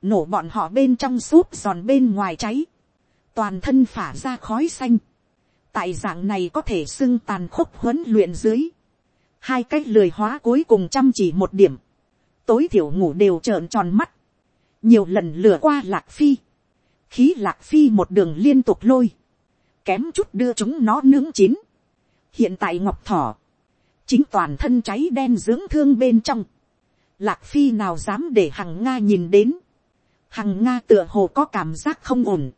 nổ bọn họ bên trong súp giòn bên ngoài cháy, toàn thân phả ra khói xanh, tại dạng này có thể xưng tàn khốc huấn luyện dưới, hai cách lười hóa cuối cùng chăm chỉ một điểm, tối thiểu ngủ đều trợn tròn mắt, nhiều lần lừa qua lạc phi, khí lạc phi một đường liên tục lôi, kém chút đưa chúng nó nướng chín. hiện tại ngọc thỏ, chính toàn thân cháy đen dưỡng thương bên trong, lạc phi nào dám để hằng nga nhìn đến, hằng nga tựa hồ có cảm giác không ổn,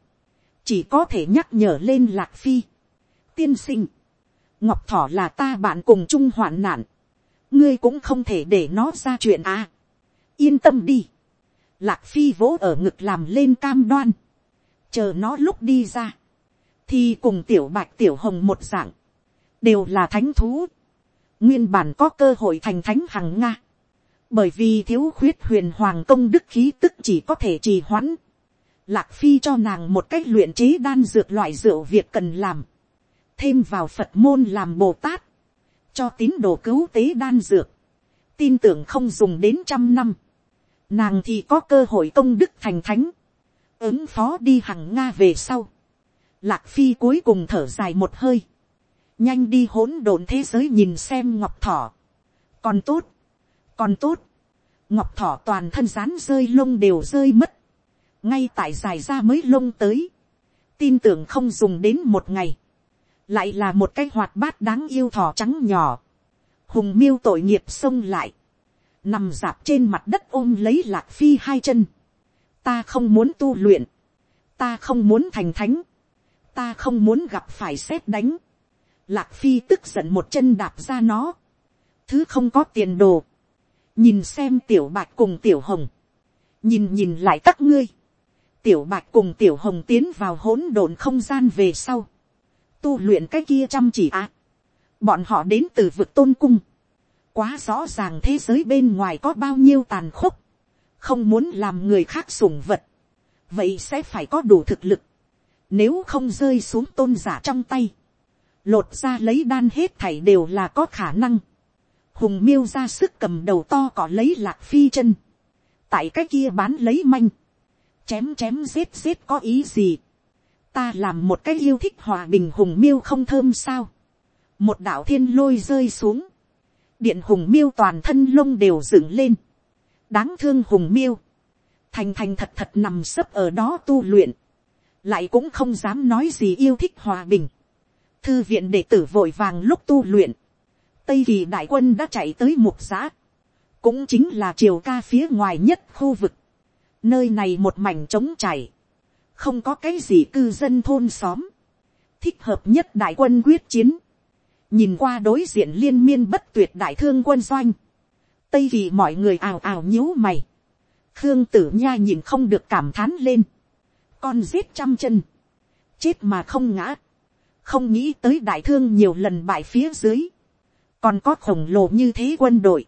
chỉ có thể nhắc nhở lên lạc phi. tiên sinh, ngọc thỏ là ta bạn cùng chung hoạn nạn, ngươi cũng không thể để nó ra chuyện à yên tâm đi, lạc phi vỗ ở ngực làm lên cam đoan, chờ nó lúc đi ra, thì cùng tiểu bạch tiểu hồng một dạng, đều là thánh thú, nguyên bản có cơ hội thành thánh hằng nga, bởi vì thiếu khuyết huyền hoàng công đức khí tức chỉ có thể trì hoãn, lạc phi cho nàng một cách luyện chế đan dược loại rượu việc cần làm, thêm vào phật môn làm bồ tát, cho tín đồ cứu tế đan dược, tin tưởng không dùng đến trăm năm, nàng thì có cơ hội công đức thành thánh, ứng phó đi hằng nga về sau, lạc phi cuối cùng thở dài một hơi, nhanh đi hỗn độn thế giới nhìn xem ngọc thỏ, còn tốt, còn tốt, ngọc thỏ toàn thân rán rơi lông đều rơi mất, ngay tại dài ra mới lông tới, tin tưởng không dùng đến một ngày, lại là một cái hoạt bát đáng yêu thỏ trắng nhỏ, hùng miêu tội nghiệp xông lại, nằm dạp trên mặt đất ôm lấy lạc phi hai chân, ta không muốn tu luyện, ta không muốn thành thánh, ta không muốn gặp phải xét đánh, lạc phi tức giận một chân đạp ra nó, thứ không có tiền đồ, nhìn xem tiểu bạch cùng tiểu hồng, nhìn nhìn lại các ngươi, tiểu bạch cùng tiểu hồng tiến vào hỗn độn không gian về sau, tu luyện cái kia chăm chỉ ạ, à. bọn họ đến từ vực tôn cung, quá rõ ràng thế giới bên ngoài có bao nhiêu tàn khốc, không muốn làm người khác sủng vật, vậy sẽ phải có đủ thực lực, nếu không rơi xuống tôn giả trong tay, lột ra lấy đan hết thảy đều là có khả năng, hùng miêu ra sức cầm đầu to cỏ lấy lạc phi chân, tại cái kia bán lấy manh, chém chém giết giết có ý gì, ta làm một cái yêu thích hòa bình hùng miêu không thơm sao, một đạo thiên lôi rơi xuống, điện hùng miêu toàn thân lông đều dựng lên, đáng thương hùng miêu, thành thành thật thật nằm sấp ở đó tu luyện, lại cũng không dám nói gì yêu thích hòa bình, thư viện đệ tử vội vàng lúc tu luyện, tây kỳ đại quân đã chạy tới mục giã, cũng chính là triều ca phía ngoài nhất khu vực, nơi này một mảnh trống chảy, không có cái gì cư dân thôn xóm, thích hợp nhất đại quân quyết chiến, nhìn qua đối diện liên miên bất tuyệt đại thương quân doanh, tây kỳ mọi người ào ào nhíu mày, khương tử nha nhìn không được cảm thán lên, con giết trăm chân, chết mà không ngã, không nghĩ tới đại thương nhiều lần bại phía dưới, còn có khổng lồ như thế quân đội,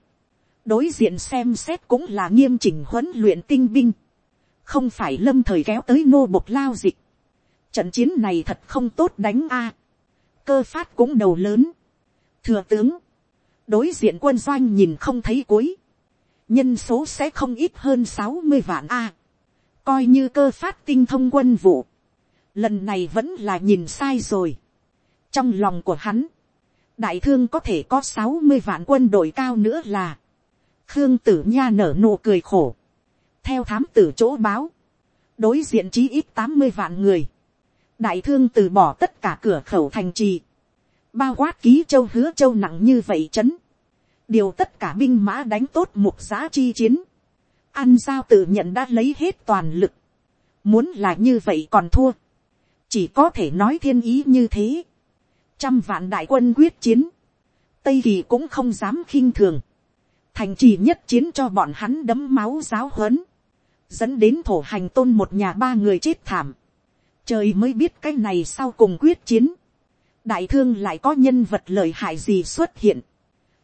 đối diện xem xét cũng là nghiêm chỉnh huấn luyện tinh binh, không phải lâm thời kéo tới nô bộc lao dịch, trận chiến này thật không tốt đánh a, cơ phát cũng đầu lớn, thừa tướng, đối diện quân doanh nhìn không thấy cuối, nhân số sẽ không ít hơn sáu mươi vạn a, coi như cơ phát tinh thông quân vụ, lần này vẫn là nhìn sai rồi, trong lòng của hắn, đại thương có thể có sáu mươi vạn quân đội cao nữa là, khương tử nha nở nụ cười khổ, theo thám tử chỗ báo, đối diện chí ít tám mươi vạn người, đại thương từ bỏ tất cả cửa khẩu thành trì, bao quát ký châu hứa châu nặng như vậy c h ấ n điều tất cả binh mã đánh tốt mục giá chi chiến, ăn giao tự nhận đã lấy hết toàn lực, muốn là như vậy còn thua, chỉ có thể nói thiên ý như thế, trăm vạn đại quân quyết chiến, tây kỳ cũng không dám khinh thường, thành trì nhất chiến cho bọn hắn đấm máu giáo huấn, dẫn đến thổ hành tôn một nhà ba người chết thảm, trời mới biết cái này sau cùng quyết chiến, đại thương lại có nhân vật lợi hại gì xuất hiện,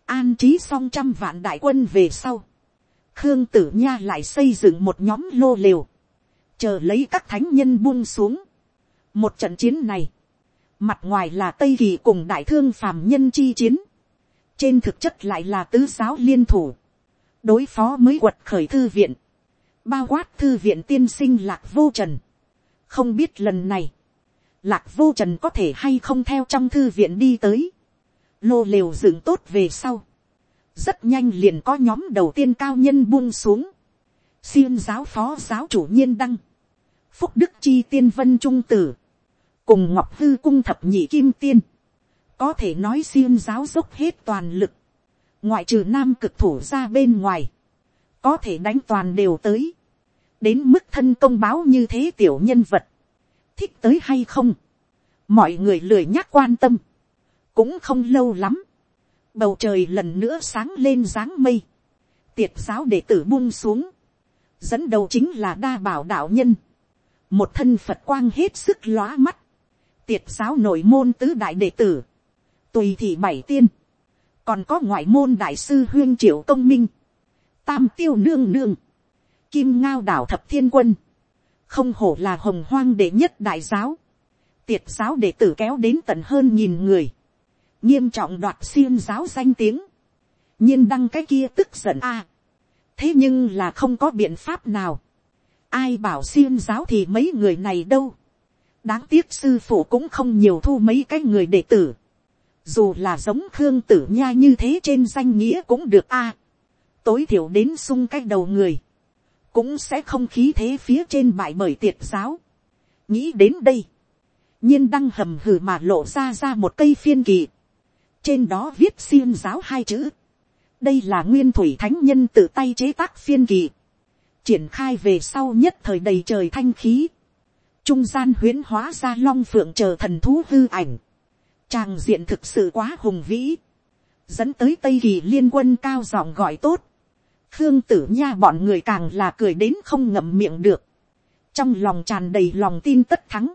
an trí xong trăm vạn đại quân về sau, khương tử nha lại xây dựng một nhóm lô liều, chờ lấy các thánh nhân buông xuống. một trận chiến này, mặt ngoài là tây kỳ cùng đại thương phàm nhân chi chiến, trên thực chất lại là tứ giáo liên thủ, đối phó mới quật khởi thư viện, bao quát thư viện tiên sinh lạc vô trần, không biết lần này, lạc vô trần có thể hay không theo trong thư viện đi tới, lô lều dựng tốt về sau, rất nhanh liền có nhóm đầu tiên cao nhân buông xuống, xiêm giáo phó giáo chủ nhiên đăng, phúc đức chi tiên vân trung tử, cùng ngọc hư cung thập nhị kim tiên, có thể nói xiêm giáo dốc hết toàn lực, ngoại trừ nam cực thủ ra bên ngoài, có thể đánh toàn đều tới, đến mức thân công báo như thế tiểu nhân vật, thích tới hay không, mọi người lười nhắc quan tâm, cũng không lâu lắm, bầu trời lần nữa sáng lên dáng mây, tiệt giáo đệ tử buông xuống, dẫn đầu chính là đa bảo đạo nhân, một thân phật quang hết sức lóa mắt, tiệt giáo nội môn tứ đại đệ tử, tùy thị bảy tiên, còn có ngoại môn đại sư huyên triệu công minh, tam tiêu nương nương, kim ngao đảo thập thiên quân, không hổ là hồng hoang đệ nhất đại giáo, tiệt giáo đệ tử kéo đến tận hơn nghìn người, nghiêm trọng đoạt xiêm giáo danh tiếng, nhiên đăng cái kia tức giận a, thế nhưng là không có biện pháp nào, ai bảo xiêm giáo thì mấy người này đâu, đáng tiếc sư phụ cũng không nhiều thu mấy cái người đệ tử, dù là giống khương tử nha như thế trên danh nghĩa cũng được a, tối thiểu đến sung cái đầu người, cũng sẽ không khí thế phía trên bại bởi tiệt giáo. nghĩ đến đây, nhiên đăng hầm hừ mà lộ ra ra một cây phiên kỳ, trên đó viết xiêm giáo hai chữ, đây là nguyên thủy thánh nhân tự tay chế tác phiên kỳ, triển khai về sau nhất thời đầy trời thanh khí, trung gian huyễn hóa ra long phượng chờ thần thú hư ảnh, tràng diện thực sự quá hùng vĩ, dẫn tới tây kỳ liên quân cao giọng gọi tốt, khương tử nha bọn người càng là cười đến không ngậm miệng được, trong lòng tràn đầy lòng tin tất thắng,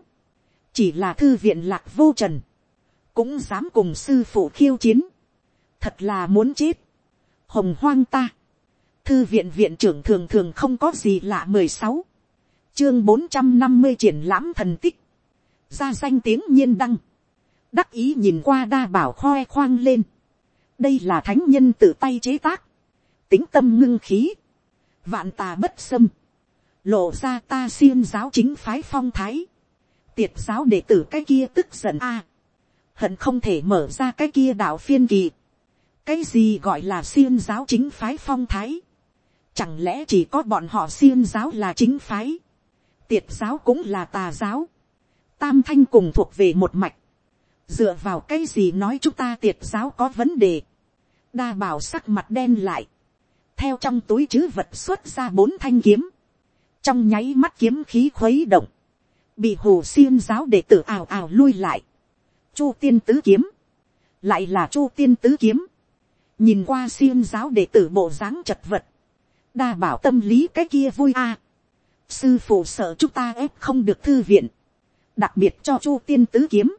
chỉ là thư viện lạc vô trần, cũng dám cùng sư phụ khiêu chiến, thật là muốn chết, hồng hoang ta, thư viện viện trưởng thường thường không có gì lạ mười sáu, chương bốn trăm năm mươi triển lãm thần tích, ra danh tiếng nhiên đăng, đắc ý nhìn qua đa bảo khoe khoang lên, đây là thánh nhân tự tay chế tác, tính tâm ngưng khí, vạn tà bất xâm, lộ ra ta xiêm giáo chính phái phong thái, tiệt giáo đệ tử cái kia tức giận a, hận không thể mở ra cái kia đạo phiên kỳ, cái gì gọi là xiêm giáo chính phái phong thái, chẳng lẽ chỉ có bọn họ xiêm giáo là chính phái, tiệt giáo cũng là tà giáo, tam thanh cùng thuộc về một mạch, dựa vào cái gì nói chúng ta tiệt giáo có vấn đề, đa bảo sắc mặt đen lại, theo trong túi chứ vật xuất ra bốn thanh kiếm, trong nháy mắt kiếm khí khuấy động, bị hồ xiêm giáo đệ tử ào ào lui lại, chu tiên tứ kiếm, lại là chu tiên tứ kiếm, nhìn qua xiêm giáo đệ tử bộ dáng chật vật, đa bảo tâm lý cái kia vui a, sư phụ sợ chúng ta ép không được thư viện, đặc biệt cho chu tiên tứ kiếm,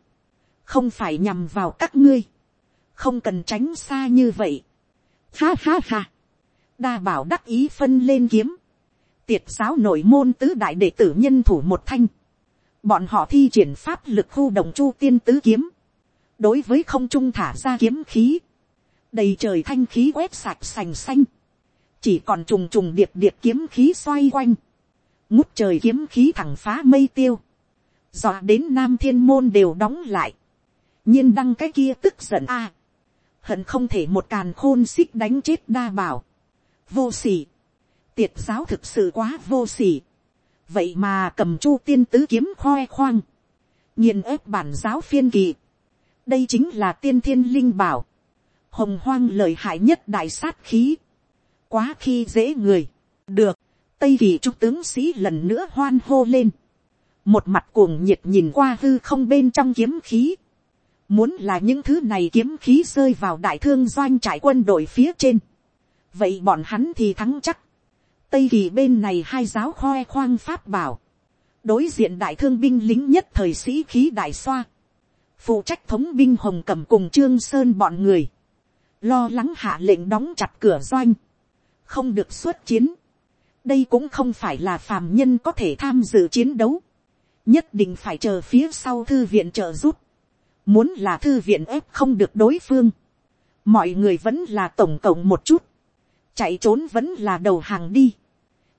không phải nhằm vào các ngươi, không cần tránh xa như vậy. Ha ha ha, đa bảo đắc ý phân lên kiếm, tiệt giáo nội môn tứ đại đệ tử nhân thủ một thanh, bọn họ thi triển pháp lực khu đồng chu tiên tứ kiếm, đối với không trung thả ra kiếm khí, đầy trời thanh khí quét sạch sành xanh, chỉ còn trùng trùng điệp điệp kiếm khí xoay quanh, ngút trời kiếm khí thẳng phá mây tiêu, dọa đến nam thiên môn đều đóng lại, nhiên đăng cái kia tức giận a, hận không thể một càn khôn xích đánh chết đa bảo, vô sỉ, tiệt giáo thực sự quá vô sỉ, vậy mà cầm chu tiên tứ kiếm khoe khoang, nhìn ép bản giáo phiên kỳ, đây chính là tiên thiên linh bảo, hồng hoang lợi hại nhất đại sát khí, quá khi dễ người, được, tây kỳ trung tướng sĩ lần nữa hoan hô lên, một mặt cuồng nhiệt nhìn qua hư không bên trong kiếm khí, muốn là những thứ này kiếm khí rơi vào đại thương doanh trải quân đội phía trên, vậy bọn hắn thì thắng chắc, tây kỳ bên này hai giáo khoe khoang pháp bảo, đối diện đại thương binh lính nhất thời sĩ khí đại xoa, phụ trách thống binh hồng cầm cùng trương sơn bọn người, lo lắng hạ lệnh đóng chặt cửa doanh, không được xuất chiến, đây cũng không phải là phàm nhân có thể tham dự chiến đấu, nhất định phải chờ phía sau thư viện trợ giúp, muốn là thư viện ép không được đối phương, mọi người vẫn là tổng cộng một chút, chạy trốn vẫn là đầu hàng đi,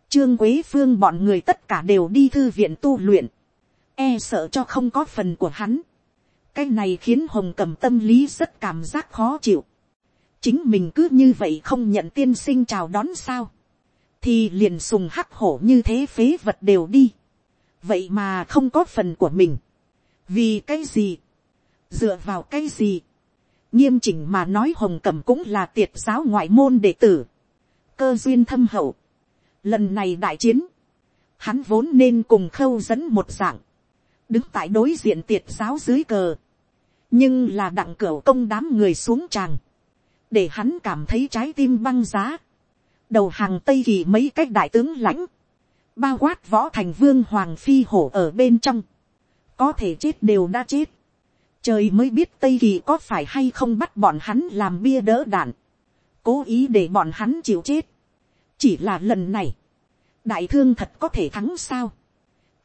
trương quế phương bọn người tất cả đều đi thư viện tu luyện, e sợ cho không có phần của hắn, cái này khiến hồng cầm tâm lý rất cảm giác khó chịu, chính mình cứ như vậy không nhận tiên sinh chào đón sao, thì liền sùng hắc hổ như thế phế vật đều đi, vậy mà không có phần của mình, vì cái gì, dựa vào cái gì, nghiêm chỉnh mà nói hồng cẩm cũng là tiệt giáo ngoại môn đệ tử, cơ duyên thâm hậu, lần này đại chiến, hắn vốn nên cùng khâu dẫn một dạng, đứng tại đối diện tiệt giáo dưới cờ, nhưng là đặng cửa công đám người xuống tràng, để hắn cảm thấy trái tim băng giá, đầu hàng tây kỳ mấy cách đại tướng lãnh, bao quát võ thành vương hoàng phi hổ ở bên trong, có thể chết đều đã chết, trời mới biết tây kỳ có phải hay không bắt bọn hắn làm bia đỡ đạn, cố ý để bọn hắn chịu chết, chỉ là lần này, đại thương thật có thể thắng sao,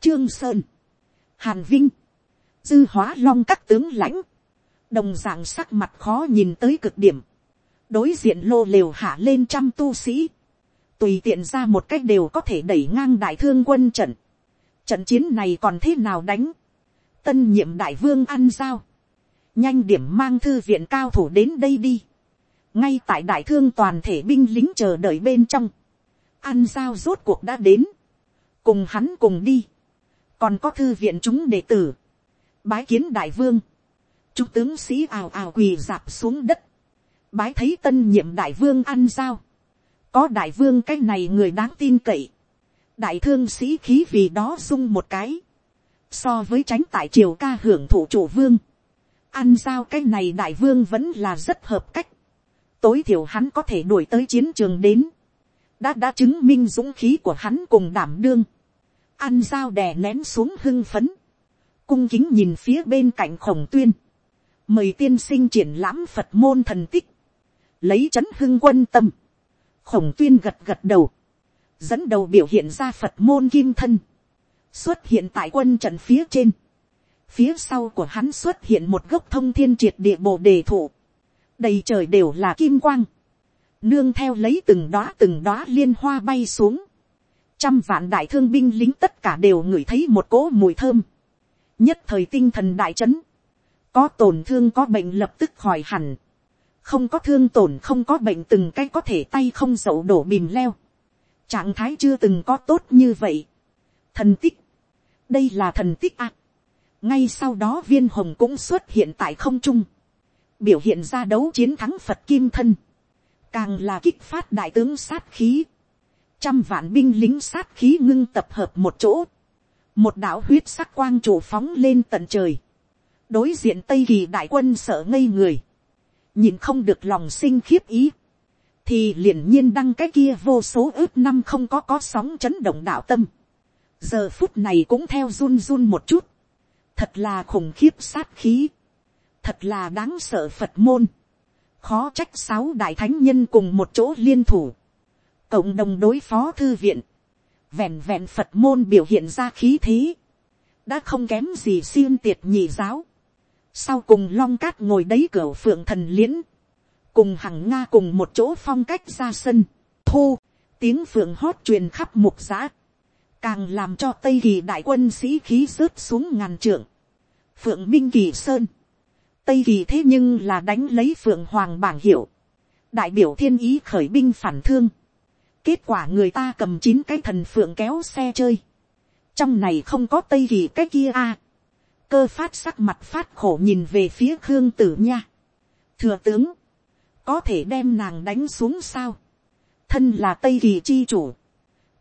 trương sơn, hàn vinh, dư hóa long các tướng lãnh, đồng d ạ n g sắc mặt khó nhìn tới cực điểm, đối diện lô lều hạ lên trăm tu sĩ, tùy tiện ra một cách đều có thể đẩy ngang đại thương quân trận, trận chiến này còn thế nào đánh, tân nhiệm đại vương ăn giao, nhanh điểm mang thư viện cao thủ đến đây đi, ngay tại đại thương toàn thể binh lính chờ đợi bên trong, ăn giao rốt cuộc đã đến, cùng hắn cùng đi, còn có thư viện chúng đệ tử, bái kiến đại vương, Chúng tướng sĩ ào ào quỳ dạp xuống đất. Bái thấy tân nhiệm đại vương ăn giao. Có đại vương cái này người đáng tin cậy. Đại thương sĩ khí vì đó sung một cái. So với tránh tại triều ca hưởng thụ chủ vương. Ăn giao cái này đại vương vẫn là rất hợp cách. Tối thiểu hắn có thể đuổi tới chiến trường đến. Đã đã chứng minh dũng khí của hắn cùng đảm đương. Ăn dao đè nén xuống hưng phấn. Cung kính nhìn phía bên cạnh khổng tuyên. Mời tiên sinh triển lãm phật môn thần tích, lấy c h ấ n hưng quân tâm, khổng tuyên gật gật đầu, dẫn đầu biểu hiện ra phật môn kim thân, xuất hiện tại quân trận phía trên, phía sau của hắn xuất hiện một gốc thông thiên triệt địa bộ đề thụ, đầy trời đều là kim quang, nương theo lấy từng đóa từng đóa liên hoa bay xuống, trăm vạn đại thương binh lính tất cả đều ngửi thấy một cỗ mùi thơm, nhất thời tinh thần đại trấn, có tổn thương có bệnh lập tức khỏi hẳn, không có thương tổn không có bệnh từng cái có thể tay không dậu đổ bìm leo, trạng thái chưa từng có tốt như vậy. thần tích, đây là thần tích ạ. ngay sau đó viên hồng cũng xuất hiện tại không trung, biểu hiện ra đấu chiến thắng phật kim thân, càng là kích phát đại tướng sát khí, trăm vạn binh lính sát khí ngưng tập hợp một chỗ, một đạo huyết sắc quang trụ phóng lên tận trời, đối diện tây kỳ đại quân sợ ngây người, nhìn không được lòng sinh khiếp ý, thì liền nhiên đăng cái kia vô số ước năm không có có sóng chấn động đạo tâm, giờ phút này cũng theo run run một chút, thật là khủng khiếp sát khí, thật là đáng sợ phật môn, khó trách sáu đại thánh nhân cùng một chỗ liên thủ, cộng đồng đối phó thư viện, vẹn vẹn phật môn biểu hiện ra khí thế, đã không kém gì siêng tiệt nhị giáo, sau cùng long cát ngồi đấy cửa phượng thần liễn. Cùng hằng Nga cùng một chỗ phong cách ra sân. Thu, tiếng phượng hót truyền khắp mục giã. Càng làm cho Tây Kỳ đại quân sĩ khí rớt xuống ngàn trượng. Phượng Minh Kỳ Sơn. Tây Kỳ thế nhưng là đánh lấy Phượng Hoàng bảng hiệu. Đại biểu thiên ý khởi binh phản thương. Kết quả người ta cầm chín cái thần phượng kéo xe chơi. Trong này không có Tây Kỳ cái kia a cơ phát sắc mặt phát khổ nhìn về phía khương tử nha. thừa tướng, có thể đem nàng đánh xuống sao. thân là tây kỳ chi chủ.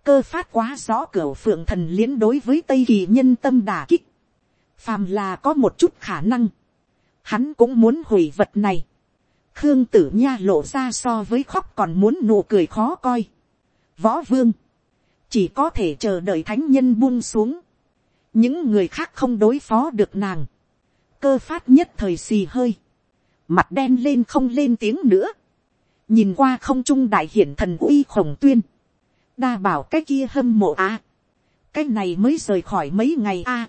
cơ phát quá rõ cửa phượng thần liễn đối với tây kỳ nhân tâm đà kích. phàm là có một chút khả năng hắn cũng muốn hủy vật này. khương tử nha lộ ra so với khóc còn muốn nụ cười khó coi. võ vương, chỉ có thể chờ đợi thánh nhân buông xuống, những người khác không đối phó được nàng, cơ phát nhất thời xì hơi, mặt đen lên không lên tiếng nữa, nhìn qua không trung đại hiển thần uy khổng tuyên, đa bảo cái kia hâm mộ a, cái này mới rời khỏi mấy ngày a,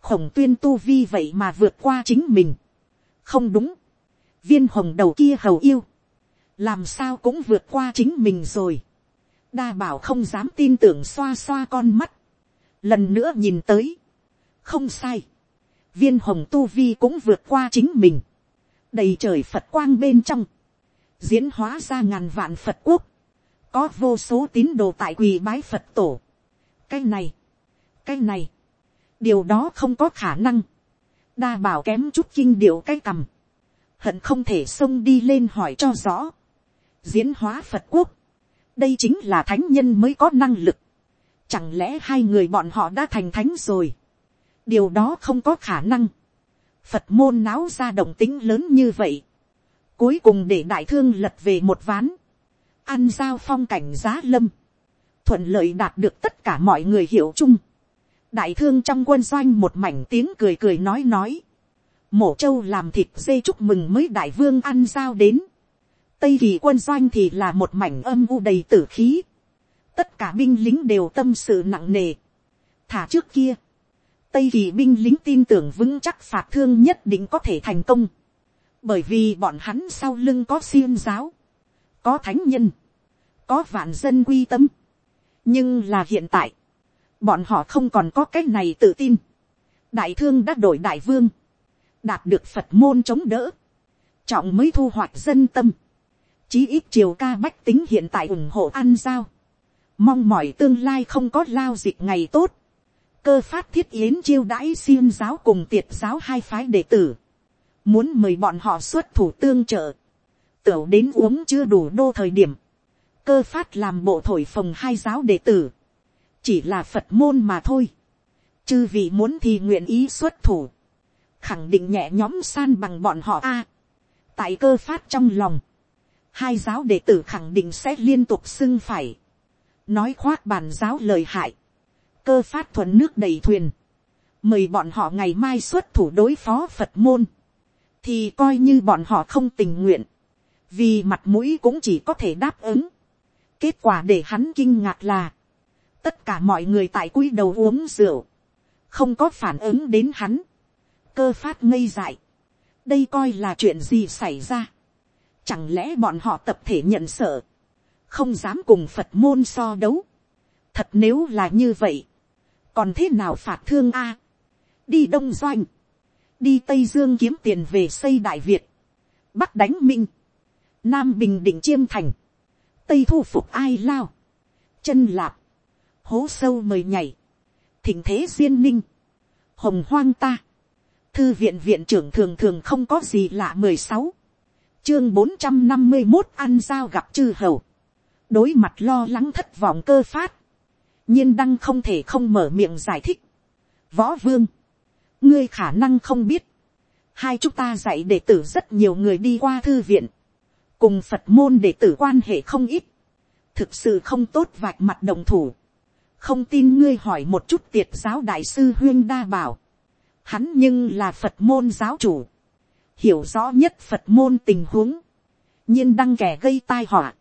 khổng tuyên tu vi vậy mà vượt qua chính mình, không đúng, viên hồng đầu kia hầu yêu, làm sao cũng vượt qua chính mình rồi, đa bảo không dám tin tưởng xoa xoa con mắt, lần nữa nhìn tới, không sai, viên hồng tu vi cũng vượt qua chính mình, đầy trời phật quang bên trong, diễn hóa ra ngàn vạn phật quốc, có vô số tín đồ tại quỳ bái phật tổ. cái này, cái này, điều đó không có khả năng, đa bảo kém chút kinh điệu cái cằm, hận không thể xông đi lên hỏi cho rõ, diễn hóa phật quốc, đây chính là thánh nhân mới có năng lực, chẳng lẽ hai người bọn họ đã thành thánh rồi, điều đó không có khả năng, phật môn náo ra động tính lớn như vậy, cuối cùng để đại thương lật về một ván, ăn giao phong cảnh giá lâm, thuận lợi đạt được tất cả mọi người hiểu chung, đại thương trong quân doanh một mảnh tiếng cười cười nói nói, mổ châu làm thịt dê chúc mừng mới đại vương ăn giao đến, tây kỳ quân doanh thì là một mảnh âm u đầy tử khí, tất cả binh lính đều tâm sự nặng nề, thả trước kia, tây kỳ binh lính tin tưởng vững chắc phạt thương nhất định có thể thành công, bởi vì bọn hắn sau lưng có xiêm giáo, có thánh nhân, có vạn dân quy tâm. nhưng là hiện tại, bọn họ không còn có cái này tự tin. đại thương đã đổi đại vương, đạt được phật môn chống đỡ, trọng mới thu hoạch dân tâm, chí ít triều ca bách tính hiện tại ủng hộ ăn giao, mong mỏi tương lai không có lao dịch ngày tốt, cơ phát thiết yến chiêu đãi xiêm giáo cùng tiệt giáo hai phái đệ tử, muốn mời bọn họ xuất thủ tương trợ, tửu đến uống chưa đủ đô thời điểm, cơ phát làm bộ thổi phồng hai giáo đệ tử, chỉ là phật môn mà thôi, chư vị muốn thì nguyện ý xuất thủ, khẳng định nhẹ nhóm san bằng bọn họ a, tại cơ phát trong lòng, hai giáo đệ tử khẳng định sẽ liên tục xưng phải, nói khoác bàn giáo lời hại, cơ phát thuận nước đầy thuyền, mời bọn họ ngày mai xuất thủ đối phó phật môn, thì coi như bọn họ không tình nguyện, vì mặt mũi cũng chỉ có thể đáp ứng. kết quả để hắn kinh ngạc là, tất cả mọi người tại cúi đầu uống rượu, không có phản ứng đến hắn, cơ phát ngây dại, đây coi là chuyện gì xảy ra, chẳng lẽ bọn họ tập thể nhận sợ, không dám cùng phật môn so đấu, thật nếu là như vậy, còn thế nào phạt thương a, đi đông doanh, đi tây dương kiếm tiền về xây đại việt, bắc đánh minh, nam bình định chiêm thành, tây thu phục ai lao, chân lạp, hố sâu mời nhảy, thỉnh thế duyên ninh, hồng hoang ta, thư viện viện trưởng thường thường không có gì lạ mười sáu, chương bốn trăm năm mươi một ăn giao gặp chư hầu, đối mặt lo lắng thất vọng cơ phát, nhiên đăng không thể không mở miệng giải thích. Võ vương, ngươi khả năng không biết, hai chúng ta dạy đệ tử rất nhiều người đi qua thư viện, cùng phật môn đệ tử quan hệ không ít, thực sự không tốt vạch mặt đồng thủ, không tin ngươi hỏi một chút tiệt giáo đại sư huyên đa bảo, hắn nhưng là phật môn giáo chủ, hiểu rõ nhất phật môn tình huống, nhiên đăng kẻ gây tai họa,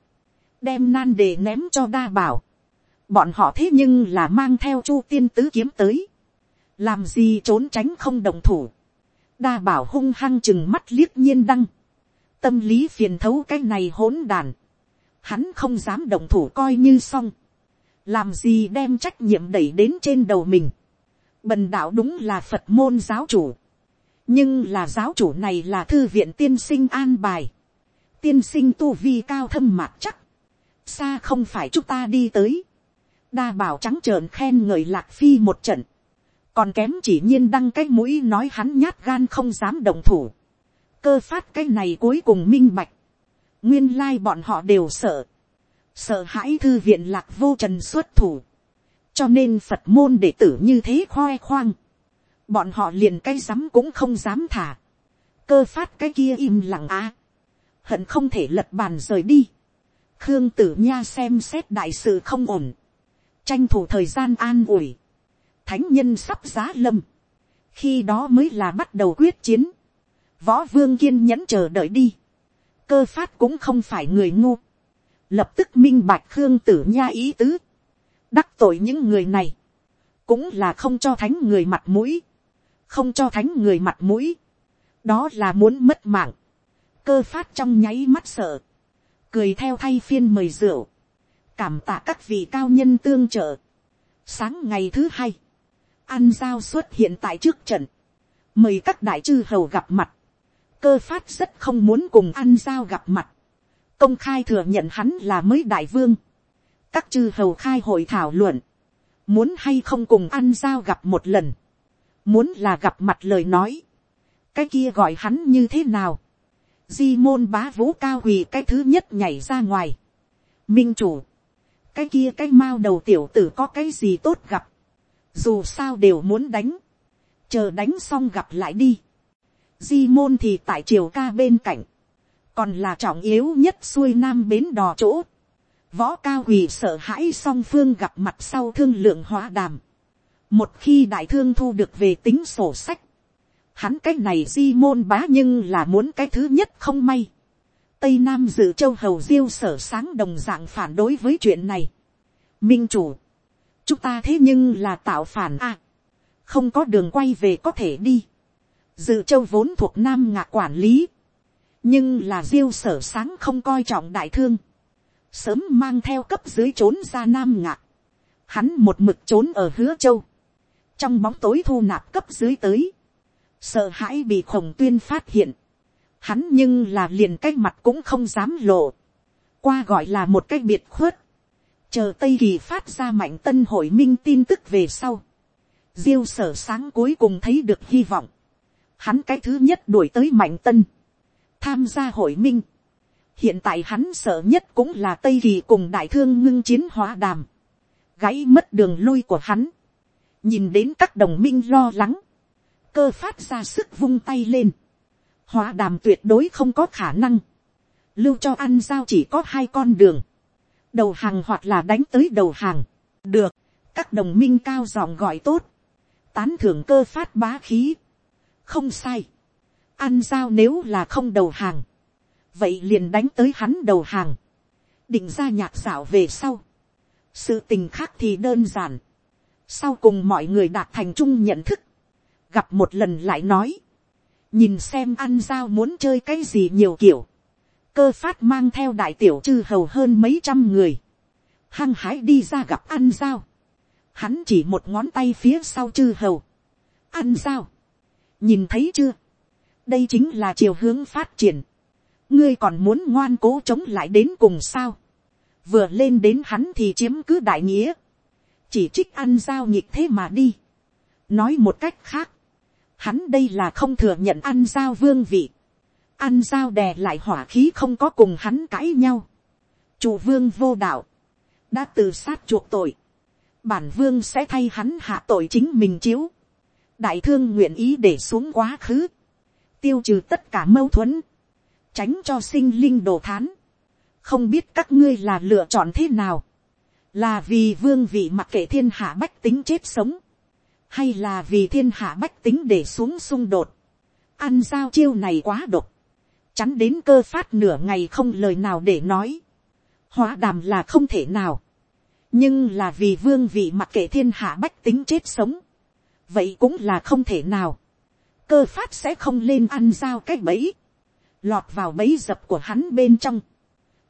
đem nan đề ném cho đa bảo, bọn họ thế nhưng là mang theo chu tiên tứ kiếm tới, làm gì trốn tránh không đồng thủ, đa bảo hung hăng chừng mắt liếc nhiên đăng, tâm lý phiền thấu cái này hỗn đàn, hắn không dám đồng thủ coi như xong, làm gì đem trách nhiệm đẩy đến trên đầu mình, bần đạo đúng là phật môn giáo chủ, nhưng là giáo chủ này là thư viện tiên sinh an bài, tiên sinh tu vi cao thâm mạc chắc, xa không phải chúng ta đi tới, đa bảo trắng trợn khen ngợi lạc phi một trận, còn kém chỉ nhiên đăng cái mũi nói hắn nhát gan không dám đồng thủ, cơ phát cái này cuối cùng minh bạch, nguyên lai bọn họ đều sợ, sợ hãi thư viện lạc vô trần xuất thủ, cho nên phật môn đệ tử như thế khoe khoang, bọn họ liền cái dám cũng không dám thả, cơ phát cái kia im lặng á, hận không thể lật bàn rời đi, khương tử nha xem xét đại sự không ổn, tranh thủ thời gian an ủi, thánh nhân sắp giá lâm, khi đó mới là bắt đầu quyết chiến, võ vương kiên nhẫn chờ đợi đi, cơ phát cũng không phải người ngu, lập tức minh bạch khương tử nha ý tứ, đắc tội những người này, cũng là không cho thánh người mặt mũi, không cho thánh người mặt mũi, đó là muốn mất mạng, cơ phát trong nháy mắt sợ, cười theo thay phiên mời rượu, cảm tạ các vị cao nhân tương trợ. Sáng ngày thứ hai, ăn giao xuất hiện tại trước trận, mời các đại chư hầu gặp mặt, cơ phát rất không muốn cùng ăn giao gặp mặt, công khai thừa nhận hắn là mới đại vương, các chư hầu khai hội thảo luận, muốn hay không cùng ăn giao gặp một lần, muốn là gặp mặt lời nói, cái kia gọi hắn như thế nào, di môn bá vũ cao hủy cái thứ nhất nhảy ra ngoài, minh chủ, cái kia cái mao đầu tiểu tử có cái gì tốt gặp, dù sao đều muốn đánh, chờ đánh xong gặp lại đi, di môn thì tại triều ca bên cạnh, còn là trọng yếu nhất xuôi nam bến đò chỗ, võ cao hủy sợ hãi song phương gặp mặt sau thương lượng hóa đàm, một khi đại thương thu được về tính sổ sách, hắn cái này di môn bá nhưng là muốn cái thứ nhất không may. Tây Nam dự châu hầu diêu sở sáng đồng dạng phản đối với chuyện này. Minh chủ, chúng ta thế nhưng là tạo phản a không có đường quay về có thể đi. Dự châu vốn thuộc Nam ngạc quản lý. Nhưng là diêu sở sáng không coi trọng đại thương. Sớm mang theo cấp dưới trốn ra Nam ngạc. Hắn một mực trốn ở hứa châu. Trong bóng tối thu nạp cấp dưới tới. Sợ hãi bị khổng tuyên phát hiện, hắn nhưng là liền cái mặt cũng không dám lộ, qua gọi là một cái biệt khuất, chờ tây kỳ phát ra mạnh tân hội minh tin tức về sau, diêu sở sáng cuối cùng thấy được hy vọng, hắn cái thứ nhất đuổi tới mạnh tân, tham gia hội minh, hiện tại hắn sợ nhất cũng là tây kỳ cùng đại thương ngưng chiến hóa đàm, gãy mất đường lui của hắn, nhìn đến các đồng minh lo lắng, cơ phát ra sức vung tay lên. Hóa đàm tuyệt đối không có khả năng. Lưu cho ăn giao chỉ có hai con đường. Đầu hàng hoặc là đánh tới đầu hàng. Được. Các đồng minh cao giọng gọi tốt. Tán thưởng cơ phát bá khí. Không sai. An giao nếu là không đầu hàng. Vậy liền đánh tới hắn đầu hàng. Định ra nhạc xảo về sau. Sự tình khác thì đơn giản. Sau cùng mọi người đạt thành chung nhận thức gặp một lần lại nói, nhìn xem An giao muốn chơi cái gì nhiều kiểu, cơ phát mang theo đại tiểu chư hầu hơn mấy trăm người, hăng hái đi ra gặp An giao, hắn chỉ một ngón tay phía sau chư hầu, ăn giao, nhìn thấy chưa, đây chính là chiều hướng phát triển, ngươi còn muốn ngoan cố chống lại đến cùng sao, vừa lên đến hắn thì chiếm cứ đại nghĩa, chỉ trích ăn giao nhịp thế mà đi, nói một cách khác, Hắn đây là không thừa nhận ăn giao vương vị. Ăn giao đè lại hỏa khí không có cùng hắn cãi nhau. Chủ vương vô đạo. Đã tự sát chuộc tội. Bản vương sẽ thay hắn hạ tội chính mình chiếu. Đại thương nguyện ý để xuống quá khứ. Tiêu trừ tất cả mâu thuẫn. Tránh cho sinh linh đồ thán. Không biết các ngươi là lựa chọn thế nào. Là vì vương vị mặc kệ thiên hạ bách tính chết sống hay là vì thiên hạ bách tính để xuống xung đột, ăn giao chiêu này quá độc, chắn đến cơ phát nửa ngày không lời nào để nói, hóa đàm là không thể nào, nhưng là vì vương vị mặc kệ thiên hạ bách tính chết sống, vậy cũng là không thể nào, cơ phát sẽ không lên ăn giao cái bẫy, lọt vào bẫy dập của hắn bên trong,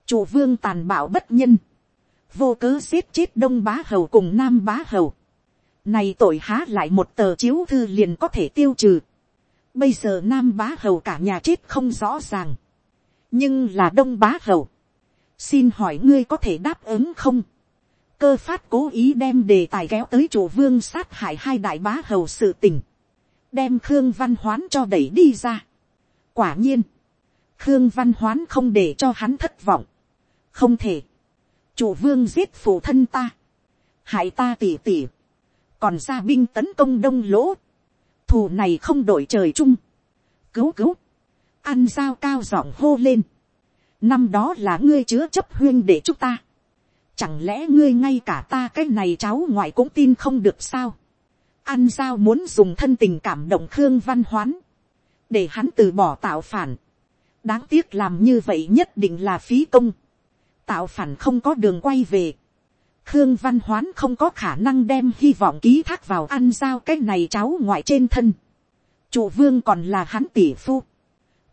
chủ vương tàn bạo bất nhân, vô cớ giết chết đông bá hầu cùng nam bá hầu, này tội há lại một tờ chiếu thư liền có thể tiêu trừ. Bây giờ Nam bá hầu cả nhà chết không rõ ràng. Nhưng là Đông bá hầu. Xin hỏi ngươi có thể đáp ứng không? Cơ phát cố ý đem đề tài kéo tới chủ vương sát hại hai đại bá hầu sự tình. Đem Khương Văn Hoán cho đẩy đi ra. Quả nhiên. Khương Văn Hoán không để cho hắn thất vọng. Không thể. Chủ vương giết phụ thân ta. Hại ta tỉ tỉ còn ra binh tấn công đông lỗ, thù này không đổi trời chung, cứu cứu, ăn dao cao giọng hô lên, năm đó là ngươi chứa chấp huyên để chúng ta, chẳng lẽ ngươi ngay cả ta cái này cháu ngoại cũng tin không được sao. An giao muốn dùng thân tình cảm động khương văn hoán, để hắn từ bỏ tạo phản. đáng tiếc làm như vậy nhất định là phí công. tạo phản không có đường quay về. khương văn hoán không có khả năng đem hy vọng ký thác vào An giao cái này cháu ngoại trên thân. chủ vương còn là hắn tỷ phu.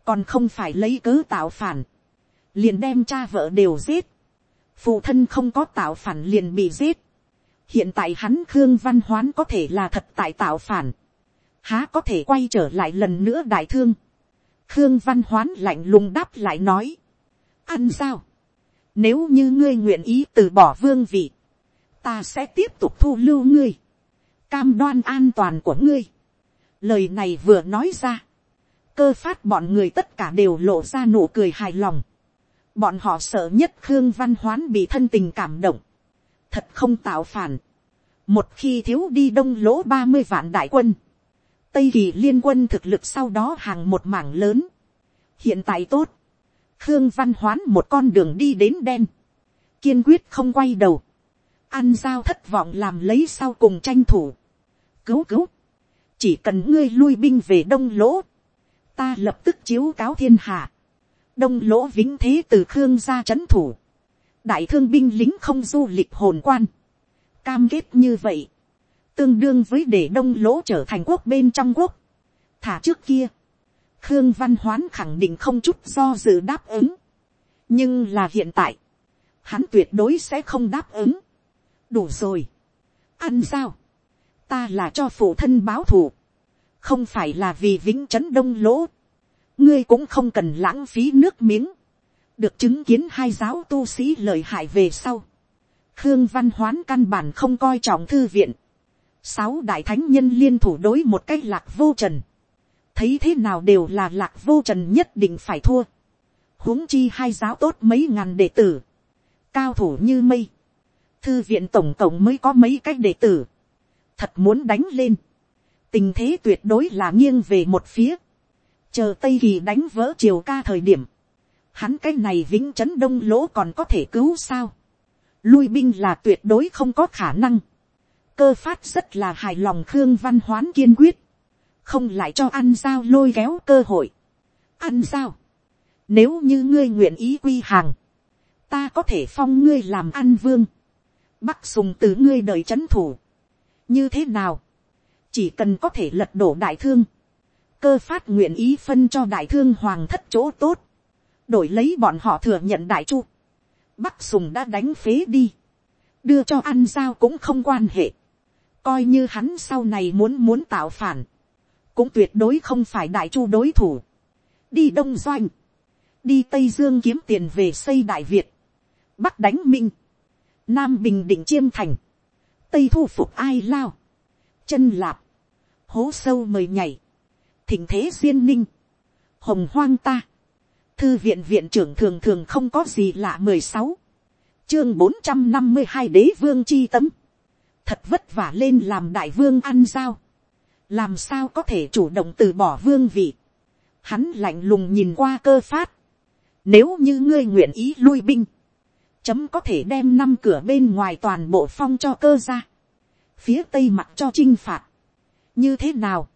còn không phải lấy cớ tạo phản. liền đem cha vợ đều giết phụ thân không có tạo phản liền bị giết hiện tại hắn khương văn hoán có thể là thật tại tạo phản. há có thể quay trở lại lần nữa đại thương. khương văn hoán lạnh lùng đáp lại nói. ăn sao. nếu như ngươi nguyện ý từ bỏ vương vị, ta sẽ tiếp tục thu lưu ngươi. cam đoan an toàn của ngươi. lời này vừa nói ra. cơ phát bọn người tất cả đều lộ ra nụ cười hài lòng Bọn họ sợ nhất Khương Văn Hoán bị thân tình cảm động. Thật không tạo phản. Một khi thiếu đi đông lỗ ba mươi vạn đại quân. Tây kỳ liên quân thực lực sau đó hàng một mảng lớn. Hiện tại tốt. Khương Văn Hoán một con đường đi đến đen. Kiên quyết không quay đầu. Ăn giao thất vọng làm lấy sau cùng tranh thủ. Cứu cứu. Chỉ cần ngươi lui binh về đông lỗ. Ta lập tức chiếu cáo thiên hạ đông lỗ vĩnh thế từ khương gia chấn thủ, đại thương binh lính không du lịch hồn quan, cam kết như vậy, tương đương với để đông lỗ trở thành quốc bên trong quốc, thả trước kia, khương văn hoán khẳng định không chút do dự đáp ứng, nhưng là hiện tại, hắn tuyệt đối sẽ không đáp ứng, đủ rồi, ăn sao, ta là cho phụ thân báo thù, không phải là vì vĩnh c đông lỗ, ngươi cũng không cần lãng phí nước miếng, được chứng kiến hai giáo tu sĩ lợi hại về sau. khương văn hoán căn bản không coi trọng thư viện, sáu đại thánh nhân liên thủ đối một cách lạc vô trần, thấy thế nào đều là lạc vô trần nhất định phải thua, huống chi hai giáo tốt mấy ngàn đệ tử, cao thủ như mây, thư viện tổng cộng mới có mấy cách đệ tử, thật muốn đánh lên, tình thế tuyệt đối là nghiêng về một phía, chờ tây kỳ đánh vỡ triều ca thời điểm, hắn cái này vĩnh trấn đông lỗ còn có thể cứu sao, lui binh là tuyệt đối không có khả năng, cơ phát rất là hài lòng khương văn hoán kiên quyết, không lại cho ăn giao lôi kéo cơ hội, ăn giao, nếu như ngươi nguyện ý quy hàng, ta có thể phong ngươi làm ăn vương, bắc sùng từ ngươi đợi c h ấ n thủ, như thế nào, chỉ cần có thể lật đổ đại thương, cơ phát nguyện ý phân cho đại thương hoàng thất chỗ tốt, đổi lấy bọn họ thừa nhận đại chu, bắc sùng đã đánh phế đi, đưa cho ăn giao cũng không quan hệ, coi như hắn sau này muốn muốn tạo phản, cũng tuyệt đối không phải đại chu đối thủ, đi đông doanh, đi tây dương kiếm tiền về xây đại việt, bắc đánh minh, nam bình định chiêm thành, tây thu phục ai lao, chân lạp, hố sâu mời nhảy, thỉnh thế duyên ninh, hồng hoang ta, thư viện viện trưởng thường thường không có gì lạ mười sáu, chương bốn trăm năm mươi hai đế vương chi tấm, thật vất vả lên làm đại vương ăn giao, làm sao có thể chủ động từ bỏ vương vị, hắn lạnh lùng nhìn qua cơ phát, nếu như ngươi nguyện ý lui binh, chấm có thể đem năm cửa bên ngoài toàn bộ phong cho cơ ra, phía tây mặt cho chinh phạt, như thế nào,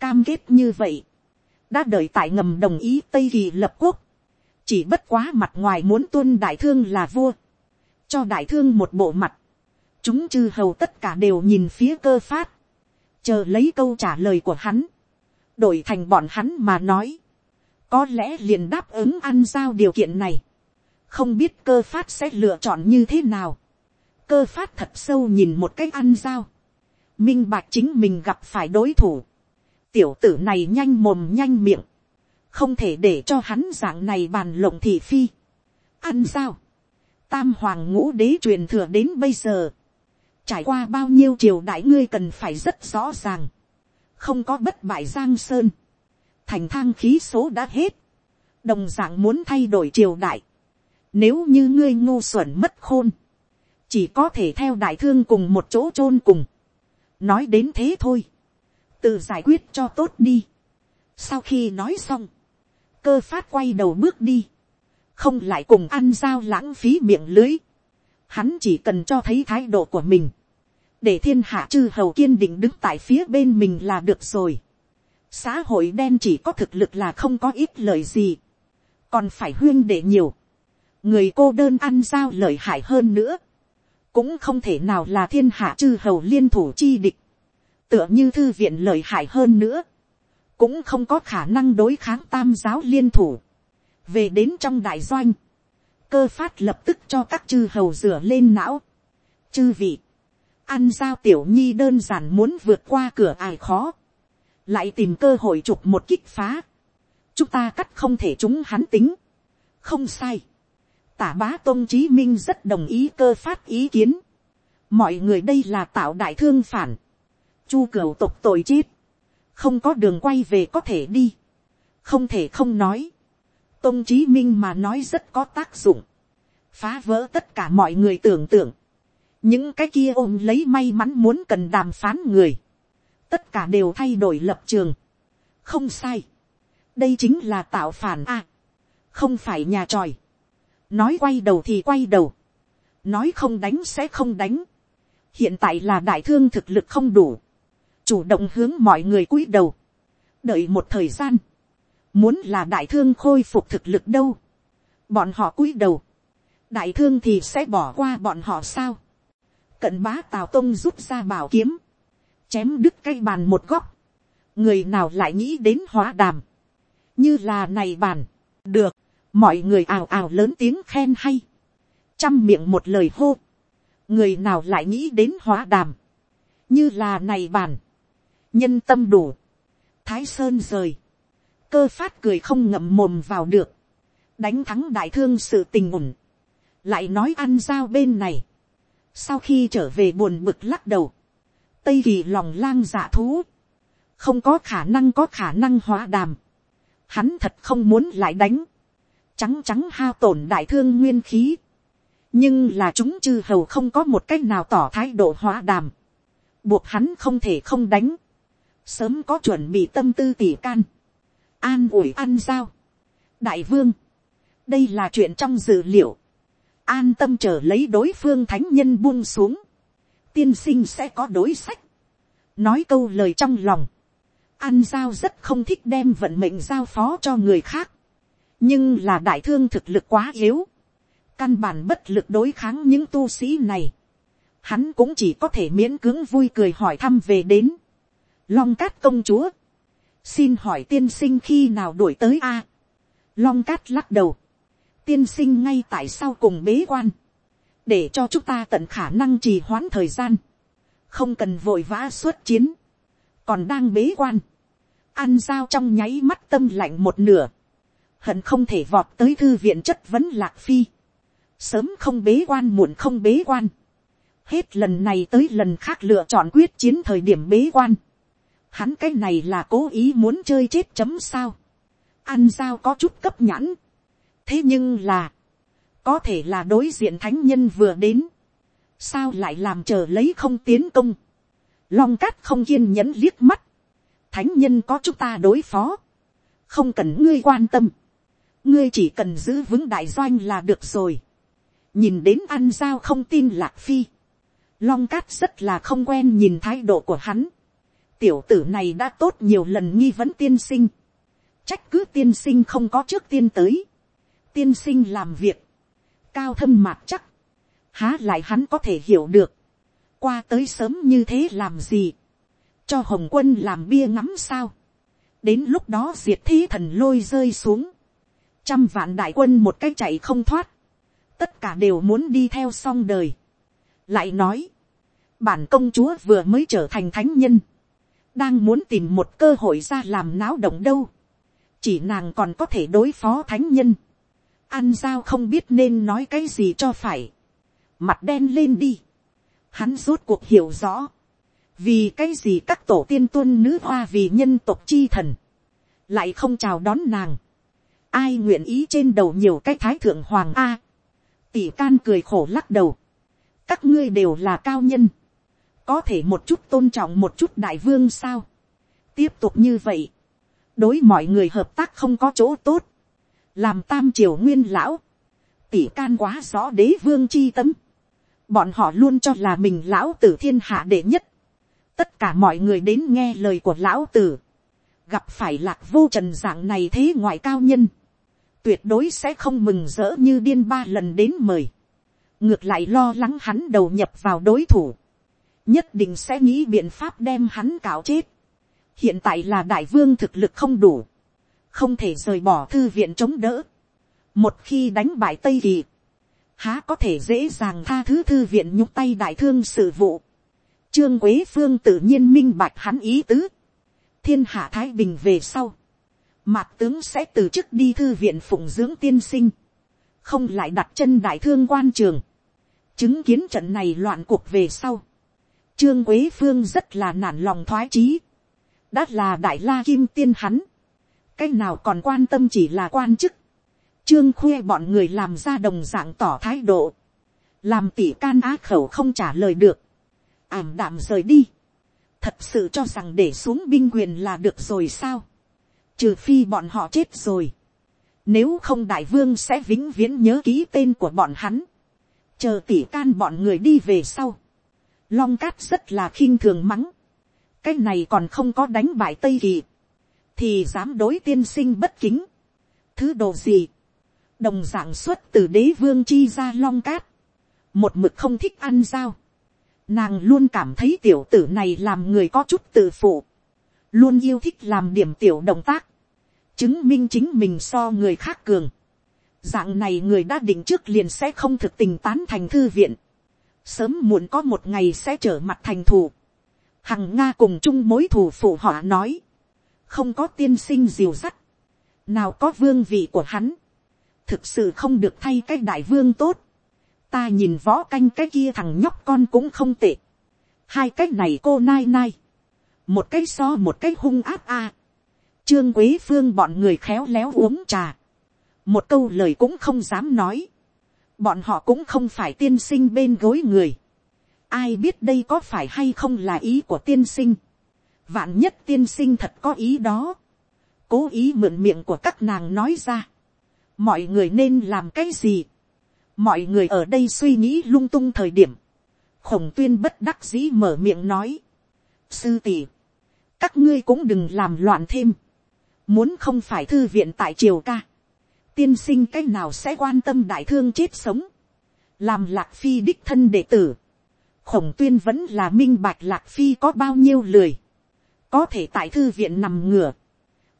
cam kết như vậy, đã đợi tại ngầm đồng ý tây kỳ lập quốc, chỉ bất quá mặt ngoài muốn tuân đại thương là vua, cho đại thương một bộ mặt, chúng chư hầu tất cả đều nhìn phía cơ phát, chờ lấy câu trả lời của hắn, đổi thành bọn hắn mà nói, có lẽ liền đáp ứng ăn giao điều kiện này, không biết cơ phát sẽ lựa chọn như thế nào, cơ phát thật sâu nhìn một cách ăn giao, minh bạch chính mình gặp phải đối thủ, tiểu tử này nhanh mồm nhanh miệng, không thể để cho hắn dạng này bàn lộng thị phi. ăn sao, tam hoàng ngũ đế truyền thừa đến bây giờ, trải qua bao nhiêu triều đại ngươi cần phải rất rõ ràng, không có bất bại giang sơn, thành thang khí số đã hết, đồng d ạ n g muốn thay đổi triều đại, nếu như ngươi ngu xuẩn mất khôn, chỉ có thể theo đại thương cùng một chỗ chôn cùng, nói đến thế thôi, tự giải quyết cho tốt đi. sau khi nói xong, cơ phát quay đầu bước đi, không lại cùng ăn dao lãng phí miệng lưới. hắn chỉ cần cho thấy thái độ của mình, để thiên hạ chư hầu kiên định đứng tại phía bên mình là được rồi. xã hội đen chỉ có thực lực là không có ít lời gì, còn phải huyên để nhiều, người cô đơn ăn giao lợi hại hơn nữa, cũng không thể nào là thiên hạ chư hầu liên thủ chi địch, tựa như thư viện lợi hại hơn nữa, cũng không có khả năng đối kháng tam giáo liên thủ, về đến trong đại doanh, cơ phát lập tức cho các chư hầu rửa lên não, chư vị, ăn giao tiểu nhi đơn giản muốn vượt qua cửa ải khó, lại tìm cơ hội chụp một kích phá, chúng ta cắt không thể chúng hắn tính, không sai, tả bá tôn chí minh rất đồng ý cơ phát ý kiến, mọi người đây là tạo đại thương phản, chu cửu tục tội chết, không có đường quay về có thể đi, không thể không nói, tôn chí minh mà nói rất có tác dụng, phá vỡ tất cả mọi người tưởng tượng, những cái kia ôm lấy may mắn muốn cần đàm phán người, tất cả đều thay đổi lập trường, không sai, đây chính là tạo phản a, không phải nhà tròi, nói quay đầu thì quay đầu, nói không đánh sẽ không đánh, hiện tại là đại thương thực lực không đủ, chủ động hướng mọi người cúi đầu, đợi một thời gian, muốn là đại thương khôi phục thực lực đâu, bọn họ cúi đầu, đại thương thì sẽ bỏ qua bọn họ sao, cận bá tào tông rút ra bảo kiếm, chém đứt cây bàn một góc, người nào lại nghĩ đến hóa đàm, như là này bàn, được, mọi người ào ào lớn tiếng khen hay, chăm miệng một lời hô, người nào lại nghĩ đến hóa đàm, như là này bàn, nhân tâm đủ, thái sơn rời, cơ phát cười không ngậm mồm vào được, đánh thắng đại thương sự tình ổn, lại nói ăn giao bên này, sau khi trở về buồn bực lắc đầu, tây kỳ lòng lang dạ thú, không có khả năng có khả năng hóa đàm, hắn thật không muốn lại đánh, trắng trắng hao tổn đại thương nguyên khí, nhưng là chúng chư hầu không có một cách nào tỏ thái độ hóa đàm, buộc hắn không thể không đánh, sớm có chuẩn bị tâm tư tỉ can, an ủi ăn giao, đại vương, đây là chuyện trong dự liệu, an tâm chờ lấy đối phương thánh nhân buông xuống, tiên sinh sẽ có đối sách, nói câu lời trong lòng, an giao rất không thích đem vận mệnh giao phó cho người khác, nhưng là đại thương thực lực quá yếu, căn bản bất lực đối kháng những tu sĩ này, hắn cũng chỉ có thể miễn cưỡng vui cười hỏi thăm về đến, long cát công chúa, xin hỏi tiên sinh khi nào đuổi tới a, long cát lắc đầu, tiên sinh ngay tại sao cùng bế quan, để cho chúng ta tận khả năng trì hoãn thời gian, không cần vội vã xuất chiến, còn đang bế quan, ăn dao trong nháy mắt tâm lạnh một nửa, hận không thể vọt tới thư viện chất vấn lạc phi, sớm không bế quan muộn không bế quan, hết lần này tới lần khác lựa chọn quyết chiến thời điểm bế quan, hắn cái này là cố ý muốn chơi chết chấm sao, ăn dao có chút cấp nhãn, thế nhưng là, có thể là đối diện thánh nhân vừa đến, sao lại làm chờ lấy không tiến công, long cát không kiên nhẫn liếc mắt, thánh nhân có chúng ta đối phó, không cần ngươi quan tâm, ngươi chỉ cần giữ vững đại doanh là được rồi, nhìn đến ăn sao không tin lạc phi, long cát rất là không quen nhìn thái độ của hắn, tiểu tử này đã tốt nhiều lần nghi vấn tiên sinh, trách cứ tiên sinh không có trước tiên tới, tiên sinh làm việc, cao thâm mạc chắc, há lại hắn có thể hiểu được, qua tới sớm như thế làm gì, cho hồng quân làm bia ngắm sao, đến lúc đó diệt thi thần lôi rơi xuống, trăm vạn đại quân một cái chạy không thoát, tất cả đều muốn đi theo song đời. lại nói, bản công chúa vừa mới trở thành thánh nhân, đang muốn tìm một cơ hội ra làm náo động đâu, chỉ nàng còn có thể đối phó thánh nhân, ăn giao không biết nên nói cái gì cho phải, mặt đen lên đi, hắn rốt cuộc hiểu rõ, vì cái gì các tổ tiên tuân nữ hoa vì nhân tộc chi thần, lại không chào đón nàng, ai nguyện ý trên đầu nhiều cái thái thượng hoàng a, tỷ can cười khổ lắc đầu, các ngươi đều là cao nhân, có thể một chút tôn trọng một chút đại vương sao, tiếp tục như vậy, đối mọi người hợp tác không có chỗ tốt, làm tam triều nguyên lão, tỷ can quá rõ đế vương chi tâm, bọn họ luôn cho là mình lão tử thiên hạ đệ nhất, tất cả mọi người đến nghe lời của lão tử, gặp phải lạc vô trần dạng này thế ngoại cao nhân, tuyệt đối sẽ không mừng rỡ như điên ba lần đến mời, ngược lại lo lắng hắn đầu nhập vào đối thủ, nhất định sẽ nghĩ biện pháp đem hắn cạo chết. hiện tại là đại vương thực lực không đủ, không thể rời bỏ thư viện chống đỡ. một khi đánh bại tây kỳ, há có thể dễ dàng tha thứ thư viện nhúc tay đại thương sự vụ. trương quế phương tự nhiên minh bạch hắn ý tứ. thiên hạ thái bình về sau. mạc tướng sẽ từ chức đi thư viện phụng dưỡng tiên sinh. không lại đặt chân đại thương quan trường. chứng kiến trận này loạn cuộc về sau trương quế phương rất là nản lòng thoái chí. đã là đại la kim tiên hắn. cái nào còn quan tâm chỉ là quan chức Trương khuê bọn người làm ra đồng dạng tỏ thái độ. Làm tỷ can á khẩu không trả lời được. Ảm đạm rời đi. Thật sự cho rằng để xuống binh quyền là được rồi sao? Trừ phi bọn họ chết rồi. Nếu không đại vương sẽ vĩnh viễn nhớ ký tên của bọn hắn. Chờ tỷ can bọn người đi về sau. Long cát rất là khinh thường mắng. Cái này còn không có đánh bại Tây Kỳ. Thì dám đối tiên sinh bất kính. Thứ đồ gì? đồng dạng xuất từ đế vương chi ra long cát, một mực không thích ăn dao, nàng luôn cảm thấy tiểu tử này làm người có chút tự phụ, luôn yêu thích làm điểm tiểu động tác, chứng minh chính mình so người khác cường, dạng này người đã định trước liền sẽ không thực tình tán thành thư viện, sớm muộn có một ngày sẽ trở mặt thành thù, hằng nga cùng chung mối thù phụ họ nói, không có tiên sinh diều sắt, nào có vương vị của hắn, thực sự không được thay cái đại vương tốt. ta nhìn võ canh cái kia thằng nhóc con cũng không tệ. hai cái này cô nai nai. một cái so một cái hung áp a. trương quế phương bọn người khéo léo uống trà. một câu lời cũng không dám nói bọn họ cũng không phải tiên sinh bên gối người. ai biết đây có phải hay không là ý của tiên sinh. vạn nhất tiên sinh thật có ý đó. cố ý mượn miệng của các nàng nói ra mọi người nên làm cái gì, mọi người ở đây suy nghĩ lung tung thời điểm, khổng tuyên bất đắc dĩ mở miệng nói, sư tỷ, các ngươi cũng đừng làm loạn thêm, muốn không phải thư viện tại triều ca, tiên sinh cái nào sẽ quan tâm đại thương chết sống, làm lạc phi đích thân đệ tử, khổng tuyên vẫn là minh bạch lạc phi có bao nhiêu lười, có thể tại thư viện nằm ngửa,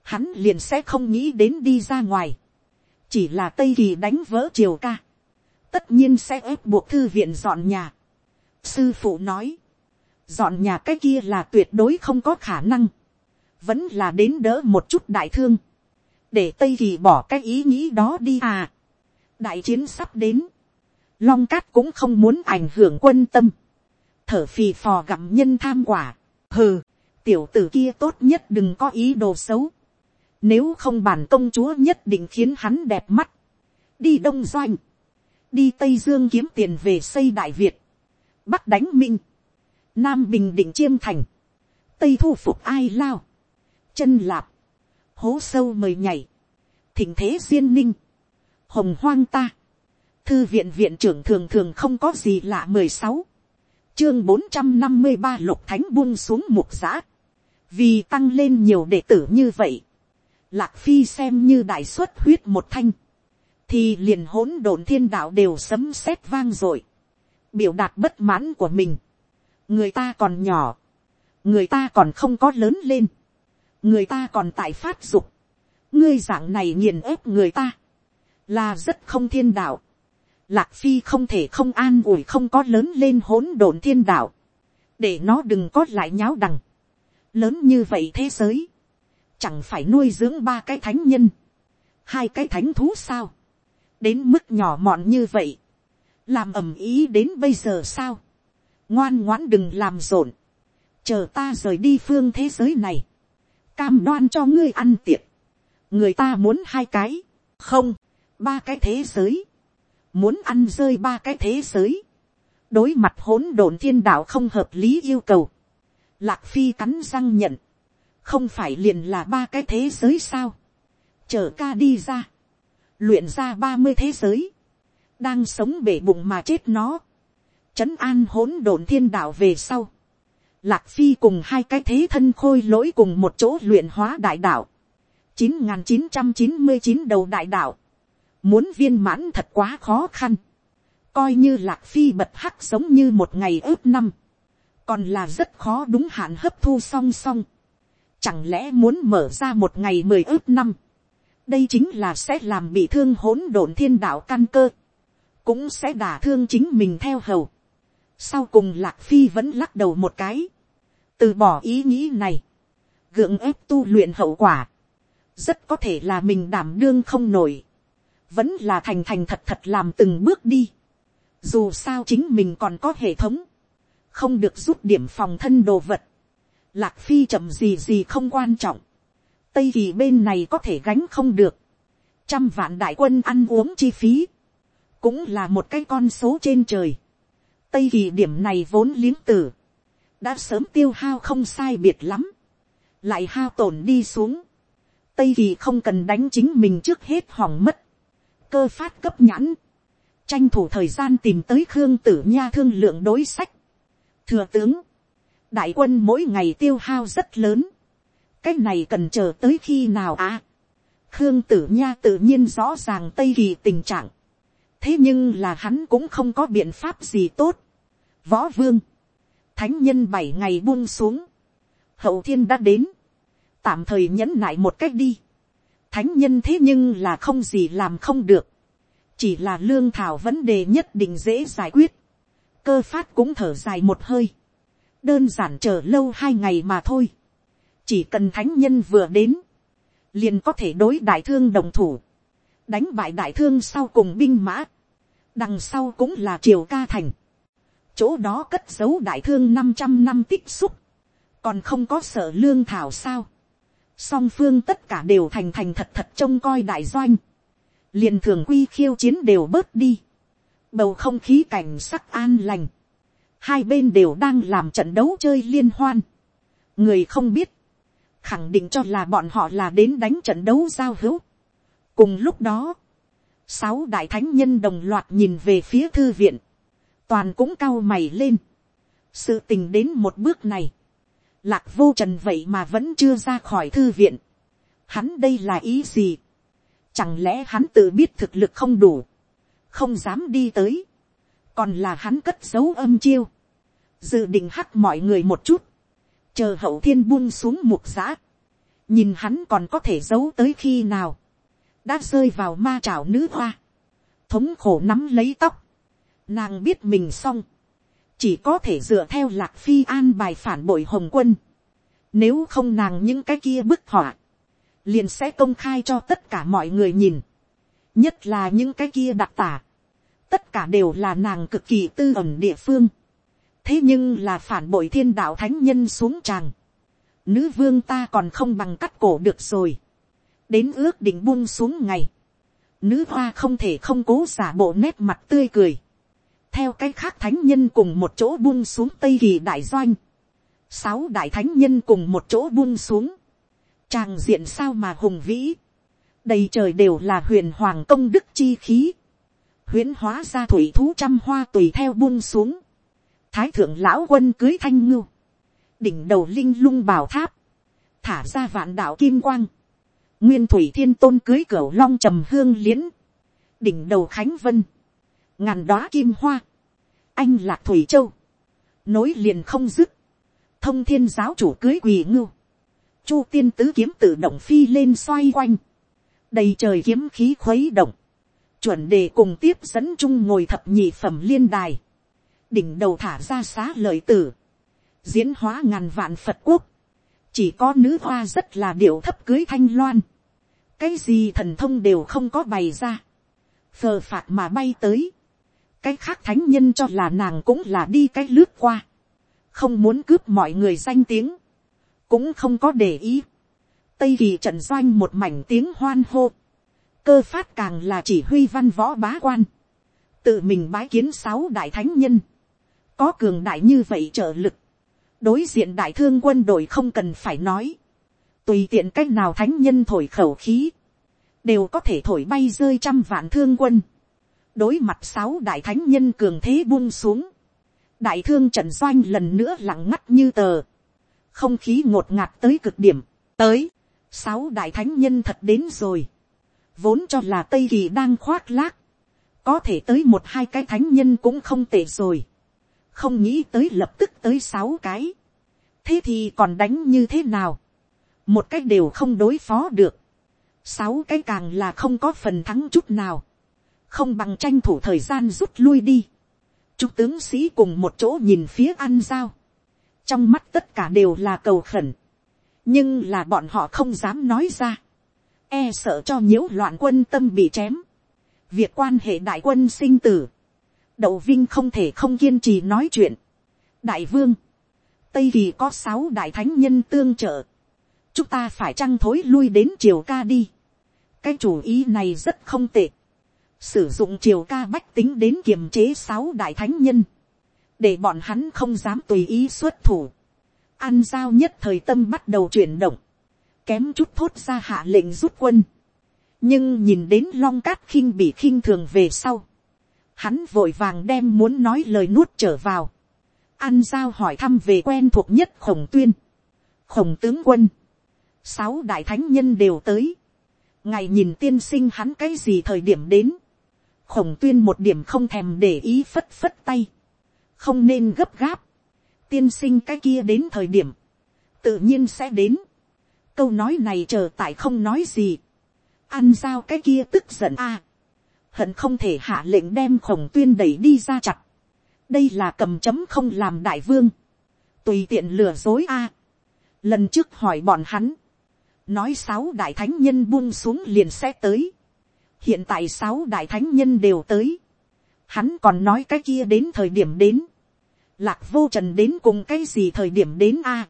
hắn liền sẽ không nghĩ đến đi ra ngoài, chỉ là tây kỳ đánh vỡ triều ca, tất nhiên sẽ ép buộc thư viện dọn nhà. sư phụ nói, dọn nhà cái kia là tuyệt đối không có khả năng, vẫn là đến đỡ một chút đại thương, để tây kỳ bỏ cái ý nghĩ đó đi à. đại chiến sắp đến, long cát cũng không muốn ảnh hưởng quân tâm, thở phì phò gặm nhân tham quả, hừ, tiểu tử kia tốt nhất đừng có ý đồ xấu, nếu không bản công chúa nhất định khiến hắn đẹp mắt. Đi Đông Doanh. Đi Tây Dương kiếm tiền về xây Đại Việt. Bắc đánh Minh. Nam Bình Định Chiêm Thành. Tây thu phục ai lao. Chân lạp. Hố sâu mời nhảy. Thỉnh thế duyên ninh. Hồng hoang ta. Thư viện viện trưởng thường thường không có gì lạ mười sáu chương bốn trăm năm mươi ba lục thánh buông xuống mục giã. Vì tăng lên nhiều đệ tử như vậy Lạc Phi xem như đại xuất huyết một thanh. Thì liền hỗn độn thiên đạo đều sấm sét vang rồi. Biểu đạt bất mãn của mình. Người ta còn nhỏ. Người ta còn không có lớn lên. Người ta còn tại phát dục. Ngươi dạng này nghiền ép người ta. Là rất không thiên đạo. Lạc Phi không thể không an ủi không có lớn lên hỗn độn thiên đạo. Để nó đừng có lại nháo đằng. Lớn như vậy thế giới chẳng phải nuôi dưỡng ba cái thánh nhân, hai cái thánh thú sao, đến mức nhỏ mọn như vậy, làm ầm ý đến bây giờ sao, ngoan ngoãn đừng làm rộn, chờ ta rời đi phương thế giới này, cam đoan cho ngươi ăn tiệc, người ta muốn hai cái, không, ba cái thế giới, muốn ăn rơi ba cái thế giới, đối mặt hỗn độn thiên đạo không hợp lý yêu cầu, lạc phi cắn răng nhận, không phải liền là ba cái thế giới sao, chờ ca đi ra, luyện ra ba mươi thế giới, đang sống bể bụng mà chết nó, trấn an hỗn độn thiên đạo về sau, lạc phi cùng hai cái thế thân khôi lỗi cùng một chỗ luyện hóa đại đạo, chín n g h n chín trăm chín mươi chín đầu đại đạo, muốn viên mãn thật quá khó khăn, coi như lạc phi bật hắc giống như một ngày ướp năm, còn là rất khó đúng hạn hấp thu song song, chẳng lẽ muốn mở ra một ngày mười ướp năm, đây chính là sẽ làm bị thương hỗn độn thiên đạo căn cơ, cũng sẽ đả thương chính mình theo hầu. Sau cùng lạc phi vẫn lắc đầu một cái, từ bỏ ý nghĩ này, gượng ép tu luyện hậu quả, rất có thể là mình đảm đương không nổi, vẫn là thành thành thật thật làm từng bước đi, dù sao chính mình còn có hệ thống, không được rút điểm phòng thân đồ vật, lạc phi chậm gì gì không quan trọng, tây kỳ bên này có thể gánh không được, trăm vạn đại quân ăn uống chi phí, cũng là một cái con số trên trời, tây kỳ điểm này vốn liếng tử, đã sớm tiêu hao không sai biệt lắm, lại hao tổn đi xuống, tây kỳ không cần đánh chính mình trước hết hỏng mất, cơ phát cấp nhãn, tranh thủ thời gian tìm tới khương tử nha thương lượng đối sách, thừa tướng, đại quân mỗi ngày tiêu hao rất lớn, cái này cần chờ tới khi nào à, khương tử nha tự nhiên rõ ràng tây kỳ tình trạng, thế nhưng là hắn cũng không có biện pháp gì tốt, võ vương, thánh nhân bảy ngày buông xuống, hậu thiên đã đến, tạm thời nhẫn nại một cách đi, thánh nhân thế nhưng là không gì làm không được, chỉ là lương thảo vấn đề nhất định dễ giải quyết, cơ phát cũng thở dài một hơi, đơn giản chờ lâu hai ngày mà thôi, chỉ cần thánh nhân vừa đến, liền có thể đối đại thương đồng thủ, đánh bại đại thương sau cùng binh mã, đằng sau cũng là triều ca thành, chỗ đó cất giấu đại thương năm trăm năm tích xúc, còn không có sở lương thảo sao. song phương tất cả đều thành thành thật thật trông coi đại doanh, liền thường quy khiêu chiến đều bớt đi, bầu không khí cảnh sắc an lành, hai bên đều đang làm trận đấu chơi liên hoan, người không biết, khẳng định cho là bọn họ là đến đánh trận đấu giao hữu. cùng lúc đó, sáu đại thánh nhân đồng loạt nhìn về phía thư viện, toàn cũng cau mày lên. sự tình đến một bước này, lạc vô trần vậy mà vẫn chưa ra khỏi thư viện. hắn đây là ý gì. chẳng lẽ hắn tự biết thực lực không đủ, không dám đi tới, còn là hắn cất dấu âm chiêu, dự định hắc mọi người một chút, chờ hậu thiên buông xuống mục giã, nhìn hắn còn có thể giấu tới khi nào, đã rơi vào ma trào nữ hoa, thống khổ nắm lấy tóc, Nàng biết mình xong. Chỉ có thể dựa theo lạc phi an bài phản bội hồng quân. Nếu không nàng những cái kia bức họa. Liền sẽ công khai cho tất cả mọi người nhìn. Nhất là những cái kia đặc tả. Tất cả đều là nàng cực kỳ tư ẩn địa phương. Thế nhưng là phản bội thiên đạo thánh nhân xuống tràng. Nữ vương ta còn không bằng cắt cổ được rồi. Đến ước định buông xuống ngày nữ hoa không thể không cố giả bộ nét mặt tươi cười theo cái khác thánh nhân cùng một chỗ buông xuống tây kỳ đại doanh, sáu đại thánh nhân cùng một chỗ buông xuống, tràng diện sao mà hùng vĩ, đầy trời đều là huyền hoàng công đức chi khí, huyễn hóa ra thủy thú trăm hoa tùy theo buông xuống, thái thượng lão quân cưới thanh ngưu, đỉnh đầu linh lung bảo tháp, thả ra vạn đạo kim quang, nguyên thủy thiên tôn cưới cửa long trầm hương liễn, đỉnh đầu khánh vân, ngàn đoá kim hoa, anh lạc thủy châu, nối liền không dứt, thông thiên giáo chủ cưới quỳ ngưu, chu tiên tứ kiếm tự động phi lên xoay quanh, đầy trời kiếm khí khuấy động, chuẩn đề cùng tiếp dẫn chung ngồi thập nhị phẩm liên đài, đỉnh đầu thả ra xá lợi tử, diễn hóa ngàn vạn phật quốc, chỉ có nữ hoa rất là điệu thấp cưới thanh loan, cái gì thần thông đều không có bày ra, phờ phạt mà bay tới, cái khác thánh nhân cho là nàng cũng là đi cái lướt qua, không muốn cướp mọi người danh tiếng, cũng không có để ý. tây kỳ trận doanh một mảnh tiếng hoan hô, cơ phát càng là chỉ huy văn võ bá quan, tự mình bái kiến sáu đại thánh nhân, có cường đại như vậy trợ lực, đối diện đại thương quân đội không cần phải nói, tùy tiện c á c h nào thánh nhân thổi khẩu khí, đều có thể thổi bay rơi trăm vạn thương quân, đối mặt sáu đại thánh nhân cường thế buông xuống, đại thương trần doanh lần nữa lặng ngắt như tờ, không khí ngột ngạt tới cực điểm, tới, sáu đại thánh nhân thật đến rồi, vốn cho là tây kỳ đang khoác lác, có thể tới một hai cái thánh nhân cũng không tệ rồi, không nghĩ tới lập tức tới sáu cái, thế thì còn đánh như thế nào, một cái đều không đối phó được, sáu cái càng là không có phần thắng chút nào, không bằng tranh thủ thời gian rút lui đi, Chú tướng sĩ cùng một chỗ nhìn phía ăn giao, trong mắt tất cả đều là cầu khẩn, nhưng là bọn họ không dám nói ra, e sợ cho nhiễu loạn quân tâm bị chém, việc quan hệ đại quân sinh tử, đậu vinh không thể không kiên trì nói chuyện, đại vương, tây kỳ có sáu đại thánh nhân tương trợ, chúng ta phải trăng thối lui đến triều ca đi, cái chủ ý này rất không tệ, sử dụng triều ca bách tính đến kiềm chế sáu đại thánh nhân, để bọn hắn không dám tùy ý xuất thủ, An giao nhất thời tâm bắt đầu chuyển động, kém chút thốt ra hạ lệnh rút quân, nhưng nhìn đến long cát khinh bị khinh thường về sau, hắn vội vàng đem muốn nói lời nuốt trở vào, An giao hỏi thăm về quen thuộc nhất khổng tuyên, khổng tướng quân, sáu đại thánh nhân đều tới, ngày nhìn tiên sinh hắn cái gì thời điểm đến, khổng tuyên một điểm không thèm để ý phất phất tay, không nên gấp gáp, tiên sinh cái kia đến thời điểm, tự nhiên sẽ đến, câu nói này chờ tại không nói gì, ăn giao cái kia tức giận a, hận không thể hạ lệnh đem khổng tuyên đẩy đi ra chặt, đây là cầm chấm không làm đại vương, tùy tiện lừa dối a, lần trước hỏi bọn hắn, nói sáu đại thánh nhân buông xuống liền sẽ tới, hiện tại sáu đại thánh nhân đều tới, hắn còn nói cái kia đến thời điểm đến, lạc vô trần đến cùng cái gì thời điểm đến a,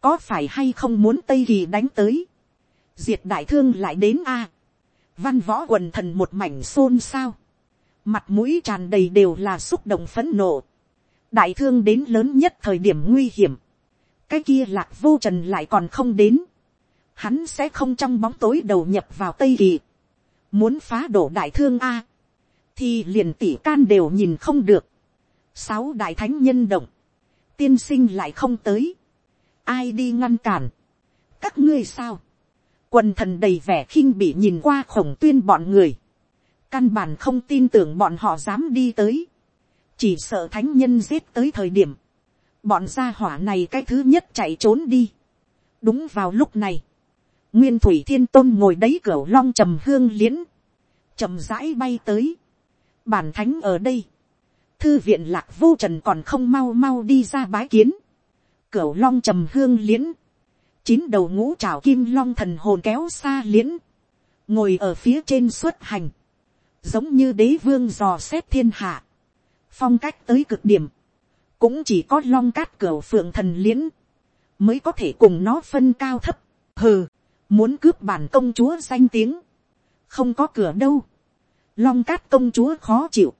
có phải hay không muốn tây kỳ đánh tới, diệt đại thương lại đến a, văn võ quần thần một mảnh xôn xao, mặt mũi tràn đầy đều là xúc động phấn nộ, đại thương đến lớn nhất thời điểm nguy hiểm, cái kia lạc vô trần lại còn không đến, hắn sẽ không trong bóng tối đầu nhập vào tây kỳ, muốn phá đổ đại thương a, thì liền tỷ can đều nhìn không được, sáu đại thánh nhân động, tiên sinh lại không tới, ai đi ngăn cản, các ngươi sao, quần thần đầy vẻ khinh bị nhìn qua khổng tuyên bọn người, căn bản không tin tưởng bọn họ dám đi tới, chỉ sợ thánh nhân giết tới thời điểm, bọn gia hỏa này cái thứ nhất chạy trốn đi. đúng vào lúc này, nguyên thủy thiên tôn ngồi đấy cửa long trầm hương liễn, trầm rãi bay tới, bản thánh ở đây, thư viện lạc vô trần còn không mau mau đi ra bái kiến, cửa long trầm hương liễn, chín đầu ngũ trào kim long thần hồn kéo xa liễn, ngồi ở phía trên xuất hành, giống như đế vương dò xét thiên hạ, phong cách tới cực điểm, cũng chỉ có long cát cửa phượng thần liễn, mới có thể cùng nó phân cao thấp, hừ, muốn cướp bản công chúa danh tiếng, không có cửa đâu, long cát công chúa khó chịu,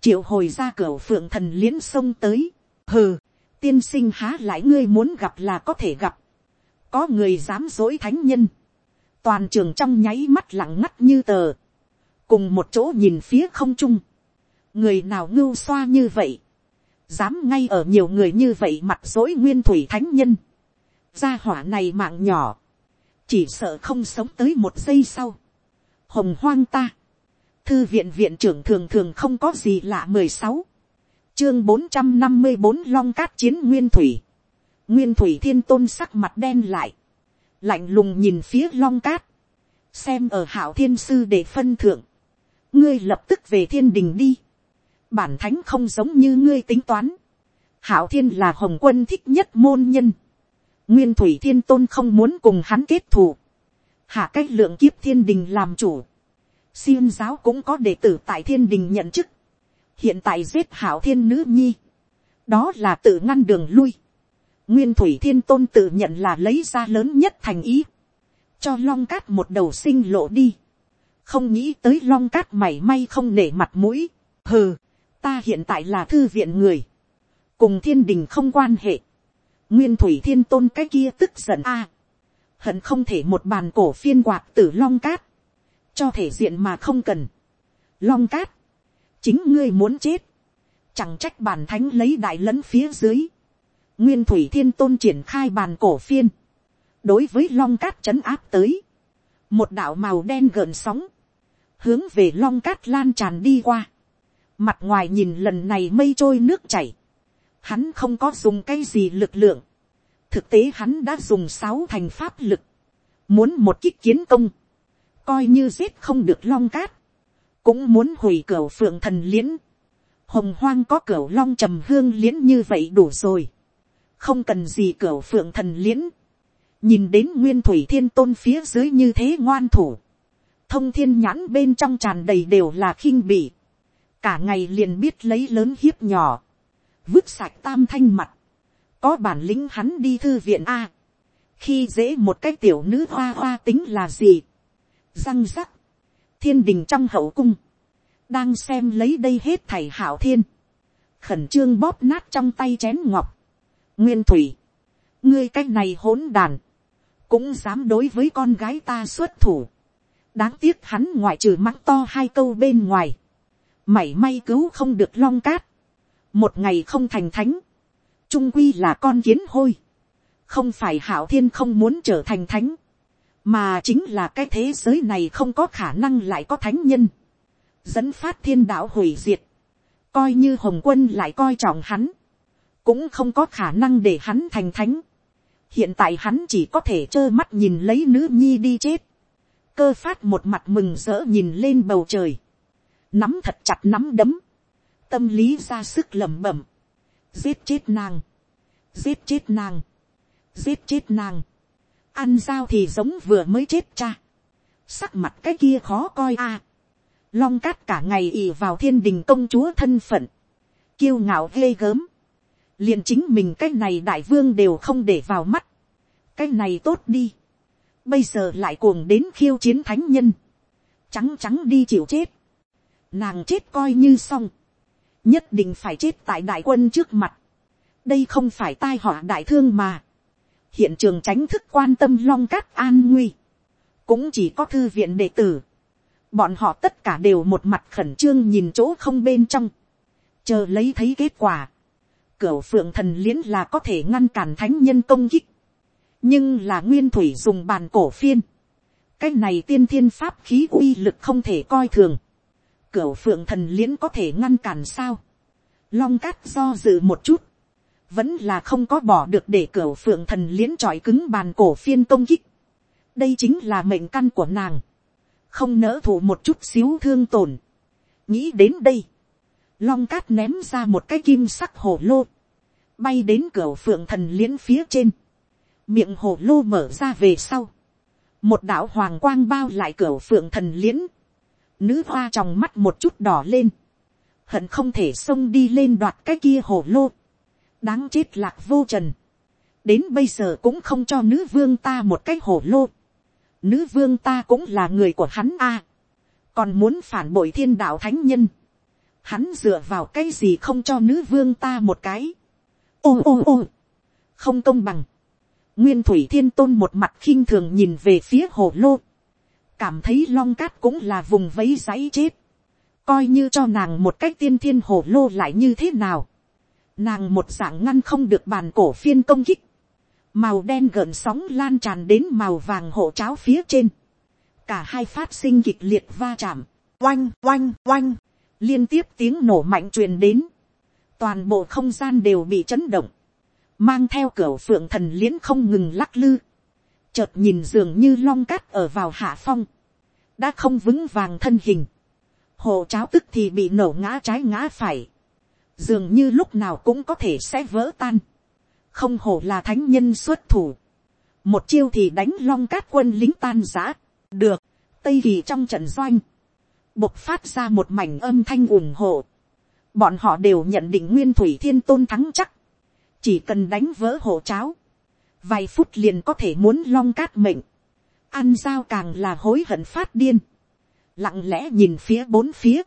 triệu hồi ra cửa phượng thần liến sông tới, hừ, tiên sinh há lại ngươi muốn gặp là có thể gặp, có người dám dối thánh nhân, toàn trường trong nháy mắt lặng ngắt như tờ, cùng một chỗ nhìn phía không trung, người nào ngưu xoa như vậy, dám ngay ở nhiều người như vậy mặt dối nguyên thủy thánh nhân, gia hỏa này mạng nhỏ, chỉ sợ không sống tới một giây sau, hồng hoang ta, thư viện viện trưởng thường thường không có gì lạ mười sáu, chương bốn trăm năm mươi bốn long cát chiến nguyên thủy, nguyên thủy thiên tôn sắc mặt đen lại, lạnh lùng nhìn phía long cát, xem ở hảo thiên sư để phân thượng, ngươi lập tức về thiên đình đi, bản thánh không giống như ngươi tính toán, hảo thiên là hồng quân thích nhất môn nhân, nguyên thủy thiên tôn không muốn cùng hắn kết thù, hạ cách lượng kiếp thiên đình làm chủ, Xin giáo cũng có đệ tử tại thiên đình nhận chức, hiện tại giết hảo thiên nữ nhi, đó là tự ngăn đường lui, nguyên thủy thiên tôn tự nhận là lấy ra lớn nhất thành ý, cho long cát một đầu sinh lộ đi, không nghĩ tới long cát mảy may không nể mặt mũi, hừ, ta hiện tại là thư viện người, cùng thiên đình không quan hệ, nguyên thủy thiên tôn cái kia tức giận a, hận không thể một bàn cổ phiên quạt từ long cát, cho thể diện mà không cần, long cát, chính ngươi muốn chết, Chẳng trách bản thánh lấy đại lẫn phía dưới. Nguyên thủy thiên tôn triển khai bàn cổ phiên. Đối với long cát trấn áp tới. Một đạo màu đen gợn sóng. Hướng về long cát lan tràn đi qua. Mặt ngoài nhìn lần này mây trôi nước chảy. Hắn không có dùng cái gì lực lượng. Thực tế hắn đã dùng sáu thành pháp lực. Muốn một kích kiến công. Coi như giết không được long cát. Cũng muốn hủy cửa phượng thần liễn hồng hoang có cửa long trầm hương liễn như vậy đủ rồi, không cần gì cửa phượng thần liễn, nhìn đến nguyên thủy thiên tôn phía dưới như thế ngoan thủ, thông thiên nhãn bên trong tràn đầy đều là khinh bỉ, cả ngày liền biết lấy lớn hiếp nhỏ, vứt sạch tam thanh mặt, có bản lĩnh hắn đi thư viện a, khi dễ một cái tiểu nữ hoa hoa tính là gì, răng rắc, thiên đình trong hậu cung, đang xem lấy đây hết thầy hảo thiên, khẩn trương bóp nát trong tay chén ngọc, nguyên thủy, ngươi cái này hỗn đàn, cũng dám đối với con gái ta xuất thủ, đáng tiếc hắn ngoại trừ mắng to hai câu bên ngoài, mảy may cứu không được long cát, một ngày không thành thánh, trung quy là con kiến hôi, không phải hảo thiên không muốn trở thành thánh, mà chính là cái thế giới này không có khả năng lại có thánh nhân. Dẫn phát thiên đạo hủy diệt, coi như hồng quân lại coi trọng hắn, cũng không có khả năng để hắn thành thánh. hiện tại hắn chỉ có thể trơ mắt nhìn lấy nữ nhi đi chết, cơ phát một mặt mừng rỡ nhìn lên bầu trời, nắm thật chặt nắm đấm, tâm lý ra sức lẩm bẩm, giết chết nàng, giết chết nàng, giết chết nàng, ăn dao thì giống vừa mới chết cha, sắc mặt cái kia khó coi a, long cát cả ngày ì vào thiên đình công chúa thân phận, kiêu ngạo ghê gớm, liền chính mình cái này đại vương đều không để vào mắt, cái này tốt đi, bây giờ lại cuồng đến khiêu chiến thánh nhân, trắng trắng đi chịu chết, nàng chết coi như xong, nhất định phải chết tại đại quân trước mặt, đây không phải tai họa đại thương mà, hiện trường tránh thức quan tâm long cát an nguy, cũng chỉ có thư viện đệ tử, bọn họ tất cả đều một mặt khẩn trương nhìn chỗ không bên trong, chờ lấy thấy kết quả. cửa phượng thần liễn là có thể ngăn cản thánh nhân công kích, nhưng là nguyên thủy dùng bàn cổ phiên. cái này tiên thiên pháp khí uy lực không thể coi thường. Cửu phượng thần liễn có thể ngăn cản sao. long cát do dự một chút, vẫn là không có bỏ được để cửu phượng thần liễn trọi cứng bàn cổ phiên công kích. đây chính là mệnh căn của nàng. Không nỡ thủ một chút xíu thương tổn. nghĩ đến đây, long cát ném ra một cái kim sắc hồ lô, bay đến cửa phượng thần liễn phía trên, miệng hồ lô mở ra về sau, một đạo hoàng quang bao lại cửa phượng thần liễn, nữ hoa trong mắt một chút đỏ lên, hận không thể xông đi lên đoạt cái kia hồ lô, đáng chết lạc vô trần, đến bây giờ cũng không cho nữ vương ta một cái hồ lô, nữ vương ta cũng là người của hắn a, còn muốn phản bội thiên đạo thánh nhân, hắn dựa vào cái gì không cho nữ vương ta một cái, ô ô ô, không công bằng, nguyên thủy thiên tôn một mặt khinh thường nhìn về phía hồ lô, cảm thấy long cát cũng là vùng vấy giấy chết, coi như cho nàng một cách tiên thiên hồ lô lại như thế nào, nàng một dạng ngăn không được bàn cổ phiên công kích, màu đen gợn sóng lan tràn đến màu vàng hộ cháo phía trên, cả hai phát sinh kịch liệt va chạm, oanh oanh oanh, liên tiếp tiếng nổ mạnh truyền đến, toàn bộ không gian đều bị chấn động, mang theo cửa phượng thần liễn không ngừng lắc lư, chợt nhìn dường như long cát ở vào hạ phong, đã không vững vàng thân hình, hộ cháo tức thì bị nổ ngã trái ngã phải, dường như lúc nào cũng có thể sẽ vỡ tan, không hổ là thánh nhân xuất thủ, một chiêu thì đánh long cát quân lính tan giã, được, tây kỳ trong trận doanh, bộc phát ra một mảnh âm thanh ủng hộ, bọn họ đều nhận định nguyên thủy thiên tôn thắng chắc, chỉ cần đánh vỡ hộ cháo, vài phút liền có thể muốn long cát mệnh, ăn dao càng là hối hận phát điên, lặng lẽ nhìn phía bốn phía,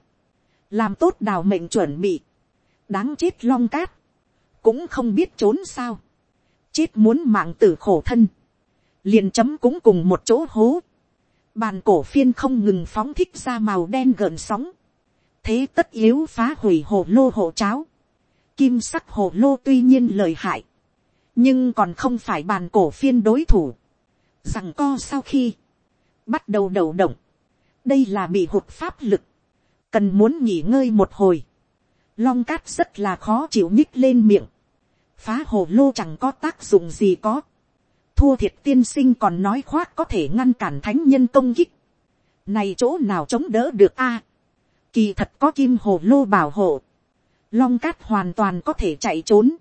làm tốt đào mệnh chuẩn bị, đáng chết long cát, cũng không biết trốn sao, chết muốn mạng tử khổ thân, liền chấm cũng cùng một chỗ hố, bàn cổ phiên không ngừng phóng thích ra màu đen gợn sóng, thế tất yếu phá hủy hồ lô hộ cháo, Kim sắc hồ lô tuy nhiên lời hại. Nhưng còn không phải bàn cổ phiên đối thủ. Rằng co sau khi. Bắt đầu đầu động. Đây là bị hụt pháp lực. Cần muốn nghỉ ngơi một hồi. Long cát rất là khó chịu nhích lên miệng. Phá hồ lô chẳng có tác dụng gì có. Thua thiệt tiên sinh còn nói khoác có thể ngăn cản thánh nhân công kích. Này chỗ nào chống đỡ được a Kỳ thật có kim hồ lô bảo hộ. Long cát hoàn toàn có thể chạy trốn.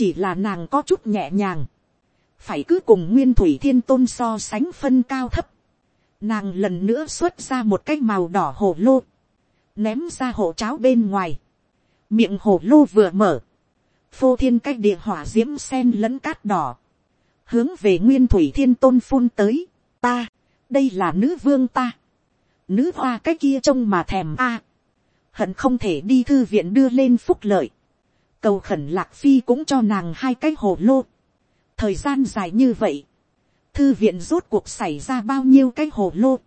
Chỉ là nàng có chút nhẹ nhàng. Phải cứ cùng nguyên thủy thiên tôn so sánh phân cao thấp. Nàng lần nữa xuất ra một cái màu đỏ hồ lô. Ném ra hồ cháo bên ngoài. Miệng hồ lô vừa mở. Phô thiên cách địa hỏa diễm sen lẫn cát đỏ. Hướng về nguyên thủy thiên tôn phun tới. Ta, đây là nữ vương ta. Nữ hoa cái kia trông mà thèm a Hận không thể đi thư viện đưa lên phúc lợi. Cầu khẩn lạc phi cũng cho nàng hai cái hồ lô. Thời gian dài như vậy. Thư viện rốt cuộc xảy ra bao nhiêu cái hồ lô.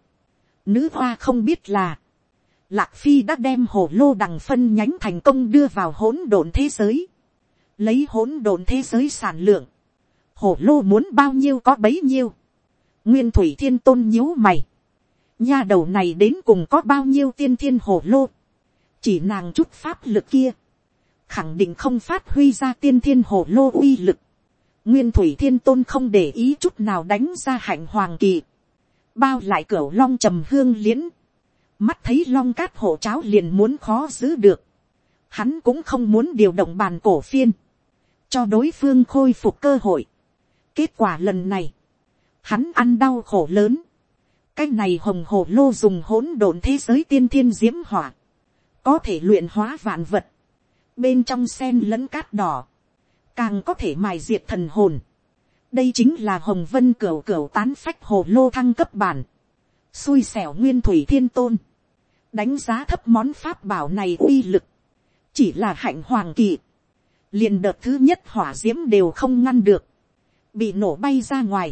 Nữ hoa không biết là. Lạc phi đã đem hồ lô đằng phân nhánh thành công đưa vào hỗn độn thế giới. Lấy hỗn độn thế giới sản lượng. Hồ lô muốn bao nhiêu có bấy nhiêu. Nguyên thủy thiên tôn nhíu mày. Nha đầu này đến cùng có bao nhiêu tiên thiên hồ lô chỉ nàng chút pháp lực kia, khẳng định không phát huy ra tiên thiên hồ lô uy lực. Nguyên thủy thiên tôn không để ý chút nào đánh ra hạnh hoàng kỳ, bao lại cửa long trầm hương liễn, mắt thấy long cát hộ cháo liền muốn khó giữ được, hắn cũng không muốn điều động bàn cổ phiên, cho đối phương khôi phục cơ hội. kết quả lần này, hắn ăn đau khổ lớn, cái này hồng hồ lô dùng hỗn độn thế giới tiên thiên diễm hỏa, có thể luyện hóa vạn vật, bên trong sen lẫn cát đỏ, càng có thể mài diệt thần hồn. đây chính là hồng vân cửu cửu tán phách hồ lô thăng cấp bản, xui xẻo nguyên thủy thiên tôn, đánh giá thấp món pháp bảo này uy lực, chỉ là hạnh hoàng kỳ, liền đợt thứ nhất hỏa d i ễ m đều không ngăn được, bị nổ bay ra ngoài.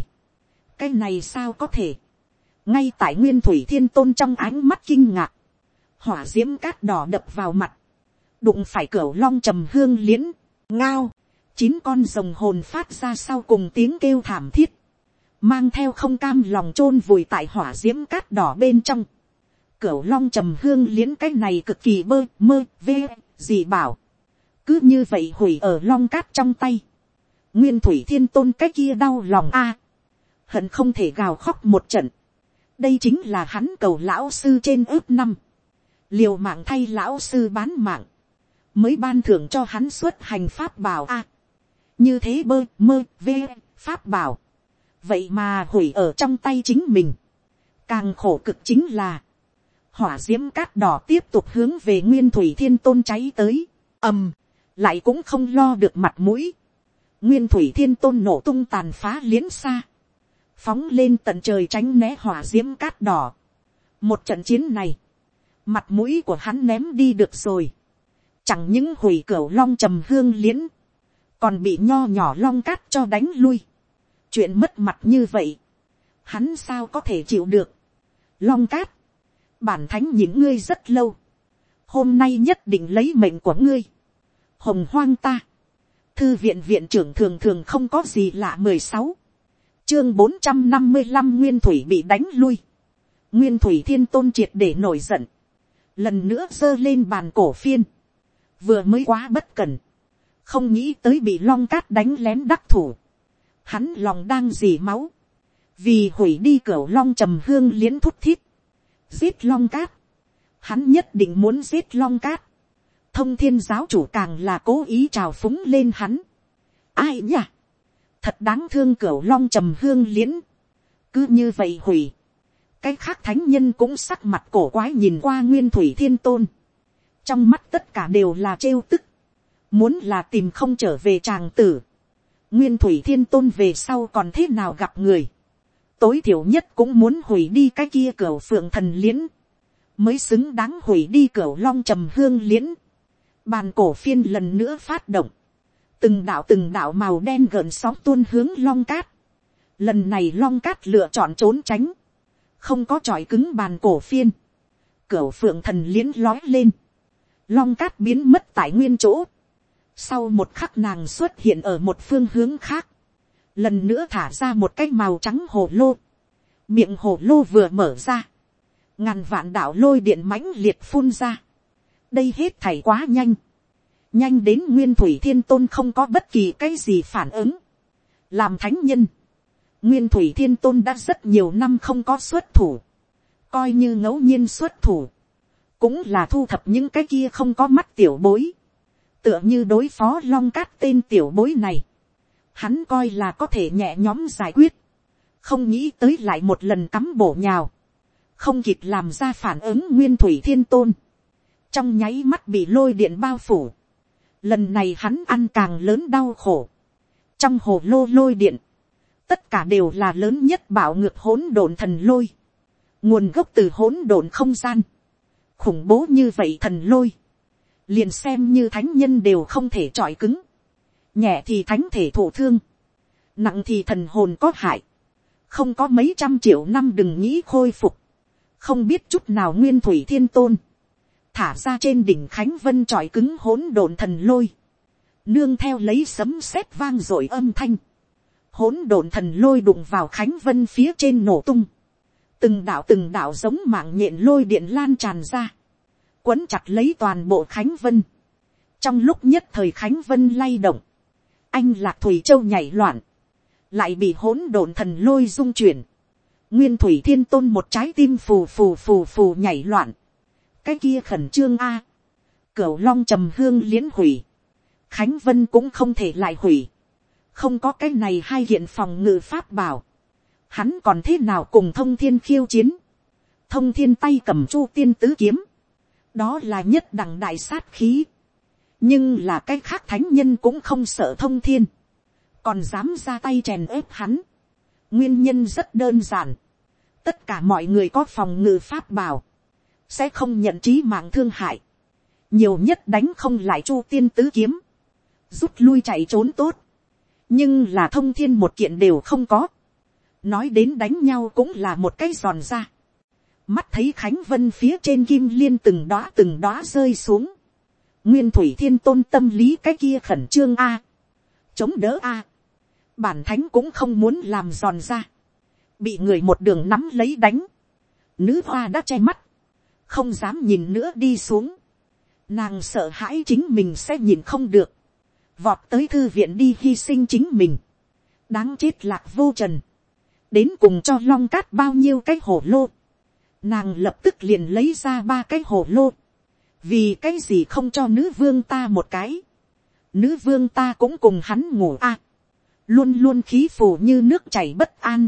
cái này sao có thể, ngay tại nguyên thủy thiên tôn trong ánh mắt kinh ngạc, hỏa d i ễ m cát đỏ đập vào mặt, đụng phải cửa long trầm hương liễn, ngao, chín con rồng hồn phát ra sau cùng tiếng kêu thảm thiết, mang theo không cam lòng chôn vùi tại hỏa d i ễ m cát đỏ bên trong, cửa long trầm hương liễn cái này cực kỳ bơ mơ vê gì bảo, cứ như vậy hủy ở long cát trong tay, nguyên thủy thiên tôn cái kia đau lòng a, hận không thể gào khóc một trận, đây chính là hắn cầu lão sư trên ước năm, liều mạng thay lão sư bán mạng, mới ban thưởng cho hắn xuất hành pháp bảo a. như thế bơ mơ vê pháp bảo, vậy mà hủy ở trong tay chính mình, càng khổ cực chính là, hỏa d i ễ m cát đỏ tiếp tục hướng về nguyên thủy thiên tôn cháy tới, ầm, lại cũng không lo được mặt mũi, nguyên thủy thiên tôn nổ tung tàn phá liến xa, phóng lên tận trời tránh né hỏa d i ễ m cát đỏ. một trận chiến này, mặt mũi của hắn ném đi được rồi, chẳng những hủy cửa long trầm hương liễn, còn bị nho nhỏ long cát cho đánh lui, chuyện mất mặt như vậy, hắn sao có thể chịu được, long cát, bản thánh những ngươi rất lâu, hôm nay nhất định lấy mệnh của ngươi, hồng hoang ta, thư viện viện trưởng thường thường không có gì lạ mười sáu, chương bốn trăm năm mươi năm nguyên thủy bị đánh lui, nguyên thủy thiên tôn triệt để nổi giận, lần nữa giơ lên bàn cổ phiên, vừa mới quá bất cần, không nghĩ tới bị long cát đánh lén đắc thủ, hắn lòng đang dì máu, vì hủy đi cửa long trầm hương liến thút thít, giết long cát, hắn nhất định muốn giết long cát, thông thiên giáo chủ càng là cố ý trào phúng lên hắn, ai nhỉ, thật đáng thương cửa long trầm hương liễn, cứ như vậy hủy, cái khác thánh nhân cũng sắc mặt cổ quái nhìn qua nguyên thủy thiên tôn trong mắt tất cả đều là trêu tức. muốn là tìm không trở về tràng tử. nguyên thủy thiên tôn về sau còn thế nào gặp người. tối thiểu nhất cũng muốn hủy đi cái kia cửa phượng thần liễn. mới xứng đáng hủy đi cửa long trầm hương liễn. bàn cổ phiên lần nữa phát động. từng đạo từng đạo màu đen gợn sóng tuôn hướng long cát. lần này long cát lựa chọn trốn tránh không có tròi cứng bàn cổ phiên, cửa phượng thần liến lói lên, long cát biến mất tại nguyên chỗ, sau một khắc nàng xuất hiện ở một phương hướng khác, lần nữa thả ra một cái màu trắng hồ lô, miệng hồ lô vừa mở ra, ngàn vạn đạo lôi điện mãnh liệt phun ra, đây hết thảy quá nhanh, nhanh đến nguyên thủy thiên tôn không có bất kỳ cái gì phản ứng, làm thánh nhân, nguyên thủy thiên tôn đã rất nhiều năm không có xuất thủ, coi như ngẫu nhiên xuất thủ, cũng là thu thập những cái kia không có mắt tiểu bối, tựa như đối phó long cát tên tiểu bối này, hắn coi là có thể nhẹ nhóm giải quyết, không nghĩ tới lại một lần cắm bổ nhào, không kịp làm ra phản ứng nguyên thủy thiên tôn, trong nháy mắt bị lôi điện bao phủ, lần này hắn ăn càng lớn đau khổ, trong hồ lô lôi điện, tất cả đều là lớn nhất bảo ngược hỗn độn thần lôi, nguồn gốc từ hỗn độn không gian, khủng bố như vậy thần lôi, liền xem như thánh nhân đều không thể trọi cứng, nhẹ thì thánh thể thổ thương, nặng thì thần hồn có hại, không có mấy trăm triệu năm đừng nghĩ khôi phục, không biết chút nào nguyên thủy thiên tôn, thả ra trên đỉnh khánh vân trọi cứng hỗn độn thần lôi, nương theo lấy sấm sét vang r ộ i âm thanh, hỗn độn thần lôi đụng vào khánh vân phía trên nổ tung, từng đạo từng đạo giống mạng nhện lôi điện lan tràn ra, quấn chặt lấy toàn bộ khánh vân, trong lúc nhất thời khánh vân lay động, anh lạc thủy châu nhảy loạn, lại bị hỗn độn thần lôi dung chuyển, nguyên thủy thiên tôn một trái tim phù phù phù phù nhảy loạn, cái kia khẩn trương a, cửu long trầm hương liến hủy, khánh vân cũng không thể lại hủy, không có cái này hai hiện phòng ngự pháp bảo, hắn còn thế nào cùng thông thiên khiêu chiến, thông thiên tay cầm chu tiên tứ kiếm, đó là nhất đẳng đại sát khí, nhưng là cái khác thánh nhân cũng không sợ thông thiên, còn dám ra tay chèn ớp hắn, nguyên nhân rất đơn giản, tất cả mọi người có phòng ngự pháp bảo, sẽ không nhận trí mạng thương hại, nhiều nhất đánh không lại chu tiên tứ kiếm, rút lui chạy trốn tốt, nhưng là thông thiên một kiện đều không có, nói đến đánh nhau cũng là một cái giòn ra, mắt thấy khánh vân phía trên kim liên từng đóa từng đóa rơi xuống, nguyên thủy thiên tôn tâm lý cái kia khẩn trương a, chống đỡ a, bản thánh cũng không muốn làm giòn ra, bị người một đường nắm lấy đánh, nữ hoa đã che mắt, không dám nhìn nữa đi xuống, nàng sợ hãi chính mình sẽ nhìn không được, vọt tới thư viện đi hy sinh chính mình, đáng chết lạc vô trần, đến cùng cho long cát bao nhiêu cái hổ lô, nàng lập tức liền lấy ra ba cái hổ lô, vì cái gì không cho nữ vương ta một cái, nữ vương ta cũng cùng hắn ngủ a, à, luôn luôn khí phù như nước chảy bất an,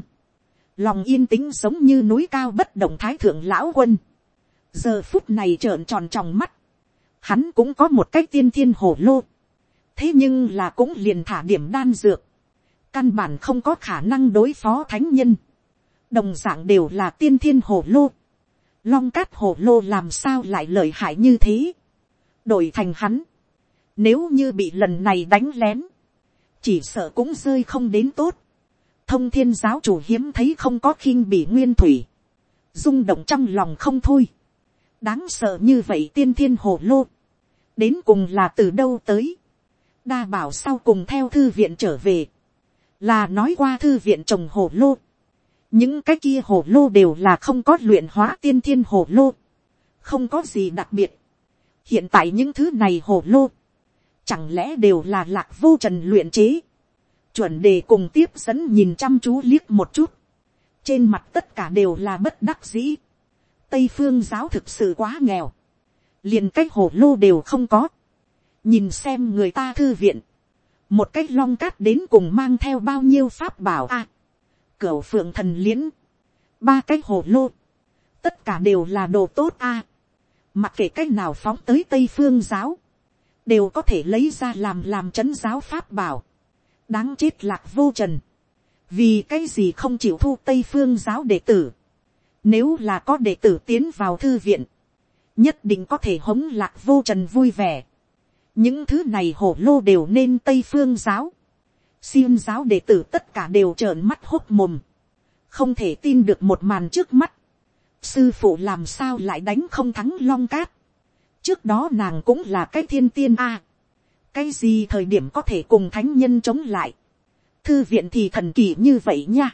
lòng yên tĩnh giống như núi cao bất động thái thượng lão quân, giờ phút này trợn tròn tròng mắt, hắn cũng có một cái tiên thiên hổ lô, thế nhưng là cũng liền thả điểm đan dược, căn bản không có khả năng đối phó thánh nhân, đồng d ạ n g đều là tiên thiên hổ lô, long cát hổ lô làm sao lại lợi hại như thế, đổi thành hắn, nếu như bị lần này đánh lén, chỉ sợ cũng rơi không đến tốt, thông thiên giáo chủ hiếm thấy không có khinh bị nguyên thủy, rung động trong lòng không thôi, đáng sợ như vậy tiên thiên hồ lô, đến cùng là từ đâu tới, đa bảo sau cùng theo thư viện trở về, là nói qua thư viện trồng hồ lô. những cái kia hồ lô đều là không có luyện hóa tiên thiên hồ lô, không có gì đặc biệt. hiện tại những thứ này hồ lô, chẳng lẽ đều là lạc vô trần luyện chế, chuẩn đề cùng tiếp dẫn nhìn chăm chú liếc một chút, trên mặt tất cả đều là bất đắc dĩ, tây phương giáo thực sự quá nghèo, liền cái hồ lô đều không có, nhìn xem người ta thư viện, một cái long cát đến cùng mang theo bao nhiêu pháp bảo a, à, cửu phượng thần liễn, ba cái hồ lô, tất cả đều là đồ tốt a, mặc kệ cách nào phóng tới tây phương giáo, đều có thể lấy ra làm làm c h ấ n giáo pháp bảo, đáng chết lạc vô trần, vì cái gì không chịu thu tây phương giáo đệ tử, nếu là có đệ tử tiến vào thư viện, nhất định có thể hống lạc vô trần vui vẻ, những thứ này hổ lô đều nên tây phương giáo, xiêm giáo đệ tử tất cả đều trợn mắt hốt mồm, không thể tin được một màn trước mắt, sư phụ làm sao lại đánh không thắng long cát, trước đó nàng cũng là cái thiên tiên a, cái gì thời điểm có thể cùng thánh nhân chống lại, thư viện thì thần kỳ như vậy nha,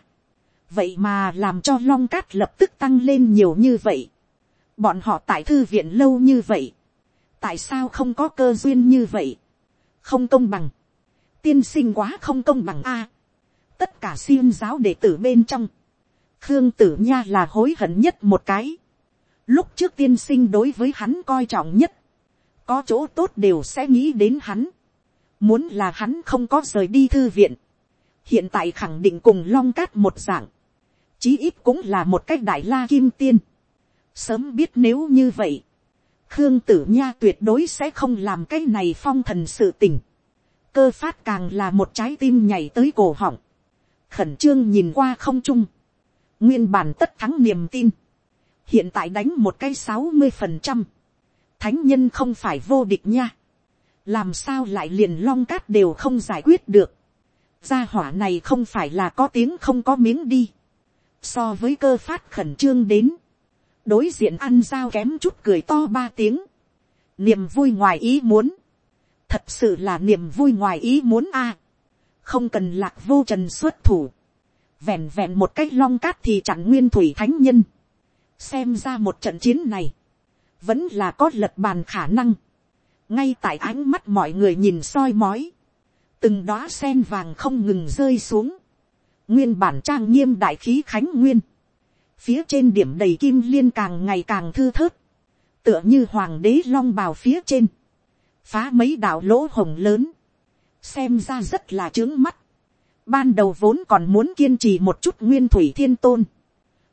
vậy mà làm cho long cát lập tức tăng lên nhiều như vậy, bọn họ tại thư viện lâu như vậy, tại sao không có cơ duyên như vậy, không công bằng, tiên sinh quá không công bằng a, tất cả xiêm giáo đệ tử bên trong, khương tử nha là hối hận nhất một cái, lúc trước tiên sinh đối với hắn coi trọng nhất, có chỗ tốt đều sẽ nghĩ đến hắn, muốn là hắn không có rời đi thư viện, hiện tại khẳng định cùng long cát một dạng, chí ít cũng là một cách đại la kim tiên, sớm biết nếu như vậy, khương tử nha tuyệt đối sẽ không làm cái này phong thần sự tình, cơ phát càng là một trái tim nhảy tới cổ họng, khẩn trương nhìn qua không trung, nguyên bản tất thắng niềm tin, hiện tại đánh một cái sáu mươi phần trăm, thánh nhân không phải vô địch nha, làm sao lại liền long cát đều không giải quyết được, gia hỏa này không phải là có tiếng không có miếng đi, so với cơ phát khẩn trương đến, đối diện ăn dao kém chút cười to ba tiếng, niềm vui ngoài ý muốn, thật sự là niềm vui ngoài ý muốn a, không cần lạc vô trần xuất thủ, vẹn vẹn một cái long cát thì chẳng nguyên thủy thánh nhân, xem ra một trận chiến này, vẫn là có lật bàn khả năng, ngay tại ánh mắt mọi người nhìn soi mói, từng đóa sen vàng không ngừng rơi xuống, nguyên bản trang nghiêm đại khí khánh nguyên, phía trên điểm đầy kim liên càng ngày càng thư thớt, tựa như hoàng đế long bào phía trên, phá mấy đạo lỗ hồng lớn, xem ra rất là trướng mắt, ban đầu vốn còn muốn kiên trì một chút nguyên thủy thiên tôn,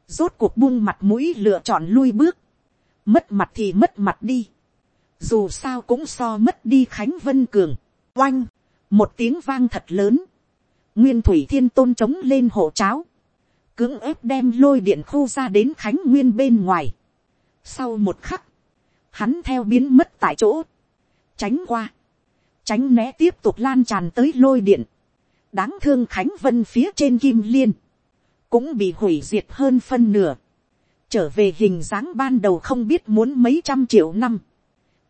rốt cuộc buông mặt mũi lựa chọn lui bước, mất mặt thì mất mặt đi, dù sao cũng so mất đi khánh vân cường, oanh, một tiếng vang thật lớn, nguyên thủy thiên tôn trống lên hộ cháo, cưỡng ép đem lôi điện khu ra đến khánh nguyên bên ngoài. Sau một khắc, hắn theo biến mất tại chỗ, tránh qua, tránh né tiếp tục lan tràn tới lôi điện, đáng thương khánh vân phía trên kim liên, cũng bị hủy diệt hơn phân nửa, trở về hình dáng ban đầu không biết muốn mấy trăm triệu năm,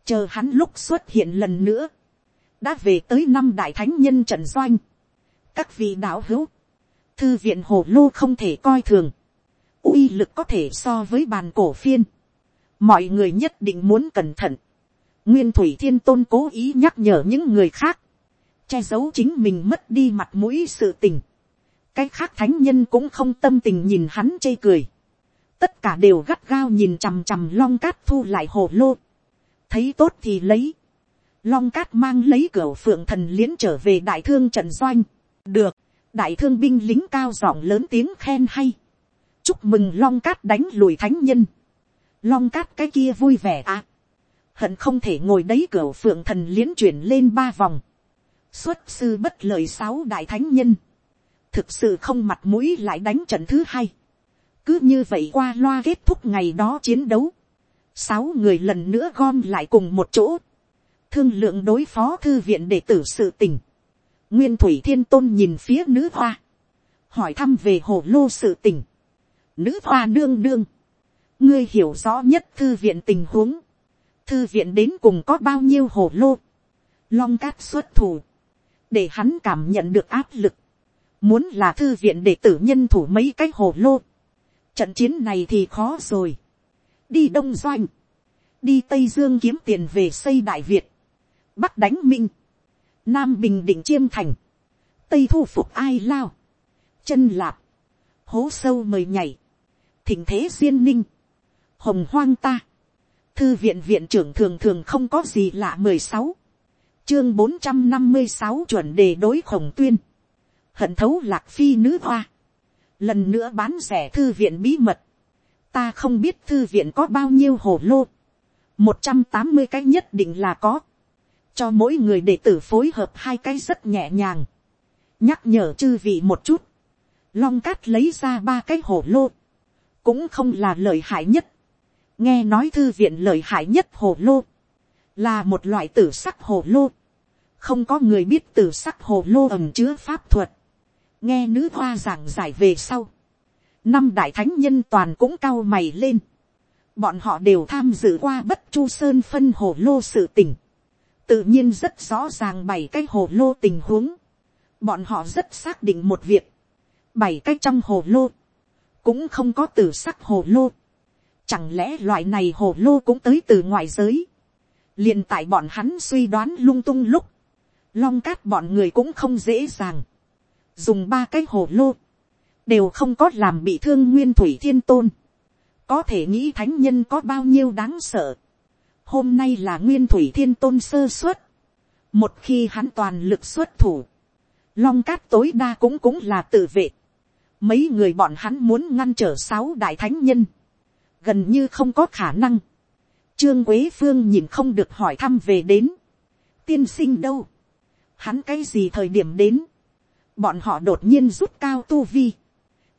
chờ hắn lúc xuất hiện lần nữa, đã về tới năm đại thánh nhân trần doanh, các vị đạo hữu, thư viện hồ lô không thể coi thường, uy lực có thể so với bàn cổ phiên, mọi người nhất định muốn cẩn thận, nguyên thủy thiên tôn cố ý nhắc nhở những người khác, che giấu chính mình mất đi mặt mũi sự tình, cái khác thánh nhân cũng không tâm tình nhìn hắn chê cười, tất cả đều gắt gao nhìn chằm chằm long cát thu lại hồ lô, thấy tốt thì lấy, long cát mang lấy cửa phượng thần liễn trở về đại thương trần doanh, được, đại thương binh lính cao giọng lớn tiếng khen hay, chúc mừng long cát đánh lùi thánh nhân, long cát cái kia vui vẻ à, hận không thể ngồi đấy cửa phượng thần liến chuyển lên ba vòng, xuất sư bất lời sáu đại thánh nhân, thực sự không mặt mũi lại đánh trận thứ hai, cứ như vậy qua loa kết thúc ngày đó chiến đấu, sáu người lần nữa gom lại cùng một chỗ, thương lượng đối phó thư viện để tử sự tình, nguyên thủy thiên tôn nhìn phía nữ hoa, hỏi thăm về hồ lô sự tình, nữ hoa đương đương, ngươi hiểu rõ nhất thư viện tình huống, thư viện đến cùng có bao nhiêu hồ lô, long cát xuất thủ, để hắn cảm nhận được áp lực, muốn là thư viện để tử nhân thủ mấy cái hồ lô, trận chiến này thì khó rồi, đi đông doanh, đi tây dương kiếm tiền về xây đại việt, bắc đánh minh, nam bình định chiêm thành, tây thu phục ai lao, chân lạp, hố sâu mời nhảy, thỉnh thế duyên ninh, hồng hoang ta, thư viện viện trưởng thường thường không có gì lạ mười sáu, chương bốn trăm năm mươi sáu chuẩn đề đối khổng tuyên, hận thấu lạc phi nữ hoa, lần nữa bán rẻ thư viện bí mật, ta không biết thư viện có bao nhiêu hồ lô, một trăm tám mươi cái nhất định là có, cho mỗi người đệ tử phối hợp hai cái rất nhẹ nhàng, nhắc nhở chư vị một chút, long cát lấy ra ba cái hồ lô, cũng không là lợi hại nhất, nghe nói thư viện lợi hại nhất hồ lô, là một loại tử sắc hồ lô, không có người biết tử sắc hồ lô ẩm chứa pháp thuật, nghe nữ hoa giảng giải về sau, năm đại thánh nhân toàn cũng cao mày lên, bọn họ đều tham dự qua bất chu sơn phân hồ lô sự tình, tự nhiên rất rõ ràng bảy cái hồ lô tình huống, bọn họ rất xác định một việc, bảy cái trong hồ lô, cũng không có từ sắc hồ lô, chẳng lẽ loại này hồ lô cũng tới từ ngoài giới, liền tại bọn hắn suy đoán lung tung lúc, long cát bọn người cũng không dễ dàng, dùng ba cái hồ lô, đều không có làm bị thương nguyên thủy thiên tôn, có thể nghĩ thánh nhân có bao nhiêu đáng sợ, hôm nay là nguyên thủy thiên tôn sơ suất, một khi hắn toàn lực xuất thủ, long cát tối đa cũng cũng là tự vệ, mấy người bọn hắn muốn ngăn trở sáu đại thánh nhân, gần như không có khả năng, trương quế phương nhìn không được hỏi thăm về đến, tiên sinh đâu, hắn cái gì thời điểm đến, bọn họ đột nhiên rút cao tu vi,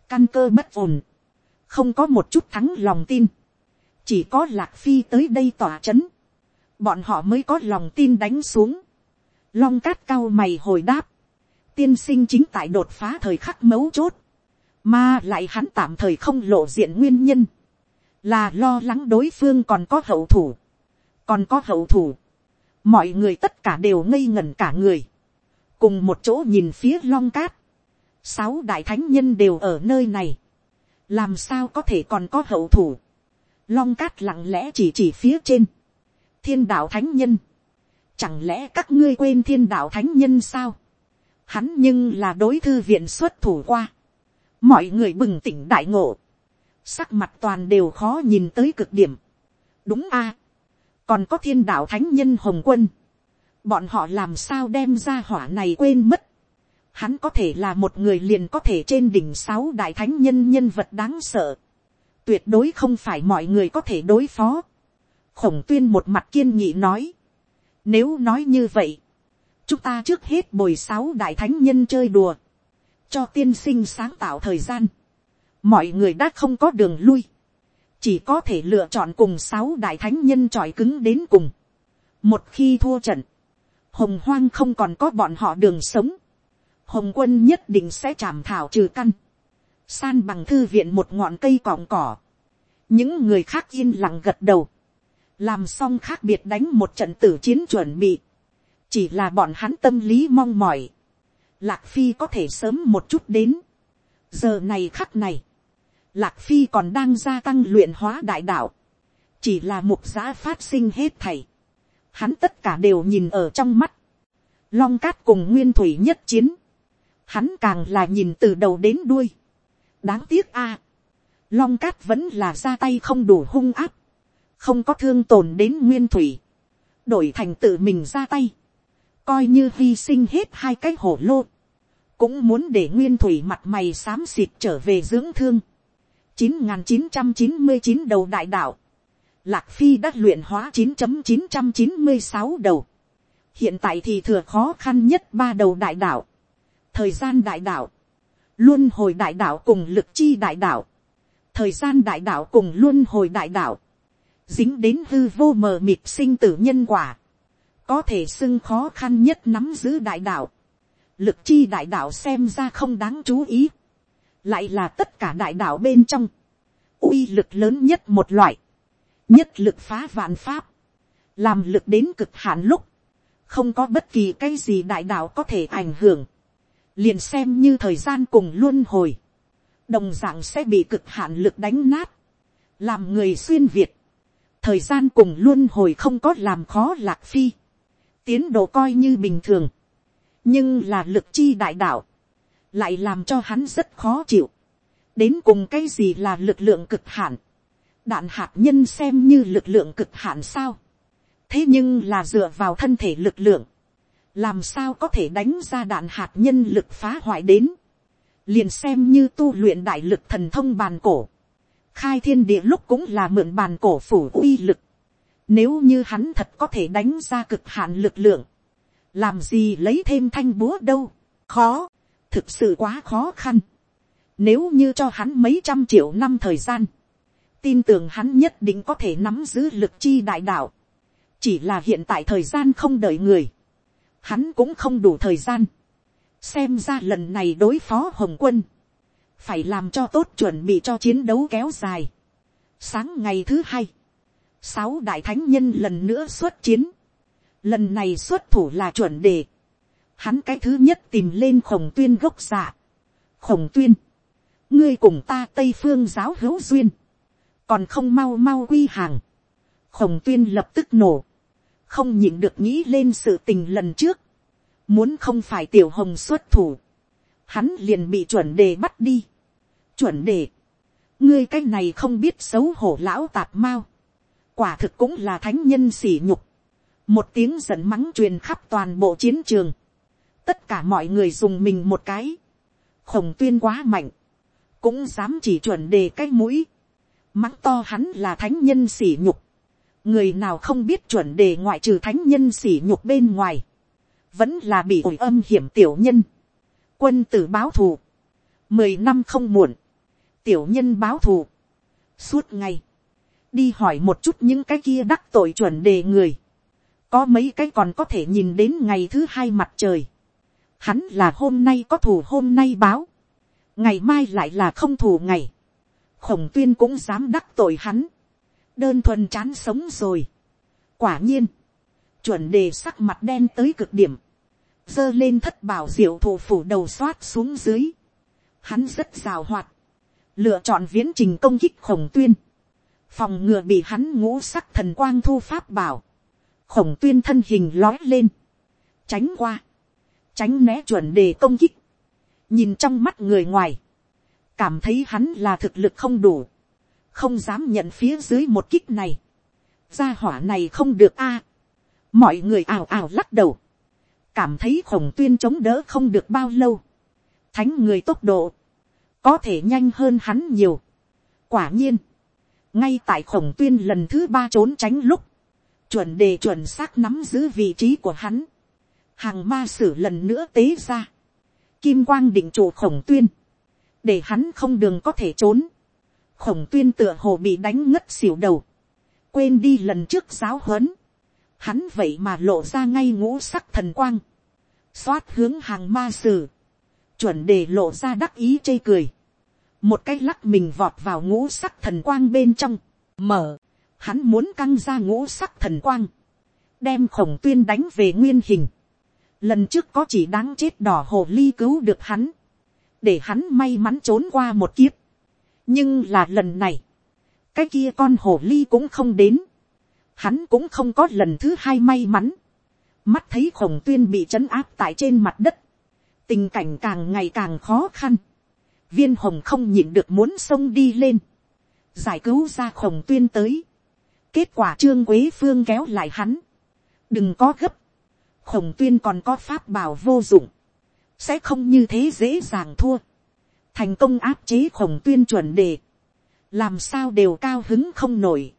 căn cơ bất ổn, không có một chút thắng lòng tin, chỉ có lạc phi tới đây tỏa c h ấ n bọn họ mới có lòng tin đánh xuống, long cát cao mày hồi đáp, tiên sinh chính tại đột phá thời khắc mấu chốt, mà lại hắn tạm thời không lộ diện nguyên nhân, là lo lắng đối phương còn có hậu thủ, còn có hậu thủ, mọi người tất cả đều ngây ngẩn cả người, cùng một chỗ nhìn phía long cát, sáu đại thánh nhân đều ở nơi này, làm sao có thể còn có hậu thủ, long cát lặng lẽ chỉ chỉ phía trên, thiên đạo thánh nhân, chẳng lẽ các ngươi quên thiên đạo thánh nhân sao, hắn nhưng là đối thư viện xuất thủ qua, mọi người bừng tỉnh đại ngộ, sắc mặt toàn đều khó nhìn tới cực điểm, đúng a, còn có thiên đạo thánh nhân hồng quân, bọn họ làm sao đem ra hỏa này quên mất, hắn có thể là một người liền có thể trên đỉnh sáu đại thánh nhân nhân vật đáng sợ, tuyệt đối không phải mọi người có thể đối phó. khổng tuyên một mặt kiên nghị nói. nếu nói như vậy, chúng ta trước hết bồi sáu đại thánh nhân chơi đùa, cho tiên sinh sáng tạo thời gian. mọi người đã không có đường lui, chỉ có thể lựa chọn cùng sáu đại thánh nhân tròi cứng đến cùng. một khi thua trận, hồng hoang không còn có bọn họ đường sống, hồng quân nhất định sẽ chảm thảo trừ căn san bằng thư viện một ngọn cây cọng cỏ, những người khác yên lặng gật đầu, làm xong khác biệt đánh một trận tử chiến chuẩn bị, chỉ là bọn hắn tâm lý mong mỏi, lạc phi có thể sớm một chút đến, giờ này khắc này, lạc phi còn đang gia tăng luyện hóa đại đạo, chỉ là mục giã phát sinh hết thầy, hắn tất cả đều nhìn ở trong mắt, long cát cùng nguyên thủy nhất chiến, hắn càng là nhìn từ đầu đến đuôi, đáng tiếc a, long cát vẫn là ra tay không đủ hung áp, không có thương tổn đến nguyên thủy, đổi thành tự mình ra tay, coi như hy sinh hết hai cái hổ lô, cũng muốn để nguyên thủy mặt mày xám xịt trở về dưỡng thương. chín nghìn chín trăm chín mươi chín đầu đại đạo, lạc phi đã luyện hóa chín chấm chín trăm chín mươi sáu đầu, hiện tại thì thừa khó khăn nhất ba đầu đại đạo, thời gian đại đạo, luôn hồi đại đạo cùng lực chi đại đạo, thời gian đại đạo cùng luôn hồi đại đạo, dính đến hư vô mờ mịt sinh tử nhân quả, có thể xưng khó khăn nhất nắm giữ đại đạo, lực chi đại đạo xem ra không đáng chú ý, lại là tất cả đại đạo bên trong, uy lực lớn nhất một loại, nhất lực phá vạn pháp, làm lực đến cực hạn lúc, không có bất kỳ cái gì đại đạo có thể ảnh hưởng, liền xem như thời gian cùng luôn hồi, đồng dạng sẽ bị cực hạn lực đánh nát, làm người xuyên việt, thời gian cùng luôn hồi không có làm khó lạc phi, tiến độ coi như bình thường, nhưng là lực chi đại đạo, lại làm cho hắn rất khó chịu, đến cùng cái gì là lực lượng cực hạn, đạn hạt nhân xem như lực lượng cực hạn sao, thế nhưng là dựa vào thân thể lực lượng, làm sao có thể đánh ra đạn hạt nhân lực phá hoại đến, liền xem như tu luyện đại lực thần thông bàn cổ, khai thiên địa lúc cũng là mượn bàn cổ phủ uy lực, nếu như hắn thật có thể đánh ra cực hạn lực lượng, làm gì lấy thêm thanh búa đâu, khó, thực sự quá khó khăn. Nếu như cho hắn mấy trăm triệu năm thời gian, tin tưởng hắn nhất định có thể nắm giữ lực chi đại đạo. Chỉ là hiện tại thời gian không đợi người, hắn cũng không đủ thời gian. Xem ra lần này đối phó hồng quân, phải làm cho tốt chuẩn bị cho chiến đấu kéo dài. sáng ngày thứ hai, sáu đại thánh nhân lần nữa xuất chiến, lần này xuất thủ là chuẩn đề, hắn cái thứ nhất tìm lên khổng tuyên gốc giả. khổng tuyên, ngươi cùng ta tây phương giáo hữu duyên, còn không mau mau quy hàng, khổng tuyên lập tức nổ, không nhịn được nghĩ lên sự tình lần trước, muốn không phải tiểu hồng xuất thủ, hắn liền bị chuẩn đề bắt đi, chuẩn đề, ngươi cái này không biết xấu hổ lão tạp mao, quả thực cũng là thánh nhân sỉ nhục, một tiếng giận mắng truyền khắp toàn bộ chiến trường, tất cả mọi người dùng mình một cái, khổng tuyên quá mạnh, cũng dám chỉ chuẩn đề cái mũi, mắng to hắn là thánh nhân sỉ nhục, người nào không biết chuẩn đề ngoại trừ thánh nhân sỉ nhục bên ngoài, vẫn là bị ổi âm hiểm tiểu nhân, quân tử báo thù, mười năm không muộn, tiểu nhân báo thù, suốt ngày, đi hỏi một chút những cái kia đắc tội chuẩn đề người, có mấy cái còn có thể nhìn đến ngày thứ hai mặt trời, hắn là hôm nay có thù hôm nay báo, ngày mai lại là không thù ngày, khổng tuyên cũng dám đắc tội hắn, đơn thuần chán sống rồi. quả nhiên, chuẩn đề sắc mặt đen tới cực điểm, giơ lên thất bảo diệu thủ phủ đầu xoát xuống dưới, hắn rất rào hoạt, lựa chọn viễn trình công kích khổng tuyên, phòng ngừa bị hắn ngũ sắc thần quang thu pháp bảo, khổng tuyên thân hình lói lên, tránh qua, tránh né chuẩn đề công kích, nhìn trong mắt người ngoài, cảm thấy hắn là thực lực không đủ, không dám nhận phía dưới một kích này, gia hỏa này không được a, mọi người ào ào lắc đầu, cảm thấy khổng tuyên chống đỡ không được bao lâu, thánh người tốc độ, có thể nhanh hơn hắn nhiều. quả nhiên, ngay tại khổng tuyên lần thứ ba trốn tránh lúc, chuẩn đề chuẩn xác nắm giữ vị trí của hắn, hàng ma sử lần nữa tế ra, kim quang định trụ khổng tuyên, để hắn không đường có thể trốn, khổng tuyên tựa hồ bị đánh ngất xỉu đầu, quên đi lần trước giáo huấn, hắn vậy mà lộ ra ngay ngũ sắc thần quang, xoát hướng hàng ma sử, chuẩn để lộ ra đắc ý chê cười, một cái lắc mình vọt vào ngũ sắc thần quang bên trong, mở, hắn muốn căng ra ngũ sắc thần quang, đem khổng tuyên đánh về nguyên hình, lần trước có chỉ đáng chết đỏ hồ ly cứu được hắn, để hắn may mắn trốn qua một kiếp, nhưng là lần này, cái kia con hồ ly cũng không đến, hắn cũng không có lần thứ hai may mắn, mắt thấy khổng tuyên bị trấn áp tại trên mặt đất, tình cảnh càng ngày càng khó khăn, viên hồng không nhịn được muốn xông đi lên, giải cứu ra khổng tuyên tới, kết quả trương quế phương kéo lại hắn, đừng có gấp, khổng tuyên còn có pháp bảo vô dụng, sẽ không như thế dễ dàng thua, thành công áp chế khổng tuyên chuẩn đề, làm sao đều cao hứng không nổi,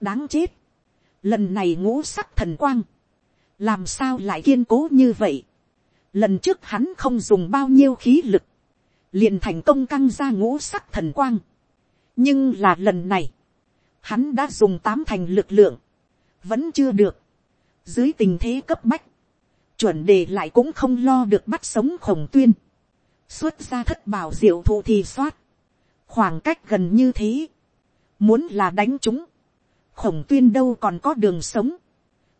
đáng chết, lần này ngũ sắc thần quang, làm sao lại kiên cố như vậy, lần trước hắn không dùng bao nhiêu khí lực, liền thành công căng ra ngũ sắc thần quang, nhưng là lần này, hắn đã dùng tám thành lực lượng, vẫn chưa được, dưới tình thế cấp bách, chuẩn đề lại cũng không lo được bắt sống khổng tuyên, xuất ra thất bảo diệu thụ thì soát, khoảng cách gần như thế, muốn là đánh chúng, khổng tuyên đâu còn có đường sống,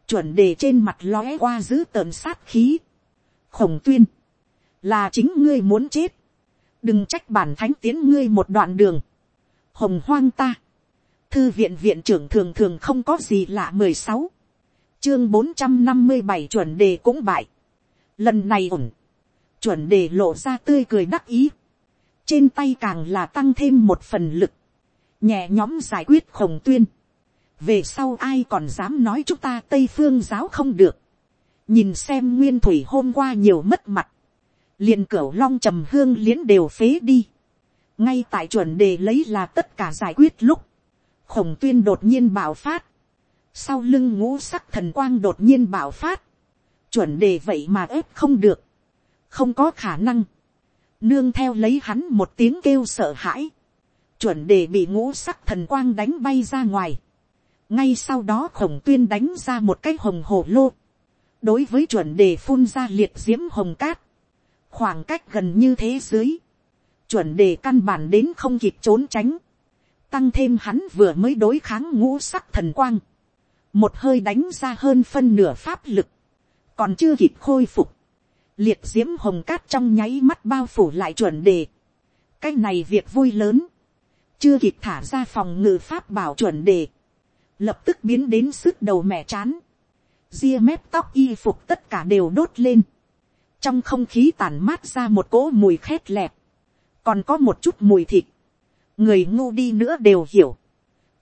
chuẩn đề trên mặt lóe qua giữ tợn sát khí, khổng tuyên, là chính ngươi muốn chết, đừng trách bản thánh tiến ngươi một đoạn đường, hồng hoang ta, thư viện viện trưởng thường thường không có gì lạ mười sáu, chương bốn trăm năm mươi bảy chuẩn đề cũng bại, lần này ổn, chuẩn đề lộ ra tươi cười đắc ý, trên tay càng là tăng thêm một phần lực, nhẹ nhóm giải quyết khổng tuyên, về sau ai còn dám nói chúng ta tây phương giáo không được, nhìn xem nguyên thủy hôm qua nhiều mất mặt, liền cửu long trầm hương liến đều phế đi, ngay tại chuẩn đề lấy là tất cả giải quyết lúc, khổng tuyên đột nhiên bạo phát, sau lưng ngũ sắc thần quang đột nhiên bạo phát, chuẩn đề vậy mà ép không được, không có khả năng, nương theo lấy hắn một tiếng kêu sợ hãi, chuẩn đề bị ngũ sắc thần quang đánh bay ra ngoài, ngay sau đó khổng tuyên đánh ra một cái hồng hổ lô, đối với chuẩn đề phun ra liệt diễm hồng cát, khoảng cách gần như thế dưới, chuẩn đề căn bản đến không kịp trốn tránh, tăng thêm hắn vừa mới đối kháng ngũ sắc thần quang, một hơi đánh ra hơn phân nửa pháp lực, còn chưa kịp khôi phục, liệt d i ễ m hồng cát trong nháy mắt bao phủ lại chuẩn đề, cái này việc vui lớn, chưa kịp thả ra phòng ngự pháp bảo chuẩn đề, lập tức biến đến sức đầu mẹ chán, ria mép tóc y phục tất cả đều đốt lên, trong không khí tàn mát ra một cỗ mùi khét lẹp, còn có một chút mùi thịt, người ngu đi nữa đều hiểu,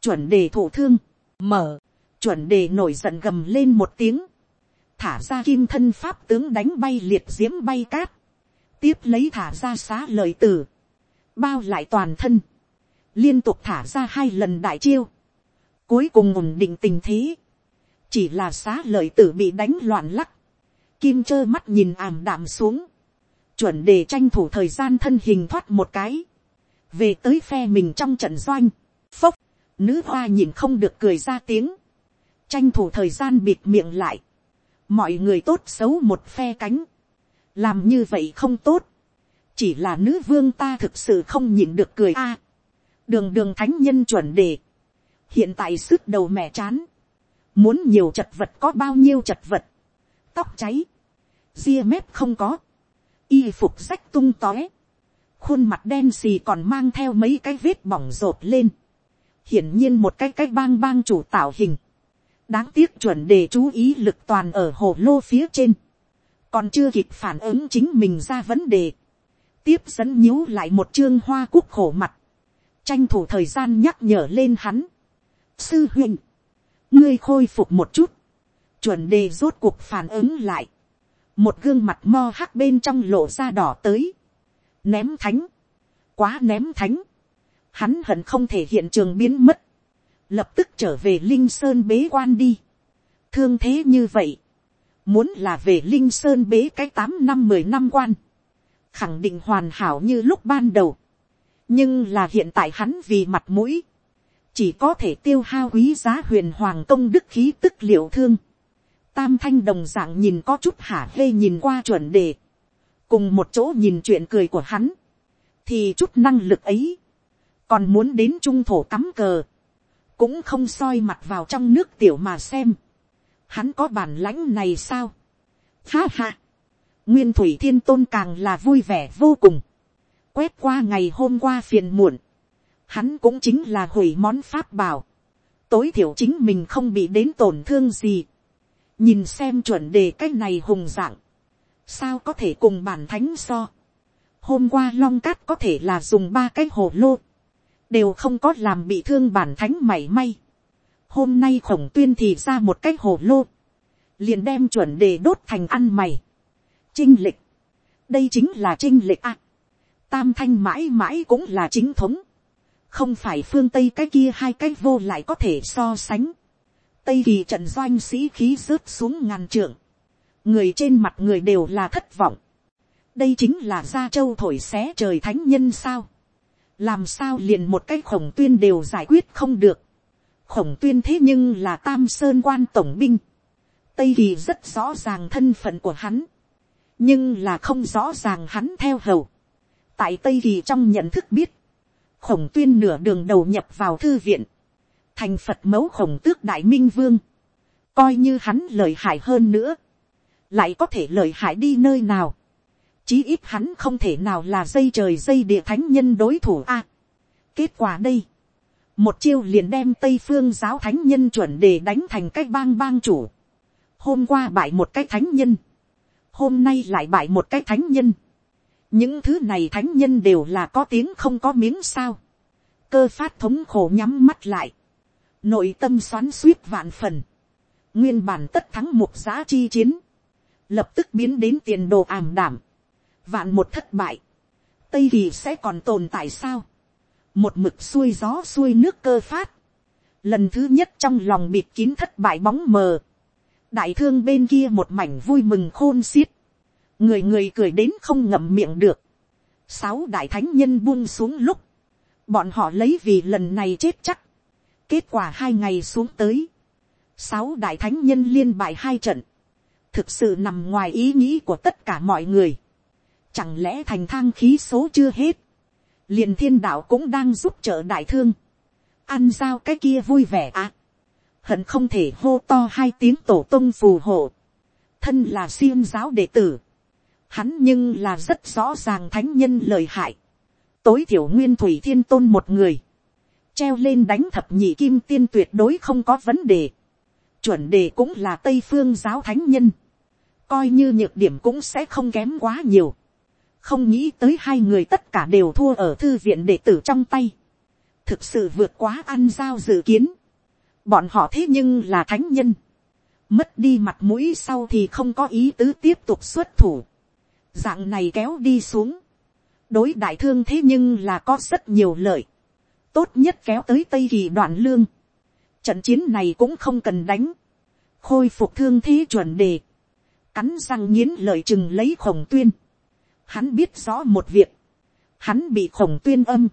chuẩn đề thổ thương, mở, chuẩn đề nổi giận gầm lên một tiếng, thả ra kim thân pháp tướng đánh bay liệt diễm bay cát, tiếp lấy thả ra xá lời tử, bao lại toàn thân, liên tục thả ra hai lần đại chiêu, cuối cùng ổn định tình thế, chỉ là xá lời tử bị đánh loạn lắc, kim trơ mắt nhìn ảm đạm xuống, chuẩn để tranh thủ thời gian thân hình thoát một cái, về tới phe mình trong trận doanh, phốc, nữ hoa nhìn không được cười ra tiếng, tranh thủ thời gian bịt miệng lại, mọi người tốt xấu một phe cánh, làm như vậy không tốt, chỉ là nữ vương ta thực sự không nhìn được cười a, đường đường thánh nhân chuẩn đề, hiện tại sức đầu mẹ chán, muốn nhiều chật vật có bao nhiêu chật vật, tóc cháy, ria mép không có, y phục rách tung tóe, khuôn mặt đen xì còn mang theo mấy cái vết bỏng rột lên, hiển nhiên một cái cái bang bang chủ tạo hình, đáng tiếc chuẩn đề chú ý lực toàn ở hồ lô phía trên, còn chưa kịp phản ứng chính mình ra vấn đề, tiếp dẫn nhíu lại một chương hoa cúc khổ mặt, tranh thủ thời gian nhắc nhở lên hắn. sư huynh, ngươi khôi phục một chút, chuẩn đề rốt cuộc phản ứng lại, một gương mặt mo hắc bên trong lộ ra đỏ tới, ném thánh, quá ném thánh, hắn hận không thể hiện trường biến mất, lập tức trở về linh sơn bế quan đi. thương thế như vậy, muốn là về linh sơn bế cái tám năm mười năm quan, khẳng định hoàn hảo như lúc ban đầu. nhưng là hiện tại hắn vì mặt mũi, chỉ có thể tiêu hao quý giá huyền hoàng công đức khí tức liệu thương. tam thanh đồng d ạ n g nhìn có chút hả hê nhìn qua chuẩn đề, cùng một chỗ nhìn chuyện cười của hắn, thì chút năng lực ấy, còn muốn đến trung thổ cắm cờ, cũng không soi mặt vào trong nước tiểu mà xem, hắn có bản lãnh này sao, ha ha, nguyên thủy thiên tôn càng là vui vẻ vô cùng, quét qua ngày hôm qua phiền muộn, hắn cũng chính là hủy món pháp bảo, tối thiểu chính mình không bị đến tổn thương gì, nhìn xem chuẩn đề cái này hùng dạng, sao có thể cùng bản thánh so, hôm qua long cát có thể là dùng ba cái hồ lô, đều không có làm bị thương bản thánh mảy may. Hôm nay khổng tuyên thì ra một cái hồ lô, liền đem chuẩn đề đốt thành ăn mày. Trinh lịch, đây chính là trinh lịch à. Tam thanh mãi mãi cũng là chính thống, không phải phương tây cái kia hai cái vô lại có thể so sánh. Tây kỳ trận doanh sĩ khí rớt xuống ngàn trượng, người trên mặt người đều là thất vọng. đây chính là gia châu thổi xé trời thánh nhân sao làm sao liền một cái khổng tuyên đều giải quyết không được. khổng tuyên thế nhưng là tam sơn quan tổng binh. tây kỳ rất rõ ràng thân phận của hắn. nhưng là không rõ ràng hắn theo hầu. tại tây kỳ trong nhận thức biết, khổng tuyên nửa đường đầu nhập vào thư viện, thành phật mẫu khổng tước đại minh vương, coi như hắn lời hại hơn nữa, lại có thể lời hại đi nơi nào chí ít hắn không thể nào là dây trời dây địa thánh nhân đối thủ a. kết quả đây, một chiêu liền đem tây phương giáo thánh nhân chuẩn để đánh thành cái bang bang chủ. hôm qua bại một cái thánh nhân, hôm nay lại bại một cái thánh nhân. những thứ này thánh nhân đều là có tiếng không có miếng sao. cơ phát thống khổ nhắm mắt lại, nội tâm xoắn suýt vạn phần, nguyên bản tất thắng một giá chi chiến, lập tức biến đến tiền đồ ảm đảm vạn một thất bại, tây kỳ sẽ còn tồn tại sao, một mực xuôi gió xuôi nước cơ phát, lần thứ nhất trong lòng bịt kín thất bại bóng mờ, đại thương bên kia một mảnh vui mừng khôn xiết, người người cười đến không ngậm miệng được, sáu đại thánh nhân buông xuống lúc, bọn họ lấy vì lần này chết chắc, kết quả hai ngày xuống tới, sáu đại thánh nhân liên bại hai trận, thực sự nằm ngoài ý nghĩ của tất cả mọi người. Chẳng lẽ thành thang khí số chưa hết. liền thiên đạo cũng đang giúp trợ đại thương. Ăn giao cái kia vui vẻ à. hận không thể hô to hai tiếng tổ tông phù hộ, thân là siêm giáo đệ tử, hắn nhưng là rất rõ ràng thánh nhân lời hại, tối thiểu nguyên thủy thiên tôn một người, treo lên đánh thập nhị kim tiên tuyệt đối không có vấn đề, chuẩn đề cũng là tây phương giáo thánh nhân, coi như nhược điểm cũng sẽ không kém quá nhiều, không nghĩ tới hai người tất cả đều thua ở thư viện đệ tử trong tay, thực sự vượt quá ăn giao dự kiến, bọn họ thế nhưng là thánh nhân, mất đi mặt mũi sau thì không có ý tứ tiếp tục xuất thủ, dạng này kéo đi xuống, đối đại thương thế nhưng là có rất nhiều lợi, tốt nhất kéo tới tây kỳ đoạn lương, trận chiến này cũng không cần đánh, khôi phục thương thế chuẩn đề, cắn răng nghiến lợi chừng lấy khổng tuyên, hắn biết rõ một việc, hắn bị khổng tuyên âm,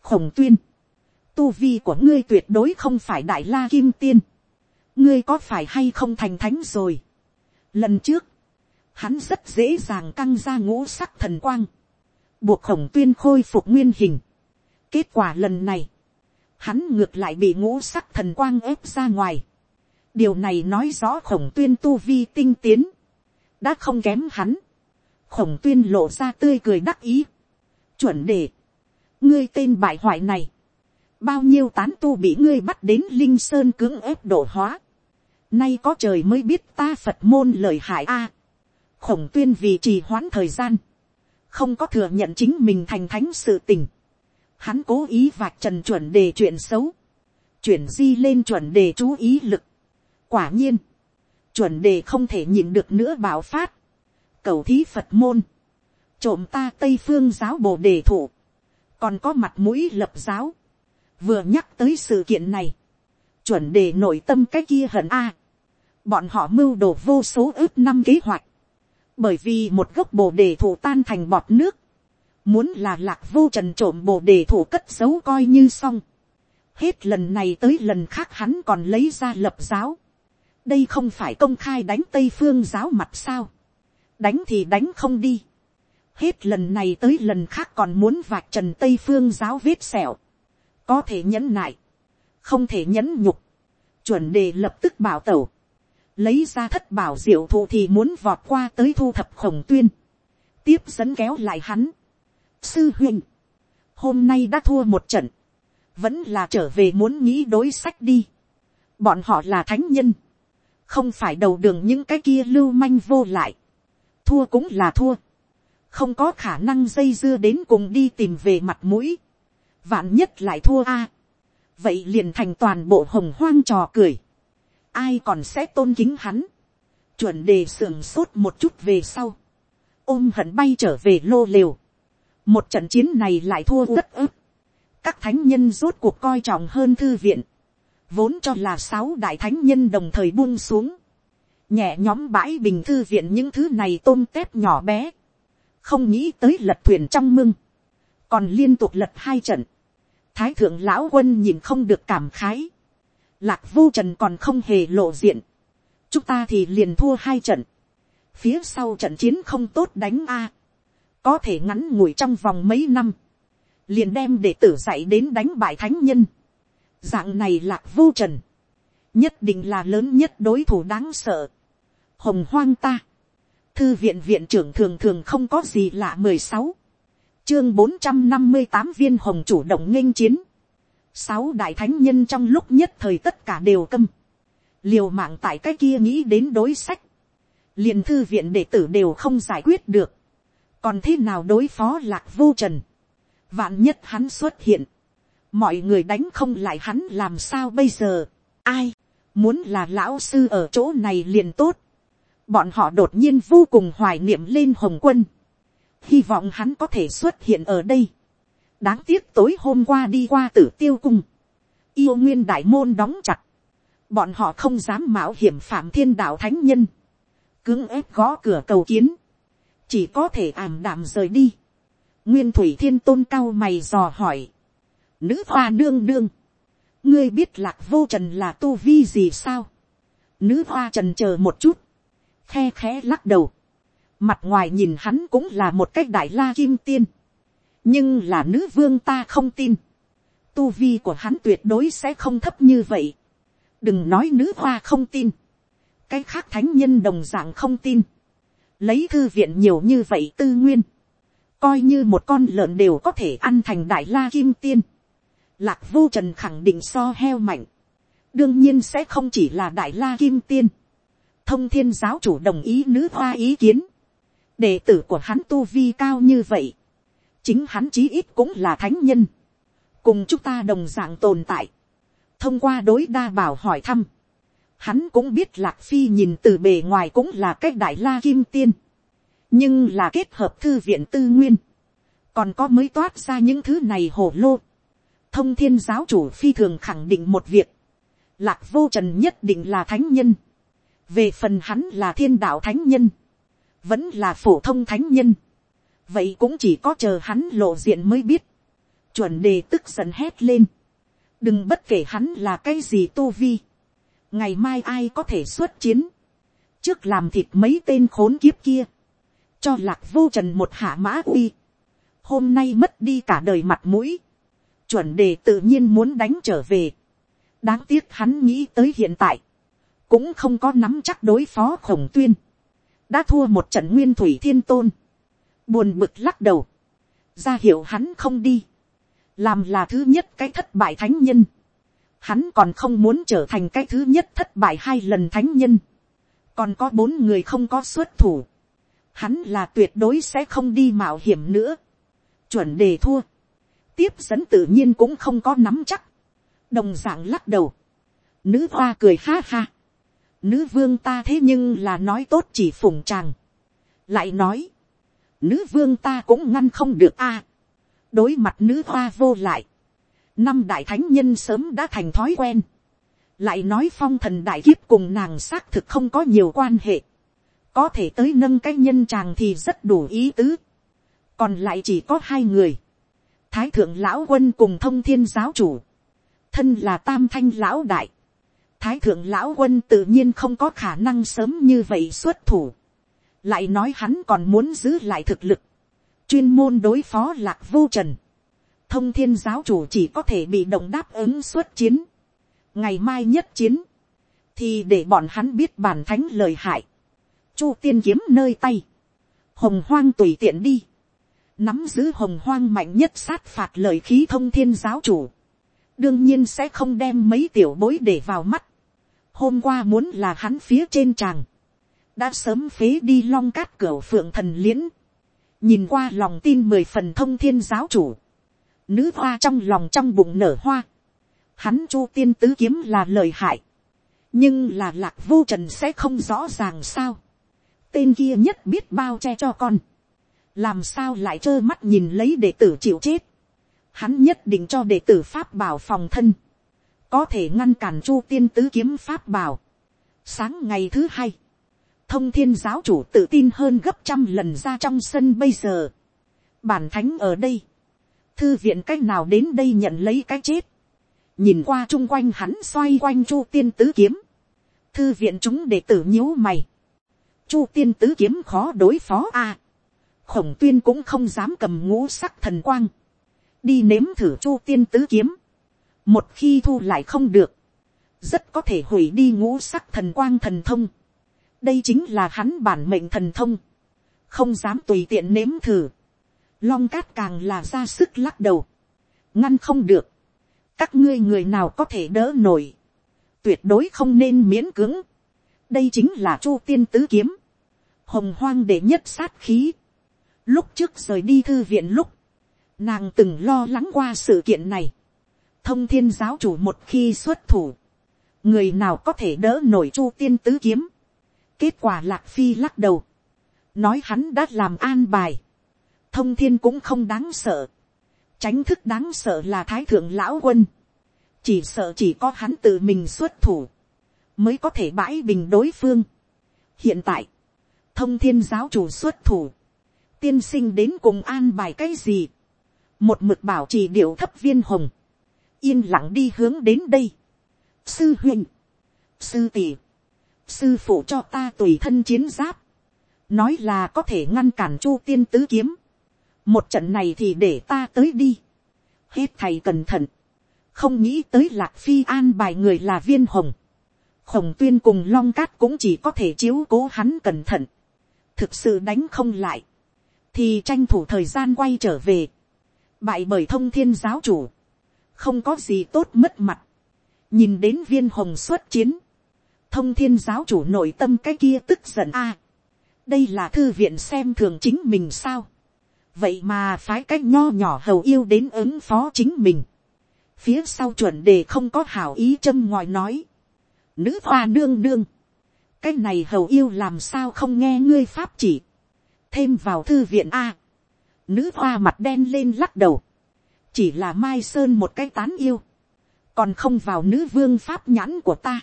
khổng tuyên, tu vi của ngươi tuyệt đối không phải đại la kim tiên, ngươi có phải hay không thành thánh rồi. Lần trước, hắn rất dễ dàng căng ra ngũ sắc thần quang, buộc khổng tuyên khôi phục nguyên hình. Kết quả lần này, hắn ngược lại bị ngũ sắc thần quang ép ra ngoài. điều này nói rõ khổng tuyên tu vi tinh tiến, đã không kém hắn khổng tuyên lộ ra tươi cười đắc ý. chuẩn đề, ngươi tên bại hoại này, bao nhiêu tán tu bị ngươi bắt đến linh sơn cưỡng ép độ hóa. nay có trời mới biết ta phật môn lời hại a. khổng tuyên vì trì hoãn thời gian, không có thừa nhận chính mình thành thánh sự tình. hắn cố ý vạch trần chuẩn đề chuyện xấu, chuyển di lên chuẩn đề chú ý lực. quả nhiên, chuẩn đề không thể nhịn được nữa bảo phát, cầu thí phật môn, trộm ta tây phương giáo bồ đề thủ, còn có mặt mũi lập giáo, vừa nhắc tới sự kiện này, chuẩn đề nội tâm cái kia hận a, bọn họ mưu đồ vô số ước năm kế hoạch, bởi vì một gốc bồ đề thủ tan thành bọt nước, muốn là lạc vô trần trộm bồ đề thủ cất giấu coi như xong, hết lần này tới lần khác hắn còn lấy ra lập giáo, đây không phải công khai đánh tây phương giáo mặt sao, đánh thì đánh không đi, hết lần này tới lần khác còn muốn vạch trần tây phương giáo vết sẹo, có thể nhẫn nại, không thể nhẫn nhục, chuẩn đề lập tức bảo tẩu, lấy ra thất bảo diệu thụ thì muốn vọt qua tới thu thập khổng tuyên, tiếp dẫn kéo lại hắn. Sư huynh, hôm nay đã thua một trận, vẫn là trở về muốn nghĩ đối sách đi. Bọn họ là thánh nhân, không phải đầu đường những cái kia lưu manh vô lại. Thua cũng là thua, không có khả năng dây dưa đến cùng đi tìm về mặt mũi. Vạn nhất lại thua a, vậy liền thành toàn bộ hồng hoang trò cười, ai còn sẽ tôn kính hắn, chuẩn đề sưởng sốt một chút về sau, ôm hận bay trở về lô liều, một trận chiến này lại thua rất ức, các thánh nhân rốt cuộc coi trọng hơn thư viện, vốn cho là sáu đại thánh nhân đồng thời buông xuống, nhẹ nhóm bãi bình thư viện những thứ này tôm tép nhỏ bé, không nghĩ tới lật thuyền trong mưng, còn liên tục lật hai trận, thái thượng lão quân nhìn không được cảm khái, lạc vô trần còn không hề lộ diện, chúng ta thì liền thua hai trận, phía sau trận chiến không tốt đánh a, có thể ngắn ngủi trong vòng mấy năm, liền đem đệ tử dạy đến đánh bại thánh nhân, dạng này lạc vô trần, nhất định là lớn nhất đối thủ đáng sợ, hồng hoang ta, thư viện viện trưởng thường thường không có gì lạ mười sáu, chương bốn trăm năm mươi tám viên hồng chủ động nghênh chiến. Sáu đại thánh nhân trong lúc nhất thời tất cả đều câm. Liều mạng tại cái kia nghĩ đến đối sách. liền thư viện đệ tử đều không giải quyết được. Còn thế nào đối phó lạc vô trần. Vạn nhất hắn xuất hiện. Mọi người đánh không lại hắn làm sao bây giờ. Ai. Muốn là lão sư ở chỗ này liền tốt. Bọn họ đột nhiên vô cùng hoài niệm lên hồng quân. Hy vọng hắn có thể xuất hiện ở đây. đáng tiếc tối hôm qua đi qua tử tiêu cung, yêu nguyên đại môn đóng chặt, bọn họ không dám mạo hiểm phạm thiên đạo thánh nhân, cưỡng ép gõ cửa cầu kiến, chỉ có thể ảm đạm rời đi. nguyên thủy thiên tôn cao mày dò hỏi, nữ hoa nương nương, ngươi biết lạc vô trần là tu vi gì sao, nữ hoa trần chờ một chút, khe khẽ lắc đầu, Mặt ngoài nhìn hắn cũng là một cách đại la kim tiên. Nhưng là nữ vương ta không tin. Tu vi của hắn tuyệt đối sẽ không thấp như vậy. đừng nói nữ hoa không tin, cái khác thánh nhân đồng d ạ n g không tin, lấy thư viện nhiều như vậy tư nguyên, coi như một con lợn đều có thể ăn thành đại la kim tiên, lạc vô trần khẳng định so heo mạnh, đương nhiên sẽ không chỉ là đại la kim tiên, thông thiên giáo chủ đồng ý nữ hoa ý kiến, đệ tử của hắn tu vi cao như vậy, chính hắn chí ít cũng là thánh nhân, cùng chúng ta đồng d ạ n g tồn tại, thông qua đối đa bảo hỏi thăm, Hắn cũng biết lạc phi nhìn từ bề ngoài cũng là cái đại la kim tiên. Nhưng là kết hợp thư viện tư nguyên. Còn có mới toát ra những thứ này hổ lô. Thông thiên giáo chủ phi thường khẳng định một việc. Lạc vô trần nhất định là thánh nhân. Về phần hắn là thiên đạo thánh nhân. Vẫn là phổ thông thánh nhân. Vậy cũng chỉ có chờ hắn lộ diện mới biết. Chuẩn đề tức giận hét lên. Đừng bất kể hắn là cái gì tu vi ngày mai ai có thể xuất chiến, trước làm thịt mấy tên khốn kiếp kia, cho lạc vô trần một hạ mã uy, hôm nay mất đi cả đời mặt mũi, chuẩn đề tự nhiên muốn đánh trở về, đáng tiếc hắn nghĩ tới hiện tại, cũng không có nắm chắc đối phó khổng tuyên, đã thua một trận nguyên thủy thiên tôn, buồn bực lắc đầu, ra hiệu hắn không đi, làm là thứ nhất cái thất bại thánh nhân, hắn còn không muốn trở thành cái thứ nhất thất bại hai lần thánh nhân, còn có bốn người không có xuất thủ, hắn là tuyệt đối sẽ không đi mạo hiểm nữa, chuẩn đề thua, tiếp dẫn tự nhiên cũng không có nắm chắc, đồng dạng lắc đầu, nữ hoa cười ha ha, nữ vương ta thế nhưng là nói tốt chỉ phùng chàng, lại nói, nữ vương ta cũng ngăn không được a, đối mặt nữ hoa vô lại, năm đại thánh nhân sớm đã thành thói quen, lại nói phong thần đại kiếp cùng nàng xác thực không có nhiều quan hệ, có thể tới nâng cái nhân chàng thì rất đủ ý tứ, còn lại chỉ có hai người, thái thượng lão quân cùng thông thiên giáo chủ, thân là tam thanh lão đại, thái thượng lão quân tự nhiên không có khả năng sớm như vậy xuất thủ, lại nói hắn còn muốn giữ lại thực lực, chuyên môn đối phó lạc vô trần, thông thiên giáo chủ chỉ có thể bị động đáp ứng xuất chiến. ngày mai nhất chiến, thì để bọn hắn biết bản thánh lời hại. chu tiên kiếm nơi tay, hồng hoang tùy tiện đi, nắm giữ hồng hoang mạnh nhất sát phạt lời khí thông thiên giáo chủ, đương nhiên sẽ không đem mấy tiểu bối để vào mắt. hôm qua muốn là hắn phía trên tràng, đã sớm phế đi long cát cửa phượng thần liễn, nhìn qua lòng tin mười phần thông thiên giáo chủ, Nữ hoa trong lòng trong bụng nở hoa. Hắn chu tiên tứ kiếm là lời hại. Nhưng là lạc vô trần sẽ không rõ ràng sao. Tên kia nhất biết bao che cho con. Làm sao lại trơ mắt nhìn lấy đệ tử chịu chết. Hắn nhất định cho đệ tử pháp bảo phòng thân. Có thể ngăn cản chu tiên tứ kiếm pháp bảo. Sáng ngày thứ hai thông thiên giáo chủ tự tin hơn gấp trăm lần ra trong sân bây giờ. Bản thánh ở đây, thư viện cách nào đến đây nhận lấy cái chết, nhìn qua chung quanh hắn xoay quanh chu tiên tứ kiếm, thư viện chúng đệ tử nhíu mày, chu tiên tứ kiếm khó đối phó a, khổng tuyên cũng không dám cầm ngũ sắc thần quang, đi nếm thử chu tiên tứ kiếm, một khi thu lại không được, rất có thể hủy đi ngũ sắc thần quang thần thông, đây chính là hắn bản mệnh thần thông, không dám tùy tiện nếm thử, long cát càng là ra sức lắc đầu, ngăn không được, các ngươi người nào có thể đỡ nổi, tuyệt đối không nên miễn cưỡng, đây chính là chu tiên tứ kiếm, hồng hoang để nhất sát khí, lúc trước rời đi thư viện lúc, nàng từng lo lắng qua sự kiện này, thông thiên giáo chủ một khi xuất thủ, người nào có thể đỡ nổi chu tiên tứ kiếm, kết quả lạc phi lắc đầu, nói hắn đã làm an bài, thông thiên cũng không đáng sợ. Tránh thức đáng sợ là thái thượng lão quân. Chỉ sợ chỉ có hắn tự mình xuất thủ. Mới có thể bãi bình đối phương. Hiện tại. Thông thiên giáo chủ xuất thủ. Tiên sinh đến cùng an bài cái gì. Một mực bảo chỉ điệu thấp viên hồng. Yên lặng đi hướng đến đây. Sư huynh. Sư tỷ. Sư phụ cho ta tùy thân chiến giáp nói là có thể ngăn cản chu tiên tứ kiếm, một trận này thì để ta tới đi. hết thầy cẩn thận. không nghĩ tới lạc phi an bài người là viên hồng. khổng tuyên cùng long cát cũng chỉ có thể chiếu cố hắn cẩn thận, thực sự đánh không lại, thì tranh thủ thời gian quay trở về, bại bởi thông thiên giáo chủ, không có gì tốt mất mặt, nhìn đến viên hồng xuất chiến, thông thiên giáo chủ nội tâm cái kia tức giận. A, đây là thư viện xem thường chính mình sao, vậy mà phái cách nho nhỏ hầu yêu đến ứng phó chính mình, phía sau chuẩn đề không có hảo ý châm ngoài nói, nữ hoa nương nương, cái này hầu yêu làm sao không nghe ngươi pháp chỉ, thêm vào thư viện a, nữ hoa mặt đen lên lắc đầu, chỉ là mai sơn một cái tán yêu, còn không vào nữ vương pháp nhãn của ta,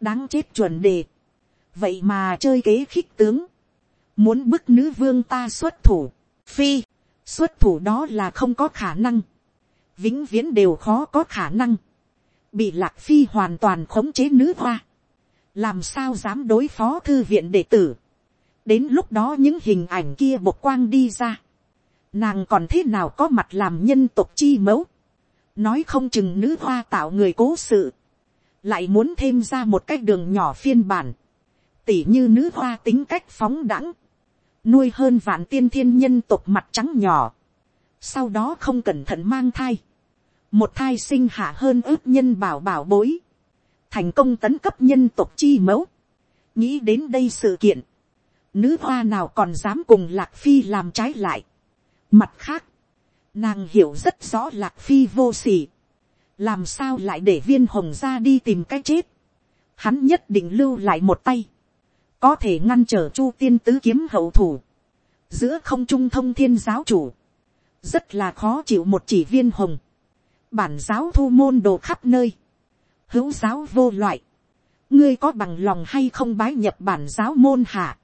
đáng chết chuẩn đề, vậy mà chơi kế khích tướng, muốn bức nữ vương ta xuất thủ, phi, xuất thủ đó là không có khả năng, vĩnh viễn đều khó có khả năng, bị lạc phi hoàn toàn khống chế nữ hoa, làm sao dám đối phó thư viện đệ tử, đến lúc đó những hình ảnh kia bộc quang đi ra, nàng còn thế nào có mặt làm nhân tộc chi mẫu, nói không chừng nữ hoa tạo người cố sự, lại muốn thêm ra một cái đường nhỏ phiên bản, tỉ như nữ hoa tính cách phóng đẳng, nuôi hơn vạn tiên thiên nhân tộc mặt trắng nhỏ, sau đó không cẩn thận mang thai, một thai sinh hạ hơn ước nhân bảo bảo bối, thành công tấn cấp nhân tộc chi mẫu, nghĩ đến đây sự kiện, nữ hoa nào còn dám cùng lạc phi làm trái lại. mặt khác, nàng hiểu rất rõ lạc phi vô s ỉ làm sao lại để viên hồng ra đi tìm cái chết, hắn nhất định lưu lại một tay, có thể ngăn trở chu tiên tứ kiếm hậu thủ, giữa không trung thông thiên giáo chủ, rất là khó chịu một chỉ viên hồng, bản giáo thu môn đồ khắp nơi, hữu giáo vô loại, ngươi có bằng lòng hay không bái nhập bản giáo môn hạ,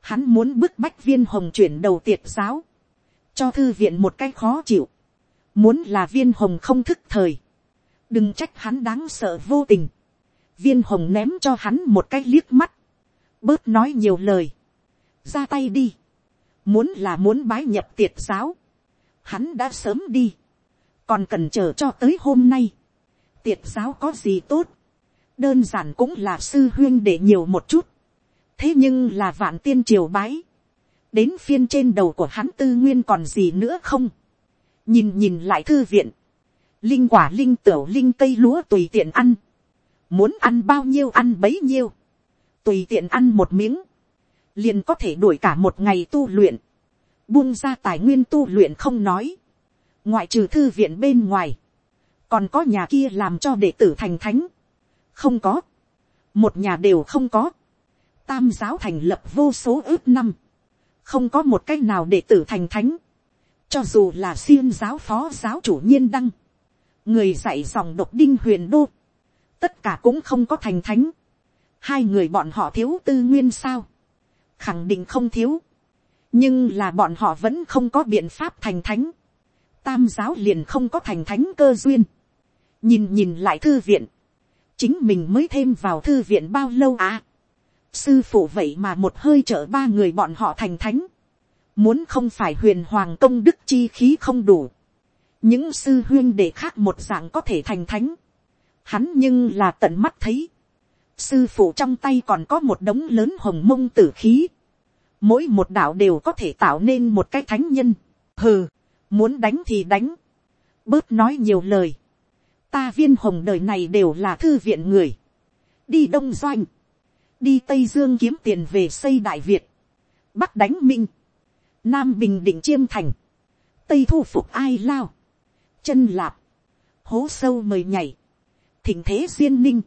hắn muốn bức bách viên hồng chuyển đầu tiệt giáo, cho thư viện một cái khó chịu, muốn là viên hồng không thức thời, đừng trách hắn đáng sợ vô tình, viên hồng ném cho hắn một cái liếc mắt, bớt nói nhiều lời, ra tay đi, muốn là muốn bái nhập tiệt giáo, hắn đã sớm đi, còn cần chờ cho tới hôm nay, tiệt giáo có gì tốt, đơn giản cũng là sư huyên để nhiều một chút, thế nhưng là vạn tiên triều bái, đến phiên trên đầu của hắn tư nguyên còn gì nữa không, nhìn nhìn lại thư viện, linh quả linh tửu linh cây lúa tùy tiện ăn, muốn ăn bao nhiêu ăn bấy nhiêu, tùy tiện ăn một miếng, liền có thể đuổi cả một ngày tu luyện, buông ra tài nguyên tu luyện không nói, ngoại trừ thư viện bên ngoài, còn có nhà kia làm cho đệ tử thành thánh, không có, một nhà đều không có, tam giáo thành lập vô số ước năm, không có một cách nào để tử thành thánh, cho dù là xiêm giáo phó giáo chủ nhiên đăng, người dạy dòng độc đinh huyền đô, tất cả cũng không có thành thánh, hai người bọn họ thiếu tư nguyên sao, khẳng định không thiếu, nhưng là bọn họ vẫn không có biện pháp thành thánh, tam giáo liền không có thành thánh cơ duyên, nhìn nhìn lại thư viện, chính mình mới thêm vào thư viện bao lâu à, sư phụ vậy mà một hơi chở ba người bọn họ thành thánh, muốn không phải huyền hoàng công đức chi khí không đủ, những sư huyên để khác một dạng có thể thành thánh, hắn nhưng là tận mắt thấy, sư phụ trong tay còn có một đống lớn hồng mông tử khí, mỗi một đạo đều có thể tạo nên một cái thánh nhân, hừ, muốn đánh thì đánh, bớt nói nhiều lời, ta viên hồng đời này đều là thư viện người, đi đông doanh, đi tây dương kiếm tiền về xây đại việt, bắc đánh minh, nam bình định chiêm thành, tây thu phục ai lao, chân lạp, hố sâu mời nhảy, thỉnh thế duyên ninh,